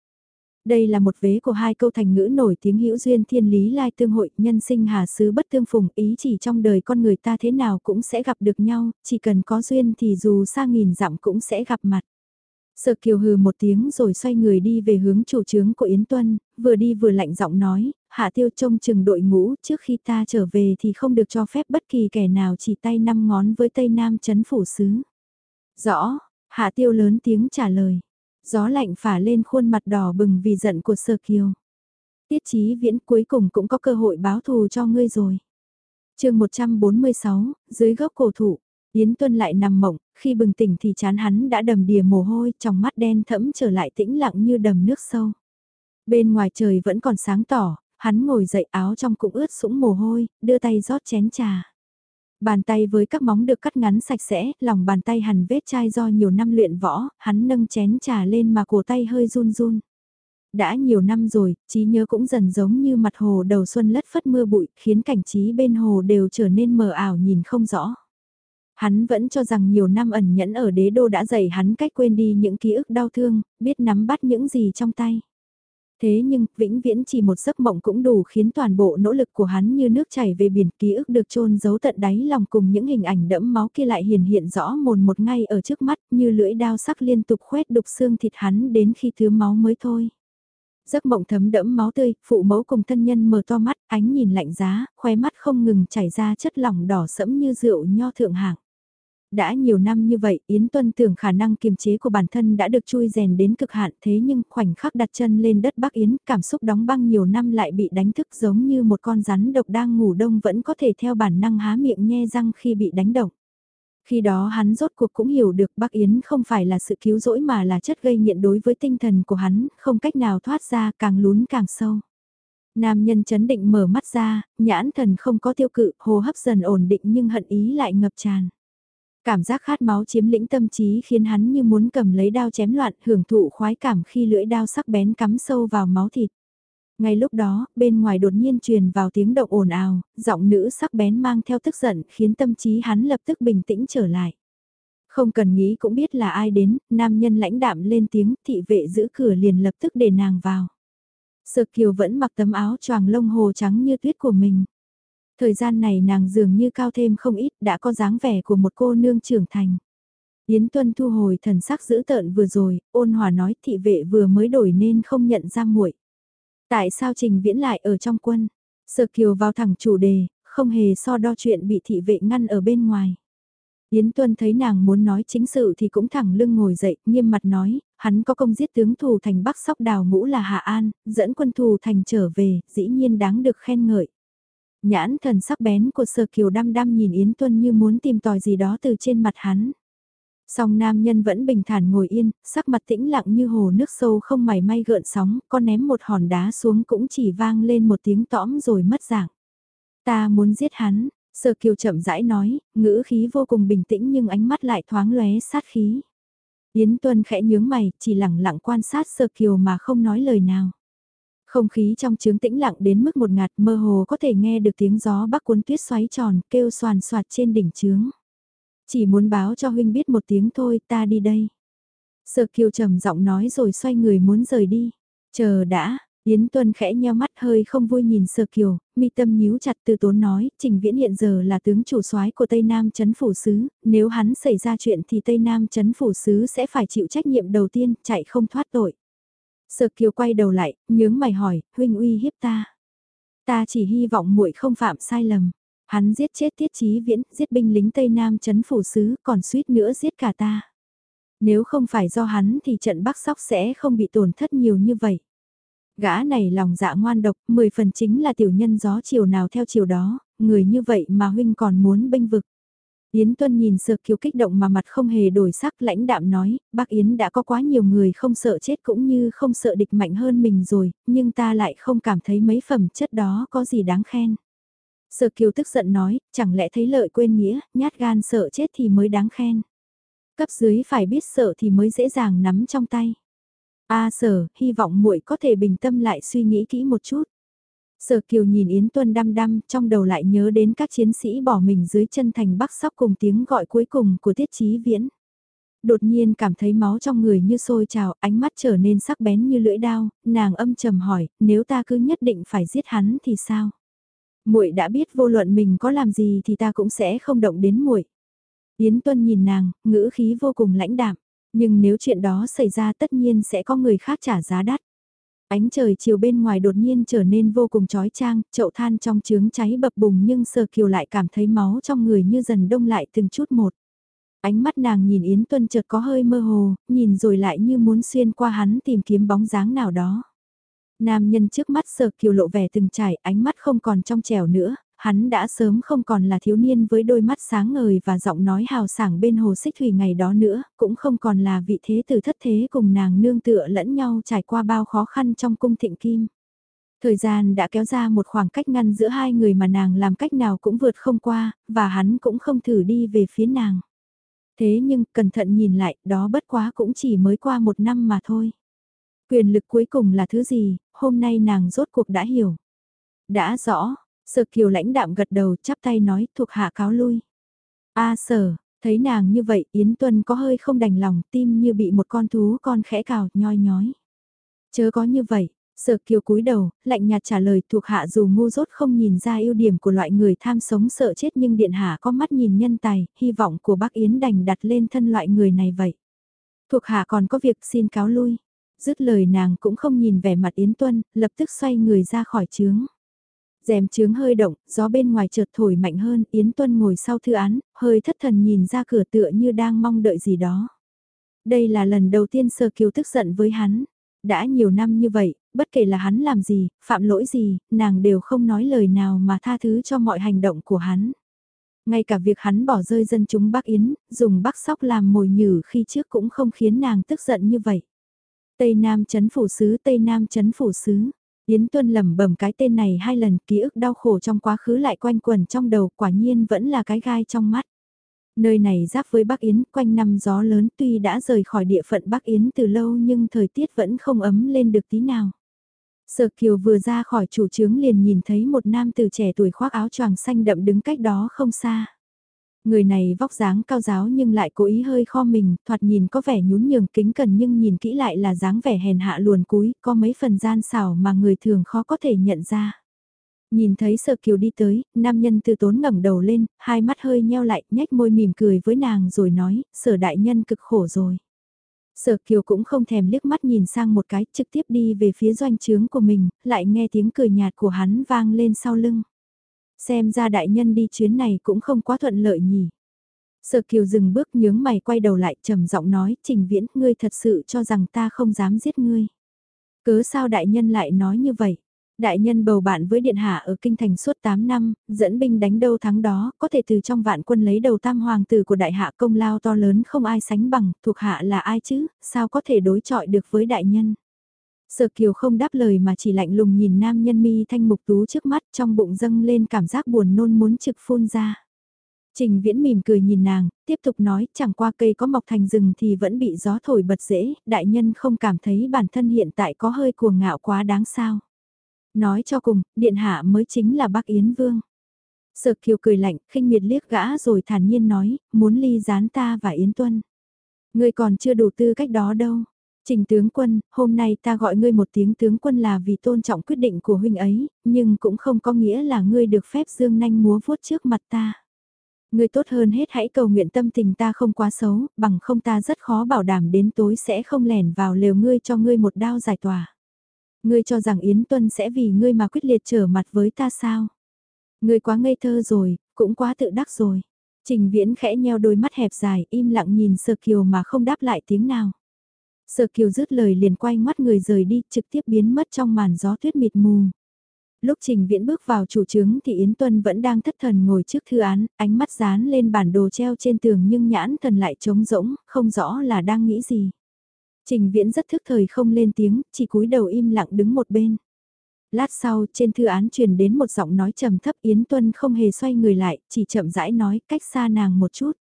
Đây là một vế của hai câu thành ngữ nổi tiếng hữu duyên thiên lý lai tương hội, nhân sinh hà sứ bất tương phùng, ý chỉ trong đời con người ta thế nào cũng sẽ gặp được nhau, chỉ cần có duyên thì dù xa nghìn dặm cũng sẽ gặp mặt. Sợ kiều hừ một tiếng rồi xoay người đi về hướng chủ trướng của Yến Tuân, vừa đi vừa lạnh giọng nói, hạ tiêu trông chừng đội ngũ trước khi ta trở về thì không được cho phép bất kỳ kẻ nào chỉ tay năm ngón với Tây Nam chấn phủ sứ. Rõ, hạ tiêu lớn tiếng trả lời. Gió lạnh phả lên khuôn mặt đỏ bừng vì giận của Sơ Kiều. Tiết chí viễn cuối cùng cũng có cơ hội báo thù cho ngươi rồi. chương 146, dưới gốc cổ thụ, Yến Tuân lại nằm mộng, khi bừng tỉnh thì chán hắn đã đầm đìa mồ hôi, trong mắt đen thẫm trở lại tĩnh lặng như đầm nước sâu. Bên ngoài trời vẫn còn sáng tỏ, hắn ngồi dậy áo trong cũng ướt sũng mồ hôi, đưa tay rót chén trà. Bàn tay với các móng được cắt ngắn sạch sẽ, lòng bàn tay hằn vết chai do nhiều năm luyện võ, hắn nâng chén trà lên mà cổ tay hơi run run. Đã nhiều năm rồi, trí nhớ cũng dần giống như mặt hồ đầu xuân lất phất mưa bụi, khiến cảnh trí bên hồ đều trở nên mờ ảo nhìn không rõ. Hắn vẫn cho rằng nhiều năm ẩn nhẫn ở đế đô đã dạy hắn cách quên đi những ký ức đau thương, biết nắm bắt những gì trong tay. Thế nhưng, vĩnh viễn chỉ một giấc mộng cũng đủ khiến toàn bộ nỗ lực của hắn như nước chảy về biển ký ức được chôn giấu tận đáy lòng cùng những hình ảnh đẫm máu kia lại hiển hiện rõ mồn một ngay ở trước mắt như lưỡi đao sắc liên tục khoét đục xương thịt hắn đến khi thứ máu mới thôi. Giấc mộng thấm đẫm máu tươi, phụ mẫu cùng thân nhân mở to mắt, ánh nhìn lạnh giá, khoe mắt không ngừng chảy ra chất lỏng đỏ sẫm như rượu nho thượng hạng. Đã nhiều năm như vậy, Yến Tuân tưởng khả năng kiềm chế của bản thân đã được chui rèn đến cực hạn thế nhưng khoảnh khắc đặt chân lên đất Bắc Yến, cảm xúc đóng băng nhiều năm lại bị đánh thức giống như một con rắn độc đang ngủ đông vẫn có thể theo bản năng há miệng nhe răng khi bị đánh động. Khi đó hắn rốt cuộc cũng hiểu được Bắc Yến không phải là sự cứu rỗi mà là chất gây nghiện đối với tinh thần của hắn, không cách nào thoát ra càng lún càng sâu. Nam nhân chấn định mở mắt ra, nhãn thần không có tiêu cự, hô hấp dần ổn định nhưng hận ý lại ngập tràn. Cảm giác khát máu chiếm lĩnh tâm trí khiến hắn như muốn cầm lấy đao chém loạn hưởng thụ khoái cảm khi lưỡi đao sắc bén cắm sâu vào máu thịt. Ngay lúc đó, bên ngoài đột nhiên truyền vào tiếng động ồn ào, giọng nữ sắc bén mang theo tức giận khiến tâm trí hắn lập tức bình tĩnh trở lại. Không cần nghĩ cũng biết là ai đến, nam nhân lãnh đạm lên tiếng, thị vệ giữ cửa liền lập tức để nàng vào. Sợ kiều vẫn mặc tấm áo choàng lông hồ trắng như tuyết của mình. Thời gian này nàng dường như cao thêm không ít đã có dáng vẻ của một cô nương trưởng thành. Yến Tuân thu hồi thần sắc dữ tợn vừa rồi, ôn hòa nói thị vệ vừa mới đổi nên không nhận ra muội. Tại sao Trình Viễn lại ở trong quân? Sở Kiều vào thẳng chủ đề, không hề so đo chuyện bị thị vệ ngăn ở bên ngoài. Yến Tuân thấy nàng muốn nói chính sự thì cũng thẳng lưng ngồi dậy, nghiêm mặt nói, hắn có công giết tướng thù thành Bắc Sóc Đào Ngũ là Hạ An, dẫn quân thù thành trở về, dĩ nhiên đáng được khen ngợi. Nhãn thần sắc bén của Sở Kiều đăm đăm nhìn Yến Tuân như muốn tìm tòi gì đó từ trên mặt hắn. Song nam nhân vẫn bình thản ngồi yên, sắc mặt tĩnh lặng như hồ nước sâu không mảy may gợn sóng, có ném một hòn đá xuống cũng chỉ vang lên một tiếng tõm rồi mất dạng. Ta muốn giết hắn, Sở Kiều chậm rãi nói, ngữ khí vô cùng bình tĩnh nhưng ánh mắt lại thoáng lóe sát khí. Yến Tuân khẽ nhướng mày, chỉ lặng lặng quan sát sơ Kiều mà không nói lời nào. Không khí trong trướng tĩnh lặng đến mức một ngạt mơ hồ có thể nghe được tiếng gió bắc cuốn tuyết xoáy tròn kêu soàn soạt trên đỉnh trướng. Chỉ muốn báo cho huynh biết một tiếng thôi ta đi đây. Sở Kiều trầm giọng nói rồi xoay người muốn rời đi. Chờ đã, Yến Tuân khẽ nheo mắt hơi không vui nhìn Sở Kiều, mi tâm nhíu chặt từ tốn nói, Trình Viễn hiện giờ là tướng chủ soái của Tây Nam chấn phủ sứ, nếu hắn xảy ra chuyện thì Tây Nam chấn phủ sứ sẽ phải chịu trách nhiệm đầu tiên, chạy không thoát tội. Sở Kiều quay đầu lại, nhướng mày hỏi, huynh uy hiếp ta. Ta chỉ hy vọng muội không phạm sai lầm. Hắn giết chết Tiết Chí Viễn, giết binh lính Tây Nam chấn phủ sứ, còn suýt nữa giết cả ta. Nếu không phải do hắn thì trận Bắc Sóc sẽ không bị tổn thất nhiều như vậy. Gã này lòng dạ ngoan độc, mười phần chính là tiểu nhân gió chiều nào theo chiều đó, người như vậy mà huynh còn muốn bênh vực. Yến Tuân nhìn Sở Kiều kích động mà mặt không hề đổi sắc lãnh đạm nói, bác Yến đã có quá nhiều người không sợ chết cũng như không sợ địch mạnh hơn mình rồi, nhưng ta lại không cảm thấy mấy phẩm chất đó có gì đáng khen. Sở Kiều tức giận nói, chẳng lẽ thấy lợi quên nghĩa, nhát gan sợ chết thì mới đáng khen. Cấp dưới phải biết sợ thì mới dễ dàng nắm trong tay. A sở, hy vọng muội có thể bình tâm lại suy nghĩ kỹ một chút. Sở Kiều nhìn Yến Tuân đăm đăm, trong đầu lại nhớ đến các chiến sĩ bỏ mình dưới chân thành bắc sóc cùng tiếng gọi cuối cùng của Tiết Chí Viễn. Đột nhiên cảm thấy máu trong người như sôi trào, ánh mắt trở nên sắc bén như lưỡi đao, nàng âm trầm hỏi, nếu ta cứ nhất định phải giết hắn thì sao? Muội đã biết vô luận mình có làm gì thì ta cũng sẽ không động đến muội. Yến Tuân nhìn nàng, ngữ khí vô cùng lãnh đạm, nhưng nếu chuyện đó xảy ra tất nhiên sẽ có người khác trả giá đắt. Ánh trời chiều bên ngoài đột nhiên trở nên vô cùng chói chang, chậu than trong trướng cháy bập bùng nhưng sờ kiều lại cảm thấy máu trong người như dần đông lại từng chút một. Ánh mắt nàng nhìn Yến Tuân chợt có hơi mơ hồ, nhìn rồi lại như muốn xuyên qua hắn tìm kiếm bóng dáng nào đó. Nam nhân trước mắt sờ kiều lộ vẻ từng trải, ánh mắt không còn trong trẻo nữa, hắn đã sớm không còn là thiếu niên với đôi mắt sáng ngời và giọng nói hào sảng bên hồ xích thủy ngày đó nữa, cũng không còn là vị thế từ thất thế cùng nàng nương tựa lẫn nhau trải qua bao khó khăn trong cung thịnh kim. Thời gian đã kéo ra một khoảng cách ngăn giữa hai người mà nàng làm cách nào cũng vượt không qua, và hắn cũng không thử đi về phía nàng. Thế nhưng, cẩn thận nhìn lại, đó bất quá cũng chỉ mới qua một năm mà thôi. Quyền lực cuối cùng là thứ gì, hôm nay nàng rốt cuộc đã hiểu. Đã rõ, Sở kiều lãnh đạm gật đầu chắp tay nói thuộc hạ cáo lui. A sở, thấy nàng như vậy Yến Tuân có hơi không đành lòng tim như bị một con thú con khẽ cào nhoi nhói. Chớ có như vậy, Sở kiều cúi đầu, lạnh nhạt trả lời thuộc hạ dù ngu dốt không nhìn ra ưu điểm của loại người tham sống sợ chết nhưng điện hạ có mắt nhìn nhân tài, hy vọng của bác Yến đành đặt lên thân loại người này vậy. Thuộc hạ còn có việc xin cáo lui. Dứt lời nàng cũng không nhìn vẻ mặt Yến Tuân, lập tức xoay người ra khỏi trướng rèm trướng hơi động, gió bên ngoài chợt thổi mạnh hơn, Yến Tuân ngồi sau thư án, hơi thất thần nhìn ra cửa tựa như đang mong đợi gì đó. Đây là lần đầu tiên Sơ Kiều tức giận với hắn. Đã nhiều năm như vậy, bất kể là hắn làm gì, phạm lỗi gì, nàng đều không nói lời nào mà tha thứ cho mọi hành động của hắn. Ngay cả việc hắn bỏ rơi dân chúng Bắc Yến, dùng Bắc Sóc làm mồi nhử khi trước cũng không khiến nàng tức giận như vậy. Tây Nam chấn phủ sứ, Tây Nam chấn phủ sứ. Yến Tuân lẩm bẩm cái tên này hai lần, ký ức đau khổ trong quá khứ lại quanh quẩn trong đầu, quả nhiên vẫn là cái gai trong mắt. Nơi này giáp với Bắc Yến, quanh năm gió lớn, tuy đã rời khỏi địa phận Bắc Yến từ lâu nhưng thời tiết vẫn không ấm lên được tí nào. Sở Kiều vừa ra khỏi chủ trướng liền nhìn thấy một nam từ trẻ tuổi khoác áo choàng xanh đậm đứng cách đó không xa. Người này vóc dáng cao giáo nhưng lại cố ý hơi kho mình, thoạt nhìn có vẻ nhún nhường kính cần nhưng nhìn kỹ lại là dáng vẻ hèn hạ luồn cúi, có mấy phần gian xảo mà người thường khó có thể nhận ra. Nhìn thấy Sở Kiều đi tới, nam nhân từ tốn ngẩng đầu lên, hai mắt hơi nheo lại, nhếch môi mỉm cười với nàng rồi nói, Sở đại nhân cực khổ rồi. Sở Kiều cũng không thèm liếc mắt nhìn sang một cái, trực tiếp đi về phía doanh trướng của mình, lại nghe tiếng cười nhạt của hắn vang lên sau lưng. Xem ra đại nhân đi chuyến này cũng không quá thuận lợi nhỉ. Sở Kiều dừng bước nhướng mày quay đầu lại trầm giọng nói, Trình Viễn, ngươi thật sự cho rằng ta không dám giết ngươi. Cớ sao đại nhân lại nói như vậy? Đại nhân bầu bạn với Điện Hạ ở Kinh Thành suốt 8 năm, dẫn binh đánh đâu thắng đó, có thể từ trong vạn quân lấy đầu tam hoàng tử của Đại Hạ công lao to lớn không ai sánh bằng, thuộc Hạ là ai chứ, sao có thể đối chọi được với Đại nhân. Sở Kiều không đáp lời mà chỉ lạnh lùng nhìn nam nhân mi thanh mục tú trước mắt trong bụng dâng lên cảm giác buồn nôn muốn trực phun ra. Trình Viễn mỉm cười nhìn nàng, tiếp tục nói chẳng qua cây có mọc thành rừng thì vẫn bị gió thổi bật dễ, đại nhân không cảm thấy bản thân hiện tại có hơi cuồng ngạo quá đáng sao. Nói cho cùng, điện hạ mới chính là Bắc Yến Vương. Sở Kiều cười lạnh, khinh miệt liếc gã rồi thản nhiên nói, muốn ly gián ta và Yến Tuân. Ngươi còn chưa đủ tư cách đó đâu. Trình tướng quân, hôm nay ta gọi ngươi một tiếng tướng quân là vì tôn trọng quyết định của huynh ấy, nhưng cũng không có nghĩa là ngươi được phép dương nanh múa vuốt trước mặt ta. Ngươi tốt hơn hết hãy cầu nguyện tâm tình ta không quá xấu, bằng không ta rất khó bảo đảm đến tối sẽ không lẻn vào lều ngươi cho ngươi một đao giải tỏa. Ngươi cho rằng Yến Tuân sẽ vì ngươi mà quyết liệt trở mặt với ta sao? Ngươi quá ngây thơ rồi, cũng quá tự đắc rồi. Trình Viễn khẽ nheo đôi mắt hẹp dài, im lặng nhìn Sơ Kiều mà không đáp lại tiếng nào. Sở Kiều dứt lời liền quay mắt người rời đi, trực tiếp biến mất trong màn gió tuyết mịt mù. Lúc Trình Viễn bước vào chủ trướng thì Yến Tuân vẫn đang thất thần ngồi trước thư án, ánh mắt dán lên bản đồ treo trên tường nhưng nhãn thần lại trống rỗng, không rõ là đang nghĩ gì. Trình Viễn rất thức thời không lên tiếng, chỉ cúi đầu im lặng đứng một bên. Lát sau, trên thư án truyền đến một giọng nói trầm thấp Yến Tuân không hề xoay người lại, chỉ chậm rãi nói cách xa nàng một chút.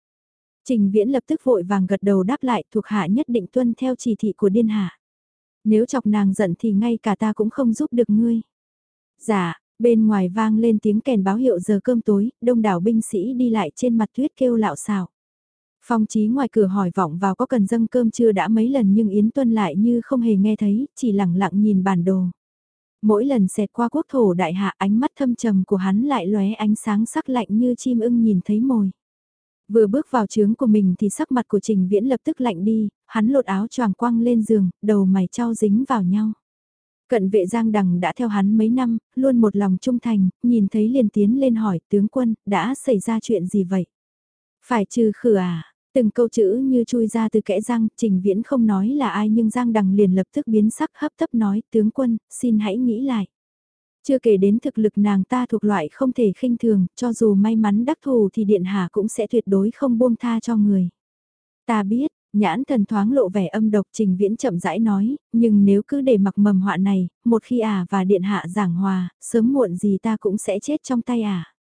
Trình Viễn lập tức vội vàng gật đầu đáp lại thuộc hạ nhất định tuân theo chỉ thị của điên hạ. Nếu chọc nàng giận thì ngay cả ta cũng không giúp được ngươi. Dạ, bên ngoài vang lên tiếng kèn báo hiệu giờ cơm tối, đông đảo binh sĩ đi lại trên mặt tuyết kêu lạo xào. Phong trí ngoài cửa hỏi vọng vào có cần dâng cơm chưa đã mấy lần nhưng Yến Tuân lại như không hề nghe thấy, chỉ lặng lặng nhìn bản đồ. Mỗi lần xẹt qua quốc thổ đại hạ ánh mắt thâm trầm của hắn lại lóe ánh sáng sắc lạnh như chim ưng nhìn thấy mồi. Vừa bước vào trướng của mình thì sắc mặt của Trình Viễn lập tức lạnh đi, hắn lột áo choàng quăng lên giường, đầu mày trao dính vào nhau. Cận vệ Giang Đằng đã theo hắn mấy năm, luôn một lòng trung thành, nhìn thấy liền tiến lên hỏi tướng quân, đã xảy ra chuyện gì vậy? Phải trừ khử à? Từng câu chữ như chui ra từ kẽ răng, trình viễn không nói là ai nhưng Giang Đằng liền lập tức biến sắc hấp tấp nói, tướng quân, xin hãy nghĩ lại. Chưa kể đến thực lực nàng ta thuộc loại không thể khinh thường, cho dù may mắn đắc thù thì điện hạ cũng sẽ tuyệt đối không buông tha cho người. Ta biết, nhãn thần thoáng lộ vẻ âm độc trình viễn chậm rãi nói, nhưng nếu cứ để mặc mầm họa này, một khi ả à và điện hạ giảng hòa, sớm muộn gì ta cũng sẽ chết trong tay ả. À.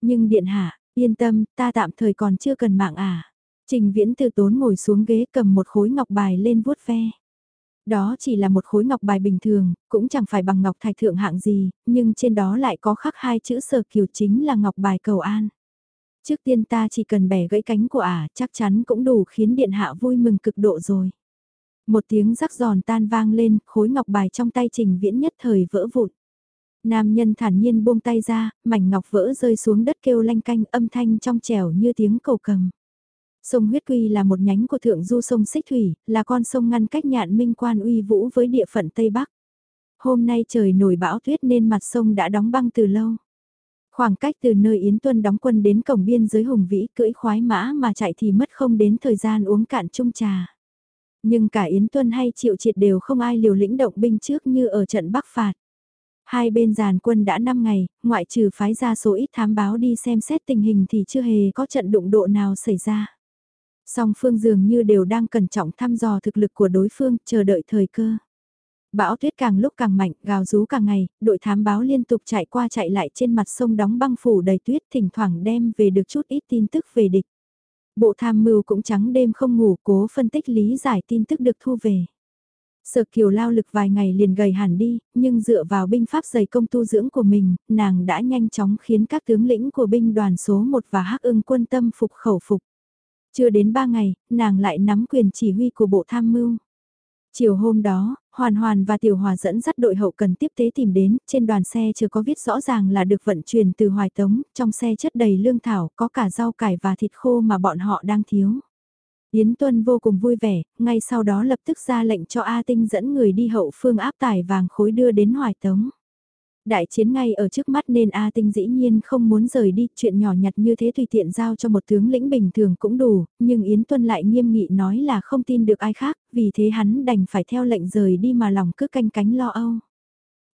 Nhưng điện hạ, yên tâm, ta tạm thời còn chưa cần mạng ả. À. Trình viễn từ tốn ngồi xuống ghế cầm một khối ngọc bài lên vuốt ve. Đó chỉ là một khối ngọc bài bình thường, cũng chẳng phải bằng ngọc thạch thượng hạng gì, nhưng trên đó lại có khắc hai chữ sở kiều chính là ngọc bài cầu an. Trước tiên ta chỉ cần bẻ gãy cánh của ả chắc chắn cũng đủ khiến điện hạ vui mừng cực độ rồi. Một tiếng rắc giòn tan vang lên, khối ngọc bài trong tay trình viễn nhất thời vỡ vụn. Nam nhân thản nhiên buông tay ra, mảnh ngọc vỡ rơi xuống đất kêu lanh canh âm thanh trong trẻo như tiếng cầu cầm. Sông Huyết Quy là một nhánh của thượng du sông Xích Thủy, là con sông ngăn cách nhạn minh quan uy vũ với địa phận Tây Bắc. Hôm nay trời nổi bão tuyết nên mặt sông đã đóng băng từ lâu. Khoảng cách từ nơi Yến Tuân đóng quân đến cổng biên giới hùng vĩ cưỡi khoái mã mà chạy thì mất không đến thời gian uống cạn chung trà. Nhưng cả Yến Tuân hay Triệu Triệt đều không ai liều lĩnh động binh trước như ở trận Bắc Phạt. Hai bên giàn quân đã 5 ngày, ngoại trừ phái ra số ít thám báo đi xem xét tình hình thì chưa hề có trận đụng độ nào xảy ra. Song phương dường như đều đang cẩn trọng thăm dò thực lực của đối phương, chờ đợi thời cơ. Bão tuyết càng lúc càng mạnh, gào rú càng ngày, đội thám báo liên tục chạy qua chạy lại trên mặt sông đóng băng phủ đầy tuyết thỉnh thoảng đem về được chút ít tin tức về địch. Bộ tham mưu cũng trắng đêm không ngủ cố phân tích lý giải tin tức được thu về. Sở kiều lao lực vài ngày liền gầy hẳn đi, nhưng dựa vào binh pháp dày công tu dưỡng của mình, nàng đã nhanh chóng khiến các tướng lĩnh của binh đoàn số 1 và hắc ưng quân tâm phục khẩu phục. Chưa đến 3 ngày, nàng lại nắm quyền chỉ huy của bộ tham mưu. Chiều hôm đó, Hoàn Hoàn và Tiểu Hòa dẫn dắt đội hậu cần tiếp tế tìm đến, trên đoàn xe chưa có viết rõ ràng là được vận chuyển từ Hoài Tống, trong xe chất đầy lương thảo, có cả rau cải và thịt khô mà bọn họ đang thiếu. Yến Tuân vô cùng vui vẻ, ngay sau đó lập tức ra lệnh cho A Tinh dẫn người đi hậu phương áp tải vàng khối đưa đến Hoài Tống. Đại chiến ngay ở trước mắt nên A Tinh dĩ nhiên không muốn rời đi, chuyện nhỏ nhặt như thế tùy tiện giao cho một tướng lĩnh bình thường cũng đủ, nhưng Yến Tuân lại nghiêm nghị nói là không tin được ai khác, vì thế hắn đành phải theo lệnh rời đi mà lòng cứ canh cánh lo âu.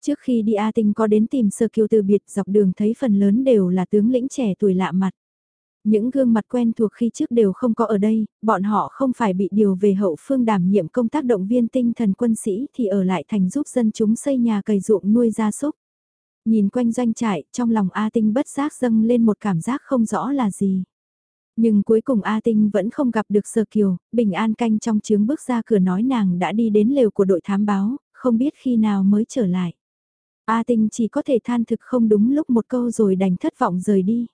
Trước khi đi A Tinh có đến tìm Sơ Kiều từ biệt dọc đường thấy phần lớn đều là tướng lĩnh trẻ tuổi lạ mặt. Những gương mặt quen thuộc khi trước đều không có ở đây, bọn họ không phải bị điều về hậu phương đảm nhiệm công tác động viên tinh thần quân sĩ thì ở lại thành giúp dân chúng xây nhà cày ruộng nuôi gia súc. Nhìn quanh doanh trại, trong lòng A Tinh bất giác dâng lên một cảm giác không rõ là gì. Nhưng cuối cùng A Tinh vẫn không gặp được Sơ Kiều, bình an canh trong chướng bước ra cửa nói nàng đã đi đến lều của đội thám báo, không biết khi nào mới trở lại. A Tinh chỉ có thể than thực không đúng lúc một câu rồi đành thất vọng rời đi.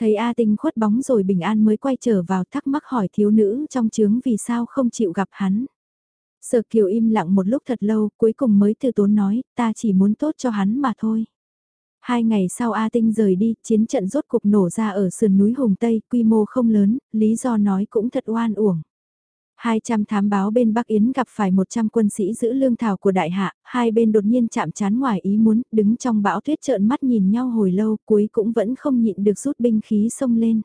Thấy A Tinh khuất bóng rồi bình an mới quay trở vào thắc mắc hỏi thiếu nữ trong chướng vì sao không chịu gặp hắn. Sở Kiều im lặng một lúc thật lâu, cuối cùng mới từ tốn nói, ta chỉ muốn tốt cho hắn mà thôi. Hai ngày sau A Tinh rời đi, chiến trận rốt cục nổ ra ở sườn núi Hùng Tây, quy mô không lớn, lý do nói cũng thật oan uổng. 200 thám báo bên Bắc Yến gặp phải 100 quân sĩ giữ lương thảo của đại hạ, hai bên đột nhiên chạm chán ngoài ý muốn, đứng trong bão tuyết trợn mắt nhìn nhau hồi lâu, cuối cũng vẫn không nhịn được rút binh khí xông lên.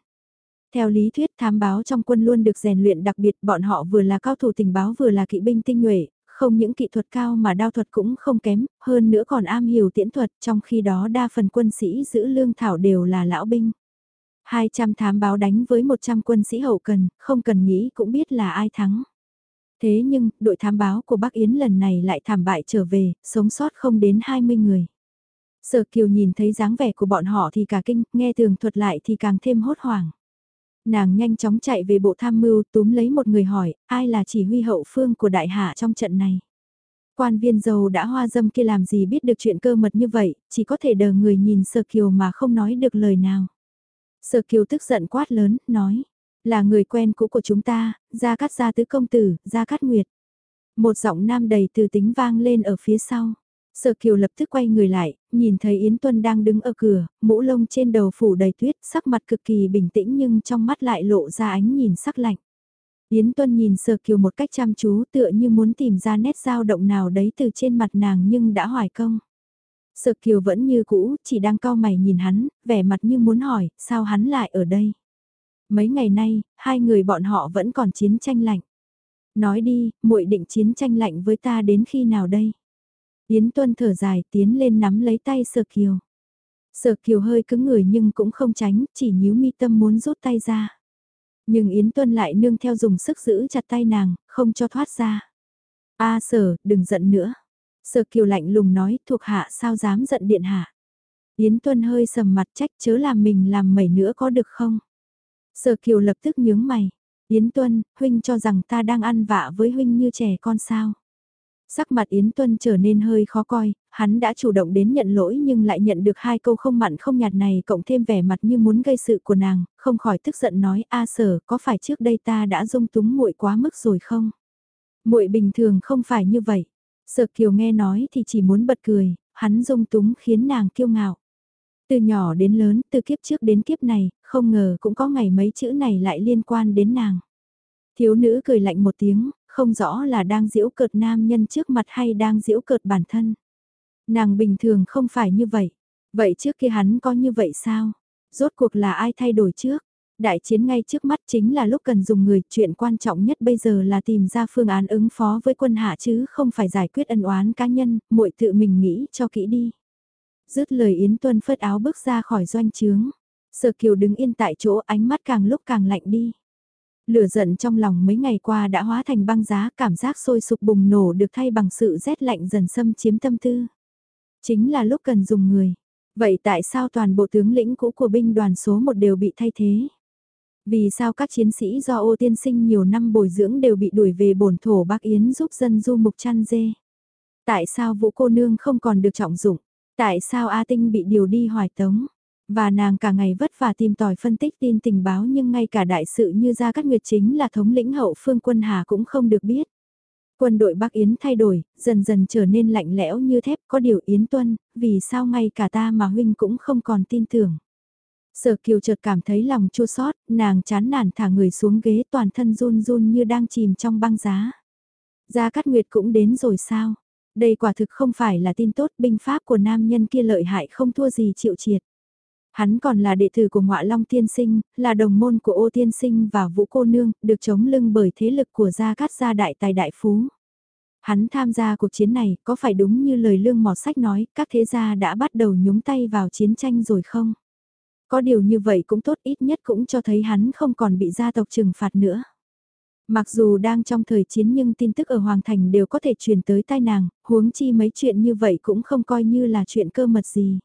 Theo lý thuyết thám báo trong quân luôn được rèn luyện đặc biệt, bọn họ vừa là cao thủ tình báo vừa là kỵ binh tinh nhuệ, không những kỹ thuật cao mà đao thuật cũng không kém, hơn nữa còn am hiểu tiễn thuật, trong khi đó đa phần quân sĩ giữ lương thảo đều là lão binh. 200 thám báo đánh với 100 quân sĩ hậu cần, không cần nghĩ cũng biết là ai thắng. Thế nhưng, đội thám báo của Bắc Yến lần này lại thảm bại trở về, sống sót không đến 20 người. Sở Kiều nhìn thấy dáng vẻ của bọn họ thì cả kinh, nghe tường thuật lại thì càng thêm hốt hoảng. Nàng nhanh chóng chạy về bộ tham mưu túm lấy một người hỏi, ai là chỉ huy hậu phương của đại hạ trong trận này. Quan viên giàu đã hoa dâm kia làm gì biết được chuyện cơ mật như vậy, chỉ có thể đờ người nhìn Sơ Kiều mà không nói được lời nào. Sơ Kiều tức giận quát lớn, nói, là người quen cũ của chúng ta, Gia Cát Gia Tứ Công Tử, Gia Cát Nguyệt. Một giọng nam đầy từ tính vang lên ở phía sau. Sở Kiều lập tức quay người lại, nhìn thấy Yến Tuân đang đứng ở cửa, mũ lông trên đầu phủ đầy tuyết, sắc mặt cực kỳ bình tĩnh nhưng trong mắt lại lộ ra ánh nhìn sắc lạnh. Yến Tuân nhìn Sở Kiều một cách chăm chú tựa như muốn tìm ra nét dao động nào đấy từ trên mặt nàng nhưng đã hoài công. Sở Kiều vẫn như cũ, chỉ đang cau mày nhìn hắn, vẻ mặt như muốn hỏi, sao hắn lại ở đây? Mấy ngày nay, hai người bọn họ vẫn còn chiến tranh lạnh. Nói đi, muội định chiến tranh lạnh với ta đến khi nào đây? Yến Tuân thở dài tiến lên nắm lấy tay Sở Kiều. Sở Kiều hơi cứng người nhưng cũng không tránh, chỉ nhíu mi tâm muốn rút tay ra. Nhưng Yến Tuân lại nương theo dùng sức giữ chặt tay nàng, không cho thoát ra. A sở, đừng giận nữa. Sở Kiều lạnh lùng nói, thuộc hạ sao dám giận điện hạ. Yến Tuân hơi sầm mặt trách chớ làm mình làm mẩy nữa có được không? Sở Kiều lập tức nhướng mày. Yến Tuân, huynh cho rằng ta đang ăn vạ với huynh như trẻ con sao? Sắc mặt Yến Tuân trở nên hơi khó coi, hắn đã chủ động đến nhận lỗi nhưng lại nhận được hai câu không mặn không nhạt này cộng thêm vẻ mặt như muốn gây sự của nàng, không khỏi tức giận nói a sở có phải trước đây ta đã dung túng muội quá mức rồi không? muội bình thường không phải như vậy. Sở Kiều nghe nói thì chỉ muốn bật cười, hắn dung túng khiến nàng kiêu ngạo. Từ nhỏ đến lớn, từ kiếp trước đến kiếp này, không ngờ cũng có ngày mấy chữ này lại liên quan đến nàng. Thiếu nữ cười lạnh một tiếng, không rõ là đang giễu cợt nam nhân trước mặt hay đang giễu cợt bản thân. Nàng bình thường không phải như vậy. Vậy trước kia hắn có như vậy sao? Rốt cuộc là ai thay đổi trước? Đại chiến ngay trước mắt chính là lúc cần dùng người, chuyện quan trọng nhất bây giờ là tìm ra phương án ứng phó với quân hạ chứ không phải giải quyết ân oán cá nhân, muội tự mình nghĩ cho kỹ đi. Dứt lời Yến Tuân phất áo bước ra khỏi doanh trướng. Sở Kiều đứng yên tại chỗ ánh mắt càng lúc càng lạnh đi. Lửa giận trong lòng mấy ngày qua đã hóa thành băng giá, cảm giác sôi sục bùng nổ được thay bằng sự rét lạnh dần xâm chiếm tâm tư. Chính là lúc cần dùng người. Vậy tại sao toàn bộ tướng lĩnh cũ của binh đoàn số 1 đều bị thay thế? Vì sao các chiến sĩ do ô tiên sinh nhiều năm bồi dưỡng đều bị đuổi về bổn thổ Bắc Yến giúp dân du mục chăn dê? Tại sao vũ cô nương không còn được trọng dụng? Tại sao A Tinh bị điều đi hoài tống? Và nàng cả ngày vất vả tìm tòi phân tích tin tình báo nhưng ngay cả đại sự như Gia Cát Nguyệt chính là thống lĩnh hậu phương quân Hà cũng không được biết. Quân đội Bắc Yến thay đổi, dần dần trở nên lạnh lẽo như thép, có điều Yến Tuân, vì sao ngay cả ta mà huynh cũng không còn tin tưởng. Sở Kiều chợt cảm thấy lòng chua xót, nàng chán nản thả người xuống ghế toàn thân run run như đang chìm trong băng giá. Gia Cát Nguyệt cũng đến rồi sao? Đây quả thực không phải là tin tốt, binh pháp của nam nhân kia lợi hại không thua gì chịu triệt. Hắn còn là đệ tử của ngọa Long Tiên Sinh, là đồng môn của ô Tiên Sinh và Vũ Cô Nương, được chống lưng bởi thế lực của Gia Cát Gia Đại Tài Đại Phú. Hắn tham gia cuộc chiến này, có phải đúng như lời lương mọt sách nói, các thế gia đã bắt đầu nhúng tay vào chiến tranh rồi không? Có điều như vậy cũng tốt ít nhất cũng cho thấy hắn không còn bị gia tộc trừng phạt nữa. Mặc dù đang trong thời chiến nhưng tin tức ở Hoàng Thành đều có thể truyền tới tai nàng, huống chi mấy chuyện như vậy cũng không coi như là chuyện cơ mật gì.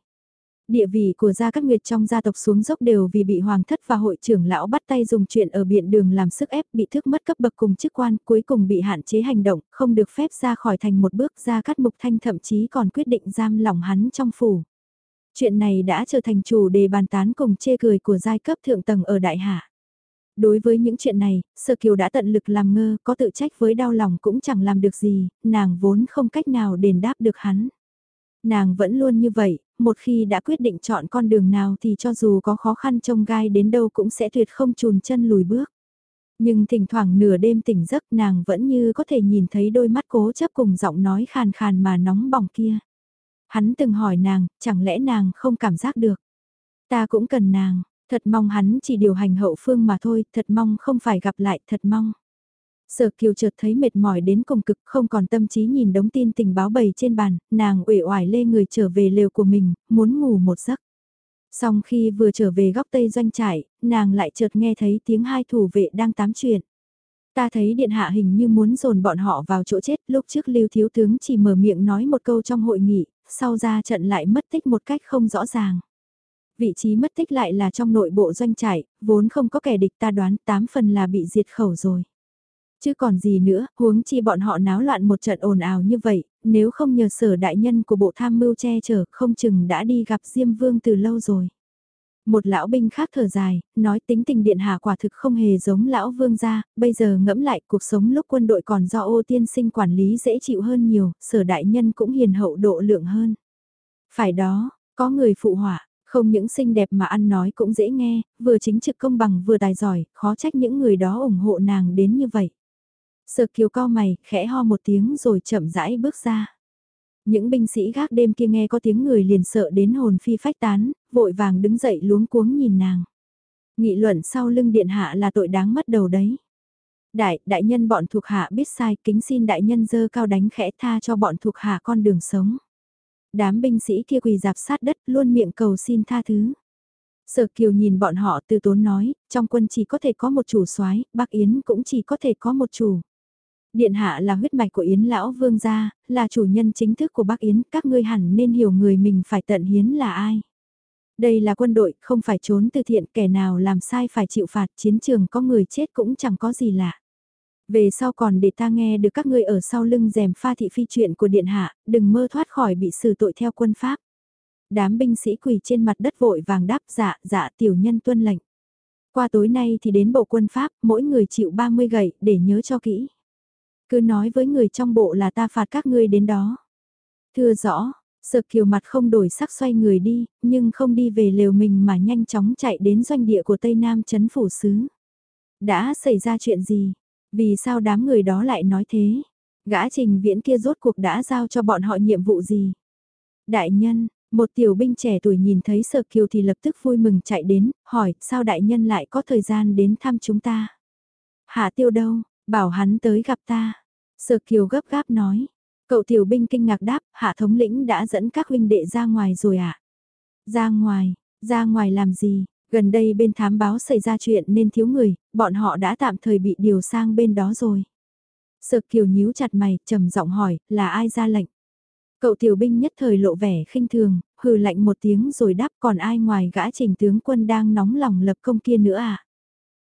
Địa vị của Gia các Nguyệt trong gia tộc xuống dốc đều vì bị Hoàng thất và hội trưởng lão bắt tay dùng chuyện ở biện đường làm sức ép bị thước mất cấp bậc cùng chức quan cuối cùng bị hạn chế hành động, không được phép ra khỏi thành một bước Gia Cát Mục Thanh thậm chí còn quyết định giam lỏng hắn trong phủ. Chuyện này đã trở thành chủ đề bàn tán cùng chê cười của giai cấp thượng tầng ở Đại Hạ. Đối với những chuyện này, Sơ Kiều đã tận lực làm ngơ, có tự trách với đau lòng cũng chẳng làm được gì, nàng vốn không cách nào đền đáp được hắn. Nàng vẫn luôn như vậy, một khi đã quyết định chọn con đường nào thì cho dù có khó khăn trông gai đến đâu cũng sẽ tuyệt không chùn chân lùi bước. Nhưng thỉnh thoảng nửa đêm tỉnh giấc nàng vẫn như có thể nhìn thấy đôi mắt cố chấp cùng giọng nói khàn khàn mà nóng bỏng kia. Hắn từng hỏi nàng, chẳng lẽ nàng không cảm giác được. Ta cũng cần nàng, thật mong hắn chỉ điều hành hậu phương mà thôi, thật mong không phải gặp lại, thật mong. Sở Kiều chợt thấy mệt mỏi đến cùng cực không còn tâm trí nhìn đống tin tình báo bày trên bàn, nàng uể oải lê người trở về lều của mình, muốn ngủ một giấc. Song khi vừa trở về góc tây doanh trại, nàng lại chợt nghe thấy tiếng hai thủ vệ đang tám chuyện. Ta thấy điện hạ hình như muốn dồn bọn họ vào chỗ chết, lúc trước lưu thiếu tướng chỉ mở miệng nói một câu trong hội nghị, sau ra trận lại mất tích một cách không rõ ràng. Vị trí mất tích lại là trong nội bộ doanh trại, vốn không có kẻ địch ta đoán tám phần là bị diệt khẩu rồi. Chứ còn gì nữa, huống chi bọn họ náo loạn một trận ồn ào như vậy, nếu không nhờ sở đại nhân của bộ tham mưu che chở không chừng đã đi gặp Diêm Vương từ lâu rồi. Một lão binh khác thở dài, nói tính tình điện hạ quả thực không hề giống lão vương gia, bây giờ ngẫm lại cuộc sống lúc quân đội còn do ô tiên sinh quản lý dễ chịu hơn nhiều, sở đại nhân cũng hiền hậu độ lượng hơn. Phải đó, có người phụ họa, không những xinh đẹp mà ăn nói cũng dễ nghe, vừa chính trực công bằng vừa tài giỏi, khó trách những người đó ủng hộ nàng đến như vậy. Sở kiều co mày, khẽ ho một tiếng rồi chậm rãi bước ra. Những binh sĩ gác đêm kia nghe có tiếng người liền sợ đến hồn phi phách tán, vội vàng đứng dậy luống cuống nhìn nàng. Nghị luận sau lưng điện hạ là tội đáng mất đầu đấy. Đại, đại nhân bọn thuộc hạ biết sai, kính xin đại nhân dơ cao đánh khẽ tha cho bọn thuộc hạ con đường sống. Đám binh sĩ kia quỳ dạp sát đất luôn miệng cầu xin tha thứ. Sở Kiều nhìn bọn họ từ tốn nói, trong quân chỉ có thể có một chủ soái, Bắc Yến cũng chỉ có thể có một chủ. Điện hạ là huyết mạch của Yến lão vương gia, là chủ nhân chính thức của Bắc Yến, các ngươi hẳn nên hiểu người mình phải tận hiến là ai. Đây là quân đội, không phải trốn từ thiện, kẻ nào làm sai phải chịu phạt, chiến trường có người chết cũng chẳng có gì lạ. Về sau còn để ta nghe được các ngươi ở sau lưng rèm pha thị phi chuyện của điện hạ, đừng mơ thoát khỏi bị xử tội theo quân pháp. Đám binh sĩ quỳ trên mặt đất vội vàng đáp dạ, dạ tiểu nhân tuân lệnh. Qua tối nay thì đến bộ quân pháp, mỗi người chịu 30 gậy, để nhớ cho kỹ. Cứ nói với người trong bộ là ta phạt các ngươi đến đó. Thưa rõ, sợ kiều mặt không đổi sắc xoay người đi, nhưng không đi về lều mình mà nhanh chóng chạy đến doanh địa của Tây Nam chấn phủ sứ. Đã xảy ra chuyện gì? Vì sao đám người đó lại nói thế? Gã trình viễn kia rốt cuộc đã giao cho bọn họ nhiệm vụ gì? Đại nhân, một tiểu binh trẻ tuổi nhìn thấy sợ Kiều thì lập tức vui mừng chạy đến, hỏi sao đại nhân lại có thời gian đến thăm chúng ta? Hạ tiêu đâu, Bảo hắn tới gặp ta. Sở Kiều gấp gáp nói. Cậu tiểu binh kinh ngạc đáp, hạ thống lĩnh đã dẫn các huynh đệ ra ngoài rồi ạ. À? Ra ngoài, ra ngoài làm gì? Gần đây bên thám báo xảy ra chuyện nên thiếu người, bọn họ đã tạm thời bị điều sang bên đó rồi. Sợ Kiều nhíu chặt mày, trầm giọng hỏi, là ai ra lệnh? Cậu tiểu binh nhất thời lộ vẻ khinh thường, hừ lạnh một tiếng rồi đáp còn ai ngoài gã trình tướng quân đang nóng lòng lập công kia nữa à?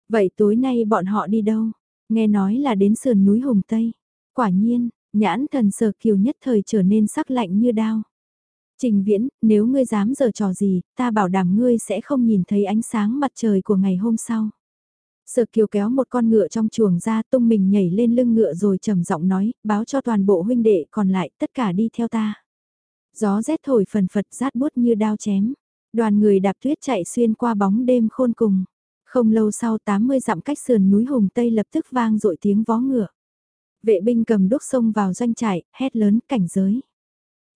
Vậy tối nay bọn họ đi đâu? Nghe nói là đến sườn núi Hùng Tây. Quả nhiên, nhãn thần sở kiều nhất thời trở nên sắc lạnh như đao. Trình viễn, nếu ngươi dám giở trò gì, ta bảo đảm ngươi sẽ không nhìn thấy ánh sáng mặt trời của ngày hôm sau. Sở kiều kéo một con ngựa trong chuồng ra tung mình nhảy lên lưng ngựa rồi trầm giọng nói, báo cho toàn bộ huynh đệ còn lại tất cả đi theo ta. Gió rét thổi phần phật rát bút như đao chém. Đoàn người đạp tuyết chạy xuyên qua bóng đêm khôn cùng. Không lâu sau 80 dặm cách sườn núi Hùng Tây lập tức vang dội tiếng vó ngựa. Vệ binh cầm đúc sông vào doanh trại, hét lớn cảnh giới.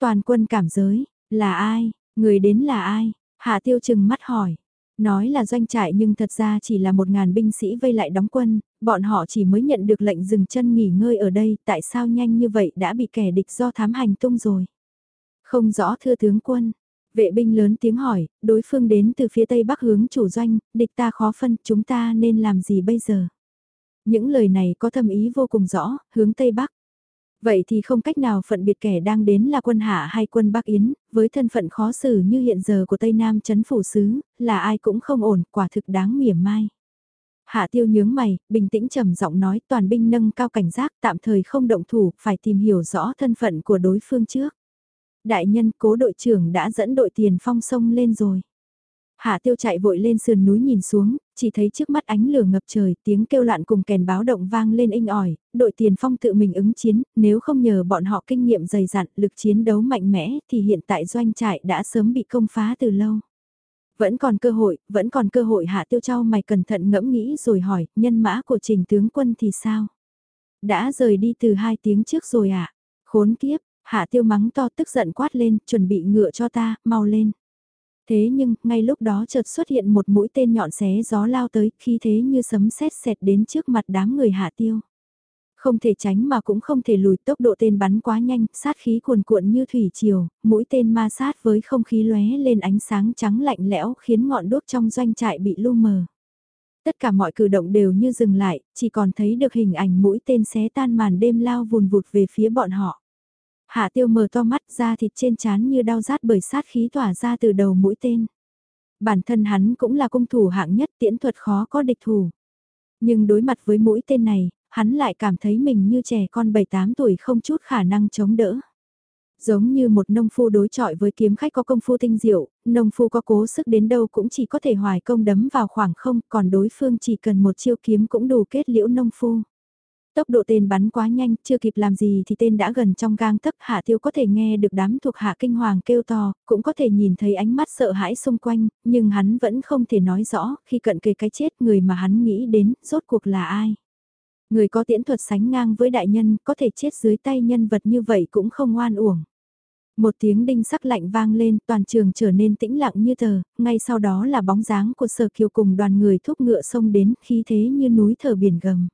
Toàn quân cảm giới, là ai, người đến là ai? Hạ tiêu chừng mắt hỏi. Nói là doanh trại nhưng thật ra chỉ là một ngàn binh sĩ vây lại đóng quân, bọn họ chỉ mới nhận được lệnh dừng chân nghỉ ngơi ở đây, tại sao nhanh như vậy đã bị kẻ địch do thám hành tung rồi. Không rõ thưa tướng quân, vệ binh lớn tiếng hỏi, đối phương đến từ phía tây bắc hướng chủ doanh, địch ta khó phân, chúng ta nên làm gì bây giờ? Những lời này có thâm ý vô cùng rõ, hướng tây bắc. Vậy thì không cách nào phận biệt kẻ đang đến là quân hạ hay quân Bắc Yến, với thân phận khó xử như hiện giờ của Tây Nam chấn phủ sứ, là ai cũng không ổn, quả thực đáng mỉa mai. Hạ tiêu nhướng mày, bình tĩnh trầm giọng nói toàn binh nâng cao cảnh giác tạm thời không động thủ, phải tìm hiểu rõ thân phận của đối phương trước. Đại nhân cố đội trưởng đã dẫn đội tiền phong sông lên rồi. Hạ tiêu chạy vội lên sườn núi nhìn xuống, chỉ thấy trước mắt ánh lửa ngập trời, tiếng kêu loạn cùng kèn báo động vang lên inh ỏi, đội tiền phong tự mình ứng chiến, nếu không nhờ bọn họ kinh nghiệm dày dặn, lực chiến đấu mạnh mẽ, thì hiện tại doanh trại đã sớm bị công phá từ lâu. Vẫn còn cơ hội, vẫn còn cơ hội hạ tiêu trao mày cẩn thận ngẫm nghĩ rồi hỏi, nhân mã của trình tướng quân thì sao? Đã rời đi từ hai tiếng trước rồi ạ. À? Khốn kiếp, hạ tiêu mắng to tức giận quát lên, chuẩn bị ngựa cho ta, mau lên. Thế nhưng, ngay lúc đó chợt xuất hiện một mũi tên nhọn xé gió lao tới, khi thế như sấm sét xẹt đến trước mặt đám người hạ tiêu. Không thể tránh mà cũng không thể lùi tốc độ tên bắn quá nhanh, sát khí cuồn cuộn như thủy triều, mũi tên ma sát với không khí lóe lên ánh sáng trắng lạnh lẽo khiến ngọn đốt trong doanh trại bị lu mờ. Tất cả mọi cử động đều như dừng lại, chỉ còn thấy được hình ảnh mũi tên xé tan màn đêm lao vùn vụt về phía bọn họ. Hạ tiêu mở to mắt ra thịt trên chán như đau rát bởi sát khí tỏa ra từ đầu mũi tên. Bản thân hắn cũng là cung thủ hạng nhất tiễn thuật khó có địch thủ. Nhưng đối mặt với mũi tên này, hắn lại cảm thấy mình như trẻ con 7-8 tuổi không chút khả năng chống đỡ. Giống như một nông phu đối chọi với kiếm khách có công phu tinh diệu, nông phu có cố sức đến đâu cũng chỉ có thể hoài công đấm vào khoảng không, còn đối phương chỉ cần một chiêu kiếm cũng đủ kết liễu nông phu. Tốc độ tên bắn quá nhanh, chưa kịp làm gì thì tên đã gần trong gang tấc hạ tiêu có thể nghe được đám thuộc hạ kinh hoàng kêu to, cũng có thể nhìn thấy ánh mắt sợ hãi xung quanh, nhưng hắn vẫn không thể nói rõ khi cận kề cái chết người mà hắn nghĩ đến, rốt cuộc là ai. Người có tiễn thuật sánh ngang với đại nhân có thể chết dưới tay nhân vật như vậy cũng không oan uổng. Một tiếng đinh sắc lạnh vang lên, toàn trường trở nên tĩnh lặng như tờ, ngay sau đó là bóng dáng của sở kiều cùng đoàn người thúc ngựa sông đến, khí thế như núi thở biển gầm.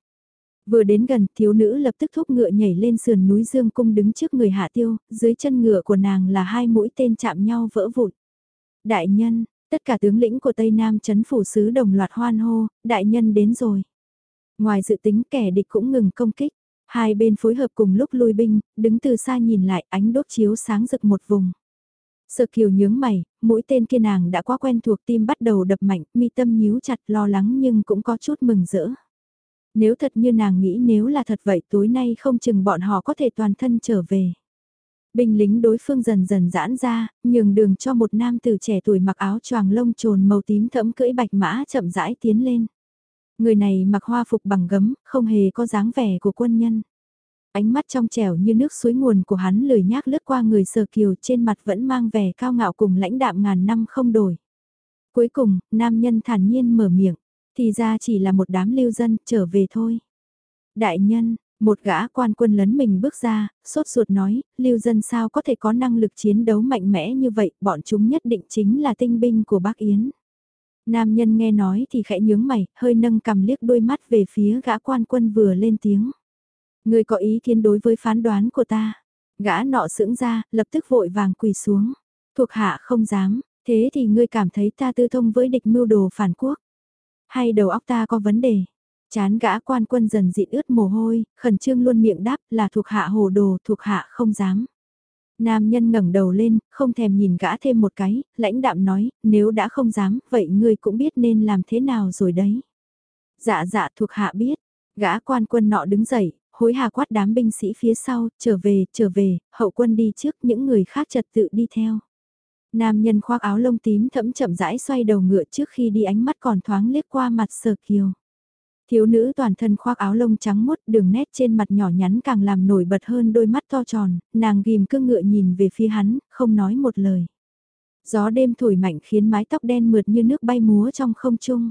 Vừa đến gần, thiếu nữ lập tức thúc ngựa nhảy lên sườn núi Dương Cung đứng trước người hạ tiêu, dưới chân ngựa của nàng là hai mũi tên chạm nhau vỡ vụn. Đại nhân, tất cả tướng lĩnh của Tây Nam chấn phủ sứ đồng loạt hoan hô, đại nhân đến rồi. Ngoài dự tính kẻ địch cũng ngừng công kích, hai bên phối hợp cùng lúc lui binh, đứng từ xa nhìn lại ánh đốt chiếu sáng rực một vùng. Sợ kiều nhướng mày, mũi tên kia nàng đã quá quen thuộc tim bắt đầu đập mạnh, mi tâm nhíu chặt lo lắng nhưng cũng có chút mừng rỡ. Nếu thật như nàng nghĩ nếu là thật vậy tối nay không chừng bọn họ có thể toàn thân trở về. Binh lính đối phương dần dần giãn ra, nhường đường cho một nam tử trẻ tuổi mặc áo choàng lông trồn màu tím thẫm cưỡi bạch mã chậm rãi tiến lên. Người này mặc hoa phục bằng gấm, không hề có dáng vẻ của quân nhân. Ánh mắt trong trẻo như nước suối nguồn của hắn lười nhác lướt qua người sờ kiều trên mặt vẫn mang vẻ cao ngạo cùng lãnh đạm ngàn năm không đổi. Cuối cùng, nam nhân thản nhiên mở miệng. Thì ra chỉ là một đám lưu dân, trở về thôi. Đại nhân, một gã quan quân lấn mình bước ra, sốt ruột nói, lưu dân sao có thể có năng lực chiến đấu mạnh mẽ như vậy, bọn chúng nhất định chính là tinh binh của bác Yến. Nam nhân nghe nói thì khẽ nhướng mày, hơi nâng cầm liếc đôi mắt về phía gã quan quân vừa lên tiếng. Người có ý kiến đối với phán đoán của ta. Gã nọ sững ra, lập tức vội vàng quỳ xuống. Thuộc hạ không dám, thế thì ngươi cảm thấy ta tư thông với địch mưu đồ phản quốc. Hay đầu óc ta có vấn đề? Chán gã quan quân dần dịn ướt mồ hôi, khẩn trương luôn miệng đáp là thuộc hạ hồ đồ, thuộc hạ không dám. Nam nhân ngẩng đầu lên, không thèm nhìn gã thêm một cái, lãnh đạm nói, nếu đã không dám, vậy ngươi cũng biết nên làm thế nào rồi đấy. Dạ dạ thuộc hạ biết, gã quan quân nọ đứng dậy, hối hà quát đám binh sĩ phía sau, trở về, trở về, hậu quân đi trước, những người khác trật tự đi theo. Nam nhân khoác áo lông tím thẫm chậm rãi xoay đầu ngựa trước khi đi ánh mắt còn thoáng liếc qua mặt sở kiều. Thiếu nữ toàn thân khoác áo lông trắng mốt đường nét trên mặt nhỏ nhắn càng làm nổi bật hơn đôi mắt to tròn, nàng ghim cương ngựa nhìn về phía hắn, không nói một lời. Gió đêm thổi mạnh khiến mái tóc đen mượt như nước bay múa trong không trung.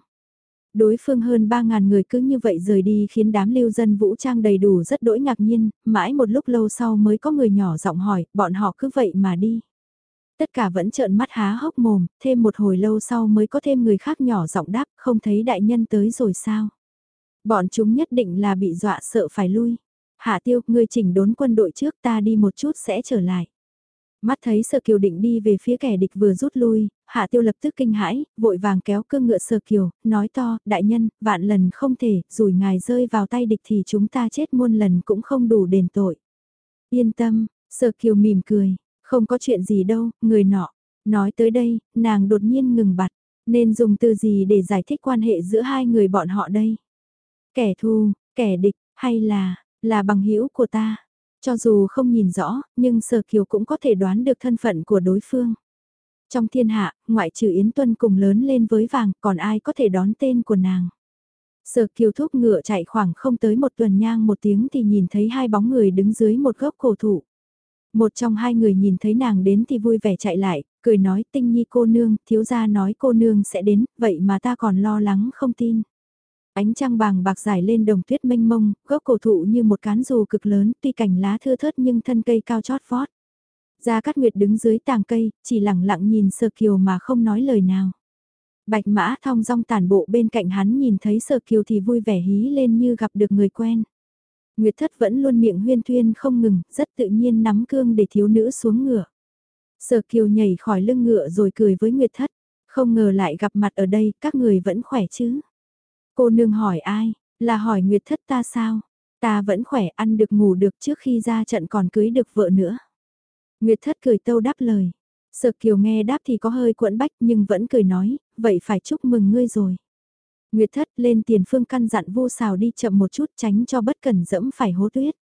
Đối phương hơn 3.000 người cứ như vậy rời đi khiến đám lưu dân vũ trang đầy đủ rất đỗi ngạc nhiên, mãi một lúc lâu sau mới có người nhỏ giọng hỏi, bọn họ cứ vậy mà đi. Tất cả vẫn trợn mắt há hốc mồm, thêm một hồi lâu sau mới có thêm người khác nhỏ giọng đáp, không thấy đại nhân tới rồi sao. Bọn chúng nhất định là bị dọa sợ phải lui. Hạ tiêu, ngươi chỉnh đốn quân đội trước ta đi một chút sẽ trở lại. Mắt thấy Sở Kiều định đi về phía kẻ địch vừa rút lui, Hạ Tiêu lập tức kinh hãi, vội vàng kéo cương ngựa Sở Kiều, nói to, đại nhân, vạn lần không thể, rủi ngài rơi vào tay địch thì chúng ta chết muôn lần cũng không đủ đền tội. Yên tâm, Sở Kiều mỉm cười, không có chuyện gì đâu, người nọ. Nói tới đây, nàng đột nhiên ngừng bặt, nên dùng từ gì để giải thích quan hệ giữa hai người bọn họ đây? Kẻ thù, kẻ địch, hay là, là bằng hữu của ta? Cho dù không nhìn rõ, nhưng Sở Kiều cũng có thể đoán được thân phận của đối phương. Trong thiên hạ, ngoại trừ Yến Tuân cùng lớn lên với vàng, còn ai có thể đón tên của nàng. Sở Kiều thúc ngựa chạy khoảng không tới một tuần nhang một tiếng thì nhìn thấy hai bóng người đứng dưới một gốc cổ thụ. Một trong hai người nhìn thấy nàng đến thì vui vẻ chạy lại, cười nói tinh nhi cô nương, thiếu gia nói cô nương sẽ đến, vậy mà ta còn lo lắng không tin. Ánh trăng bàng bạc dài lên đồng tuyết mênh mông, gốc cổ thụ như một cán dù cực lớn, tuy cảnh lá thưa thớt nhưng thân cây cao chót vót. Gia Cát Nguyệt đứng dưới tàng cây, chỉ lặng lặng nhìn Sơ Kiều mà không nói lời nào. Bạch Mã thong dong tàn bộ bên cạnh hắn nhìn thấy Sơ Kiều thì vui vẻ hí lên như gặp được người quen. Nguyệt Thất vẫn luôn miệng huyên thuyên không ngừng, rất tự nhiên nắm cương để thiếu nữ xuống ngựa. Sở Kiều nhảy khỏi lưng ngựa rồi cười với Nguyệt Thất, không ngờ lại gặp mặt ở đây, các người vẫn khỏe chứ? Cô nương hỏi ai, là hỏi Nguyệt Thất ta sao? Ta vẫn khỏe ăn được ngủ được trước khi ra trận còn cưới được vợ nữa. Nguyệt Thất cười tâu đáp lời. Sợ Kiều nghe đáp thì có hơi cuộn bách nhưng vẫn cười nói, vậy phải chúc mừng ngươi rồi. Nguyệt Thất lên tiền phương căn dặn vô xào đi chậm một chút tránh cho bất cần dẫm phải hố tuyết.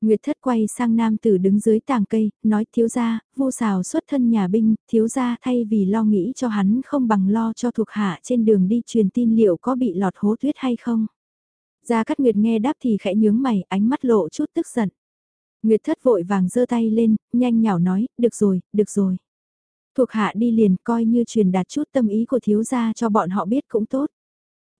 Nguyệt Thất quay sang nam tử đứng dưới tàng cây, nói thiếu gia, vô xào xuất thân nhà binh, thiếu gia thay vì lo nghĩ cho hắn không bằng lo cho thuộc hạ trên đường đi truyền tin liệu có bị lọt hố tuyết hay không. Gia Cát Nguyệt nghe đáp thì khẽ nhướng mày, ánh mắt lộ chút tức giận. Nguyệt Thất vội vàng giơ tay lên, nhanh nhảu nói, được rồi, được rồi. Thuộc hạ đi liền coi như truyền đạt chút tâm ý của thiếu gia cho bọn họ biết cũng tốt.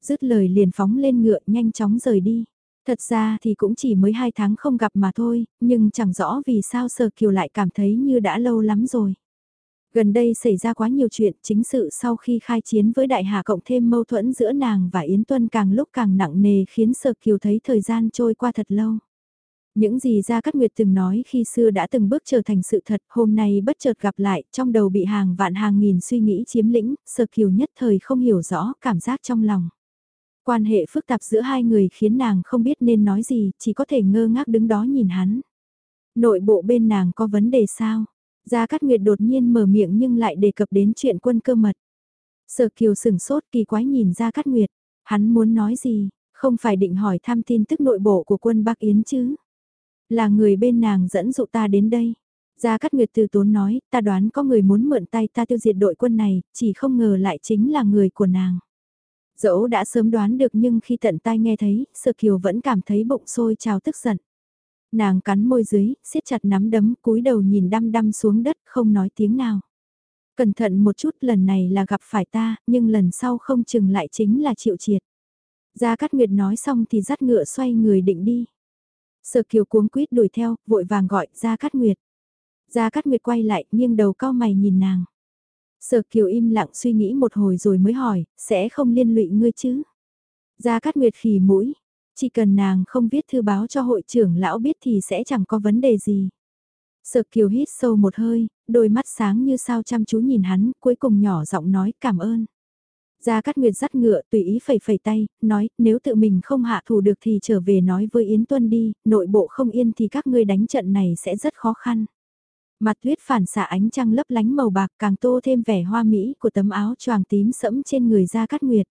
Dứt lời liền phóng lên ngựa nhanh chóng rời đi. Thật ra thì cũng chỉ mới hai tháng không gặp mà thôi, nhưng chẳng rõ vì sao Sở Kiều lại cảm thấy như đã lâu lắm rồi. Gần đây xảy ra quá nhiều chuyện, chính sự sau khi khai chiến với Đại Hà cộng thêm mâu thuẫn giữa nàng và Yến Tuân càng lúc càng nặng nề khiến Sở Kiều thấy thời gian trôi qua thật lâu. Những gì Gia Cát Nguyệt từng nói khi xưa đã từng bước trở thành sự thật, hôm nay bất chợt gặp lại, trong đầu bị hàng vạn hàng nghìn suy nghĩ chiếm lĩnh, Sở Kiều nhất thời không hiểu rõ cảm giác trong lòng. Quan hệ phức tạp giữa hai người khiến nàng không biết nên nói gì, chỉ có thể ngơ ngác đứng đó nhìn hắn. Nội bộ bên nàng có vấn đề sao? Gia Cát Nguyệt đột nhiên mở miệng nhưng lại đề cập đến chuyện quân cơ mật. Sở Kiều sửng sốt kỳ quái nhìn Gia Cát Nguyệt. Hắn muốn nói gì, không phải định hỏi thăm tin tức nội bộ của quân Bắc Yến chứ? Là người bên nàng dẫn dụ ta đến đây. Gia Cát Nguyệt từ tốn nói, ta đoán có người muốn mượn tay ta tiêu diệt đội quân này, chỉ không ngờ lại chính là người của nàng. Dẫu đã sớm đoán được nhưng khi tận tai nghe thấy, Sơ Kiều vẫn cảm thấy bụng sôi trào tức giận. Nàng cắn môi dưới, siết chặt nắm đấm, cúi đầu nhìn đăm đăm xuống đất, không nói tiếng nào. Cẩn thận một chút lần này là gặp phải ta, nhưng lần sau không chừng lại chính là chịu triệt. Gia Cát Nguyệt nói xong thì dắt ngựa xoay người định đi. Sở Kiều cuống quýt đuổi theo, vội vàng gọi Gia Cát Nguyệt. Gia Cát Nguyệt quay lại, nghiêng đầu cao mày nhìn nàng. Sở Kiều im lặng suy nghĩ một hồi rồi mới hỏi, sẽ không liên lụy ngươi chứ? Gia Cát Nguyệt khỉ mũi, chỉ cần nàng không viết thư báo cho hội trưởng lão biết thì sẽ chẳng có vấn đề gì. Sở Kiều hít sâu một hơi, đôi mắt sáng như sao chăm chú nhìn hắn, cuối cùng nhỏ giọng nói cảm ơn. Gia Cát Nguyệt dắt ngựa tùy ý phẩy phẩy tay, nói nếu tự mình không hạ thủ được thì trở về nói với Yến Tuân đi, nội bộ không yên thì các ngươi đánh trận này sẽ rất khó khăn. Mặt tuyết phản xạ ánh trăng lấp lánh màu bạc càng tô thêm vẻ hoa mỹ của tấm áo choàng tím sẫm trên người Gia Cát Nguyệt.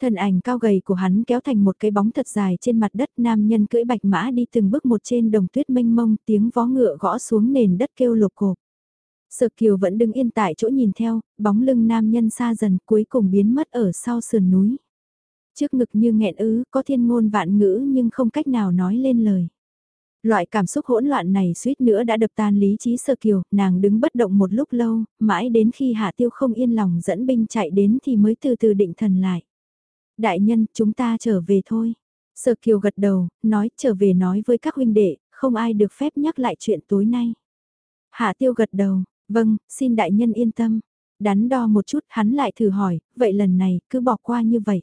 Thân ảnh cao gầy của hắn kéo thành một cái bóng thật dài trên mặt đất nam nhân cưỡi bạch mã đi từng bước một trên đồng tuyết mênh mông tiếng vó ngựa gõ xuống nền đất kêu lục cộp. Sợ Kiều vẫn đứng yên tại chỗ nhìn theo, bóng lưng nam nhân xa dần cuối cùng biến mất ở sau sườn núi. Trước ngực như nghẹn ứ, có thiên ngôn vạn ngữ nhưng không cách nào nói lên lời. Loại cảm xúc hỗn loạn này suýt nữa đã đập tan lý trí sơ kiều, nàng đứng bất động một lúc lâu, mãi đến khi hạ tiêu không yên lòng dẫn binh chạy đến thì mới từ từ định thần lại. Đại nhân, chúng ta trở về thôi. Sơ kiều gật đầu, nói trở về nói với các huynh đệ, không ai được phép nhắc lại chuyện tối nay. Hạ tiêu gật đầu, vâng, xin đại nhân yên tâm. Đắn đo một chút hắn lại thử hỏi, vậy lần này cứ bỏ qua như vậy.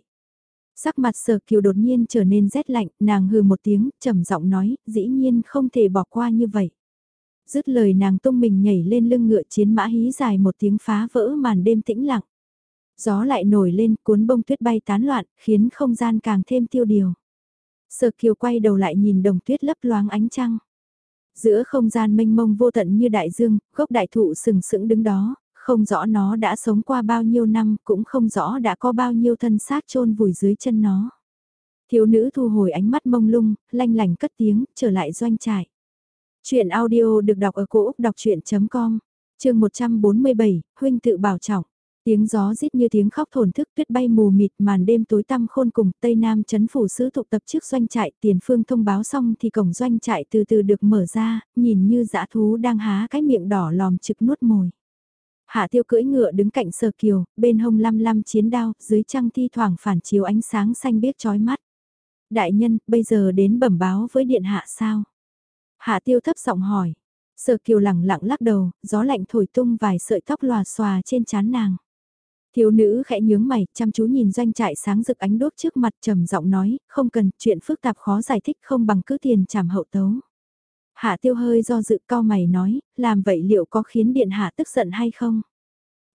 Sắc mặt sở kiều đột nhiên trở nên rét lạnh, nàng hừ một tiếng, trầm giọng nói, dĩ nhiên không thể bỏ qua như vậy. Dứt lời nàng tung mình nhảy lên lưng ngựa chiến mã hí dài một tiếng phá vỡ màn đêm tĩnh lặng. Gió lại nổi lên cuốn bông tuyết bay tán loạn, khiến không gian càng thêm tiêu điều. Sở kiều quay đầu lại nhìn đồng tuyết lấp loáng ánh trăng. Giữa không gian mênh mông vô tận như đại dương, gốc đại thụ sừng sững đứng đó, không rõ nó đã sống qua bao nhiêu năm, cũng không rõ đã có bao nhiêu thân xác chôn vùi dưới chân nó. Thiếu nữ thu hồi ánh mắt mông lung, lanh lành cất tiếng, trở lại doanh trại. Chuyện audio được đọc ở cổ Úc đọc chuyện.com, trường 147, huynh tự bảo trọng. Tiếng gió rít như tiếng khóc thổn thức tuyết bay mù mịt màn đêm tối tăm khôn cùng Tây Nam chấn phủ sứ tụ tập trước doanh trại tiền phương thông báo xong thì cổng doanh trại từ từ được mở ra, nhìn như dã thú đang há cái miệng đỏ lòm trực nuốt mồi. Hạ tiêu cưỡi ngựa đứng cạnh sờ kiều, bên hông lăm lăm chiến đao, dưới trăng thi thoảng phản chiếu ánh sáng xanh biếc chói mắt. Đại nhân, bây giờ đến bẩm báo với điện hạ sao? Hạ tiêu thấp giọng hỏi. Sở kiều lẳng lặng lắc đầu, gió lạnh thổi tung vài sợi tóc lòa xòa trên trán nàng. Thiếu nữ khẽ nhướng mày, chăm chú nhìn doanh trại sáng rực ánh đốt trước mặt trầm giọng nói, không cần, chuyện phức tạp khó giải thích không bằng cứ tiền trảm hậu tấu. Hạ tiêu hơi do dự cao mày nói, làm vậy liệu có khiến điện hạ tức giận hay không?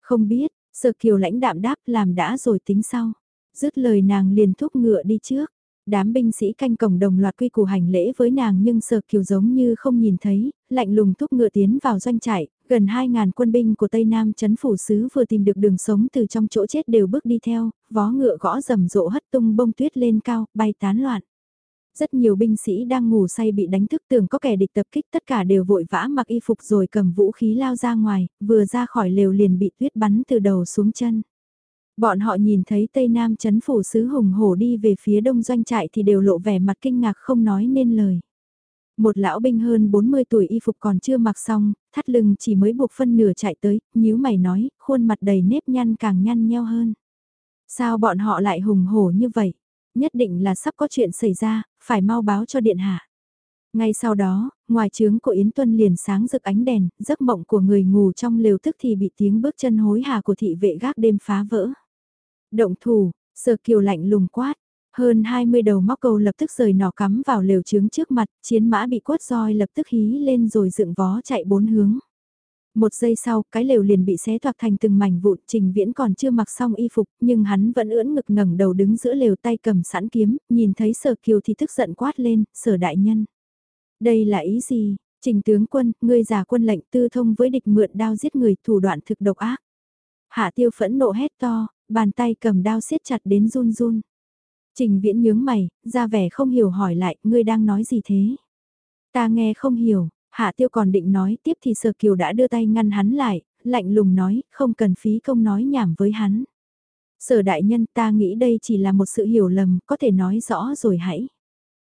Không biết, Sợ kiều lãnh đạm đáp làm đã rồi tính sau. Dứt lời nàng liền thúc ngựa đi trước. Đám binh sĩ canh cổng đồng loạt quy củ hành lễ với nàng nhưng Sợ kiều giống như không nhìn thấy, lạnh lùng thúc ngựa tiến vào doanh trại, gần 2.000 quân binh của Tây Nam chấn phủ sứ vừa tìm được đường sống từ trong chỗ chết đều bước đi theo, vó ngựa gõ rầm rộ hất tung bông tuyết lên cao, bay tán loạn. Rất nhiều binh sĩ đang ngủ say bị đánh thức tưởng có kẻ địch tập kích tất cả đều vội vã mặc y phục rồi cầm vũ khí lao ra ngoài, vừa ra khỏi lều liền bị tuyết bắn từ đầu xuống chân. Bọn họ nhìn thấy Tây Nam chấn phủ sứ hùng hổ đi về phía đông doanh trại thì đều lộ vẻ mặt kinh ngạc không nói nên lời. Một lão binh hơn 40 tuổi y phục còn chưa mặc xong, thắt lưng chỉ mới buộc phân nửa chạy tới, nhíu mày nói, khuôn mặt đầy nếp nhăn càng nhăn nheo hơn. Sao bọn họ lại hùng hổ như vậy? Nhất định là sắp có chuyện xảy ra, phải mau báo cho điện hạ. Ngay sau đó, ngoài trướng của Yến Tuân liền sáng rực ánh đèn, giấc mộng của người ngủ trong lều tức thì bị tiếng bước chân hối hả của thị vệ gác đêm phá vỡ. Động thủ, sơ kiều lạnh lùng quát, hơn 20 đầu móc câu lập tức rời nỏ cắm vào lều trướng trước mặt, chiến mã bị quất roi lập tức hí lên rồi dựng vó chạy bốn hướng. Một giây sau, cái lều liền bị xé toạc thành từng mảnh vụn, Trình Viễn còn chưa mặc xong y phục, nhưng hắn vẫn ưỡn ngực ngẩng đầu đứng giữa lều tay cầm sẵn kiếm, nhìn thấy Sở Kiều thì tức giận quát lên, "Sở đại nhân, đây là ý gì? Trình tướng quân, ngươi giả quân lệnh tư thông với địch mượn đao giết người, thủ đoạn thực độc ác." Hạ Tiêu phẫn nộ hét to, bàn tay cầm đao siết chặt đến run run. Trình Viễn nhướng mày, ra vẻ không hiểu hỏi lại, ngươi đang nói gì thế? Ta nghe không hiểu, Hạ tiêu còn định nói tiếp thì Sở Kiều đã đưa tay ngăn hắn lại, lạnh lùng nói, không cần phí công nói nhảm với hắn. Sở đại nhân ta nghĩ đây chỉ là một sự hiểu lầm, có thể nói rõ rồi hãy.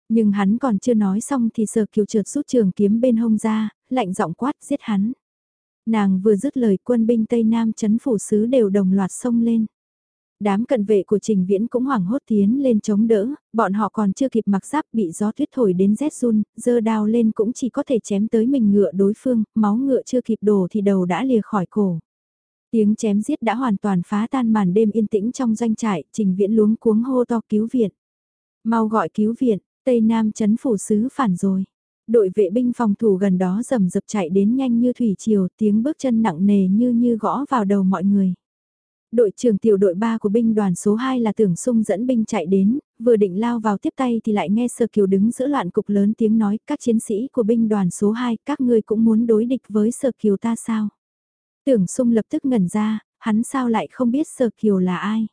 Nhưng hắn còn chưa nói xong thì Sở Kiều trượt rút trường kiếm bên hông ra, lạnh giọng quát giết hắn. Nàng vừa dứt lời quân binh Tây Nam chấn phủ sứ đều đồng loạt xông lên. Đám cận vệ của Trình Viễn cũng hoảng hốt tiến lên chống đỡ, bọn họ còn chưa kịp mặc giáp bị gió tuyết thổi đến rét run, dơ đao lên cũng chỉ có thể chém tới mình ngựa đối phương, máu ngựa chưa kịp đổ thì đầu đã lìa khỏi cổ. Tiếng chém giết đã hoàn toàn phá tan màn đêm yên tĩnh trong doanh trại, Trình Viễn luống cuống hô to cứu viện. Mau gọi cứu viện, Tây Nam chấn phủ sứ phản rồi. Đội vệ binh phòng thủ gần đó rầm rập chạy đến nhanh như thủy triều, tiếng bước chân nặng nề như như gõ vào đầu mọi người. Đội trưởng tiểu đội 3 của binh đoàn số 2 là tưởng sung dẫn binh chạy đến, vừa định lao vào tiếp tay thì lại nghe Sở Kiều đứng giữa loạn cục lớn tiếng nói các chiến sĩ của binh đoàn số 2 các ngươi cũng muốn đối địch với Sở Kiều ta sao. Tưởng sung lập tức ngẩn ra, hắn sao lại không biết Sở Kiều là ai.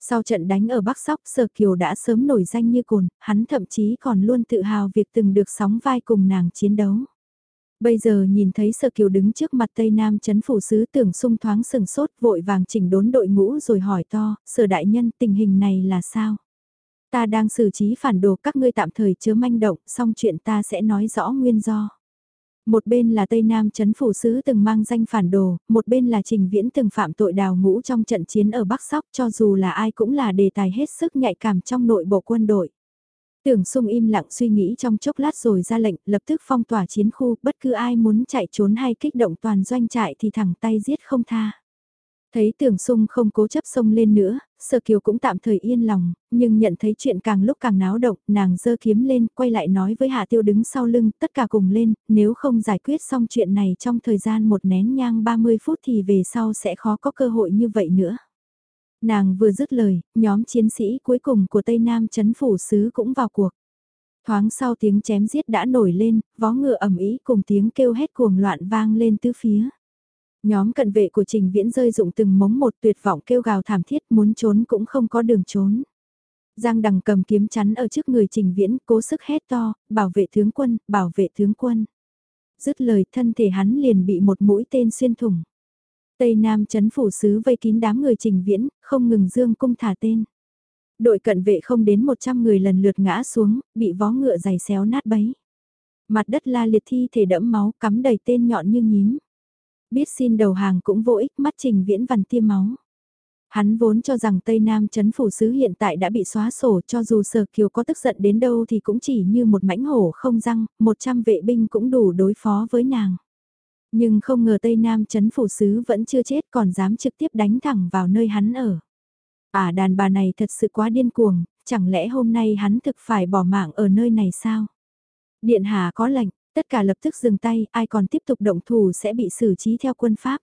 Sau trận đánh ở Bắc Sóc Sở Kiều đã sớm nổi danh như cồn, hắn thậm chí còn luôn tự hào việc từng được sóng vai cùng nàng chiến đấu. Bây giờ nhìn thấy Sở Kiều đứng trước mặt Tây Nam chấn phủ sứ tưởng sung thoáng sừng sốt vội vàng chỉnh đốn đội ngũ rồi hỏi to, Sở Đại Nhân tình hình này là sao? Ta đang xử trí phản đồ các ngươi tạm thời chớ manh động, xong chuyện ta sẽ nói rõ nguyên do. Một bên là Tây Nam chấn phủ sứ từng mang danh phản đồ, một bên là Trình Viễn từng phạm tội đào ngũ trong trận chiến ở Bắc Sóc cho dù là ai cũng là đề tài hết sức nhạy cảm trong nội bộ quân đội. Tưởng sung im lặng suy nghĩ trong chốc lát rồi ra lệnh lập tức phong tỏa chiến khu, bất cứ ai muốn chạy trốn hay kích động toàn doanh trại thì thẳng tay giết không tha. Thấy tưởng sung không cố chấp sông lên nữa, sở kiều cũng tạm thời yên lòng, nhưng nhận thấy chuyện càng lúc càng náo động, nàng giơ kiếm lên, quay lại nói với Hạ Tiêu đứng sau lưng, tất cả cùng lên, nếu không giải quyết xong chuyện này trong thời gian một nén nhang 30 phút thì về sau sẽ khó có cơ hội như vậy nữa. Nàng vừa dứt lời, nhóm chiến sĩ cuối cùng của Tây Nam chấn phủ sứ cũng vào cuộc. Thoáng sau tiếng chém giết đã nổi lên, vó ngựa ẩm ý cùng tiếng kêu hét cuồng loạn vang lên tứ phía. Nhóm cận vệ của Trình Viễn rơi dụng từng mống một tuyệt vọng kêu gào thảm thiết muốn trốn cũng không có đường trốn. Giang đằng cầm kiếm chắn ở trước người Trình Viễn cố sức hét to, bảo vệ tướng quân, bảo vệ tướng quân. Dứt lời thân thể hắn liền bị một mũi tên xuyên thủng. Tây Nam chấn phủ sứ vây kín đám người Trình Viễn, không ngừng dương cung thả tên. Đội cận vệ không đến 100 người lần lượt ngã xuống, bị vó ngựa giày xéo nát bấy. Mặt đất la liệt thi thể đẫm máu cắm đầy tên nhọn như nhím biết xin đầu hàng cũng vô ích mắt trình viễn vằn tiêm máu. Hắn vốn cho rằng Tây Nam chấn phủ sứ hiện tại đã bị xóa sổ cho dù sở kiều có tức giận đến đâu thì cũng chỉ như một mãnh hổ không răng, 100 vệ binh cũng đủ đối phó với nàng. Nhưng không ngờ Tây Nam chấn phủ sứ vẫn chưa chết còn dám trực tiếp đánh thẳng vào nơi hắn ở. À đàn bà này thật sự quá điên cuồng, chẳng lẽ hôm nay hắn thực phải bỏ mạng ở nơi này sao? Điện hạ có lệnh, Tất cả lập tức dừng tay, ai còn tiếp tục động thủ sẽ bị xử trí theo quân pháp.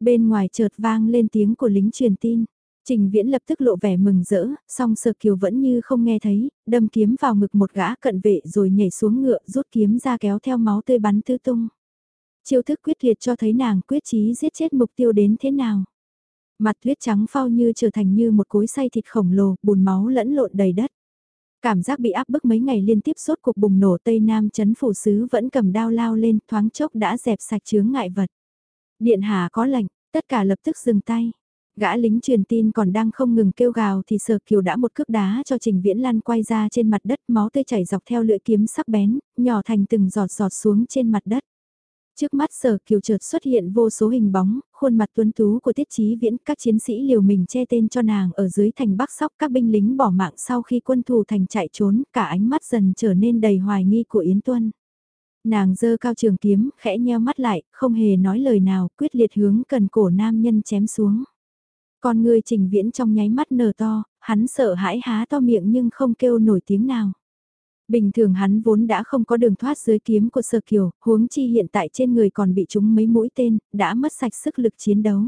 Bên ngoài chợt vang lên tiếng của lính truyền tin. Trình Viễn lập tức lộ vẻ mừng rỡ, song Sở Kiều vẫn như không nghe thấy, đâm kiếm vào ngực một gã cận vệ rồi nhảy xuống ngựa rút kiếm ra kéo theo máu tươi bắn tứ tung. Chiêu thức quyết liệt cho thấy nàng quyết chí giết chết mục tiêu đến thế nào. Mặt tuyết trắng phao như trở thành như một cối xay thịt khổng lồ, bùn máu lẫn lộn đầy đất. Cảm giác bị áp bức mấy ngày liên tiếp suốt cuộc bùng nổ Tây Nam chấn phủ sứ vẫn cầm đao lao lên thoáng chốc đã dẹp sạch chướng ngại vật. Điện hạ có lệnh, tất cả lập tức dừng tay. Gã lính truyền tin còn đang không ngừng kêu gào thì sở kiều đã một cước đá cho Trình Viễn Lan quay ra trên mặt đất máu tươi chảy dọc theo lưỡi kiếm sắc bén, nhỏ thành từng giọt giọt xuống trên mặt đất. Trước mắt sở kiều chợt xuất hiện vô số hình bóng, khuôn mặt tuấn tú của tiết chí viễn, các chiến sĩ liều mình che tên cho nàng ở dưới thành bắc sóc các binh lính bỏ mạng sau khi quân thù thành chạy trốn, cả ánh mắt dần trở nên đầy hoài nghi của Yến Tuân. Nàng dơ cao trường kiếm, khẽ nheo mắt lại, không hề nói lời nào, quyết liệt hướng cần cổ nam nhân chém xuống. Con người trình viễn trong nháy mắt nở to, hắn sợ hãi há to miệng nhưng không kêu nổi tiếng nào. Bình thường hắn vốn đã không có đường thoát dưới kiếm của Sơ Kiều, huống chi hiện tại trên người còn bị trúng mấy mũi tên, đã mất sạch sức lực chiến đấu.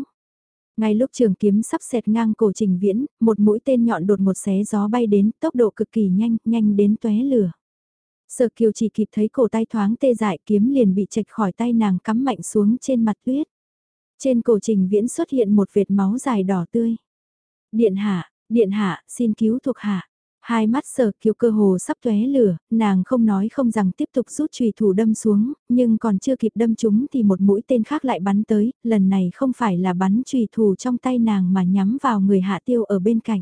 Ngay lúc trường kiếm sắp xẹt ngang cổ trình viễn, một mũi tên nhọn đột một xé gió bay đến, tốc độ cực kỳ nhanh, nhanh đến tóe lửa. Sở Kiều chỉ kịp thấy cổ tay thoáng tê dại kiếm liền bị chạch khỏi tay nàng cắm mạnh xuống trên mặt tuyết. Trên cổ trình viễn xuất hiện một vệt máu dài đỏ tươi. Điện hạ, điện hạ, xin cứu thuộc hạ. Hai mắt sở kiều cơ hồ sắp tóe lửa, nàng không nói không rằng tiếp tục rút trùy thủ đâm xuống, nhưng còn chưa kịp đâm chúng thì một mũi tên khác lại bắn tới, lần này không phải là bắn trùy thủ trong tay nàng mà nhắm vào người hạ tiêu ở bên cạnh.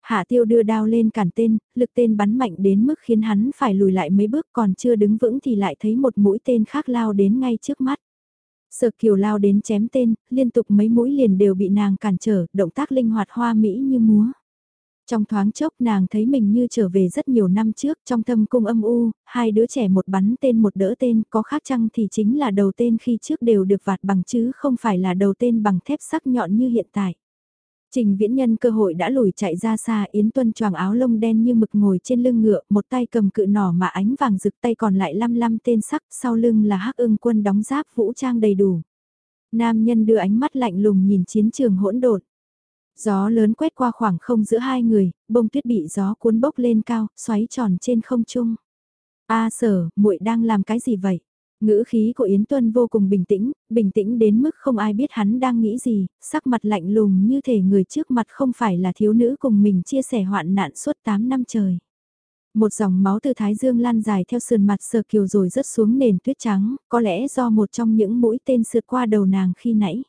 Hạ tiêu đưa đao lên cản tên, lực tên bắn mạnh đến mức khiến hắn phải lùi lại mấy bước còn chưa đứng vững thì lại thấy một mũi tên khác lao đến ngay trước mắt. Sở kiều lao đến chém tên, liên tục mấy mũi liền đều bị nàng cản trở, động tác linh hoạt hoa mỹ như múa. Trong thoáng chốc nàng thấy mình như trở về rất nhiều năm trước trong thâm cung âm u, hai đứa trẻ một bắn tên một đỡ tên có khác chăng thì chính là đầu tên khi trước đều được vạt bằng chứ không phải là đầu tên bằng thép sắc nhọn như hiện tại. Trình viễn nhân cơ hội đã lùi chạy ra xa Yến Tuân choàng áo lông đen như mực ngồi trên lưng ngựa, một tay cầm cự nỏ mà ánh vàng rực tay còn lại lăm lăm tên sắc, sau lưng là hắc ưng quân đóng giáp vũ trang đầy đủ. Nam nhân đưa ánh mắt lạnh lùng nhìn chiến trường hỗn độn. Gió lớn quét qua khoảng không giữa hai người, bông tuyết bị gió cuốn bốc lên cao, xoáy tròn trên không trung. A sở, muội đang làm cái gì vậy? Ngữ khí của Yến Tuân vô cùng bình tĩnh, bình tĩnh đến mức không ai biết hắn đang nghĩ gì, sắc mặt lạnh lùng như thể người trước mặt không phải là thiếu nữ cùng mình chia sẻ hoạn nạn suốt 8 năm trời. Một dòng máu từ thái dương lan dài theo sườn mặt sờ kiều rồi rớt xuống nền tuyết trắng, có lẽ do một trong những mũi tên sượt qua đầu nàng khi nãy.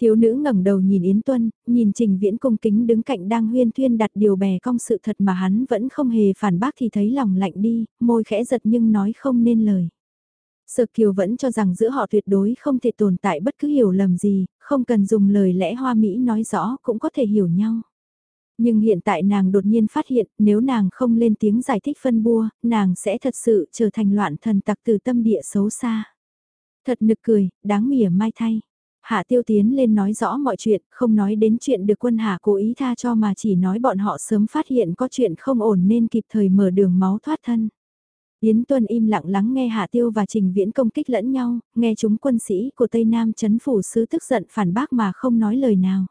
Thiếu nữ ngẩng đầu nhìn Yến Tuân, nhìn Trình Viễn cung kính đứng cạnh đang huyên thuyên đặt điều bè cong sự thật mà hắn vẫn không hề phản bác thì thấy lòng lạnh đi, môi khẽ giật nhưng nói không nên lời. Sở Kiều vẫn cho rằng giữa họ tuyệt đối không thể tồn tại bất cứ hiểu lầm gì, không cần dùng lời lẽ hoa mỹ nói rõ cũng có thể hiểu nhau. Nhưng hiện tại nàng đột nhiên phát hiện nếu nàng không lên tiếng giải thích phân bua, nàng sẽ thật sự trở thành loạn thần tặc từ tâm địa xấu xa. Thật nực cười, đáng mỉa mai thay. Hạ tiêu tiến lên nói rõ mọi chuyện, không nói đến chuyện được quân hạ cố ý tha cho mà chỉ nói bọn họ sớm phát hiện có chuyện không ổn nên kịp thời mở đường máu thoát thân. Yến Tuân im lặng lắng nghe Hạ Tiêu và Trình Viễn công kích lẫn nhau, nghe chúng quân sĩ của Tây Nam chấn phủ sứ tức giận phản bác mà không nói lời nào.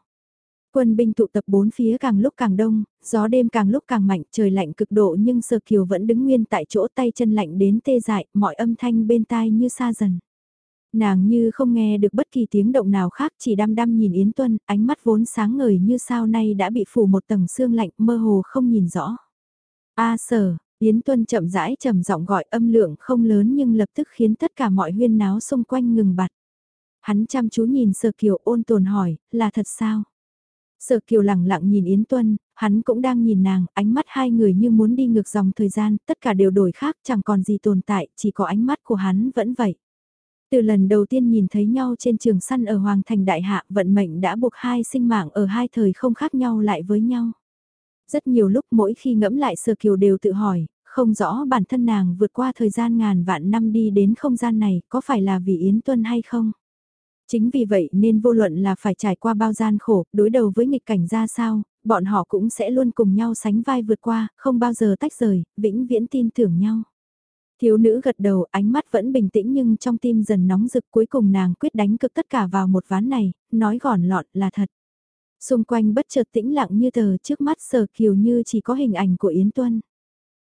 Quân binh tụ tập bốn phía càng lúc càng đông, gió đêm càng lúc càng mạnh, trời lạnh cực độ nhưng Sơ Kiều vẫn đứng nguyên tại chỗ tay chân lạnh đến tê dại, mọi âm thanh bên tai như xa dần. Nàng như không nghe được bất kỳ tiếng động nào khác chỉ đăm đăm nhìn Yến Tuân, ánh mắt vốn sáng ngời như sao nay đã bị phủ một tầng sương lạnh mơ hồ không nhìn rõ. A sở, Yến Tuân chậm rãi trầm giọng gọi âm lượng không lớn nhưng lập tức khiến tất cả mọi huyên náo xung quanh ngừng bặt. Hắn chăm chú nhìn Sở Kiều ôn tồn hỏi, là thật sao? Sở Kiều lặng lặng nhìn Yến Tuân, hắn cũng đang nhìn nàng, ánh mắt hai người như muốn đi ngược dòng thời gian, tất cả đều đổi khác, chẳng còn gì tồn tại, chỉ có ánh mắt của hắn vẫn vậy. Từ lần đầu tiên nhìn thấy nhau trên trường săn ở Hoàng Thành Đại Hạ, vận mệnh đã buộc hai sinh mạng ở hai thời không khác nhau lại với nhau. Rất nhiều lúc mỗi khi ngẫm lại Sơ Kiều đều tự hỏi, không rõ bản thân nàng vượt qua thời gian ngàn vạn năm đi đến không gian này có phải là vì Yến Tuân hay không? Chính vì vậy nên vô luận là phải trải qua bao gian khổ, đối đầu với nghịch cảnh ra sao, bọn họ cũng sẽ luôn cùng nhau sánh vai vượt qua, không bao giờ tách rời, vĩnh viễn tin tưởng nhau. Thiếu nữ gật đầu, ánh mắt vẫn bình tĩnh nhưng trong tim dần nóng rực cuối cùng nàng quyết đánh cực tất cả vào một ván này, nói gòn lọt là thật. Xung quanh bất chợt tĩnh lặng như tờ trước mắt sờ kiều như chỉ có hình ảnh của Yến Tuân.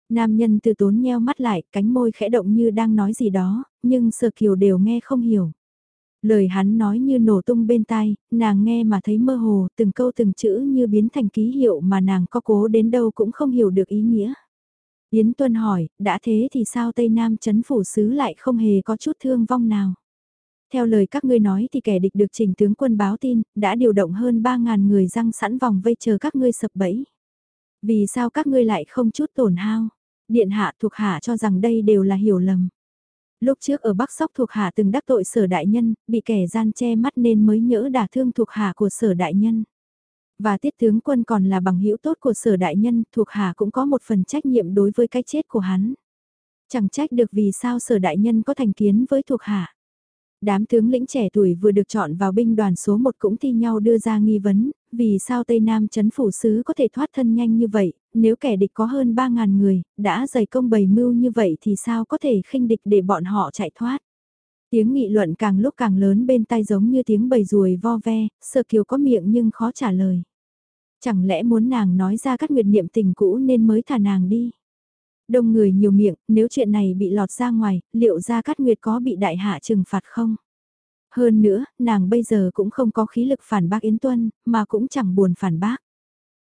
Nam nhân từ tốn nheo mắt lại, cánh môi khẽ động như đang nói gì đó, nhưng sờ kiều đều nghe không hiểu. Lời hắn nói như nổ tung bên tai, nàng nghe mà thấy mơ hồ, từng câu từng chữ như biến thành ký hiệu mà nàng có cố đến đâu cũng không hiểu được ý nghĩa. Yến Tuân hỏi, đã thế thì sao Tây Nam chấn phủ sứ lại không hề có chút thương vong nào? Theo lời các ngươi nói thì kẻ địch được trình tướng quân báo tin, đã điều động hơn 3.000 người răng sẵn vòng vây chờ các ngươi sập bẫy. Vì sao các ngươi lại không chút tổn hao? Điện hạ thuộc hạ cho rằng đây đều là hiểu lầm. Lúc trước ở Bắc Sóc thuộc hạ từng đắc tội sở đại nhân, bị kẻ gian che mắt nên mới nhỡ đả thương thuộc hạ của sở đại nhân. Và tiết tướng quân còn là bằng hữu tốt của sở đại nhân, thuộc hạ cũng có một phần trách nhiệm đối với cái chết của hắn. Chẳng trách được vì sao sở đại nhân có thành kiến với thuộc hạ. Đám tướng lĩnh trẻ tuổi vừa được chọn vào binh đoàn số 1 cũng thi nhau đưa ra nghi vấn, vì sao Tây Nam chấn phủ sứ có thể thoát thân nhanh như vậy, nếu kẻ địch có hơn 3.000 người, đã dày công bày mưu như vậy thì sao có thể khinh địch để bọn họ chạy thoát. Tiếng nghị luận càng lúc càng lớn bên tai giống như tiếng bầy ruồi vo ve, sợ kiều có miệng nhưng khó trả lời. Chẳng lẽ muốn nàng nói ra các nguyệt niệm tình cũ nên mới thả nàng đi. Đông người nhiều miệng, nếu chuyện này bị lọt ra ngoài, liệu ra Cát Nguyệt có bị đại hạ trừng phạt không? Hơn nữa, nàng bây giờ cũng không có khí lực phản bác Yến Tuân, mà cũng chẳng buồn phản bác.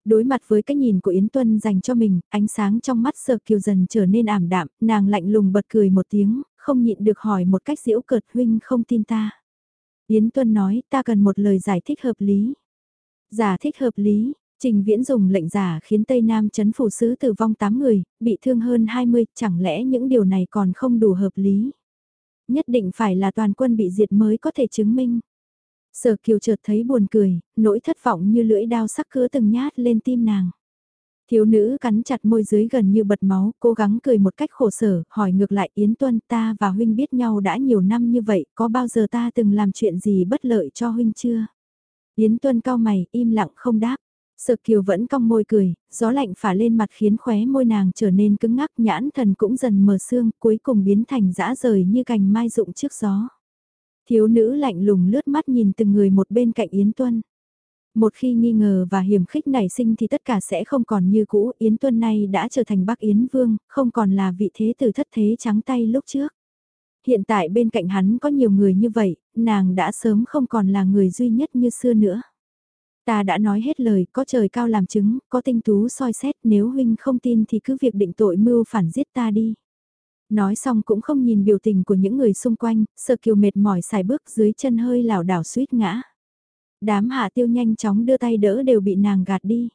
Đối mặt với cái nhìn của Yến Tuân dành cho mình, ánh sáng trong mắt Sở kiều dần trở nên ảm đạm, nàng lạnh lùng bật cười một tiếng, không nhịn được hỏi một cách diễu cợt huynh không tin ta. Yến Tuân nói ta cần một lời giải thích hợp lý. Giả thích hợp lý, Trình Viễn dùng lệnh giả khiến Tây Nam chấn phủ sứ tử vong 8 người, bị thương hơn 20, chẳng lẽ những điều này còn không đủ hợp lý? Nhất định phải là toàn quân bị diệt mới có thể chứng minh. Sở Kiều chợt thấy buồn cười, nỗi thất vọng như lưỡi đao sắc cứa từng nhát lên tim nàng. Thiếu nữ cắn chặt môi dưới gần như bật máu, cố gắng cười một cách khổ sở, hỏi ngược lại Yến Tuân ta và huynh biết nhau đã nhiều năm như vậy, có bao giờ ta từng làm chuyện gì bất lợi cho huynh chưa? Yến Tuân cao mày, im lặng không đáp. Sợ kiều vẫn cong môi cười, gió lạnh phả lên mặt khiến khóe môi nàng trở nên cứng ngắc nhãn thần cũng dần mờ sương cuối cùng biến thành dã rời như cành mai rụng trước gió. Thiếu nữ lạnh lùng lướt mắt nhìn từng người một bên cạnh Yến Tuân. Một khi nghi ngờ và hiểm khích nảy sinh thì tất cả sẽ không còn như cũ, Yến Tuân này đã trở thành Bắc Yến Vương, không còn là vị thế từ thất thế trắng tay lúc trước. Hiện tại bên cạnh hắn có nhiều người như vậy, nàng đã sớm không còn là người duy nhất như xưa nữa. Ta đã nói hết lời, có trời cao làm chứng, có tinh tú soi xét, nếu huynh không tin thì cứ việc định tội mưu phản giết ta đi. Nói xong cũng không nhìn biểu tình của những người xung quanh, sợ kiều mệt mỏi xài bước dưới chân hơi lảo đảo suýt ngã. Đám hạ tiêu nhanh chóng đưa tay đỡ đều bị nàng gạt đi.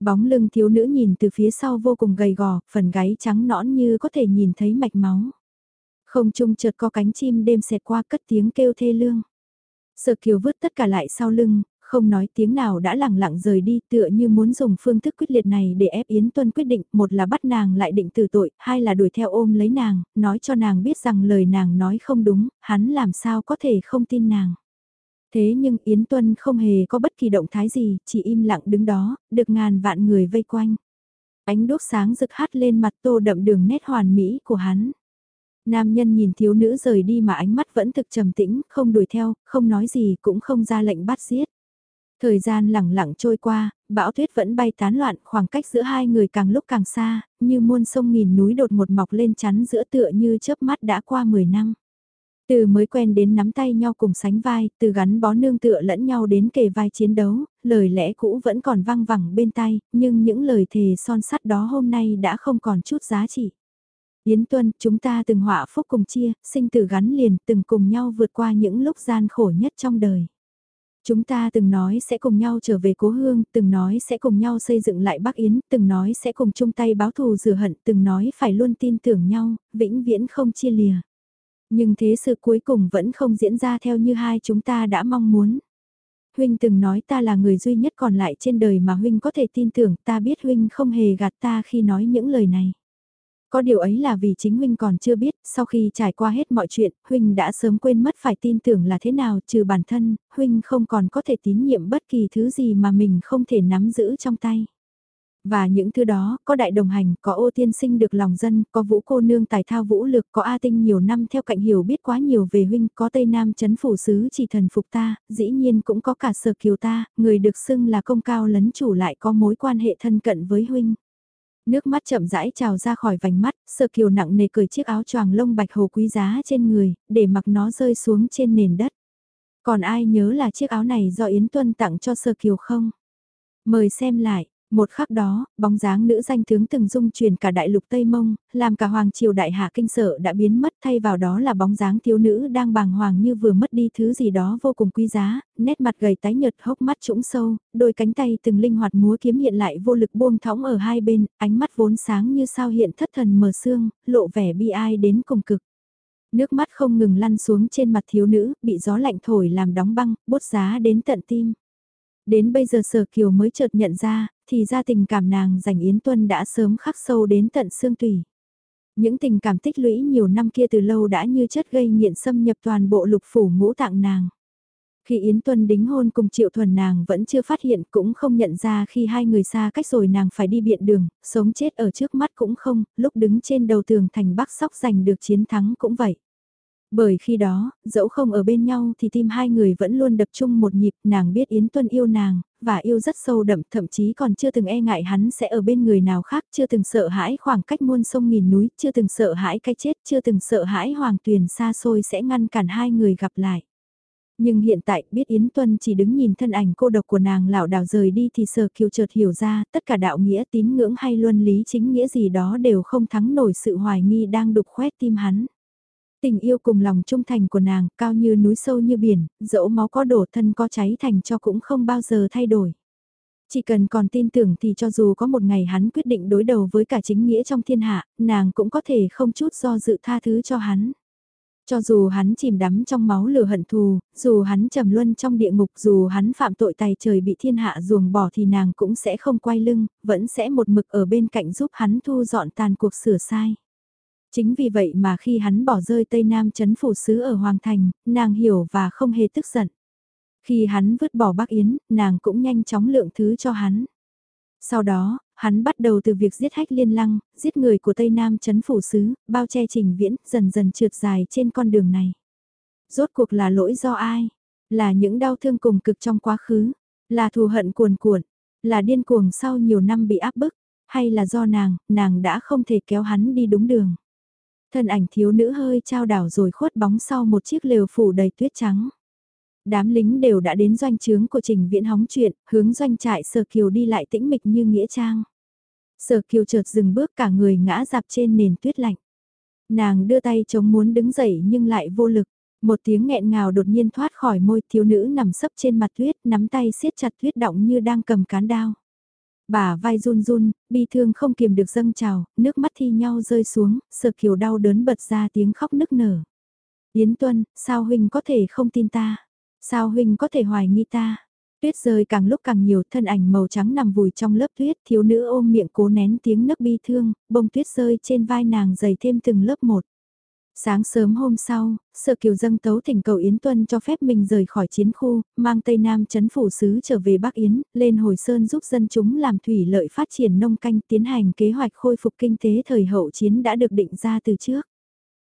Bóng lưng thiếu nữ nhìn từ phía sau vô cùng gầy gò, phần gáy trắng nõn như có thể nhìn thấy mạch máu. Không trung chợt có cánh chim đêm xẹt qua cất tiếng kêu thê lương. Sở kiều vứt tất cả lại sau lưng, không nói tiếng nào đã lẳng lặng rời đi tựa như muốn dùng phương thức quyết liệt này để ép Yến Tuân quyết định, một là bắt nàng lại định từ tội, hai là đuổi theo ôm lấy nàng, nói cho nàng biết rằng lời nàng nói không đúng, hắn làm sao có thể không tin nàng. Thế nhưng Yến Tuân không hề có bất kỳ động thái gì, chỉ im lặng đứng đó, được ngàn vạn người vây quanh. Ánh đốt sáng rực hát lên mặt tô đậm đường nét hoàn mỹ của hắn. Nam nhân nhìn thiếu nữ rời đi mà ánh mắt vẫn thực trầm tĩnh, không đuổi theo, không nói gì cũng không ra lệnh bắt giết. Thời gian lẳng lặng trôi qua, bão tuyết vẫn bay tán loạn, khoảng cách giữa hai người càng lúc càng xa, như muôn sông nghìn núi đột một mọc lên chắn giữa tựa như chớp mắt đã qua 10 năm. Từ mới quen đến nắm tay nhau cùng sánh vai, từ gắn bó nương tựa lẫn nhau đến kề vai chiến đấu, lời lẽ cũ vẫn còn vang vẳng bên tay, nhưng những lời thề son sắt đó hôm nay đã không còn chút giá trị. Yến Tuân, chúng ta từng họa phúc cùng chia, sinh tử gắn liền, từng cùng nhau vượt qua những lúc gian khổ nhất trong đời. Chúng ta từng nói sẽ cùng nhau trở về cố hương, từng nói sẽ cùng nhau xây dựng lại Bắc Yến, từng nói sẽ cùng chung tay báo thù rửa hận, từng nói phải luôn tin tưởng nhau, vĩnh viễn không chia lìa. Nhưng thế sự cuối cùng vẫn không diễn ra theo như hai chúng ta đã mong muốn. Huynh từng nói ta là người duy nhất còn lại trên đời mà Huynh có thể tin tưởng ta biết Huynh không hề gạt ta khi nói những lời này. Có điều ấy là vì chính Huynh còn chưa biết, sau khi trải qua hết mọi chuyện, Huynh đã sớm quên mất phải tin tưởng là thế nào trừ bản thân, Huynh không còn có thể tín nhiệm bất kỳ thứ gì mà mình không thể nắm giữ trong tay. Và những thứ đó, có đại đồng hành, có ô tiên sinh được lòng dân, có vũ cô nương tài thao vũ lực, có A tinh nhiều năm theo cạnh hiểu biết quá nhiều về huynh, có Tây Nam chấn phủ sứ chỉ thần phục ta, dĩ nhiên cũng có cả sở kiều ta, người được xưng là công cao lấn chủ lại có mối quan hệ thân cận với huynh. Nước mắt chậm rãi trào ra khỏi vành mắt, sơ kiều nặng nề cởi chiếc áo choàng lông bạch hồ quý giá trên người, để mặc nó rơi xuống trên nền đất. Còn ai nhớ là chiếc áo này do Yến Tuân tặng cho sơ kiều không? Mời xem lại, một khắc đó, bóng dáng nữ danh tướng từng dung truyền cả đại lục Tây Mông, làm cả hoàng triều đại hạ kinh sợ đã biến mất thay vào đó là bóng dáng thiếu nữ đang bàng hoàng như vừa mất đi thứ gì đó vô cùng quý giá, nét mặt gầy tái nhợt hốc mắt trũng sâu, đôi cánh tay từng linh hoạt múa kiếm hiện lại vô lực buông thõng ở hai bên, ánh mắt vốn sáng như sao hiện thất thần mờ sương, lộ vẻ bi ai đến cùng cực. Nước mắt không ngừng lăn xuống trên mặt thiếu nữ, bị gió lạnh thổi làm đóng băng, bốt giá đến tận tim. Đến bây giờ Sở Kiều mới chợt nhận ra, thì ra tình cảm nàng dành Yến Tuân đã sớm khắc sâu đến tận xương tủy. Những tình cảm tích lũy nhiều năm kia từ lâu đã như chất gây nghiện xâm nhập toàn bộ lục phủ ngũ tạng nàng. Khi Yến Tuân đính hôn cùng Triệu Thuần nàng vẫn chưa phát hiện cũng không nhận ra khi hai người xa cách rồi nàng phải đi biện đường, sống chết ở trước mắt cũng không, lúc đứng trên đầu tường thành Bắc Sóc giành được chiến thắng cũng vậy. Bởi khi đó, dẫu không ở bên nhau thì tim hai người vẫn luôn đập chung một nhịp, nàng biết Yến Tuân yêu nàng, và yêu rất sâu đậm, thậm chí còn chưa từng e ngại hắn sẽ ở bên người nào khác, chưa từng sợ hãi khoảng cách muôn sông nghìn núi, chưa từng sợ hãi cái chết, chưa từng sợ hãi hoàng tuyền xa xôi sẽ ngăn cản hai người gặp lại. Nhưng hiện tại biết Yến Tuân chỉ đứng nhìn thân ảnh cô độc của nàng lão đảo rời đi thì sờ kiều chợt hiểu ra tất cả đạo nghĩa tín ngưỡng hay luân lý chính nghĩa gì đó đều không thắng nổi sự hoài nghi đang đục khoét tim hắn. Tình yêu cùng lòng trung thành của nàng, cao như núi sâu như biển, dẫu máu có đổ thân có cháy thành cho cũng không bao giờ thay đổi. Chỉ cần còn tin tưởng thì cho dù có một ngày hắn quyết định đối đầu với cả chính nghĩa trong thiên hạ, nàng cũng có thể không chút do dự tha thứ cho hắn. Cho dù hắn chìm đắm trong máu lửa hận thù, dù hắn trầm luân trong địa ngục, dù hắn phạm tội tài trời bị thiên hạ ruồng bỏ thì nàng cũng sẽ không quay lưng, vẫn sẽ một mực ở bên cạnh giúp hắn thu dọn tàn cuộc sửa sai. Chính vì vậy mà khi hắn bỏ rơi Tây Nam chấn phủ sứ ở Hoàng Thành, nàng hiểu và không hề tức giận. Khi hắn vứt bỏ Bắc Yến, nàng cũng nhanh chóng lượng thứ cho hắn. Sau đó, hắn bắt đầu từ việc giết hách liên lăng, giết người của Tây Nam chấn phủ sứ, bao che trình viễn, dần dần trượt dài trên con đường này. Rốt cuộc là lỗi do ai? Là những đau thương cùng cực trong quá khứ? Là thù hận cuồn cuộn? Là điên cuồng sau nhiều năm bị áp bức? Hay là do nàng, nàng đã không thể kéo hắn đi đúng đường? Thân ảnh thiếu nữ hơi trao đảo rồi khuất bóng sau một chiếc lều phủ đầy tuyết trắng. Đám lính đều đã đến doanh trướng của trình viễn hóng chuyện, hướng doanh trại sở kiều đi lại tĩnh mịch như nghĩa trang. Sở kiều chợt dừng bước cả người ngã dạp trên nền tuyết lạnh. Nàng đưa tay chống muốn đứng dậy nhưng lại vô lực. Một tiếng nghẹn ngào đột nhiên thoát khỏi môi thiếu nữ nằm sấp trên mặt tuyết, nắm tay siết chặt tuyết động như đang cầm cán đao. Bà vai run run, bi thương không kiềm được dâng trào, nước mắt thi nhau rơi xuống, sợ kiều đau đớn bật ra tiếng khóc nức nở. Yến Tuân, sao huynh có thể không tin ta? Sao huynh có thể hoài nghi ta? Tuyết rơi càng lúc càng nhiều, thân ảnh màu trắng nằm vùi trong lớp tuyết, thiếu nữ ôm miệng cố nén tiếng nấc bi thương, bông tuyết rơi trên vai nàng dày thêm từng lớp một. Sáng sớm hôm sau, Sở Kiều dâng tấu thỉnh cầu Yến Tuân cho phép mình rời khỏi chiến khu, mang Tây Nam chấn phủ sứ trở về Bắc Yến, lên hồi sơn giúp dân chúng làm thủy lợi phát triển nông canh tiến hành kế hoạch khôi phục kinh tế thời hậu chiến đã được định ra từ trước.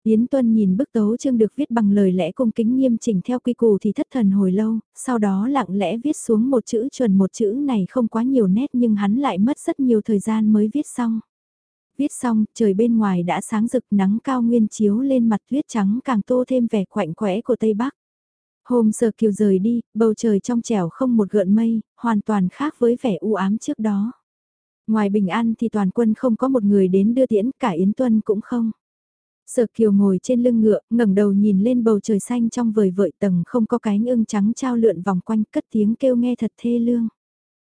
Yến Tuân nhìn bức tấu chương được viết bằng lời lẽ cung kính nghiêm chỉnh theo quy củ thì thất thần hồi lâu, sau đó lặng lẽ viết xuống một chữ chuẩn một chữ này không quá nhiều nét nhưng hắn lại mất rất nhiều thời gian mới viết xong. Viết xong, trời bên ngoài đã sáng rực nắng cao nguyên chiếu lên mặt tuyết trắng càng tô thêm vẻ quạnh quẽ của Tây Bắc. Hôm sờ kiều rời đi, bầu trời trong trẻo không một gợn mây, hoàn toàn khác với vẻ u ám trước đó. Ngoài bình an thì toàn quân không có một người đến đưa tiễn, cả Yến Tuân cũng không. Sở Kiều ngồi trên lưng ngựa, ngẩng đầu nhìn lên bầu trời xanh trong vời vợi tầng không có cánh ưng trắng trao lượn vòng quanh cất tiếng kêu nghe thật thê lương.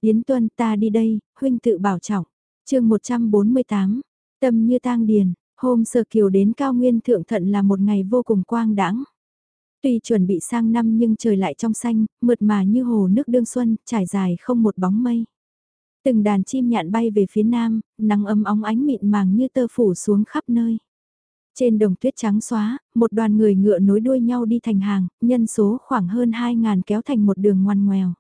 Yến Tuân ta đi đây, huynh tự bảo trọng. chương 148, tâm như tang điền, hôm Sở Kiều đến cao nguyên thượng thận là một ngày vô cùng quang đãng. Tuy chuẩn bị sang năm nhưng trời lại trong xanh, mượt mà như hồ nước đương xuân, trải dài không một bóng mây. Từng đàn chim nhạn bay về phía nam, nắng ấm óng ánh mịn màng như tơ phủ xuống khắp nơi. Trên đồng tuyết trắng xóa, một đoàn người ngựa nối đuôi nhau đi thành hàng, nhân số khoảng hơn 2.000 kéo thành một đường ngoằn ngoèo.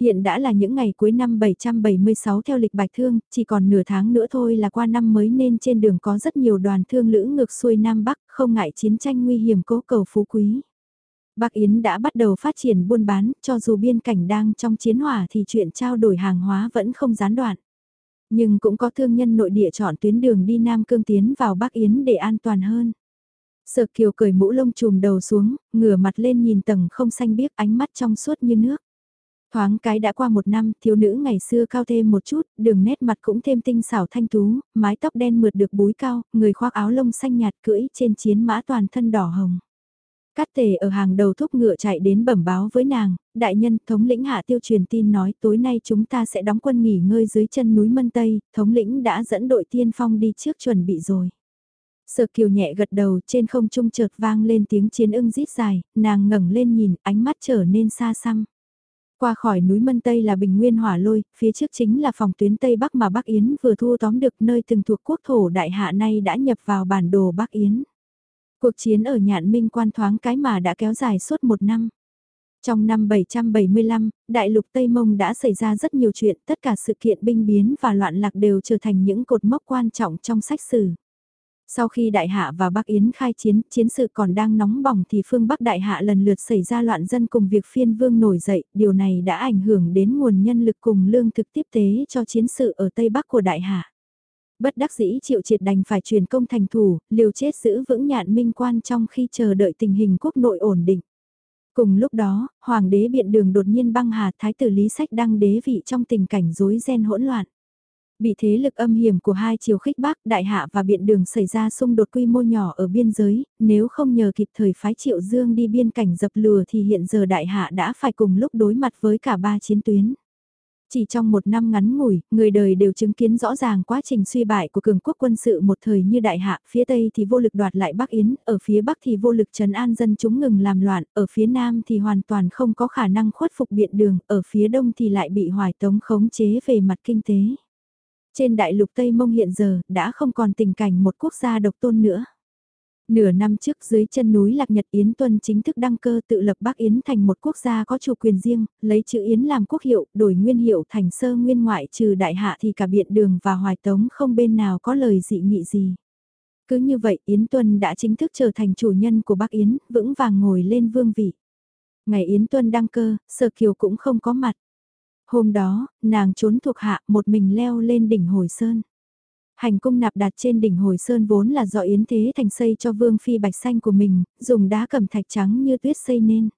Hiện đã là những ngày cuối năm 776 theo lịch bạch thương, chỉ còn nửa tháng nữa thôi là qua năm mới nên trên đường có rất nhiều đoàn thương lữ ngược xuôi Nam Bắc, không ngại chiến tranh nguy hiểm cố cầu phú quý. Bắc Yến đã bắt đầu phát triển buôn bán, cho dù biên cảnh đang trong chiến hỏa thì chuyện trao đổi hàng hóa vẫn không gián đoạn. Nhưng cũng có thương nhân nội địa chọn tuyến đường đi Nam Cương tiến vào Bắc Yến để an toàn hơn. Sở Kiều cởi mũ lông trùm đầu xuống, ngửa mặt lên nhìn tầng không xanh biếc ánh mắt trong suốt như nước. Thoáng cái đã qua một năm, thiếu nữ ngày xưa cao thêm một chút, đường nét mặt cũng thêm tinh xảo thanh tú, mái tóc đen mượt được búi cao, người khoác áo lông xanh nhạt cưỡi trên chiến mã toàn thân đỏ hồng. Cát tề ở hàng đầu thúc ngựa chạy đến bẩm báo với nàng, đại nhân thống lĩnh hạ tiêu truyền tin nói tối nay chúng ta sẽ đóng quân nghỉ ngơi dưới chân núi Mân Tây, thống lĩnh đã dẫn đội tiên phong đi trước chuẩn bị rồi. Sở kiều nhẹ gật đầu trên không trung chợt vang lên tiếng chiến ưng rít dài, nàng ngẩng lên nhìn ánh mắt trở nên xa xăm. Qua khỏi núi Mân Tây là bình nguyên hỏa lôi, phía trước chính là phòng tuyến Tây Bắc mà Bắc Yến vừa thu tóm được nơi từng thuộc quốc thổ đại hạ nay đã nhập vào bản đồ Bắc Yến. Cuộc chiến ở nhạn minh quan thoáng cái mà đã kéo dài suốt một năm. Trong năm 775, Đại lục Tây Mông đã xảy ra rất nhiều chuyện, tất cả sự kiện binh biến và loạn lạc đều trở thành những cột mốc quan trọng trong sách sử. Sau khi Đại Hạ và Bắc Yến khai chiến, chiến sự còn đang nóng bỏng thì phương Bắc Đại Hạ lần lượt xảy ra loạn dân cùng việc phiên vương nổi dậy, điều này đã ảnh hưởng đến nguồn nhân lực cùng lương thực tiếp tế cho chiến sự ở Tây Bắc của Đại Hạ. Bất đắc dĩ triệu triệt đành phải truyền công thành thủ, liều chết giữ vững nhạn minh quan trong khi chờ đợi tình hình quốc nội ổn định. Cùng lúc đó, Hoàng đế biện đường đột nhiên băng hà thái tử Lý Sách đăng đế vị trong tình cảnh rối ren hỗn loạn. Bị thế lực âm hiểm của hai chiều khích bắc đại hạ và biện đường xảy ra xung đột quy mô nhỏ ở biên giới, nếu không nhờ kịp thời phái triệu dương đi biên cảnh dập lừa thì hiện giờ đại hạ đã phải cùng lúc đối mặt với cả ba chiến tuyến. Chỉ trong một năm ngắn ngủi, người đời đều chứng kiến rõ ràng quá trình suy bại của cường quốc quân sự một thời như đại hạ, phía Tây thì vô lực đoạt lại Bắc Yến, ở phía Bắc thì vô lực trấn an dân chúng ngừng làm loạn, ở phía Nam thì hoàn toàn không có khả năng khuất phục biện đường, ở phía Đông thì lại bị hoài tống khống chế về mặt kinh tế. Trên đại lục Tây Mông hiện giờ, đã không còn tình cảnh một quốc gia độc tôn nữa. Nửa năm trước dưới chân núi Lạc Nhật Yến Tuân chính thức đăng cơ tự lập Bắc Yến thành một quốc gia có chủ quyền riêng, lấy chữ Yến làm quốc hiệu, đổi nguyên hiệu thành sơ nguyên ngoại trừ đại hạ thì cả biện đường và hoài tống không bên nào có lời dị nghị gì. Cứ như vậy Yến Tuân đã chính thức trở thành chủ nhân của Bắc Yến, vững vàng ngồi lên vương vị. Ngày Yến Tuân đăng cơ, Sở Kiều cũng không có mặt. Hôm đó, nàng trốn thuộc hạ một mình leo lên đỉnh hồi sơn. Hành cung nạp đặt trên đỉnh hồi sơn vốn là do Yến Thế Thành xây cho vương phi bạch xanh của mình, dùng đá cẩm thạch trắng như tuyết xây nên.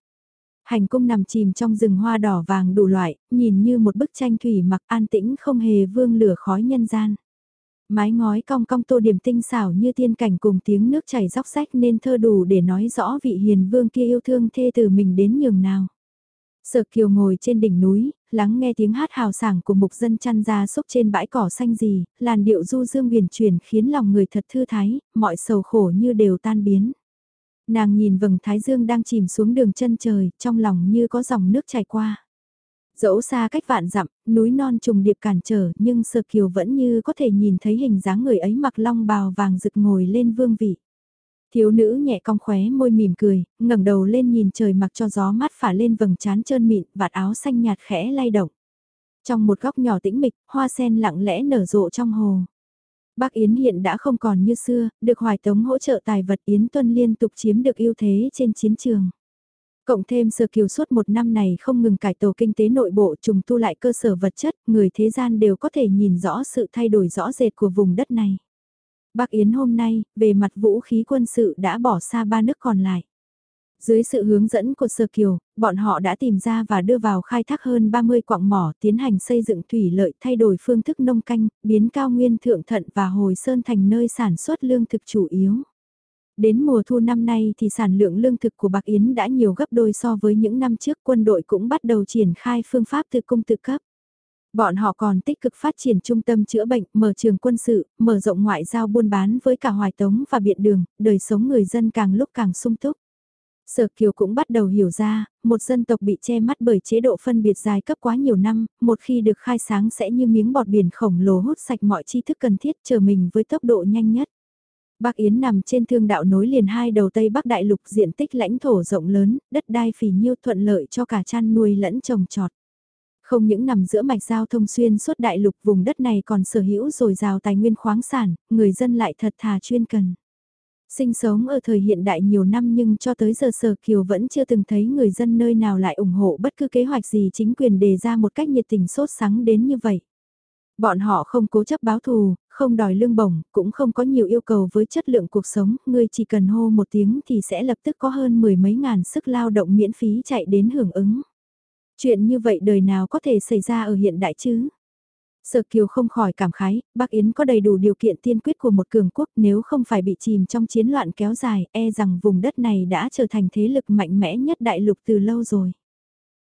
Hành cung nằm chìm trong rừng hoa đỏ vàng đủ loại, nhìn như một bức tranh thủy mặc an tĩnh không hề vương lửa khói nhân gian. Mái ngói cong cong tô điểm tinh xảo như tiên cảnh cùng tiếng nước chảy róc rách nên thơ đủ để nói rõ vị hiền vương kia yêu thương thê từ mình đến nhường nào. Sở kiều ngồi trên đỉnh núi, lắng nghe tiếng hát hào sảng của mục dân chăn ra xúc trên bãi cỏ xanh gì, làn điệu du dương huyền chuyển khiến lòng người thật thư thái, mọi sầu khổ như đều tan biến. Nàng nhìn vầng thái dương đang chìm xuống đường chân trời, trong lòng như có dòng nước chảy qua. Dẫu xa cách vạn dặm, núi non trùng điệp cản trở nhưng Sơ Kiều vẫn như có thể nhìn thấy hình dáng người ấy mặc long bào vàng rực ngồi lên vương vị. Thiếu nữ nhẹ cong khóe môi mỉm cười, ngẩng đầu lên nhìn trời mặc cho gió mát phả lên vầng trán trơn mịn, vạt áo xanh nhạt khẽ lay động. Trong một góc nhỏ tĩnh mịch, hoa sen lặng lẽ nở rộ trong hồ. bác Yến hiện đã không còn như xưa, được Hoài Tống hỗ trợ tài vật Yến Tuân liên tục chiếm được ưu thế trên chiến trường. Cộng thêm Sơ Kiều suốt một năm này không ngừng cải tổ kinh tế nội bộ trùng tu lại cơ sở vật chất, người thế gian đều có thể nhìn rõ sự thay đổi rõ rệt của vùng đất này. Bắc Yến hôm nay, về mặt vũ khí quân sự đã bỏ xa ba nước còn lại. Dưới sự hướng dẫn của Sơ Kiều, bọn họ đã tìm ra và đưa vào khai thác hơn 30 quặng mỏ tiến hành xây dựng thủy lợi thay đổi phương thức nông canh, biến cao nguyên thượng thận và hồi sơn thành nơi sản xuất lương thực chủ yếu. Đến mùa thu năm nay thì sản lượng lương thực của Bạc Yến đã nhiều gấp đôi so với những năm trước quân đội cũng bắt đầu triển khai phương pháp tự cung tự cấp. Bọn họ còn tích cực phát triển trung tâm chữa bệnh, mở trường quân sự, mở rộng ngoại giao buôn bán với cả hoài tống và biện đường, đời sống người dân càng lúc càng sung túc. Sở Kiều cũng bắt đầu hiểu ra, một dân tộc bị che mắt bởi chế độ phân biệt dài cấp quá nhiều năm, một khi được khai sáng sẽ như miếng bọt biển khổng lồ hút sạch mọi tri thức cần thiết chờ mình với tốc độ nhanh nhất. Bắc Yến nằm trên thương đạo nối liền hai đầu Tây Bắc Đại Lục diện tích lãnh thổ rộng lớn, đất đai phì nhiêu thuận lợi cho cả chăn nuôi lẫn trồng trọt. Không những nằm giữa mạch giao thông xuyên suốt đại lục vùng đất này còn sở hữu dồi dào tài nguyên khoáng sản, người dân lại thật thà chuyên cần. Sinh sống ở thời hiện đại nhiều năm nhưng cho tới giờ Sở Kiều vẫn chưa từng thấy người dân nơi nào lại ủng hộ bất cứ kế hoạch gì chính quyền đề ra một cách nhiệt tình sốt sắng đến như vậy. Bọn họ không cố chấp báo thù, không đòi lương bổng, cũng không có nhiều yêu cầu với chất lượng cuộc sống, ngươi chỉ cần hô một tiếng thì sẽ lập tức có hơn mười mấy ngàn sức lao động miễn phí chạy đến hưởng ứng. Chuyện như vậy đời nào có thể xảy ra ở hiện đại chứ? Sở Kiều không khỏi cảm khái, Bắc Yến có đầy đủ điều kiện tiên quyết của một cường quốc nếu không phải bị chìm trong chiến loạn kéo dài, e rằng vùng đất này đã trở thành thế lực mạnh mẽ nhất đại lục từ lâu rồi.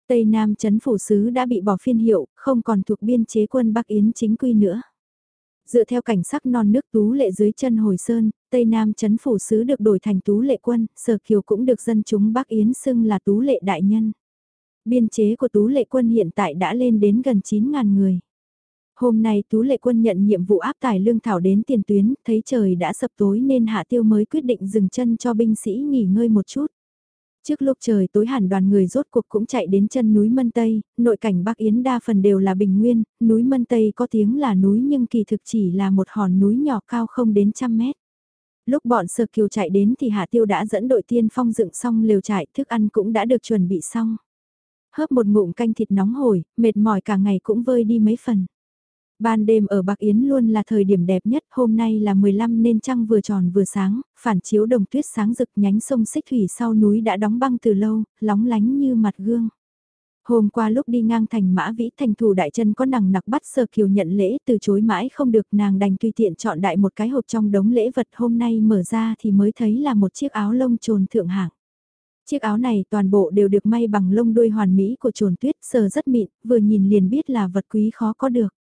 Tây Nam chấn phủ sứ đã bị bỏ phiên hiệu, không còn thuộc biên chế quân Bắc Yến chính quy nữa. Dựa theo cảnh sắc non nước tú lệ dưới chân hồi sơn, Tây Nam chấn phủ sứ được đổi thành tú lệ quân, Sở Kiều cũng được dân chúng Bắc Yến xưng là tú lệ đại nhân. Biên chế của tú lệ quân hiện tại đã lên đến gần 9.000 người. Hôm nay Tú Lệ Quân nhận nhiệm vụ áp tải lương thảo đến tiền tuyến, thấy trời đã sập tối nên Hạ Tiêu mới quyết định dừng chân cho binh sĩ nghỉ ngơi một chút. Trước lúc trời tối hẳn đoàn người rốt cuộc cũng chạy đến chân núi Mân Tây, nội cảnh Bắc Yến đa phần đều là bình nguyên, núi Mân Tây có tiếng là núi nhưng kỳ thực chỉ là một hòn núi nhỏ cao không đến trăm mét. Lúc bọn Sơ Kiều chạy đến thì Hạ Tiêu đã dẫn đội tiên phong dựng xong lều trại, thức ăn cũng đã được chuẩn bị xong. Hớp một ngụm canh thịt nóng hổi, mệt mỏi cả ngày cũng vơi đi mấy phần. Ban đêm ở Bạc Yến luôn là thời điểm đẹp nhất, hôm nay là 15 nên trăng vừa tròn vừa sáng, phản chiếu đồng tuyết sáng rực nhánh sông xích thủy sau núi đã đóng băng từ lâu, lóng lánh như mặt gương. Hôm qua lúc đi ngang thành mã vĩ thành thủ đại chân có nàng nặc bắt sơ kiều nhận lễ từ chối mãi không được nàng đành tùy tiện chọn đại một cái hộp trong đống lễ vật hôm nay mở ra thì mới thấy là một chiếc áo lông trồn thượng hạng. Chiếc áo này toàn bộ đều được may bằng lông đuôi hoàn mỹ của trồn tuyết sờ rất mịn, vừa nhìn liền biết là vật quý khó có được.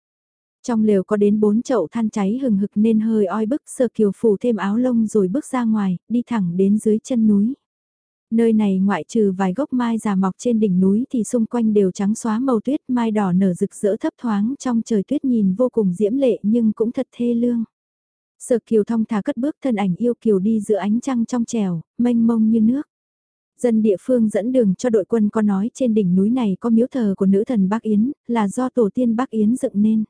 Trong lều có đến bốn chậu than cháy hừng hực nên hơi oi bức sờ kiều phủ thêm áo lông rồi bước ra ngoài, đi thẳng đến dưới chân núi. Nơi này ngoại trừ vài gốc mai già mọc trên đỉnh núi thì xung quanh đều trắng xóa màu tuyết mai đỏ nở rực rỡ thấp thoáng trong trời tuyết nhìn vô cùng diễm lệ nhưng cũng thật thê lương. Sở kiều thong thả cất bước thân ảnh yêu kiều đi giữa ánh trăng trong trèo, mênh mông như nước. Dân địa phương dẫn đường cho đội quân có nói trên đỉnh núi này có miếu thờ của nữ thần Bắc Yến, là do tổ tiên Bắc Yến dựng nên.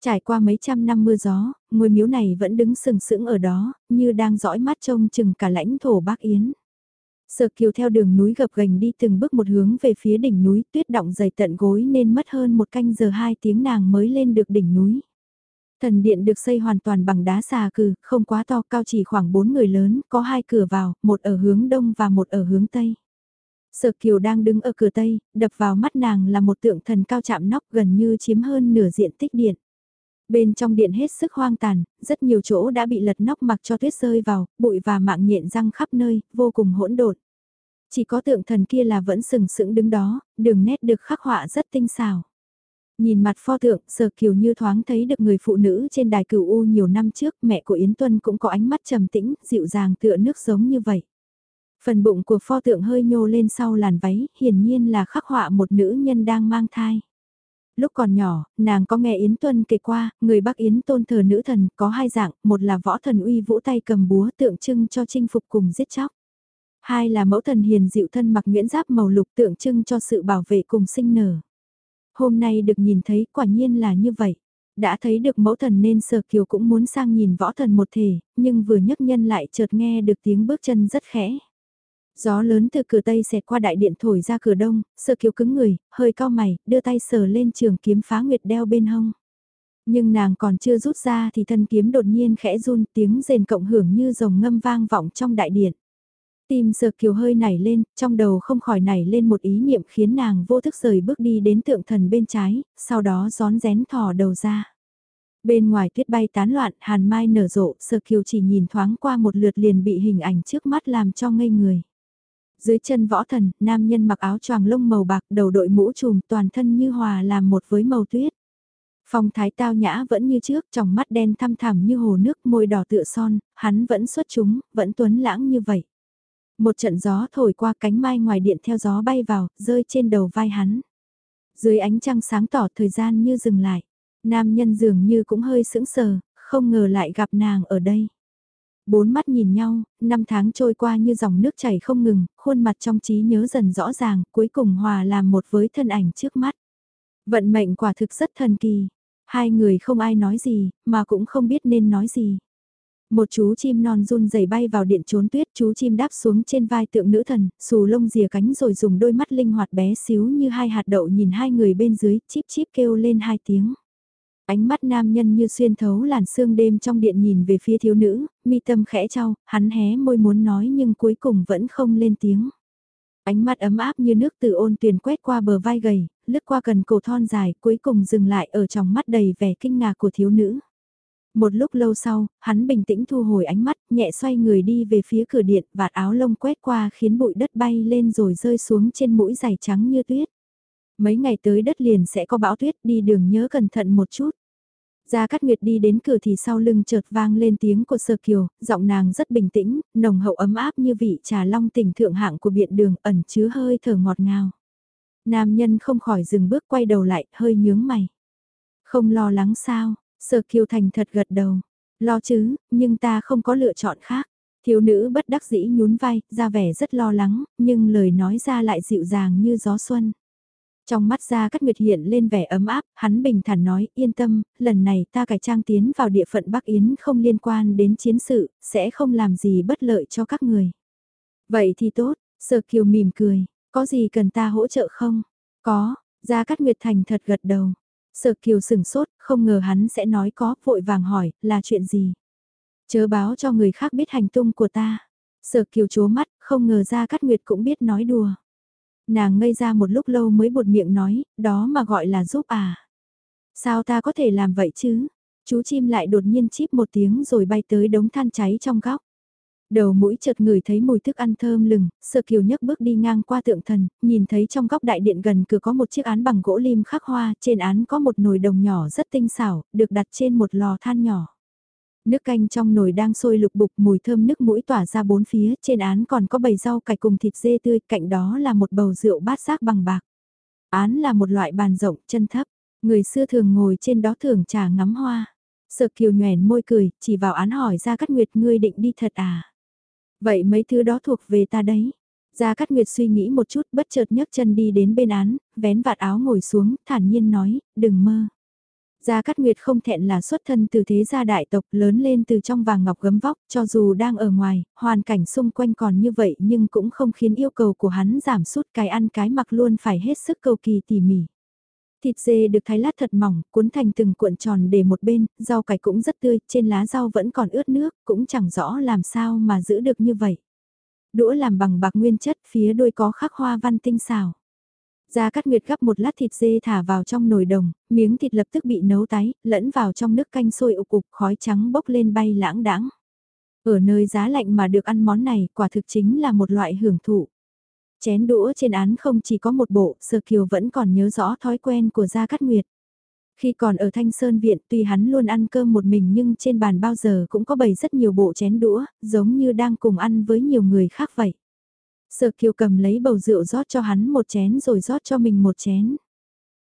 Trải qua mấy trăm năm mưa gió, ngôi miếu này vẫn đứng sừng sững ở đó, như đang dõi mắt trông chừng cả lãnh thổ Bắc Yến. Sở kiều theo đường núi gập gành đi từng bước một hướng về phía đỉnh núi tuyết động dày tận gối nên mất hơn một canh giờ hai tiếng nàng mới lên được đỉnh núi. Thần điện được xây hoàn toàn bằng đá xà cừ, không quá to cao chỉ khoảng 4 người lớn, có hai cửa vào, một ở hướng đông và một ở hướng tây. Sở Kiều đang đứng ở cửa tây, đập vào mắt nàng là một tượng thần cao chạm nóc gần như chiếm hơn nửa diện tích điện. Bên trong điện hết sức hoang tàn, rất nhiều chỗ đã bị lật nóc mặc cho tuyết rơi vào, bụi và mạng nhện răng khắp nơi, vô cùng hỗn độn. Chỉ có tượng thần kia là vẫn sừng sững đứng đó, đường nét được khắc họa rất tinh xảo. Nhìn mặt pho tượng, sở kiều như thoáng thấy được người phụ nữ trên đài cửu U nhiều năm trước, mẹ của Yến Tuân cũng có ánh mắt trầm tĩnh, dịu dàng tựa nước giống như vậy. Phần bụng của pho tượng hơi nhô lên sau làn váy, hiển nhiên là khắc họa một nữ nhân đang mang thai. Lúc còn nhỏ, nàng có nghe Yến Tuân kể qua, người Bắc Yến tôn thờ nữ thần có hai dạng, một là võ thần uy vũ tay cầm búa tượng trưng cho chinh phục cùng giết chóc. Hai là mẫu thần hiền dịu thân mặc nguyễn giáp màu lục tượng trưng cho sự bảo vệ cùng sinh nở. Hôm nay được nhìn thấy quả nhiên là như vậy. Đã thấy được mẫu thần nên sở kiều cũng muốn sang nhìn võ thần một thể, nhưng vừa nhấc nhân lại chợt nghe được tiếng bước chân rất khẽ. Gió lớn từ cửa tây xẹt qua đại điện thổi ra cửa đông, sở kiều cứng người, hơi cao mày, đưa tay sờ lên trường kiếm phá nguyệt đeo bên hông. Nhưng nàng còn chưa rút ra thì thân kiếm đột nhiên khẽ run tiếng rền cộng hưởng như rồng ngâm vang vọng trong đại điện. Tim sờ kiều hơi nảy lên, trong đầu không khỏi nảy lên một ý niệm khiến nàng vô thức rời bước đi đến tượng thần bên trái, sau đó gión rén thò đầu ra. Bên ngoài tuyết bay tán loạn, hàn mai nở rộ, sờ kiều chỉ nhìn thoáng qua một lượt liền bị hình ảnh trước mắt làm cho ngây người. Dưới chân võ thần, nam nhân mặc áo choàng lông màu bạc đầu đội mũ trùm toàn thân như hòa làm một với màu tuyết. Phong thái tao nhã vẫn như trước, trong mắt đen thăm thẳm như hồ nước môi đỏ tựa son, hắn vẫn xuất chúng, vẫn tuấn lãng như vậy. Một trận gió thổi qua cánh mai ngoài điện theo gió bay vào, rơi trên đầu vai hắn. Dưới ánh trăng sáng tỏ thời gian như dừng lại. Nam nhân dường như cũng hơi sững sờ, không ngờ lại gặp nàng ở đây. Bốn mắt nhìn nhau, năm tháng trôi qua như dòng nước chảy không ngừng, khuôn mặt trong trí nhớ dần rõ ràng, cuối cùng hòa làm một với thân ảnh trước mắt. Vận mệnh quả thực rất thần kỳ. Hai người không ai nói gì, mà cũng không biết nên nói gì. Một chú chim non run rẩy bay vào điện trốn tuyết, chú chim đáp xuống trên vai tượng nữ thần, xù lông rìa cánh rồi dùng đôi mắt linh hoạt bé xíu như hai hạt đậu nhìn hai người bên dưới, chip chip kêu lên hai tiếng. Ánh mắt nam nhân như xuyên thấu làn sương đêm trong điện nhìn về phía thiếu nữ, mi tâm khẽ trao, hắn hé môi muốn nói nhưng cuối cùng vẫn không lên tiếng. Ánh mắt ấm áp như nước từ ôn tuyền quét qua bờ vai gầy, lướt qua cần cổ thon dài, cuối cùng dừng lại ở trong mắt đầy vẻ kinh ngạc của thiếu nữ. Một lúc lâu sau, hắn bình tĩnh thu hồi ánh mắt, nhẹ xoay người đi về phía cửa điện, vạt áo lông quét qua khiến bụi đất bay lên rồi rơi xuống trên mũi giày trắng như tuyết. Mấy ngày tới đất liền sẽ có bão tuyết đi đường nhớ cẩn thận một chút. Gia Cát Nguyệt đi đến cửa thì sau lưng chợt vang lên tiếng của Sơ Kiều, giọng nàng rất bình tĩnh, nồng hậu ấm áp như vị trà long tỉnh thượng hạng của biện đường ẩn chứa hơi thở ngọt ngào. Nam nhân không khỏi dừng bước quay đầu lại, hơi nhướng mày. Không lo lắng sao, Sở Kiều Thành thật gật đầu. Lo chứ, nhưng ta không có lựa chọn khác. Thiếu nữ bất đắc dĩ nhún vai, ra vẻ rất lo lắng, nhưng lời nói ra lại dịu dàng như gió xuân. Trong mắt ra cắt nguyệt hiện lên vẻ ấm áp, hắn bình thản nói, yên tâm, lần này ta cải trang tiến vào địa phận Bắc Yến không liên quan đến chiến sự, sẽ không làm gì bất lợi cho các người. Vậy thì tốt, Sở Kiều mỉm cười, có gì cần ta hỗ trợ không? Có, Gia Cát Nguyệt Thành thật gật đầu. Sở Kiều sừng sốt, không ngờ hắn sẽ nói có, vội vàng hỏi, là chuyện gì? Chớ báo cho người khác biết hành tung của ta. Sở Kiều chố mắt, không ngờ ra Cát Nguyệt cũng biết nói đùa. Nàng ngây ra một lúc lâu mới buột miệng nói, đó mà gọi là giúp à. Sao ta có thể làm vậy chứ? Chú chim lại đột nhiên chip một tiếng rồi bay tới đống than cháy trong góc. Đầu mũi chợt ngửi thấy mùi thức ăn thơm lừng, sợ kiều nhấc bước đi ngang qua tượng thần, nhìn thấy trong góc đại điện gần cửa có một chiếc án bằng gỗ lim khắc hoa, trên án có một nồi đồng nhỏ rất tinh xảo, được đặt trên một lò than nhỏ. Nước canh trong nồi đang sôi lục bục mùi thơm nước mũi tỏa ra bốn phía, trên án còn có bầy rau cải cùng thịt dê tươi, cạnh đó là một bầu rượu bát giác bằng bạc. Án là một loại bàn rộng, chân thấp, người xưa thường ngồi trên đó thưởng trà ngắm hoa. Sợ kiều nhoèn môi cười, chỉ vào án hỏi ra cắt nguyệt ngươi định đi thật à. Vậy mấy thứ đó thuộc về ta đấy. Gia Cát Nguyệt suy nghĩ một chút bất chợt nhấc chân đi đến bên án, vén vạt áo ngồi xuống, thản nhiên nói, đừng mơ. Gia Cát Nguyệt không thẹn là xuất thân từ thế gia đại tộc lớn lên từ trong vàng ngọc gấm vóc, cho dù đang ở ngoài, hoàn cảnh xung quanh còn như vậy nhưng cũng không khiến yêu cầu của hắn giảm sút cái ăn cái mặc luôn phải hết sức cầu kỳ tỉ mỉ. Thịt dê được thái lát thật mỏng, cuốn thành từng cuộn tròn để một bên, rau cải cũng rất tươi, trên lá rau vẫn còn ướt nước, cũng chẳng rõ làm sao mà giữ được như vậy. Đũa làm bằng bạc nguyên chất, phía đôi có khắc hoa văn tinh xảo. Gia Cát Nguyệt gắp một lát thịt dê thả vào trong nồi đồng, miếng thịt lập tức bị nấu tái, lẫn vào trong nước canh sôi ục ục khói trắng bốc lên bay lãng đãng. Ở nơi giá lạnh mà được ăn món này quả thực chính là một loại hưởng thụ. Chén đũa trên án không chỉ có một bộ, Sơ Kiều vẫn còn nhớ rõ thói quen của Gia Cát Nguyệt. Khi còn ở Thanh Sơn Viện tuy hắn luôn ăn cơm một mình nhưng trên bàn bao giờ cũng có bày rất nhiều bộ chén đũa, giống như đang cùng ăn với nhiều người khác vậy. Sở Kiều cầm lấy bầu rượu rót cho hắn một chén rồi rót cho mình một chén.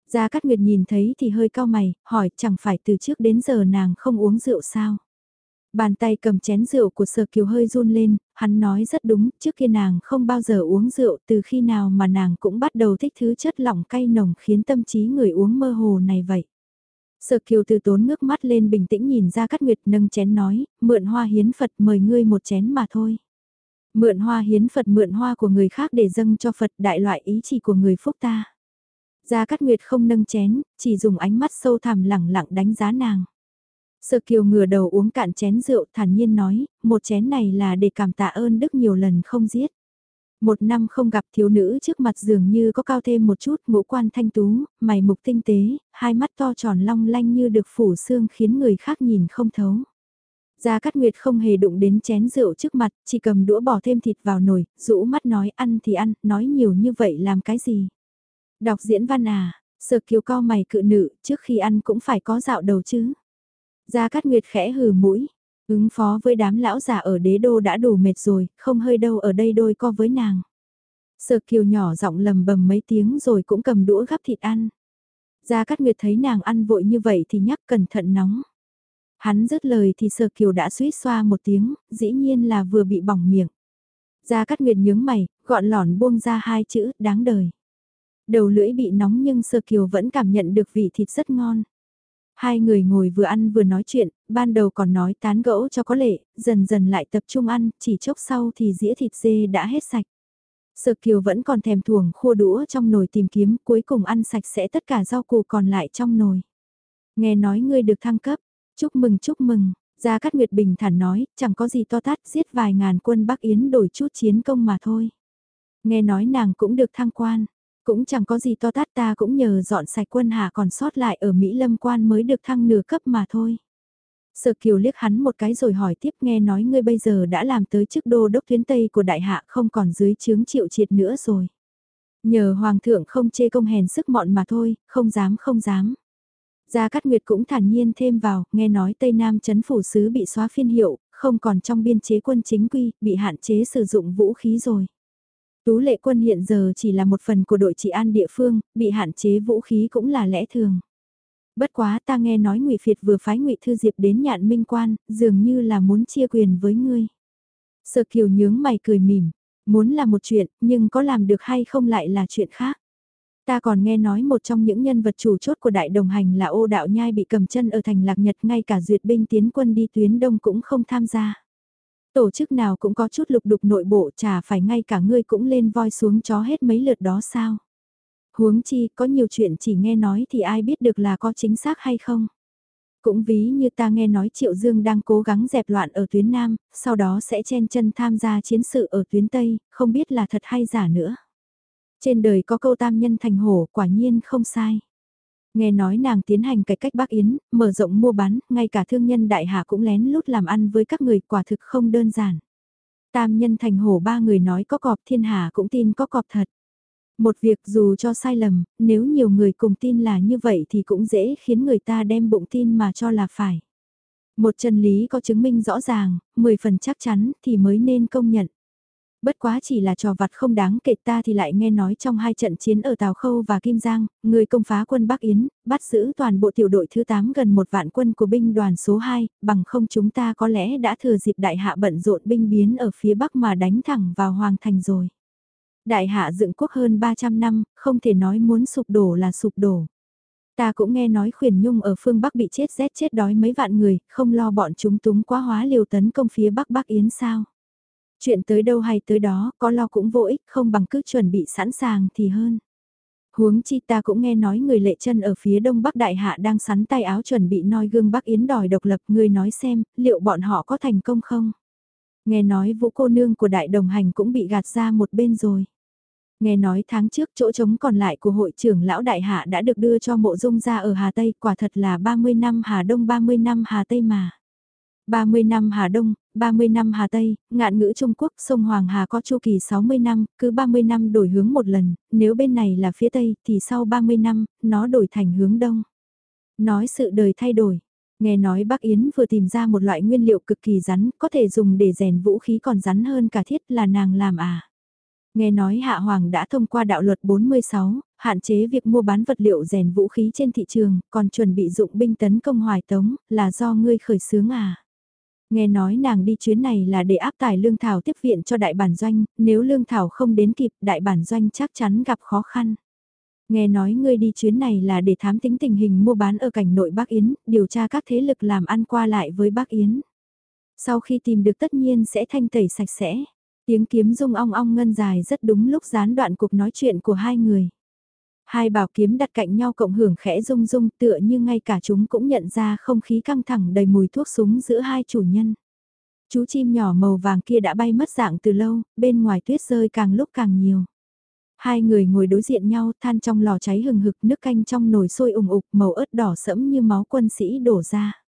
Gia Cát Nguyệt nhìn thấy thì hơi cao mày, hỏi chẳng phải từ trước đến giờ nàng không uống rượu sao? Bàn tay cầm chén rượu của Sở Kiều hơi run lên, hắn nói rất đúng, trước kia nàng không bao giờ uống rượu từ khi nào mà nàng cũng bắt đầu thích thứ chất lỏng cay nồng khiến tâm trí người uống mơ hồ này vậy. Sở Kiều từ tốn ngước mắt lên bình tĩnh nhìn ra Cát Nguyệt nâng chén nói, mượn hoa hiến Phật mời ngươi một chén mà thôi. Mượn hoa hiến Phật mượn hoa của người khác để dâng cho Phật đại loại ý chỉ của người phúc ta. Gia Cát Nguyệt không nâng chén, chỉ dùng ánh mắt sâu thẳm lẳng lặng đánh giá nàng. Sở Kiều ngửa đầu uống cạn chén rượu thản nhiên nói, một chén này là để cảm tạ ơn Đức nhiều lần không giết. Một năm không gặp thiếu nữ trước mặt dường như có cao thêm một chút ngũ quan thanh tú, mày mục tinh tế, hai mắt to tròn long lanh như được phủ xương khiến người khác nhìn không thấu. Gia Cát Nguyệt không hề đụng đến chén rượu trước mặt, chỉ cầm đũa bỏ thêm thịt vào nồi, rũ mắt nói ăn thì ăn, nói nhiều như vậy làm cái gì. Đọc diễn văn à, sợ kiều co mày cự nữ, trước khi ăn cũng phải có dạo đầu chứ. Gia Cát Nguyệt khẽ hừ mũi, ứng phó với đám lão già ở đế đô đã đủ mệt rồi, không hơi đâu ở đây đôi co với nàng. Sở kiều nhỏ giọng lầm bầm mấy tiếng rồi cũng cầm đũa gắp thịt ăn. Gia Cát Nguyệt thấy nàng ăn vội như vậy thì nhắc cẩn thận nóng. Hắn dứt lời thì Sở Kiều đã suýt xoa một tiếng, dĩ nhiên là vừa bị bỏng miệng. Gia Cát Nguyệt nhướng mày, gọn lỏn buông ra hai chữ, đáng đời. Đầu lưỡi bị nóng nhưng Sở Kiều vẫn cảm nhận được vị thịt rất ngon. Hai người ngồi vừa ăn vừa nói chuyện, ban đầu còn nói tán gẫu cho có lệ, dần dần lại tập trung ăn, chỉ chốc sau thì dĩa thịt dê đã hết sạch. Sở Kiều vẫn còn thèm thuồng khua đũa trong nồi tìm kiếm, cuối cùng ăn sạch sẽ tất cả rau củ còn lại trong nồi. Nghe nói ngươi được thăng cấp, chúc mừng chúc mừng, Gia Cát Nguyệt bình thản nói, chẳng có gì to tát, giết vài ngàn quân Bắc Yến đổi chút chiến công mà thôi. Nghe nói nàng cũng được thăng quan, cũng chẳng có gì to tát ta cũng nhờ dọn sạch quân hạ còn sót lại ở Mỹ Lâm quan mới được thăng nửa cấp mà thôi. Sở Kiều liếc hắn một cái rồi hỏi tiếp nghe nói ngươi bây giờ đã làm tới chức đô đốc tuyến Tây của đại hạ không còn dưới chướng triệu triệt nữa rồi. Nhờ Hoàng thượng không chê công hèn sức mọn mà thôi, không dám không dám. Gia Cát Nguyệt cũng thản nhiên thêm vào, nghe nói Tây Nam chấn phủ sứ bị xóa phiên hiệu, không còn trong biên chế quân chính quy, bị hạn chế sử dụng vũ khí rồi. Tú lệ quân hiện giờ chỉ là một phần của đội trị an địa phương, bị hạn chế vũ khí cũng là lẽ thường. Bất quá ta nghe nói ngụy Phiệt vừa phái ngụy Thư Diệp đến nhạn minh quan, dường như là muốn chia quyền với ngươi. Sở kiều nhướng mày cười mỉm, muốn là một chuyện, nhưng có làm được hay không lại là chuyện khác. Ta còn nghe nói một trong những nhân vật chủ chốt của đại đồng hành là ô đạo nhai bị cầm chân ở thành lạc nhật ngay cả duyệt binh tiến quân đi tuyến đông cũng không tham gia. Tổ chức nào cũng có chút lục đục nội bộ chả phải ngay cả ngươi cũng lên voi xuống chó hết mấy lượt đó sao. Huống chi có nhiều chuyện chỉ nghe nói thì ai biết được là có chính xác hay không. Cũng ví như ta nghe nói Triệu Dương đang cố gắng dẹp loạn ở tuyến Nam, sau đó sẽ chen chân tham gia chiến sự ở tuyến Tây, không biết là thật hay giả nữa. Trên đời có câu tam nhân thành hổ, quả nhiên không sai. Nghe nói nàng tiến hành cải cách bác Yến, mở rộng mua bán, ngay cả thương nhân đại hạ cũng lén lút làm ăn với các người quả thực không đơn giản. Tam nhân thành hổ ba người nói có cọp thiên hà cũng tin có cọp thật. Một việc dù cho sai lầm, nếu nhiều người cùng tin là như vậy thì cũng dễ khiến người ta đem bụng tin mà cho là phải. Một chân lý có chứng minh rõ ràng, 10 phần chắc chắn thì mới nên công nhận bất quá chỉ là trò vặt không đáng kể ta thì lại nghe nói trong hai trận chiến ở Tào Khâu và Kim Giang, người công phá quân Bắc Yến, bắt giữ toàn bộ tiểu đội thứ 8 gần một vạn quân của binh đoàn số 2, bằng không chúng ta có lẽ đã thừa dịp đại hạ bận rộn binh biến ở phía Bắc mà đánh thẳng vào Hoàng Thành rồi. Đại hạ dựng quốc hơn 300 năm, không thể nói muốn sụp đổ là sụp đổ. Ta cũng nghe nói khuyển nhung ở phương Bắc bị chết rét chết đói mấy vạn người, không lo bọn chúng túng quá hóa liều tấn công phía Bắc Bắc Yến sao. Chuyện tới đâu hay tới đó, có lo cũng vô ích, không bằng cứ chuẩn bị sẵn sàng thì hơn. Huống chi ta cũng nghe nói người lệ chân ở phía đông bắc đại hạ đang sắn tay áo chuẩn bị noi gương bắc yến đòi độc lập, người nói xem, liệu bọn họ có thành công không? Nghe nói vũ cô nương của đại đồng hành cũng bị gạt ra một bên rồi. Nghe nói tháng trước chỗ trống còn lại của hội trưởng lão đại hạ đã được đưa cho mộ dung ra ở Hà Tây, quả thật là 30 năm Hà Đông 30 năm Hà Tây mà. 30 năm Hà Đông, 30 năm Hà Tây, ngạn ngữ Trung Quốc, sông Hoàng Hà có chu kỳ 60 năm, cứ 30 năm đổi hướng một lần, nếu bên này là phía Tây thì sau 30 năm, nó đổi thành hướng Đông. Nói sự đời thay đổi. Nghe nói Bắc Yến vừa tìm ra một loại nguyên liệu cực kỳ rắn, có thể dùng để rèn vũ khí còn rắn hơn cả thiết là nàng làm à. Nghe nói Hạ Hoàng đã thông qua đạo luật 46, hạn chế việc mua bán vật liệu rèn vũ khí trên thị trường, còn chuẩn bị dụng binh tấn công hoài tống, là do ngươi khởi xướng à. Nghe nói nàng đi chuyến này là để áp tải lương thảo tiếp viện cho đại bản doanh, nếu lương thảo không đến kịp đại bản doanh chắc chắn gặp khó khăn. Nghe nói ngươi đi chuyến này là để thám tính tình hình mua bán ở cảnh nội Bắc Yến, điều tra các thế lực làm ăn qua lại với Bắc Yến. Sau khi tìm được tất nhiên sẽ thanh tẩy sạch sẽ. Tiếng kiếm rung ong ong ngân dài rất đúng lúc gián đoạn cuộc nói chuyện của hai người. Hai bảo kiếm đặt cạnh nhau cộng hưởng khẽ rung rung tựa như ngay cả chúng cũng nhận ra không khí căng thẳng đầy mùi thuốc súng giữa hai chủ nhân. Chú chim nhỏ màu vàng kia đã bay mất dạng từ lâu, bên ngoài tuyết rơi càng lúc càng nhiều. Hai người ngồi đối diện nhau than trong lò cháy hừng hực nước canh trong nồi sôi ủng ục màu ớt đỏ sẫm như máu quân sĩ đổ ra.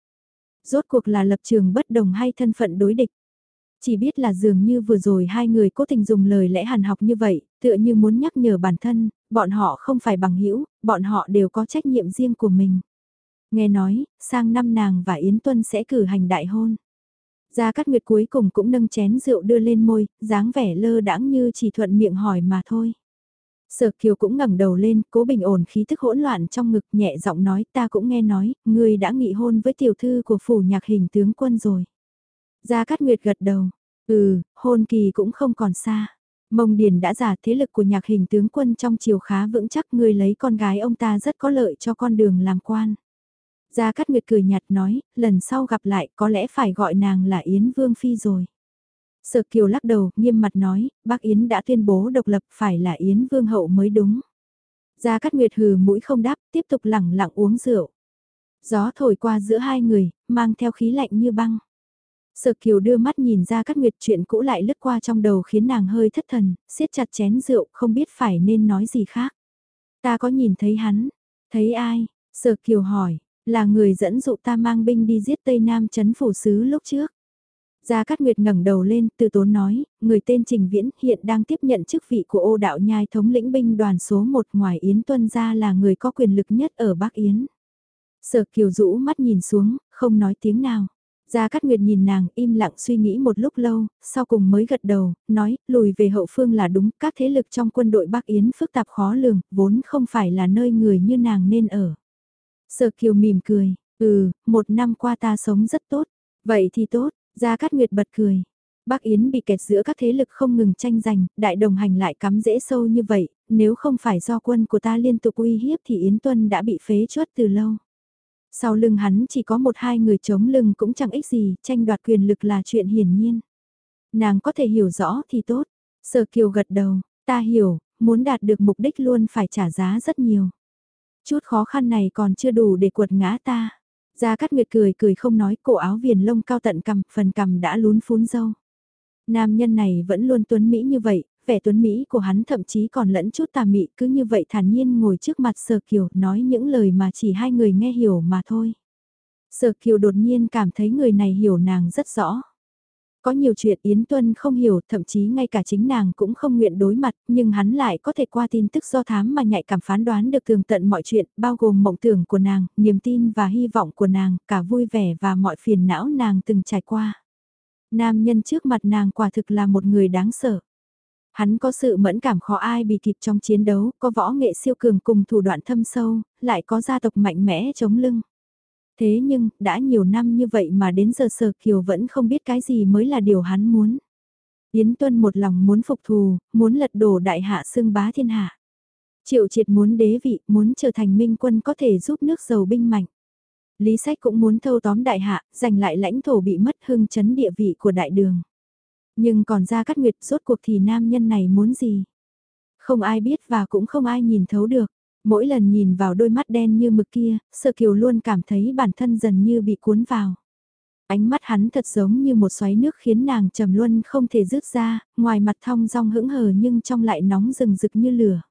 Rốt cuộc là lập trường bất đồng hay thân phận đối địch. Chỉ biết là dường như vừa rồi hai người cố tình dùng lời lẽ hàn học như vậy, tựa như muốn nhắc nhở bản thân, bọn họ không phải bằng hữu bọn họ đều có trách nhiệm riêng của mình. Nghe nói, sang năm nàng và Yến Tuân sẽ cử hành đại hôn. Gia Cát Nguyệt cuối cùng cũng nâng chén rượu đưa lên môi, dáng vẻ lơ đãng như chỉ thuận miệng hỏi mà thôi. Sở Kiều cũng ngẩng đầu lên, cố bình ổn khí thức hỗn loạn trong ngực nhẹ giọng nói ta cũng nghe nói, ngươi đã nghị hôn với tiểu thư của phủ nhạc hình tướng quân rồi. Gia Cát Nguyệt gật đầu, ừ, hôn kỳ cũng không còn xa. Mông Điền đã giả thế lực của nhạc hình tướng quân trong chiều khá vững chắc người lấy con gái ông ta rất có lợi cho con đường làm quan. Gia Cát Nguyệt cười nhạt nói, lần sau gặp lại có lẽ phải gọi nàng là Yến Vương Phi rồi. Sở Kiều lắc đầu, nghiêm mặt nói, bác Yến đã tuyên bố độc lập phải là Yến Vương Hậu mới đúng. Gia Cát Nguyệt hừ mũi không đáp, tiếp tục lẳng lặng uống rượu. Gió thổi qua giữa hai người, mang theo khí lạnh như băng. Sở Kiều đưa mắt nhìn ra Cát Nguyệt chuyện cũ lại lướt qua trong đầu khiến nàng hơi thất thần, siết chặt chén rượu không biết phải nên nói gì khác. Ta có nhìn thấy hắn, thấy ai? Sở Kiều hỏi, là người dẫn dụ ta mang binh đi giết Tây Nam chấn phủ sứ lúc trước. Gia Cát Nguyệt ngẩng đầu lên, từ tốn nói, người tên Trình Viễn hiện đang tiếp nhận chức vị của ô đạo nhai thống lĩnh binh đoàn số 1 ngoài Yến Tuân gia là người có quyền lực nhất ở Bắc Yến. Sở Kiều rũ mắt nhìn xuống, không nói tiếng nào. Gia Cát Nguyệt nhìn nàng im lặng suy nghĩ một lúc lâu, sau cùng mới gật đầu, nói, lùi về hậu phương là đúng, các thế lực trong quân đội Bắc Yến phức tạp khó lường, vốn không phải là nơi người như nàng nên ở. Sở Kiều mỉm cười, ừ, một năm qua ta sống rất tốt, vậy thì tốt, Gia Cát Nguyệt bật cười. Bắc Yến bị kẹt giữa các thế lực không ngừng tranh giành, đại đồng hành lại cắm dễ sâu như vậy, nếu không phải do quân của ta liên tục uy hiếp thì Yến Tuân đã bị phế chuất từ lâu. Sau lưng hắn chỉ có một hai người chống lưng cũng chẳng ích gì, tranh đoạt quyền lực là chuyện hiển nhiên. Nàng có thể hiểu rõ thì tốt. Sở Kiều gật đầu, ta hiểu, muốn đạt được mục đích luôn phải trả giá rất nhiều. Chút khó khăn này còn chưa đủ để quật ngã ta. Gia Cát Nguyệt cười cười không nói cổ áo viền lông cao tận cằm phần cằm đã lún phún dâu. Nam nhân này vẫn luôn tuấn Mỹ như vậy, vẻ tuấn Mỹ của hắn thậm chí còn lẫn chút tà mị cứ như vậy thản nhiên ngồi trước mặt Sở Kiều nói những lời mà chỉ hai người nghe hiểu mà thôi. Sở Kiều đột nhiên cảm thấy người này hiểu nàng rất rõ. Có nhiều chuyện Yến Tuân không hiểu, thậm chí ngay cả chính nàng cũng không nguyện đối mặt, nhưng hắn lại có thể qua tin tức do thám mà nhạy cảm phán đoán được tường tận mọi chuyện, bao gồm mộng tưởng của nàng, niềm tin và hy vọng của nàng, cả vui vẻ và mọi phiền não nàng từng trải qua. Nam nhân trước mặt nàng quả thực là một người đáng sợ. Hắn có sự mẫn cảm khó ai bị kịp trong chiến đấu, có võ nghệ siêu cường cùng thủ đoạn thâm sâu, lại có gia tộc mạnh mẽ chống lưng. Thế nhưng, đã nhiều năm như vậy mà đến giờ Sở Kiều vẫn không biết cái gì mới là điều hắn muốn. Yến Tuân một lòng muốn phục thù, muốn lật đổ đại hạ xưng bá thiên hạ. Triệu triệt muốn đế vị, muốn trở thành minh quân có thể giúp nước giàu binh mạnh. Lý sách cũng muốn thâu tóm đại hạ, giành lại lãnh thổ bị mất hưng chấn địa vị của đại đường. Nhưng còn ra cắt nguyệt rốt cuộc thì nam nhân này muốn gì? Không ai biết và cũng không ai nhìn thấu được. Mỗi lần nhìn vào đôi mắt đen như mực kia, Sơ Kiều luôn cảm thấy bản thân dần như bị cuốn vào. Ánh mắt hắn thật giống như một xoáy nước khiến nàng trầm luân không thể rước ra, ngoài mặt thong dong hững hờ nhưng trong lại nóng rừng rực như lửa.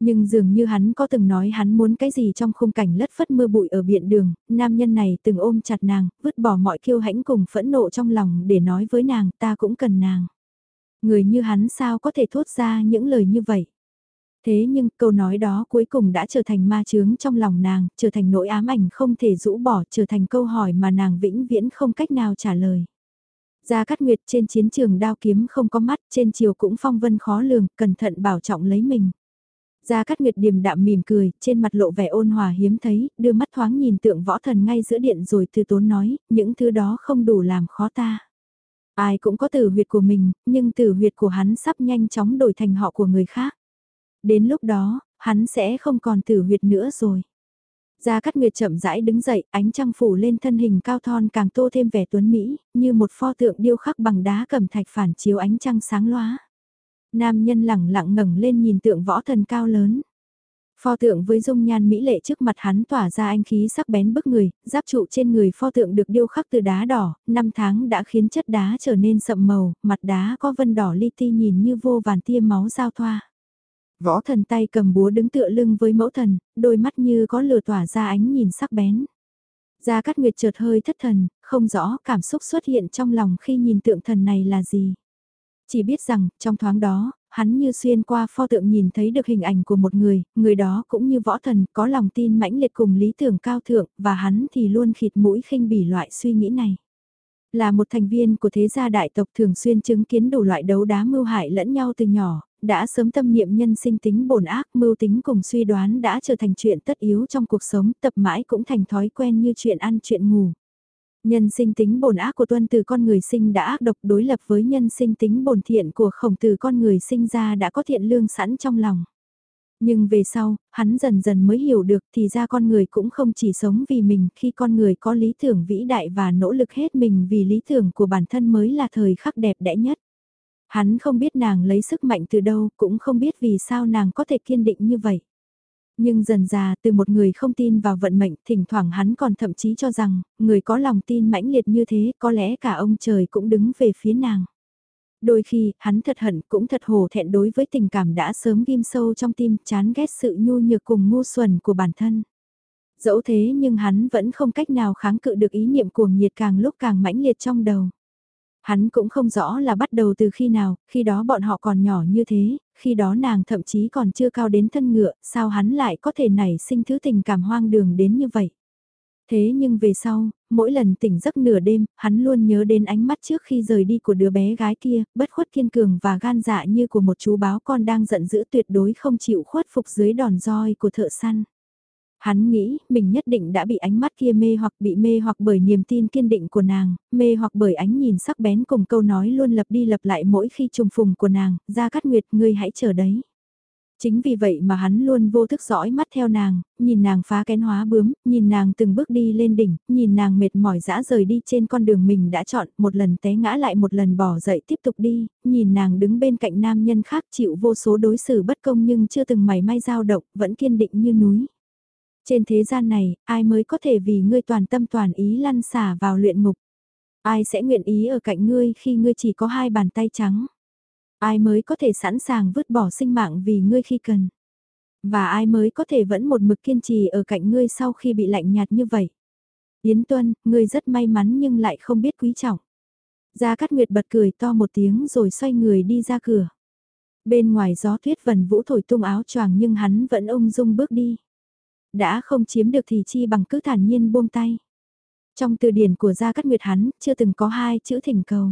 Nhưng dường như hắn có từng nói hắn muốn cái gì trong khung cảnh lất phất mưa bụi ở biển đường, nam nhân này từng ôm chặt nàng, vứt bỏ mọi kiêu hãnh cùng phẫn nộ trong lòng để nói với nàng ta cũng cần nàng. Người như hắn sao có thể thốt ra những lời như vậy. Thế nhưng câu nói đó cuối cùng đã trở thành ma chướng trong lòng nàng, trở thành nỗi ám ảnh không thể rũ bỏ, trở thành câu hỏi mà nàng vĩnh viễn không cách nào trả lời. Gia Cát Nguyệt trên chiến trường đao kiếm không có mắt, trên chiều cũng phong vân khó lường, cẩn thận bảo trọng lấy mình. Gia Cát Nguyệt điềm đạm mỉm cười, trên mặt lộ vẻ ôn hòa hiếm thấy, đưa mắt thoáng nhìn tượng võ thần ngay giữa điện rồi từ tốn nói, những thứ đó không đủ làm khó ta. Ai cũng có tử huyệt của mình, nhưng tử huyệt của hắn sắp nhanh chóng đổi thành họ của người khác. Đến lúc đó, hắn sẽ không còn tử huyệt nữa rồi. Gia Cát Nguyệt chậm rãi đứng dậy, ánh trăng phủ lên thân hình cao thon càng tô thêm vẻ tuấn mỹ, như một pho tượng điêu khắc bằng đá cẩm thạch phản chiếu ánh trăng sáng loá. Nam nhân lẳng lặng ngẩng lên nhìn tượng võ thần cao lớn. Pho tượng với dung nhan mỹ lệ trước mặt hắn tỏa ra anh khí sắc bén bức người, giáp trụ trên người pho tượng được điêu khắc từ đá đỏ, năm tháng đã khiến chất đá trở nên sậm màu, mặt đá có vân đỏ li ti nhìn như vô vàn tia máu giao thoa. Võ thần tay cầm búa đứng tựa lưng với mẫu thần, đôi mắt như có lửa tỏa ra ánh nhìn sắc bén. Gia Cát Nguyệt chợt hơi thất thần, không rõ cảm xúc xuất hiện trong lòng khi nhìn tượng thần này là gì. Chỉ biết rằng, trong thoáng đó, hắn như xuyên qua pho tượng nhìn thấy được hình ảnh của một người, người đó cũng như võ thần, có lòng tin mãnh liệt cùng lý tưởng cao thượng, và hắn thì luôn khịt mũi khinh bỉ loại suy nghĩ này. Là một thành viên của thế gia đại tộc thường xuyên chứng kiến đủ loại đấu đá mưu hại lẫn nhau từ nhỏ, đã sớm tâm niệm nhân sinh tính bổn ác mưu tính cùng suy đoán đã trở thành chuyện tất yếu trong cuộc sống tập mãi cũng thành thói quen như chuyện ăn chuyện ngủ. Nhân sinh tính bổn ác của tuân từ con người sinh đã ác độc đối lập với nhân sinh tính bổn thiện của khổng từ con người sinh ra đã có thiện lương sẵn trong lòng. Nhưng về sau, hắn dần dần mới hiểu được thì ra con người cũng không chỉ sống vì mình khi con người có lý tưởng vĩ đại và nỗ lực hết mình vì lý tưởng của bản thân mới là thời khắc đẹp đẽ nhất. Hắn không biết nàng lấy sức mạnh từ đâu, cũng không biết vì sao nàng có thể kiên định như vậy. Nhưng dần già từ một người không tin vào vận mệnh, thỉnh thoảng hắn còn thậm chí cho rằng, người có lòng tin mãnh liệt như thế, có lẽ cả ông trời cũng đứng về phía nàng. Đôi khi, hắn thật hận cũng thật hổ thẹn đối với tình cảm đã sớm ghim sâu trong tim, chán ghét sự nhu nhược cùng ngu xuẩn của bản thân. Dẫu thế nhưng hắn vẫn không cách nào kháng cự được ý niệm cuồng nhiệt càng lúc càng mãnh liệt trong đầu. Hắn cũng không rõ là bắt đầu từ khi nào, khi đó bọn họ còn nhỏ như thế, khi đó nàng thậm chí còn chưa cao đến thân ngựa, sao hắn lại có thể nảy sinh thứ tình cảm hoang đường đến như vậy. Thế nhưng về sau, mỗi lần tỉnh giấc nửa đêm, hắn luôn nhớ đến ánh mắt trước khi rời đi của đứa bé gái kia, bất khuất kiên cường và gan dạ như của một chú báo con đang giận dữ tuyệt đối không chịu khuất phục dưới đòn roi của thợ săn. Hắn nghĩ mình nhất định đã bị ánh mắt kia mê hoặc bị mê hoặc bởi niềm tin kiên định của nàng, mê hoặc bởi ánh nhìn sắc bén cùng câu nói luôn lặp đi lặp lại mỗi khi trùng phùng của nàng, ra cát nguyệt ngươi hãy chờ đấy. Chính vì vậy mà hắn luôn vô thức dõi mắt theo nàng, nhìn nàng phá kén hóa bướm, nhìn nàng từng bước đi lên đỉnh, nhìn nàng mệt mỏi dã rời đi trên con đường mình đã chọn, một lần té ngã lại một lần bỏ dậy tiếp tục đi, nhìn nàng đứng bên cạnh nam nhân khác chịu vô số đối xử bất công nhưng chưa từng mảy may dao động, vẫn kiên định như núi. Trên thế gian này, ai mới có thể vì ngươi toàn tâm toàn ý lăn xả vào luyện ngục? Ai sẽ nguyện ý ở cạnh ngươi khi ngươi chỉ có hai bàn tay trắng? Ai mới có thể sẵn sàng vứt bỏ sinh mạng vì ngươi khi cần? Và ai mới có thể vẫn một mực kiên trì ở cạnh ngươi sau khi bị lạnh nhạt như vậy? Yến Tuân, ngươi rất may mắn nhưng lại không biết quý trọng. Gia Cát Nguyệt bật cười to một tiếng rồi xoay người đi ra cửa. Bên ngoài gió tuyết vần vũ thổi tung áo choàng nhưng hắn vẫn ung dung bước đi đã không chiếm được thì chi bằng cứ thản nhiên buông tay. Trong từ điển của Gia Cát Nguyệt hắn, chưa từng có hai chữ thỉnh cầu.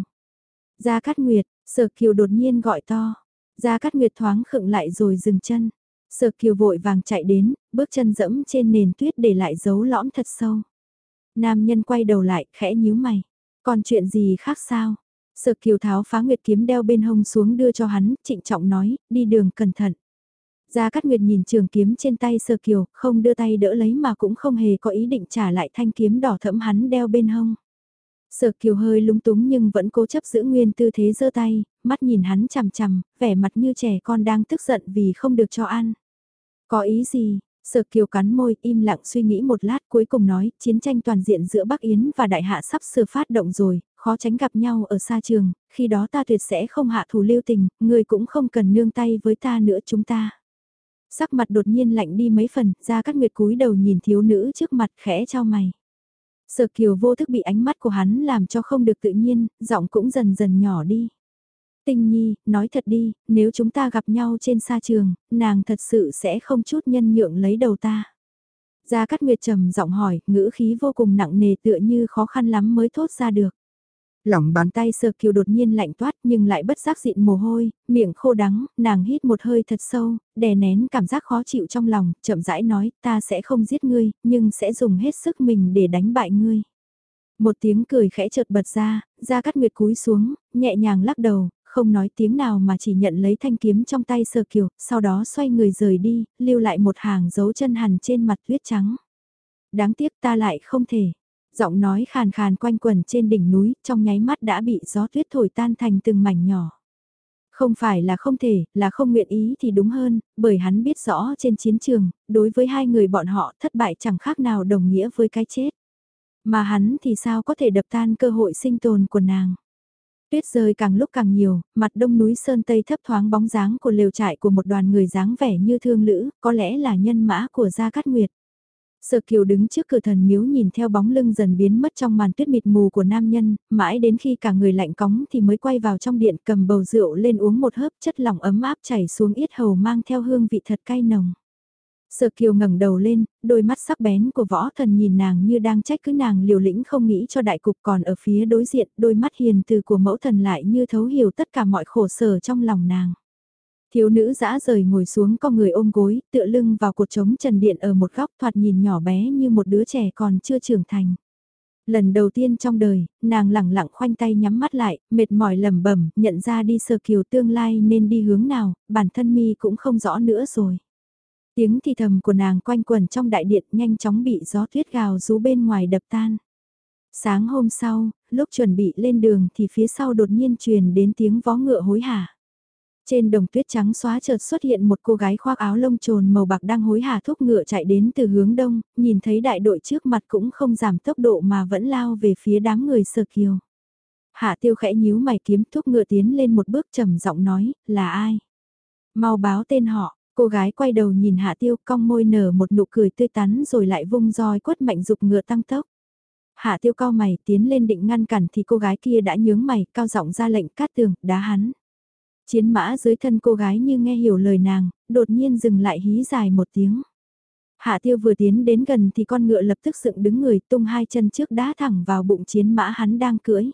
Gia Cát Nguyệt, Sở Kiều đột nhiên gọi to. Gia Cát Nguyệt thoáng khựng lại rồi dừng chân. Sở Kiều vội vàng chạy đến, bước chân dẫm trên nền tuyết để lại dấu lõm thật sâu. Nam nhân quay đầu lại, khẽ nhíu mày. Còn chuyện gì khác sao? Sở Kiều tháo phá nguyệt kiếm đeo bên hông xuống đưa cho hắn, trịnh trọng nói, đi đường cẩn thận. Gia Cát Nguyệt nhìn trường kiếm trên tay Sơ Kiều, không đưa tay đỡ lấy mà cũng không hề có ý định trả lại thanh kiếm đỏ thẫm hắn đeo bên hông. Sở Kiều hơi lúng túng nhưng vẫn cố chấp giữ nguyên tư thế giơ tay, mắt nhìn hắn chằm chằm, vẻ mặt như trẻ con đang tức giận vì không được cho ăn. Có ý gì? Sở Kiều cắn môi, im lặng suy nghĩ một lát cuối cùng nói, chiến tranh toàn diện giữa Bắc Yến và Đại Hạ sắp sửa phát động rồi, khó tránh gặp nhau ở xa trường, khi đó ta tuyệt sẽ không hạ thủ lưu tình, người cũng không cần nương tay với ta nữa chúng ta. Sắc mặt đột nhiên lạnh đi mấy phần, ra cắt nguyệt cúi đầu nhìn thiếu nữ trước mặt khẽ cho mày. Sở Kiều vô thức bị ánh mắt của hắn làm cho không được tự nhiên, giọng cũng dần dần nhỏ đi. Tinh Nhi, nói thật đi, nếu chúng ta gặp nhau trên sa trường, nàng thật sự sẽ không chút nhân nhượng lấy đầu ta. Gia Cát Nguyệt trầm giọng hỏi, ngữ khí vô cùng nặng nề tựa như khó khăn lắm mới thốt ra được. Lòng bàn tay sờ kiều đột nhiên lạnh toát nhưng lại bất giác dịn mồ hôi, miệng khô đắng, nàng hít một hơi thật sâu, đè nén cảm giác khó chịu trong lòng, chậm rãi nói ta sẽ không giết ngươi, nhưng sẽ dùng hết sức mình để đánh bại ngươi. Một tiếng cười khẽ chợt bật ra, ra cắt nguyệt cúi xuống, nhẹ nhàng lắc đầu, không nói tiếng nào mà chỉ nhận lấy thanh kiếm trong tay sờ kiều, sau đó xoay người rời đi, lưu lại một hàng dấu chân hằn trên mặt tuyết trắng. Đáng tiếc ta lại không thể giọng nói khàn khàn quanh quần trên đỉnh núi, trong nháy mắt đã bị gió tuyết thổi tan thành từng mảnh nhỏ. Không phải là không thể, là không nguyện ý thì đúng hơn, bởi hắn biết rõ trên chiến trường, đối với hai người bọn họ thất bại chẳng khác nào đồng nghĩa với cái chết. Mà hắn thì sao có thể đập tan cơ hội sinh tồn của nàng. Tuyết rơi càng lúc càng nhiều, mặt đông núi sơn tây thấp thoáng bóng dáng của lều trại của một đoàn người dáng vẻ như thương lữ, có lẽ là nhân mã của Gia Cát Nguyệt. Sở Kiều đứng trước cửa thần miếu nhìn theo bóng lưng dần biến mất trong màn tuyết mịt mù của nam nhân, mãi đến khi cả người lạnh cóng thì mới quay vào trong điện cầm bầu rượu lên uống một hớp chất lỏng ấm áp chảy xuống yết hầu mang theo hương vị thật cay nồng. Sở Kiều ngẩng đầu lên, đôi mắt sắc bén của võ thần nhìn nàng như đang trách cứ nàng liều lĩnh không nghĩ cho đại cục còn ở phía đối diện, đôi mắt hiền từ của mẫu thần lại như thấu hiểu tất cả mọi khổ sở trong lòng nàng. Thiếu nữ dã rời ngồi xuống con người ôm gối, tựa lưng vào cột trống trần điện ở một góc thoạt nhìn nhỏ bé như một đứa trẻ còn chưa trưởng thành. Lần đầu tiên trong đời, nàng lẳng lặng khoanh tay nhắm mắt lại, mệt mỏi lầm bẩm, nhận ra đi sơ kiều tương lai nên đi hướng nào, bản thân mi cũng không rõ nữa rồi. Tiếng thì thầm của nàng quanh quẩn trong đại điện nhanh chóng bị gió tuyết gào rú bên ngoài đập tan. Sáng hôm sau, lúc chuẩn bị lên đường thì phía sau đột nhiên truyền đến tiếng vó ngựa hối hả. Trên đồng tuyết trắng xóa chợt xuất hiện một cô gái khoác áo lông trồn màu bạc đang hối hả thúc ngựa chạy đến từ hướng đông, nhìn thấy đại đội trước mặt cũng không giảm tốc độ mà vẫn lao về phía đám người sơ kiều. Hạ tiêu khẽ nhíu mày kiếm thúc ngựa tiến lên một bước trầm giọng nói, là ai? Mau báo tên họ, cô gái quay đầu nhìn hạ tiêu cong môi nở một nụ cười tươi tắn rồi lại vung roi quất mạnh dục ngựa tăng tốc. Hạ tiêu cao mày tiến lên định ngăn cản thì cô gái kia đã nhướng mày cao giọng ra lệnh cát tường, đá hắn. Chiến mã dưới thân cô gái như nghe hiểu lời nàng, đột nhiên dừng lại hí dài một tiếng. Hạ tiêu vừa tiến đến gần thì con ngựa lập tức dựng đứng người tung hai chân trước đá thẳng vào bụng chiến mã hắn đang cưỡi.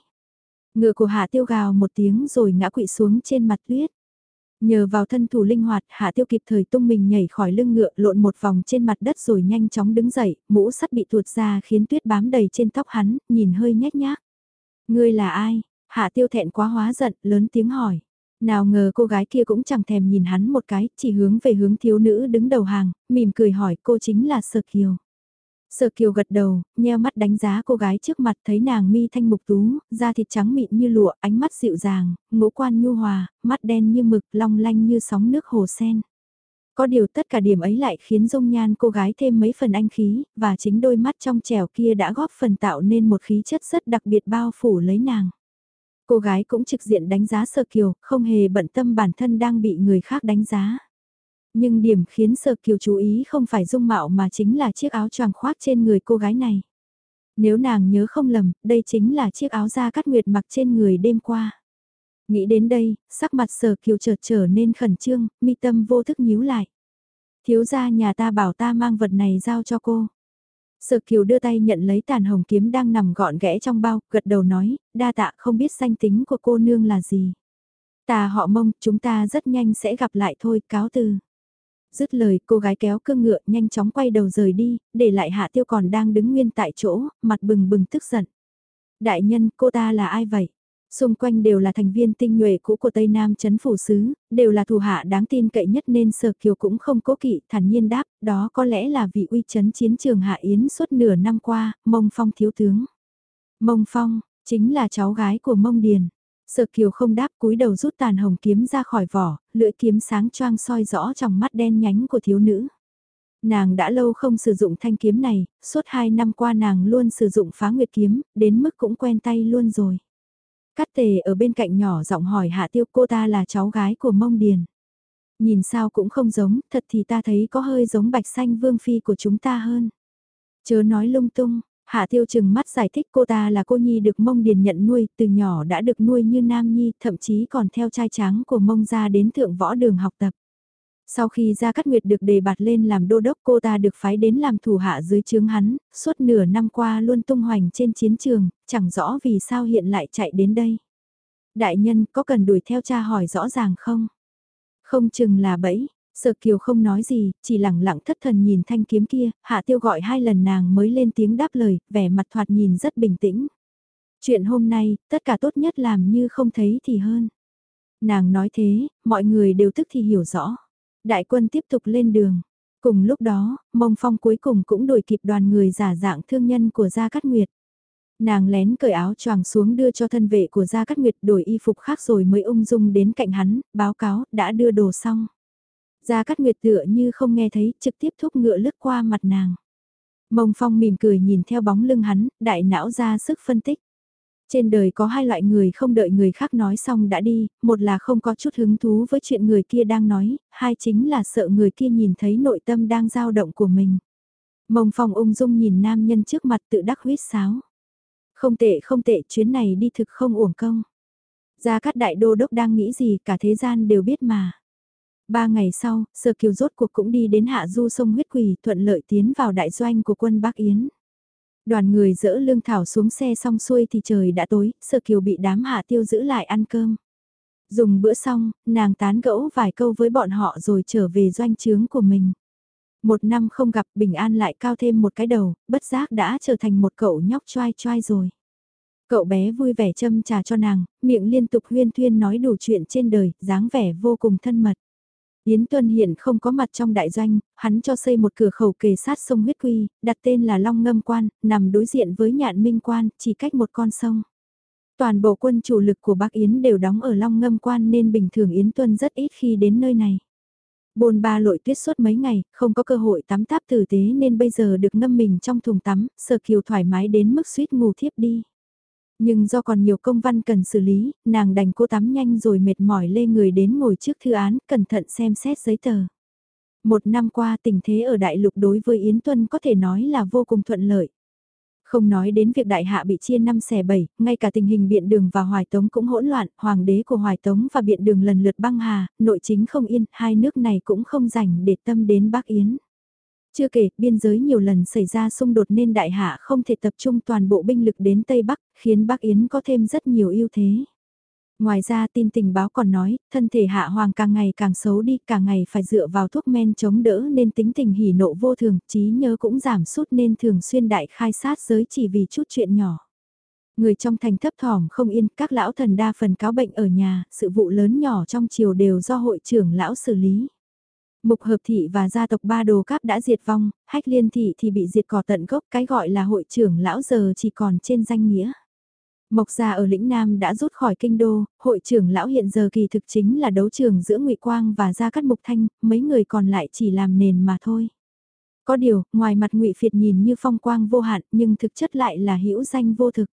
Ngựa của hạ tiêu gào một tiếng rồi ngã quỵ xuống trên mặt tuyết. Nhờ vào thân thủ linh hoạt, hạ tiêu kịp thời tung mình nhảy khỏi lưng ngựa lộn một vòng trên mặt đất rồi nhanh chóng đứng dậy, mũ sắt bị tuột ra khiến tuyết bám đầy trên tóc hắn, nhìn hơi nhếch nhác. Ngươi là ai? Hạ tiêu thẹn quá hóa giận, lớn tiếng hỏi. Nào ngờ cô gái kia cũng chẳng thèm nhìn hắn một cái, chỉ hướng về hướng thiếu nữ đứng đầu hàng, mỉm cười hỏi cô chính là Sở Kiều. Sở Kiều gật đầu, nheo mắt đánh giá cô gái trước mặt thấy nàng mi thanh mục tú, da thịt trắng mịn như lụa, ánh mắt dịu dàng, ngũ quan nhu hòa, mắt đen như mực, long lanh như sóng nước hồ sen. Có điều tất cả điểm ấy lại khiến dung nhan cô gái thêm mấy phần anh khí, và chính đôi mắt trong trẻo kia đã góp phần tạo nên một khí chất rất đặc biệt bao phủ lấy nàng. Cô gái cũng trực diện đánh giá Sở Kiều, không hề bận tâm bản thân đang bị người khác đánh giá. Nhưng điểm khiến Sở Kiều chú ý không phải dung mạo mà chính là chiếc áo choàng khoác trên người cô gái này. Nếu nàng nhớ không lầm, đây chính là chiếc áo da cắt nguyệt mặc trên người đêm qua. Nghĩ đến đây, sắc mặt Sở Kiều chợt trở nên khẩn trương, mi tâm vô thức nhíu lại. Thiếu gia nhà ta bảo ta mang vật này giao cho cô. Sở Kiều đưa tay nhận lấy tàn hồng kiếm đang nằm gọn ghẽ trong bao, gật đầu nói, đa tạ không biết danh tính của cô nương là gì. Tà họ mông, chúng ta rất nhanh sẽ gặp lại thôi, cáo từ. Dứt lời, cô gái kéo cương ngựa nhanh chóng quay đầu rời đi, để lại hạ tiêu còn đang đứng nguyên tại chỗ, mặt bừng bừng tức giận. Đại nhân, cô ta là ai vậy? Xung quanh đều là thành viên tinh nhuệ cũ của Tây Nam chấn phủ sứ, đều là thủ hạ đáng tin cậy nhất nên Sở Kiều cũng không cố kỵ, thản nhiên đáp, đó có lẽ là vị uy chấn chiến trường Hạ Yến suốt nửa năm qua, Mông Phong thiếu tướng. Mông Phong, chính là cháu gái của Mông Điền. Sở Kiều không đáp cúi đầu rút tàn hồng kiếm ra khỏi vỏ, lưỡi kiếm sáng choang soi rõ trong mắt đen nhánh của thiếu nữ. Nàng đã lâu không sử dụng thanh kiếm này, suốt 2 năm qua nàng luôn sử dụng phá nguyệt kiếm, đến mức cũng quen tay luôn rồi. Cát tề ở bên cạnh nhỏ giọng hỏi hạ tiêu cô ta là cháu gái của mông điền. Nhìn sao cũng không giống, thật thì ta thấy có hơi giống bạch xanh vương phi của chúng ta hơn. Chớ nói lung tung, Hạ tiêu chừng mắt giải thích cô ta là cô Nhi được mông điền nhận nuôi, từ nhỏ đã được nuôi như Nam Nhi, thậm chí còn theo trai tráng của mông ra đến thượng võ đường học tập. Sau khi Gia Cát Nguyệt được đề bạt lên làm đô đốc cô ta được phái đến làm thủ hạ dưới chướng hắn, suốt nửa năm qua luôn tung hoành trên chiến trường, chẳng rõ vì sao hiện lại chạy đến đây. Đại nhân có cần đuổi theo cha hỏi rõ ràng không? Không chừng là bẫy, Sở Kiều không nói gì, chỉ lẳng lặng thất thần nhìn thanh kiếm kia, hạ tiêu gọi hai lần nàng mới lên tiếng đáp lời, vẻ mặt thoạt nhìn rất bình tĩnh. Chuyện hôm nay, tất cả tốt nhất làm như không thấy thì hơn. Nàng nói thế, mọi người đều tức thì hiểu rõ. Đại quân tiếp tục lên đường. Cùng lúc đó, mông phong cuối cùng cũng đuổi kịp đoàn người giả dạng thương nhân của Gia Cát Nguyệt. Nàng lén cởi áo choàng xuống đưa cho thân vệ của Gia Cát Nguyệt đổi y phục khác rồi mới ung dung đến cạnh hắn, báo cáo, đã đưa đồ xong. Gia Cát Nguyệt tựa như không nghe thấy, trực tiếp thúc ngựa lướt qua mặt nàng. Mông Phong mỉm cười nhìn theo bóng lưng hắn, đại não ra sức phân tích. Trên đời có hai loại người không đợi người khác nói xong đã đi, một là không có chút hứng thú với chuyện người kia đang nói, hai chính là sợ người kia nhìn thấy nội tâm đang dao động của mình. Mông Phong ung dung nhìn nam nhân trước mặt tự đắc huyết sáo. Không tệ không tệ chuyến này đi thực không uổng công. Gia Cát Đại Đô Đốc đang nghĩ gì cả thế gian đều biết mà. Ba ngày sau, Sở Kiều rốt cuộc cũng đi đến hạ du sông huyết quỳ thuận lợi tiến vào đại doanh của quân Bắc Yến. Đoàn người dỡ lương thảo xuống xe xong xuôi thì trời đã tối, Sở Kiều bị đám hạ tiêu giữ lại ăn cơm. Dùng bữa xong, nàng tán gẫu vài câu với bọn họ rồi trở về doanh trướng của mình. Một năm không gặp bình an lại cao thêm một cái đầu, bất giác đã trở thành một cậu nhóc choai choai rồi. Cậu bé vui vẻ châm trà cho nàng, miệng liên tục huyên thuyên nói đủ chuyện trên đời, dáng vẻ vô cùng thân mật. Yến Tuân hiện không có mặt trong đại doanh, hắn cho xây một cửa khẩu kề sát sông huyết quy, đặt tên là Long Ngâm Quan, nằm đối diện với nhạn minh quan, chỉ cách một con sông. Toàn bộ quân chủ lực của Bắc Yến đều đóng ở Long Ngâm Quan nên bình thường Yến Tuân rất ít khi đến nơi này. Bồn ba lội tuyết suốt mấy ngày, không có cơ hội tắm táp tử tế nên bây giờ được ngâm mình trong thùng tắm, sờ kiều thoải mái đến mức suýt ngủ thiếp đi. Nhưng do còn nhiều công văn cần xử lý, nàng đành cố tắm nhanh rồi mệt mỏi lê người đến ngồi trước thư án, cẩn thận xem xét giấy tờ. Một năm qua tình thế ở đại lục đối với Yến Tuân có thể nói là vô cùng thuận lợi. Không nói đến việc đại hạ bị chia năm xẻ bảy, ngay cả tình hình biện đường và hoài tống cũng hỗn loạn, hoàng đế của hoài tống và biện đường lần lượt băng hà, nội chính không yên, hai nước này cũng không rảnh để tâm đến Bắc Yến. Chưa kể, biên giới nhiều lần xảy ra xung đột nên đại hạ không thể tập trung toàn bộ binh lực đến Tây Bắc, khiến Bắc Yến có thêm rất nhiều ưu thế. Ngoài ra tin tình báo còn nói, thân thể hạ hoàng càng ngày càng xấu đi, càng ngày phải dựa vào thuốc men chống đỡ nên tính tình hỉ nộ vô thường, trí nhớ cũng giảm sút nên thường xuyên đại khai sát giới chỉ vì chút chuyện nhỏ. Người trong thành thấp thỏm không yên, các lão thần đa phần cáo bệnh ở nhà, sự vụ lớn nhỏ trong triều đều do hội trưởng lão xử lý. Mục hợp thị và gia tộc ba đồ cáp đã diệt vong, hách liên thị thì bị diệt cỏ tận gốc cái gọi là hội trưởng lão giờ chỉ còn trên danh nghĩa. Mộc gia ở lĩnh Nam đã rút khỏi kinh đô, hội trưởng lão hiện giờ kỳ thực chính là đấu trường giữa ngụy Quang và Gia Cát Mục Thanh, mấy người còn lại chỉ làm nền mà thôi. Có điều, ngoài mặt ngụy Phiệt nhìn như phong quang vô hạn nhưng thực chất lại là hữu danh vô thực.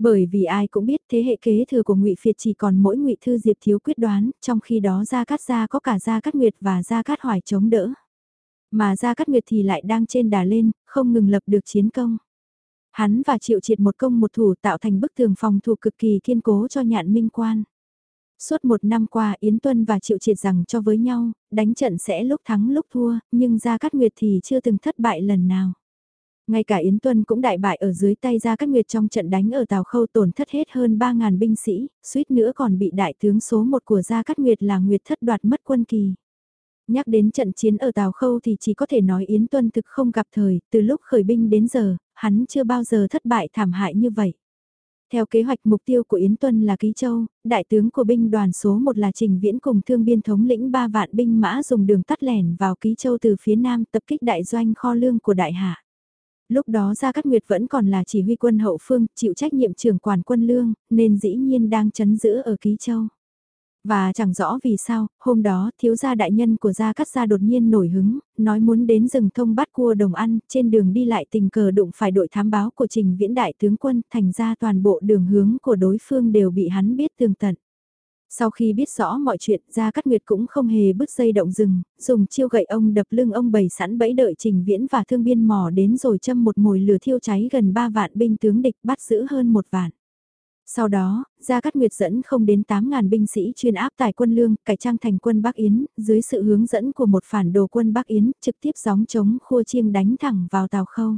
Bởi vì ai cũng biết thế hệ kế thừa của ngụy Phiệt chỉ còn mỗi ngụy Thư Diệp thiếu quyết đoán, trong khi đó Gia Cát Gia có cả Gia Cát Nguyệt và Gia Cát Hoài chống đỡ. Mà Gia Cát Nguyệt thì lại đang trên đà lên, không ngừng lập được chiến công. Hắn và Triệu Triệt một công một thủ tạo thành bức tường phòng thủ cực kỳ kiên cố cho nhạn minh quan. Suốt một năm qua Yến Tuân và Triệu Triệt rằng cho với nhau, đánh trận sẽ lúc thắng lúc thua, nhưng Gia Cát Nguyệt thì chưa từng thất bại lần nào. Ngay cả Yến Tuân cũng đại bại ở dưới tay Gia Cát Nguyệt trong trận đánh ở Tào Khâu tổn thất hết hơn 3.000 binh sĩ, suýt nữa còn bị đại tướng số 1 của Gia Cát Nguyệt là Nguyệt thất đoạt mất quân kỳ. Nhắc đến trận chiến ở Tào Khâu thì chỉ có thể nói Yến Tuân thực không gặp thời, từ lúc khởi binh đến giờ, hắn chưa bao giờ thất bại thảm hại như vậy. Theo kế hoạch mục tiêu của Yến Tuân là Ký Châu, đại tướng của binh đoàn số 1 là Trình Viễn cùng thương biên thống lĩnh 3 vạn binh mã dùng đường tắt lẻn vào Ký Châu từ phía nam tập kích đại doanh kho lương của đại hạ. Lúc đó Gia Cát Nguyệt vẫn còn là chỉ huy quân hậu phương, chịu trách nhiệm trưởng quản quân lương, nên dĩ nhiên đang chấn giữ ở Ký Châu. Và chẳng rõ vì sao, hôm đó thiếu gia đại nhân của gia cát gia đột nhiên nổi hứng, nói muốn đến rừng thông bắt cua đồng ăn, trên đường đi lại tình cờ đụng phải đội thám báo của trình viễn đại tướng quân, thành ra toàn bộ đường hướng của đối phương đều bị hắn biết tường tận. Sau khi biết rõ mọi chuyện, Gia Cát Nguyệt cũng không hề bứt dây động rừng, dùng chiêu gậy ông đập lưng ông bày sẵn bẫy đợi Trình Viễn và Thương Biên mò đến rồi châm một mồi lửa thiêu cháy gần 3 vạn binh tướng địch bắt giữ hơn một vạn. Sau đó, Gia Cát Nguyệt dẫn không đến 8.000 binh sĩ chuyên áp tài quân lương, cải trang thành quân Bắc Yến, dưới sự hướng dẫn của một phản đồ quân Bắc Yến, trực tiếp gióng chống khua chiêng đánh thẳng vào Tàu Khâu.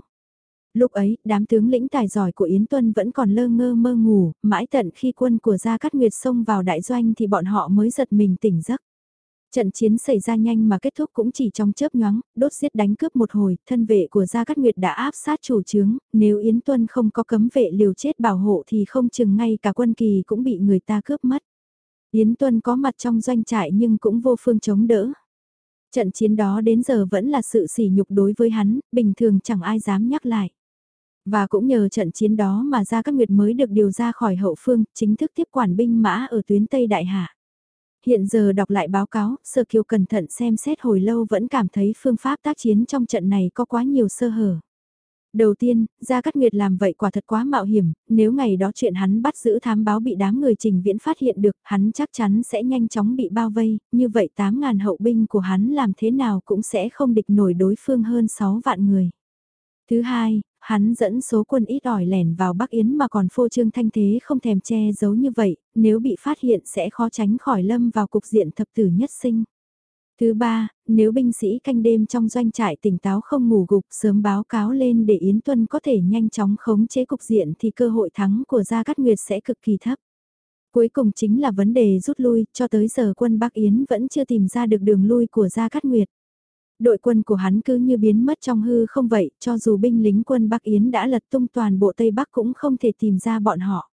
Lúc ấy, đám tướng lĩnh tài giỏi của Yến Tuân vẫn còn lơ ngơ mơ ngủ, mãi tận khi quân của Gia Cát Nguyệt xông vào đại doanh thì bọn họ mới giật mình tỉnh giấc. Trận chiến xảy ra nhanh mà kết thúc cũng chỉ trong chớp nhoáng, đốt giết đánh cướp một hồi, thân vệ của Gia Cát Nguyệt đã áp sát chủ trướng, nếu Yến Tuân không có cấm vệ liều chết bảo hộ thì không chừng ngay cả quân kỳ cũng bị người ta cướp mất. Yến Tuân có mặt trong doanh trại nhưng cũng vô phương chống đỡ. Trận chiến đó đến giờ vẫn là sự sỉ nhục đối với hắn, bình thường chẳng ai dám nhắc lại. Và cũng nhờ trận chiến đó mà Gia Cát Nguyệt mới được điều ra khỏi hậu phương, chính thức tiếp quản binh mã ở tuyến Tây Đại Hạ. Hiện giờ đọc lại báo cáo, Sơ Kiều cẩn thận xem xét hồi lâu vẫn cảm thấy phương pháp tác chiến trong trận này có quá nhiều sơ hở. Đầu tiên, Gia Cát Nguyệt làm vậy quả thật quá mạo hiểm, nếu ngày đó chuyện hắn bắt giữ thám báo bị đám người trình viễn phát hiện được, hắn chắc chắn sẽ nhanh chóng bị bao vây, như vậy 8.000 hậu binh của hắn làm thế nào cũng sẽ không địch nổi đối phương hơn 6 vạn người. Thứ hai, hắn dẫn số quân ít ỏi lẻn vào Bắc Yến mà còn phô trương thanh thế không thèm che giấu như vậy, nếu bị phát hiện sẽ khó tránh khỏi lâm vào cục diện thập tử nhất sinh. Thứ ba, nếu binh sĩ canh đêm trong doanh trại tỉnh táo không ngủ gục sớm báo cáo lên để Yến Tuân có thể nhanh chóng khống chế cục diện thì cơ hội thắng của Gia Cát Nguyệt sẽ cực kỳ thấp. Cuối cùng chính là vấn đề rút lui, cho tới giờ quân Bắc Yến vẫn chưa tìm ra được đường lui của Gia Cát Nguyệt đội quân của hắn cứ như biến mất trong hư không vậy, cho dù binh lính quân Bắc Yến đã lật tung toàn bộ Tây Bắc cũng không thể tìm ra bọn họ.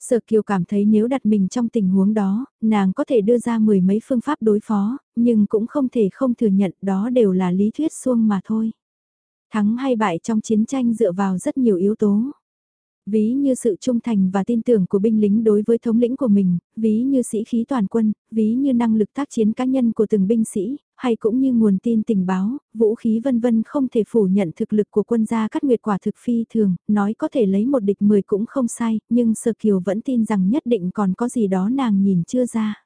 Sở Kiều cảm thấy nếu đặt mình trong tình huống đó, nàng có thể đưa ra mười mấy phương pháp đối phó, nhưng cũng không thể không thừa nhận đó đều là lý thuyết suông mà thôi. Thắng hay bại trong chiến tranh dựa vào rất nhiều yếu tố. Ví như sự trung thành và tin tưởng của binh lính đối với thống lĩnh của mình, ví như sĩ khí toàn quân, ví như năng lực tác chiến cá nhân của từng binh sĩ, hay cũng như nguồn tin tình báo, vũ khí vân vân không thể phủ nhận thực lực của quân gia cắt nguyệt quả thực phi thường, nói có thể lấy một địch mười cũng không sai, nhưng Sơ Kiều vẫn tin rằng nhất định còn có gì đó nàng nhìn chưa ra.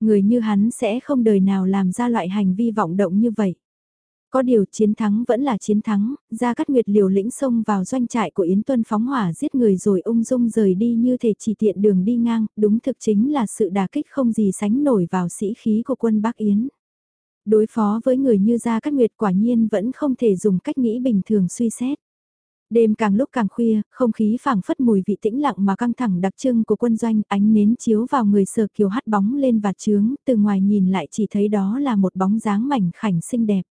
Người như hắn sẽ không đời nào làm ra loại hành vi vọng động như vậy. Có điều chiến thắng vẫn là chiến thắng, Gia Cát Nguyệt liều lĩnh xông vào doanh trại của Yến Tuân phóng hỏa giết người rồi ung dung rời đi như thể chỉ tiện đường đi ngang, đúng thực chính là sự đả kích không gì sánh nổi vào sĩ khí của quân Bắc Yến. Đối phó với người như Gia Cát Nguyệt quả nhiên vẫn không thể dùng cách nghĩ bình thường suy xét. Đêm càng lúc càng khuya, không khí phảng phất mùi vị tĩnh lặng mà căng thẳng đặc trưng của quân doanh, ánh nến chiếu vào người sờ kiều hắt bóng lên và trướng, từ ngoài nhìn lại chỉ thấy đó là một bóng dáng mảnh khảnh xinh đẹp.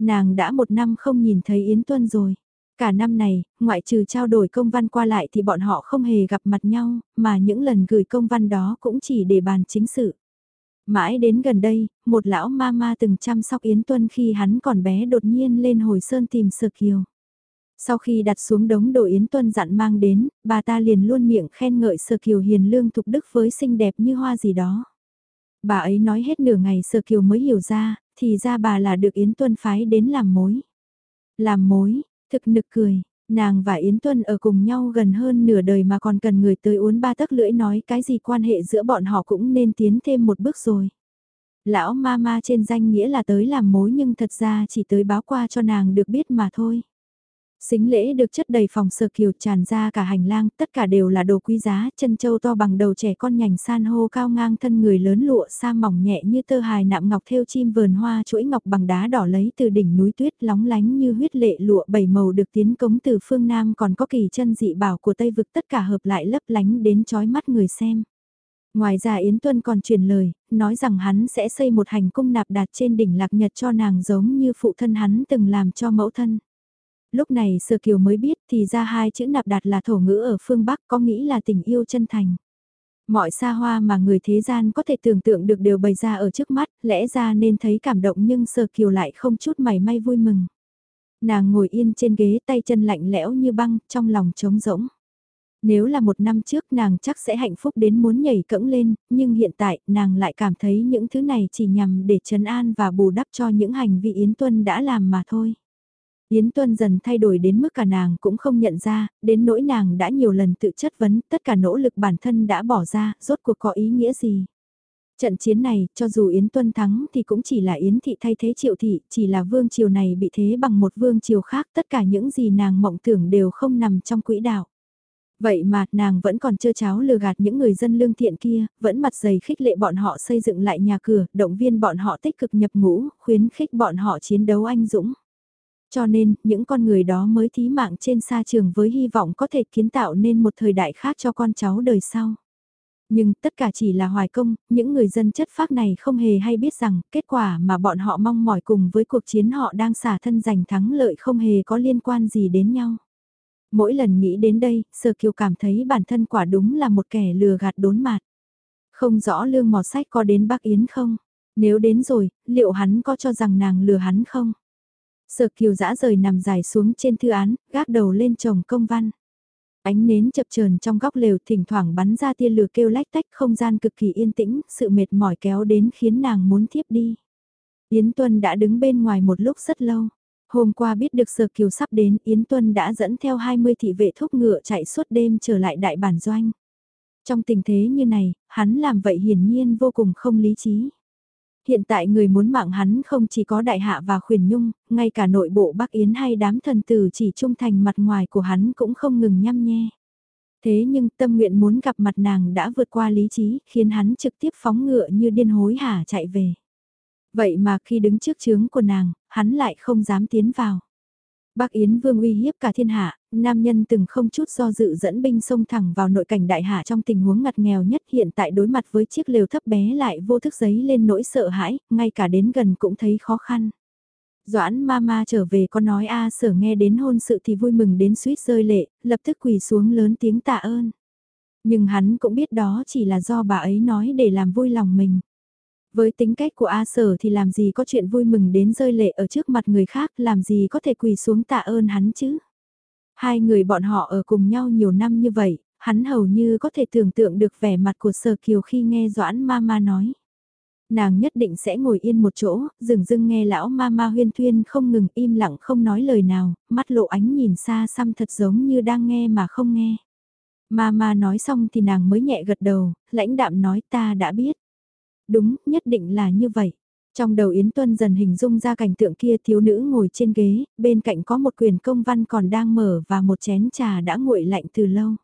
Nàng đã một năm không nhìn thấy Yến Tuân rồi. Cả năm này, ngoại trừ trao đổi công văn qua lại thì bọn họ không hề gặp mặt nhau, mà những lần gửi công văn đó cũng chỉ để bàn chính sự. Mãi đến gần đây, một lão ma ma từng chăm sóc Yến Tuân khi hắn còn bé đột nhiên lên hồi sơn tìm Sơ Kiều. Sau khi đặt xuống đống đồ Yến Tuân dặn mang đến, bà ta liền luôn miệng khen ngợi Sơ Kiều hiền lương thục đức với xinh đẹp như hoa gì đó. Bà ấy nói hết nửa ngày Sơ Kiều mới hiểu ra, thì ra bà là được Yến Tuân phái đến làm mối. Làm mối, thực nực cười, nàng và Yến Tuân ở cùng nhau gần hơn nửa đời mà còn cần người tới uốn ba tấc lưỡi nói cái gì quan hệ giữa bọn họ cũng nên tiến thêm một bước rồi. Lão ma ma trên danh nghĩa là tới làm mối nhưng thật ra chỉ tới báo qua cho nàng được biết mà thôi. Xính lễ được chất đầy phòng sờ kiều tràn ra cả hành lang, tất cả đều là đồ quý giá, chân châu to bằng đầu trẻ con nhành san hô cao ngang thân người lớn lụa sa mỏng nhẹ như tơ hài nạm ngọc thêu chim vườn hoa chuỗi ngọc bằng đá đỏ lấy từ đỉnh núi tuyết lóng lánh như huyết lệ lụa bảy màu được tiến cống từ phương Nam còn có kỳ chân dị bảo của Tây Vực tất cả hợp lại lấp lánh đến chói mắt người xem. Ngoài ra Yến Tuân còn truyền lời, nói rằng hắn sẽ xây một hành cung nạp đạt trên đỉnh lạc nhật cho nàng giống như phụ thân hắn từng làm cho mẫu thân. Lúc này Sơ Kiều mới biết thì ra hai chữ nạp đạt là thổ ngữ ở phương Bắc có nghĩ là tình yêu chân thành. Mọi xa hoa mà người thế gian có thể tưởng tượng được đều bày ra ở trước mắt, lẽ ra nên thấy cảm động nhưng Sơ Kiều lại không chút mảy may vui mừng. Nàng ngồi yên trên ghế tay chân lạnh lẽo như băng, trong lòng trống rỗng. Nếu là một năm trước nàng chắc sẽ hạnh phúc đến muốn nhảy cẫng lên, nhưng hiện tại nàng lại cảm thấy những thứ này chỉ nhằm để trấn an và bù đắp cho những hành vi Yến Tuân đã làm mà thôi. Yến Tuân dần thay đổi đến mức cả nàng cũng không nhận ra, đến nỗi nàng đã nhiều lần tự chất vấn tất cả nỗ lực bản thân đã bỏ ra, rốt cuộc có ý nghĩa gì. Trận chiến này, cho dù Yến Tuân thắng thì cũng chỉ là Yến Thị thay thế Triệu Thị, chỉ là vương triều này bị thế bằng một vương triều khác, tất cả những gì nàng mộng tưởng đều không nằm trong quỹ đạo. Vậy mà, nàng vẫn còn chơ cháo lừa gạt những người dân lương thiện kia, vẫn mặt dày khích lệ bọn họ xây dựng lại nhà cửa, động viên bọn họ tích cực nhập ngũ, khuyến khích bọn họ chiến đấu anh dũng. Cho nên, những con người đó mới thí mạng trên sa trường với hy vọng có thể kiến tạo nên một thời đại khác cho con cháu đời sau. Nhưng tất cả chỉ là hoài công, những người dân chất phác này không hề hay biết rằng kết quả mà bọn họ mong mỏi cùng với cuộc chiến họ đang xả thân giành thắng lợi không hề có liên quan gì đến nhau. Mỗi lần nghĩ đến đây, sơ Kiều cảm thấy bản thân quả đúng là một kẻ lừa gạt đốn mạt. Không rõ lương mò sách có đến bác Yến không? Nếu đến rồi, liệu hắn có cho rằng nàng lừa hắn không? Sở Kiều dã rời nằm dài xuống trên thư án, gác đầu lên chồng công văn. Ánh nến chập chờn trong góc lều thỉnh thoảng bắn ra tia lửa kêu lách tách không gian cực kỳ yên tĩnh, sự mệt mỏi kéo đến khiến nàng muốn thiếp đi. Yến Tuân đã đứng bên ngoài một lúc rất lâu. Hôm qua biết được Sở Kiều sắp đến, Yến Tuân đã dẫn theo 20 thị vệ thúc ngựa chạy suốt đêm trở lại đại bản doanh. Trong tình thế như này, hắn làm vậy hiển nhiên vô cùng không lý trí. Hiện tại người muốn mạng hắn không chỉ có đại hạ và khuyển nhung, ngay cả nội bộ Bắc Yến hay đám thần tử chỉ trung thành mặt ngoài của hắn cũng không ngừng nhăm nhe. Thế nhưng tâm nguyện muốn gặp mặt nàng đã vượt qua lý trí, khiến hắn trực tiếp phóng ngựa như điên hối hả chạy về. Vậy mà khi đứng trước chướng của nàng, hắn lại không dám tiến vào. Bắc Yến Vương uy hiếp cả thiên hạ, nam nhân từng không chút do dự dẫn binh sông thẳng vào nội cảnh đại hạ trong tình huống ngặt nghèo nhất hiện tại đối mặt với chiếc lều thấp bé lại vô thức giấy lên nỗi sợ hãi, ngay cả đến gần cũng thấy khó khăn. Doãn ma ma trở về có nói a sở nghe đến hôn sự thì vui mừng đến suýt rơi lệ, lập tức quỳ xuống lớn tiếng tạ ơn. Nhưng hắn cũng biết đó chỉ là do bà ấy nói để làm vui lòng mình. Với tính cách của A Sở thì làm gì có chuyện vui mừng đến rơi lệ ở trước mặt người khác, làm gì có thể quỳ xuống tạ ơn hắn chứ. Hai người bọn họ ở cùng nhau nhiều năm như vậy, hắn hầu như có thể tưởng tượng được vẻ mặt của Sở Kiều khi nghe Doãn Mama nói. Nàng nhất định sẽ ngồi yên một chỗ, dừng dưng nghe lão Mama huyên thuyên không ngừng im lặng không nói lời nào, mắt lộ ánh nhìn xa xăm thật giống như đang nghe mà không nghe. Mama nói xong thì nàng mới nhẹ gật đầu, lãnh đạm nói ta đã biết. Đúng, nhất định là như vậy. Trong đầu Yến Tuân dần hình dung ra cảnh tượng kia thiếu nữ ngồi trên ghế, bên cạnh có một quyền công văn còn đang mở và một chén trà đã nguội lạnh từ lâu.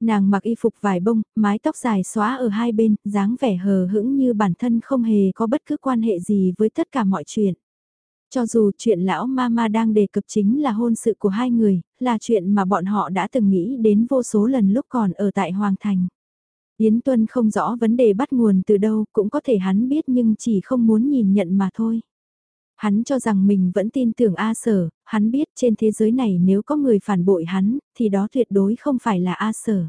Nàng mặc y phục vải bông, mái tóc dài xóa ở hai bên, dáng vẻ hờ hững như bản thân không hề có bất cứ quan hệ gì với tất cả mọi chuyện. Cho dù chuyện lão mama đang đề cập chính là hôn sự của hai người, là chuyện mà bọn họ đã từng nghĩ đến vô số lần lúc còn ở tại Hoàng Thành. Yến Tuân không rõ vấn đề bắt nguồn từ đâu, cũng có thể hắn biết nhưng chỉ không muốn nhìn nhận mà thôi. Hắn cho rằng mình vẫn tin tưởng A Sở, hắn biết trên thế giới này nếu có người phản bội hắn, thì đó tuyệt đối không phải là A Sở.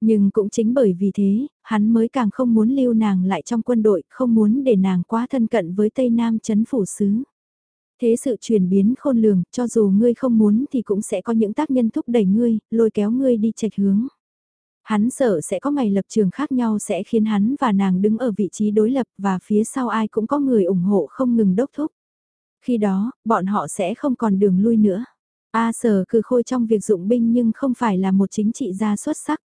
Nhưng cũng chính bởi vì thế, hắn mới càng không muốn lưu nàng lại trong quân đội, không muốn để nàng quá thân cận với Tây Nam chấn phủ sứ. Thế sự chuyển biến khôn lường, cho dù ngươi không muốn thì cũng sẽ có những tác nhân thúc đẩy ngươi, lôi kéo ngươi đi chệch hướng. Hắn sợ sẽ có ngày lập trường khác nhau sẽ khiến hắn và nàng đứng ở vị trí đối lập và phía sau ai cũng có người ủng hộ không ngừng đốc thúc. Khi đó, bọn họ sẽ không còn đường lui nữa. A sở cư khôi trong việc dụng binh nhưng không phải là một chính trị gia xuất sắc.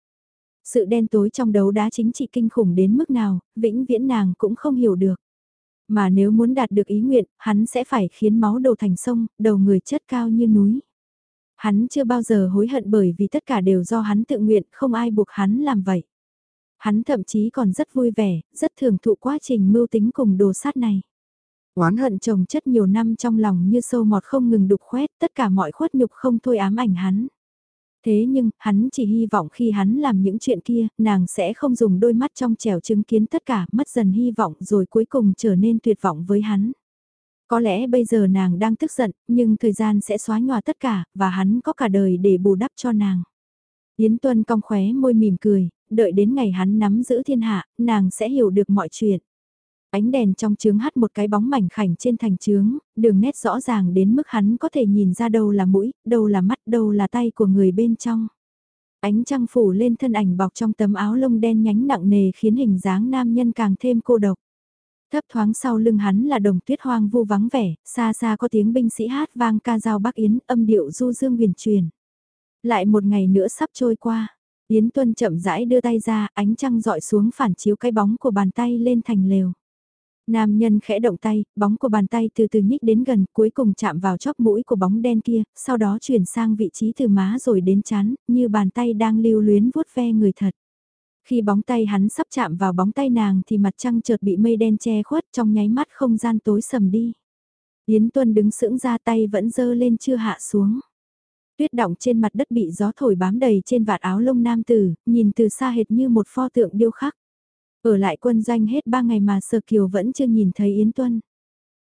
Sự đen tối trong đấu đá chính trị kinh khủng đến mức nào, vĩnh viễn nàng cũng không hiểu được. Mà nếu muốn đạt được ý nguyện, hắn sẽ phải khiến máu đổ thành sông, đầu người chất cao như núi. Hắn chưa bao giờ hối hận bởi vì tất cả đều do hắn tự nguyện, không ai buộc hắn làm vậy. Hắn thậm chí còn rất vui vẻ, rất thưởng thụ quá trình mưu tính cùng đồ sát này. Oán hận chồng chất nhiều năm trong lòng như sâu mọt không ngừng đục khoét, tất cả mọi khuất nhục không thôi ám ảnh hắn. Thế nhưng, hắn chỉ hy vọng khi hắn làm những chuyện kia, nàng sẽ không dùng đôi mắt trong trèo chứng kiến tất cả, mất dần hy vọng rồi cuối cùng trở nên tuyệt vọng với hắn. Có lẽ bây giờ nàng đang tức giận, nhưng thời gian sẽ xóa nhòa tất cả, và hắn có cả đời để bù đắp cho nàng. Yến Tuân cong khóe môi mỉm cười, đợi đến ngày hắn nắm giữ thiên hạ, nàng sẽ hiểu được mọi chuyện. Ánh đèn trong trướng hắt một cái bóng mảnh khảnh trên thành trướng, đường nét rõ ràng đến mức hắn có thể nhìn ra đâu là mũi, đâu là mắt, đâu là tay của người bên trong. Ánh trăng phủ lên thân ảnh bọc trong tấm áo lông đen nhánh nặng nề khiến hình dáng nam nhân càng thêm cô độc. Thấp thoáng sau lưng hắn là đồng tuyết hoang vu vắng vẻ, xa xa có tiếng binh sĩ hát vang ca dao bắc yến âm điệu du dương huyền truyền. Lại một ngày nữa sắp trôi qua, Yến Tuân chậm rãi đưa tay ra, ánh trăng dọi xuống phản chiếu cái bóng của bàn tay lên thành lều. Nam nhân khẽ động tay, bóng của bàn tay từ từ nhích đến gần, cuối cùng chạm vào chóp mũi của bóng đen kia, sau đó chuyển sang vị trí từ má rồi đến chán, như bàn tay đang lưu luyến vuốt ve người thật. Khi bóng tay hắn sắp chạm vào bóng tay nàng thì mặt trăng chợt bị mây đen che khuất trong nháy mắt không gian tối sầm đi. Yến Tuân đứng sững ra tay vẫn dơ lên chưa hạ xuống. Tuyết động trên mặt đất bị gió thổi bám đầy trên vạt áo lông nam tử, nhìn từ xa hệt như một pho tượng điêu khắc. Ở lại quân doanh hết ba ngày mà Sở Kiều vẫn chưa nhìn thấy Yến Tuân.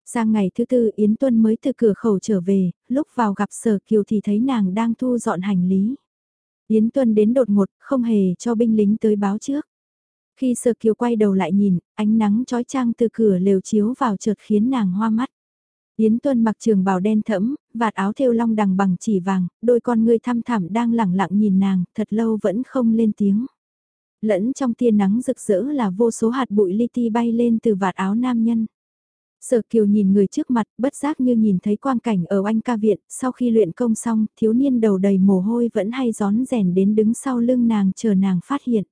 Sang ngày thứ tư Yến Tuân mới từ cửa khẩu trở về, lúc vào gặp Sở Kiều thì thấy nàng đang thu dọn hành lý. Yến Tuân đến đột ngột, không hề cho binh lính tới báo trước. Khi Sở Kiều quay đầu lại nhìn, ánh nắng trói trang từ cửa lều chiếu vào chợt khiến nàng hoa mắt. Yến Tuân mặc trường bào đen thẫm, vạt áo thêu long đằng bằng chỉ vàng, đôi con ngươi thăm thẳm đang lẳng lặng nhìn nàng, thật lâu vẫn không lên tiếng. Lẫn trong tia nắng rực rỡ là vô số hạt bụi li ti bay lên từ vạt áo nam nhân. Sở Kiều nhìn người trước mặt, bất giác như nhìn thấy quang cảnh ở anh ca viện, sau khi luyện công xong, thiếu niên đầu đầy mồ hôi vẫn hay gión rèn đến đứng sau lưng nàng chờ nàng phát hiện.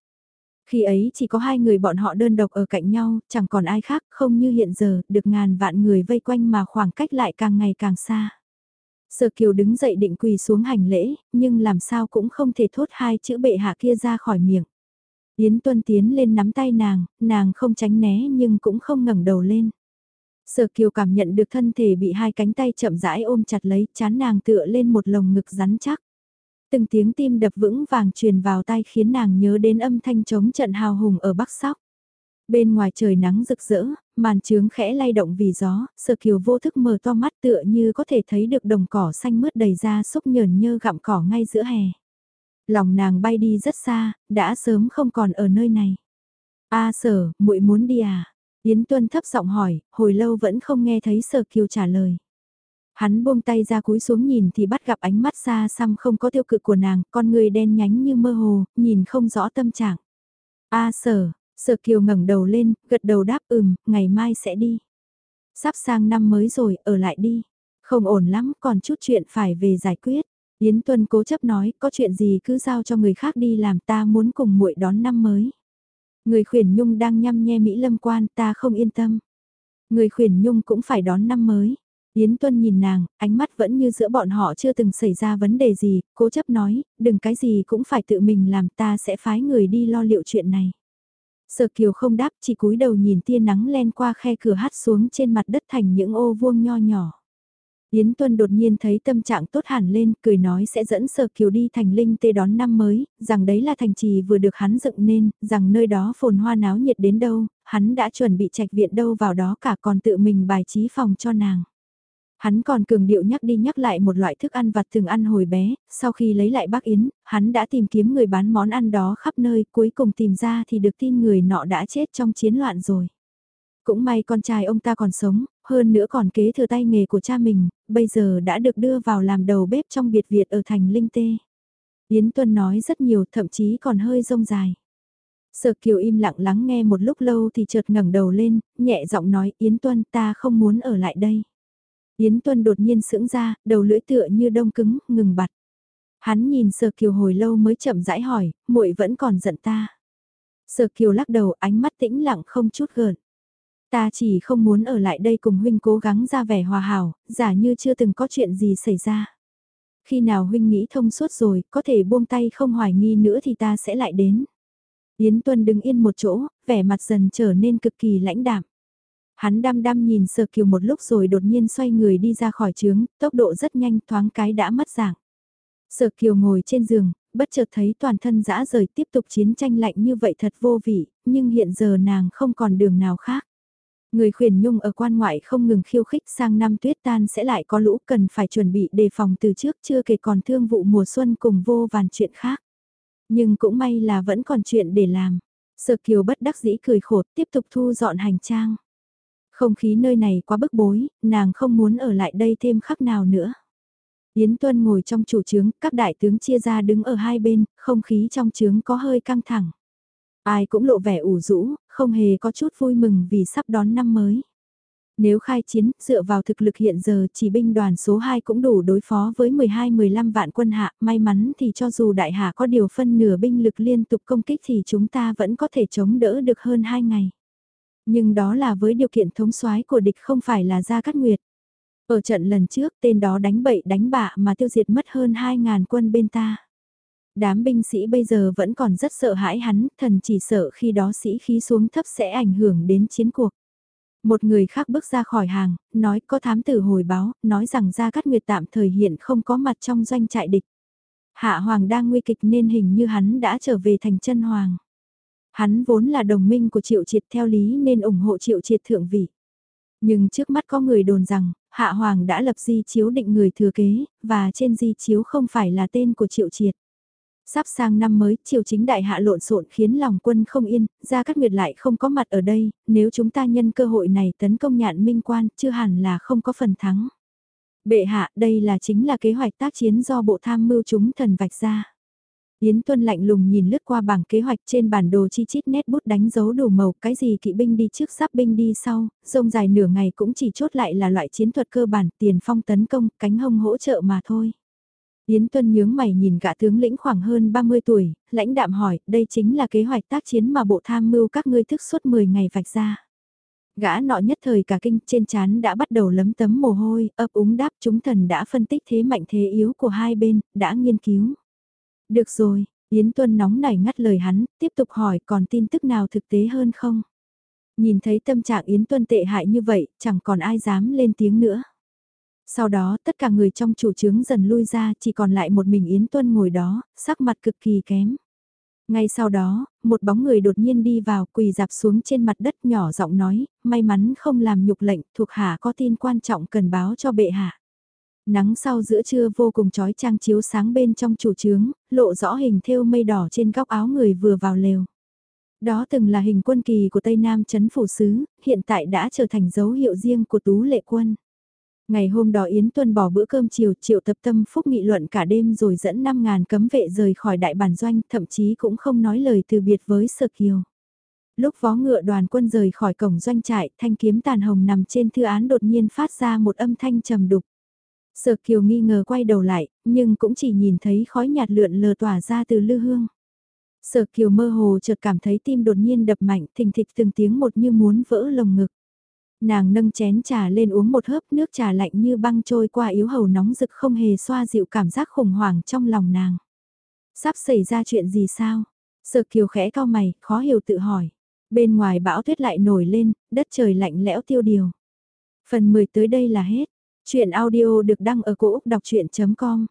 Khi ấy chỉ có hai người bọn họ đơn độc ở cạnh nhau, chẳng còn ai khác, không như hiện giờ, được ngàn vạn người vây quanh mà khoảng cách lại càng ngày càng xa. Sở Kiều đứng dậy định quỳ xuống hành lễ, nhưng làm sao cũng không thể thốt hai chữ bệ hạ kia ra khỏi miệng. Yến Tuân tiến lên nắm tay nàng, nàng không tránh né nhưng cũng không ngẩng đầu lên. Sở Kiều cảm nhận được thân thể bị hai cánh tay chậm rãi ôm chặt lấy, chán nàng tựa lên một lồng ngực rắn chắc. Từng tiếng tim đập vững vàng truyền vào tai khiến nàng nhớ đến âm thanh chống trận hào hùng ở Bắc Sóc. Bên ngoài trời nắng rực rỡ, màn trướng khẽ lay động vì gió, Sở Kiều vô thức mở to mắt tựa như có thể thấy được đồng cỏ xanh mướt đầy ra xúc nhờn nhơ gặm cỏ ngay giữa hè. Lòng nàng bay đi rất xa, đã sớm không còn ở nơi này. A Sở, muội muốn đi à? Yến Tuân thấp giọng hỏi, hồi lâu vẫn không nghe thấy Sở Kiều trả lời. Hắn buông tay ra cúi xuống nhìn thì bắt gặp ánh mắt xa xăm không có tiêu cực của nàng, con người đen nhánh như mơ hồ, nhìn không rõ tâm trạng. A sở, sở kiều ngẩng đầu lên, gật đầu đáp ừm, ngày mai sẽ đi. Sắp sang năm mới rồi, ở lại đi. Không ổn lắm, còn chút chuyện phải về giải quyết. Yến Tuân cố chấp nói, có chuyện gì cứ giao cho người khác đi làm ta muốn cùng muội đón năm mới. Người khuyển nhung đang nhăm nhe Mỹ lâm quan ta không yên tâm. Người khuyển nhung cũng phải đón năm mới. Yến Tuân nhìn nàng, ánh mắt vẫn như giữa bọn họ chưa từng xảy ra vấn đề gì, cố chấp nói, đừng cái gì cũng phải tự mình làm ta sẽ phái người đi lo liệu chuyện này. Sở Kiều không đáp chỉ cúi đầu nhìn tia nắng len qua khe cửa hắt xuống trên mặt đất thành những ô vuông nho nhỏ. Yến Tuân đột nhiên thấy tâm trạng tốt hẳn lên, cười nói sẽ dẫn Sở Kiều đi thành linh tê đón năm mới, rằng đấy là thành trì vừa được hắn dựng nên, rằng nơi đó phồn hoa náo nhiệt đến đâu, hắn đã chuẩn bị trạch viện đâu vào đó cả còn tự mình bài trí phòng cho nàng. Hắn còn cường điệu nhắc đi nhắc lại một loại thức ăn vặt thường ăn hồi bé, sau khi lấy lại bác Yến, hắn đã tìm kiếm người bán món ăn đó khắp nơi, cuối cùng tìm ra thì được tin người nọ đã chết trong chiến loạn rồi. Cũng may con trai ông ta còn sống, hơn nữa còn kế thừa tay nghề của cha mình, bây giờ đã được đưa vào làm đầu bếp trong biệt viện ở thành Linh Tê. Yến Tuân nói rất nhiều, thậm chí còn hơi rông dài. Sở Kiều im lặng lắng nghe một lúc lâu thì chợt ngẩng đầu lên, nhẹ giọng nói Yến Tuân ta không muốn ở lại đây. Yến Tuân đột nhiên sững ra, đầu lưỡi tựa như đông cứng, ngừng bặt. Hắn nhìn Sở Kiều hồi lâu mới chậm rãi hỏi, muội vẫn còn giận ta. Sở Kiều lắc đầu, ánh mắt tĩnh lặng không chút gợn. Ta chỉ không muốn ở lại đây cùng huynh cố gắng ra vẻ hòa hảo, giả như chưa từng có chuyện gì xảy ra. Khi nào huynh nghĩ thông suốt rồi, có thể buông tay không hoài nghi nữa thì ta sẽ lại đến. Yến Tuân đứng yên một chỗ, vẻ mặt dần trở nên cực kỳ lãnh đạm. Hắn đăm đăm nhìn Sở Kiều một lúc rồi đột nhiên xoay người đi ra khỏi trướng, tốc độ rất nhanh thoáng cái đã mất dạng. Sở Kiều ngồi trên giường, bất chợt thấy toàn thân dã rời tiếp tục chiến tranh lạnh như vậy thật vô vị, nhưng hiện giờ nàng không còn đường nào khác. Người khuyển nhung ở quan ngoại không ngừng khiêu khích sang năm tuyết tan sẽ lại có lũ cần phải chuẩn bị đề phòng từ trước chưa kể còn thương vụ mùa xuân cùng vô vàn chuyện khác. Nhưng cũng may là vẫn còn chuyện để làm. Sở kiều bất đắc dĩ cười khổ tiếp tục thu dọn hành trang. Không khí nơi này quá bức bối, nàng không muốn ở lại đây thêm khắc nào nữa. Yến Tuân ngồi trong chủ trướng, các đại tướng chia ra đứng ở hai bên, không khí trong trướng có hơi căng thẳng. Ai cũng lộ vẻ ủ rũ, không hề có chút vui mừng vì sắp đón năm mới. Nếu khai chiến, dựa vào thực lực hiện giờ chỉ binh đoàn số 2 cũng đủ đối phó với 12-15 vạn quân hạ, may mắn thì cho dù đại hạ có điều phân nửa binh lực liên tục công kích thì chúng ta vẫn có thể chống đỡ được hơn 2 ngày. Nhưng đó là với điều kiện thống soái của địch không phải là Gia Cát Nguyệt. Ở trận lần trước tên đó đánh bậy đánh bạ mà tiêu diệt mất hơn 2.000 quân bên ta. Đám binh sĩ bây giờ vẫn còn rất sợ hãi hắn, thần chỉ sợ khi đó sĩ khí xuống thấp sẽ ảnh hưởng đến chiến cuộc. Một người khác bước ra khỏi hàng, nói có thám tử hồi báo, nói rằng Gia Cát Nguyệt tạm thời hiện không có mặt trong doanh trại địch. Hạ Hoàng đang nguy kịch nên hình như hắn đã trở về thành chân Hoàng. Hắn vốn là đồng minh của Triệu Triệt theo lý nên ủng hộ Triệu Triệt thượng vị. Nhưng trước mắt có người đồn rằng, Hạ Hoàng đã lập di chiếu định người thừa kế, và trên di chiếu không phải là tên của Triệu Triệt. Sắp sang năm mới, triều chính đại hạ lộn xộn khiến lòng quân không yên, ra các nguyệt lại không có mặt ở đây, nếu chúng ta nhân cơ hội này tấn công nhạn minh quan, chưa hẳn là không có phần thắng. Bệ hạ, đây là chính là kế hoạch tác chiến do bộ tham mưu chúng thần vạch ra. Yến Tuân lạnh lùng nhìn lướt qua bảng kế hoạch trên bản đồ chi chít nét bút đánh dấu đủ màu, cái gì kỵ binh đi trước sắp binh đi sau, rông dài nửa ngày cũng chỉ chốt lại là loại chiến thuật cơ bản, tiền phong tấn công, cánh hông hỗ trợ mà thôi. Yến Tuân nhướng mày nhìn gã tướng lĩnh khoảng hơn 30 tuổi, lãnh đạm hỏi, đây chính là kế hoạch tác chiến mà bộ tham mưu các ngươi thức suốt 10 ngày vạch ra. Gã nọ nhất thời cả kinh trên chán đã bắt đầu lấm tấm mồ hôi, ấp úng đáp chúng thần đã phân tích thế mạnh thế yếu của hai bên, đã nghiên cứu. Được rồi, Yến Tuân nóng nảy ngắt lời hắn, tiếp tục hỏi còn tin tức nào thực tế hơn không? Nhìn thấy tâm trạng Yến Tuân tệ hại như vậy, chẳng còn ai dám lên tiếng nữa. Sau đó tất cả người trong chủ trướng dần lui ra chỉ còn lại một mình Yến Tuân ngồi đó, sắc mặt cực kỳ kém. Ngay sau đó, một bóng người đột nhiên đi vào quỳ dạp xuống trên mặt đất nhỏ giọng nói, may mắn không làm nhục lệnh thuộc hạ có tin quan trọng cần báo cho bệ hạ. Nắng sau giữa trưa vô cùng trói trang chiếu sáng bên trong chủ trướng, lộ rõ hình thêu mây đỏ trên góc áo người vừa vào lều. Đó từng là hình quân kỳ của Tây Nam chấn phủ sứ, hiện tại đã trở thành dấu hiệu riêng của tú lệ quân. Ngày hôm đó Yến Tuân bỏ bữa cơm chiều triệu tập tâm phúc nghị luận cả đêm rồi dẫn 5.000 cấm vệ rời khỏi đại bản doanh, thậm chí cũng không nói lời từ biệt với Sở Kiều. Lúc vó ngựa đoàn quân rời khỏi cổng doanh trại, thanh kiếm tàn hồng nằm trên thư án đột nhiên phát ra một âm thanh trầm đục. Sở Kiều nghi ngờ quay đầu lại, nhưng cũng chỉ nhìn thấy khói nhạt lượn lờ tỏa ra từ lư hương. Sở Kiều mơ hồ chợt cảm thấy tim đột nhiên đập mạnh, thình thịch từng tiếng một như muốn vỡ lồng ngực. Nàng nâng chén trà lên uống một hớp nước trà lạnh như băng trôi qua yếu hầu nóng rực không hề xoa dịu cảm giác khủng hoảng trong lòng nàng. Sắp xảy ra chuyện gì sao? sợ Kiều khẽ cao mày, khó hiểu tự hỏi. Bên ngoài bão tuyết lại nổi lên, đất trời lạnh lẽo tiêu điều. Phần 10 tới đây là hết. Chuyện audio được đăng ở cổ Úc đọc chuyện.com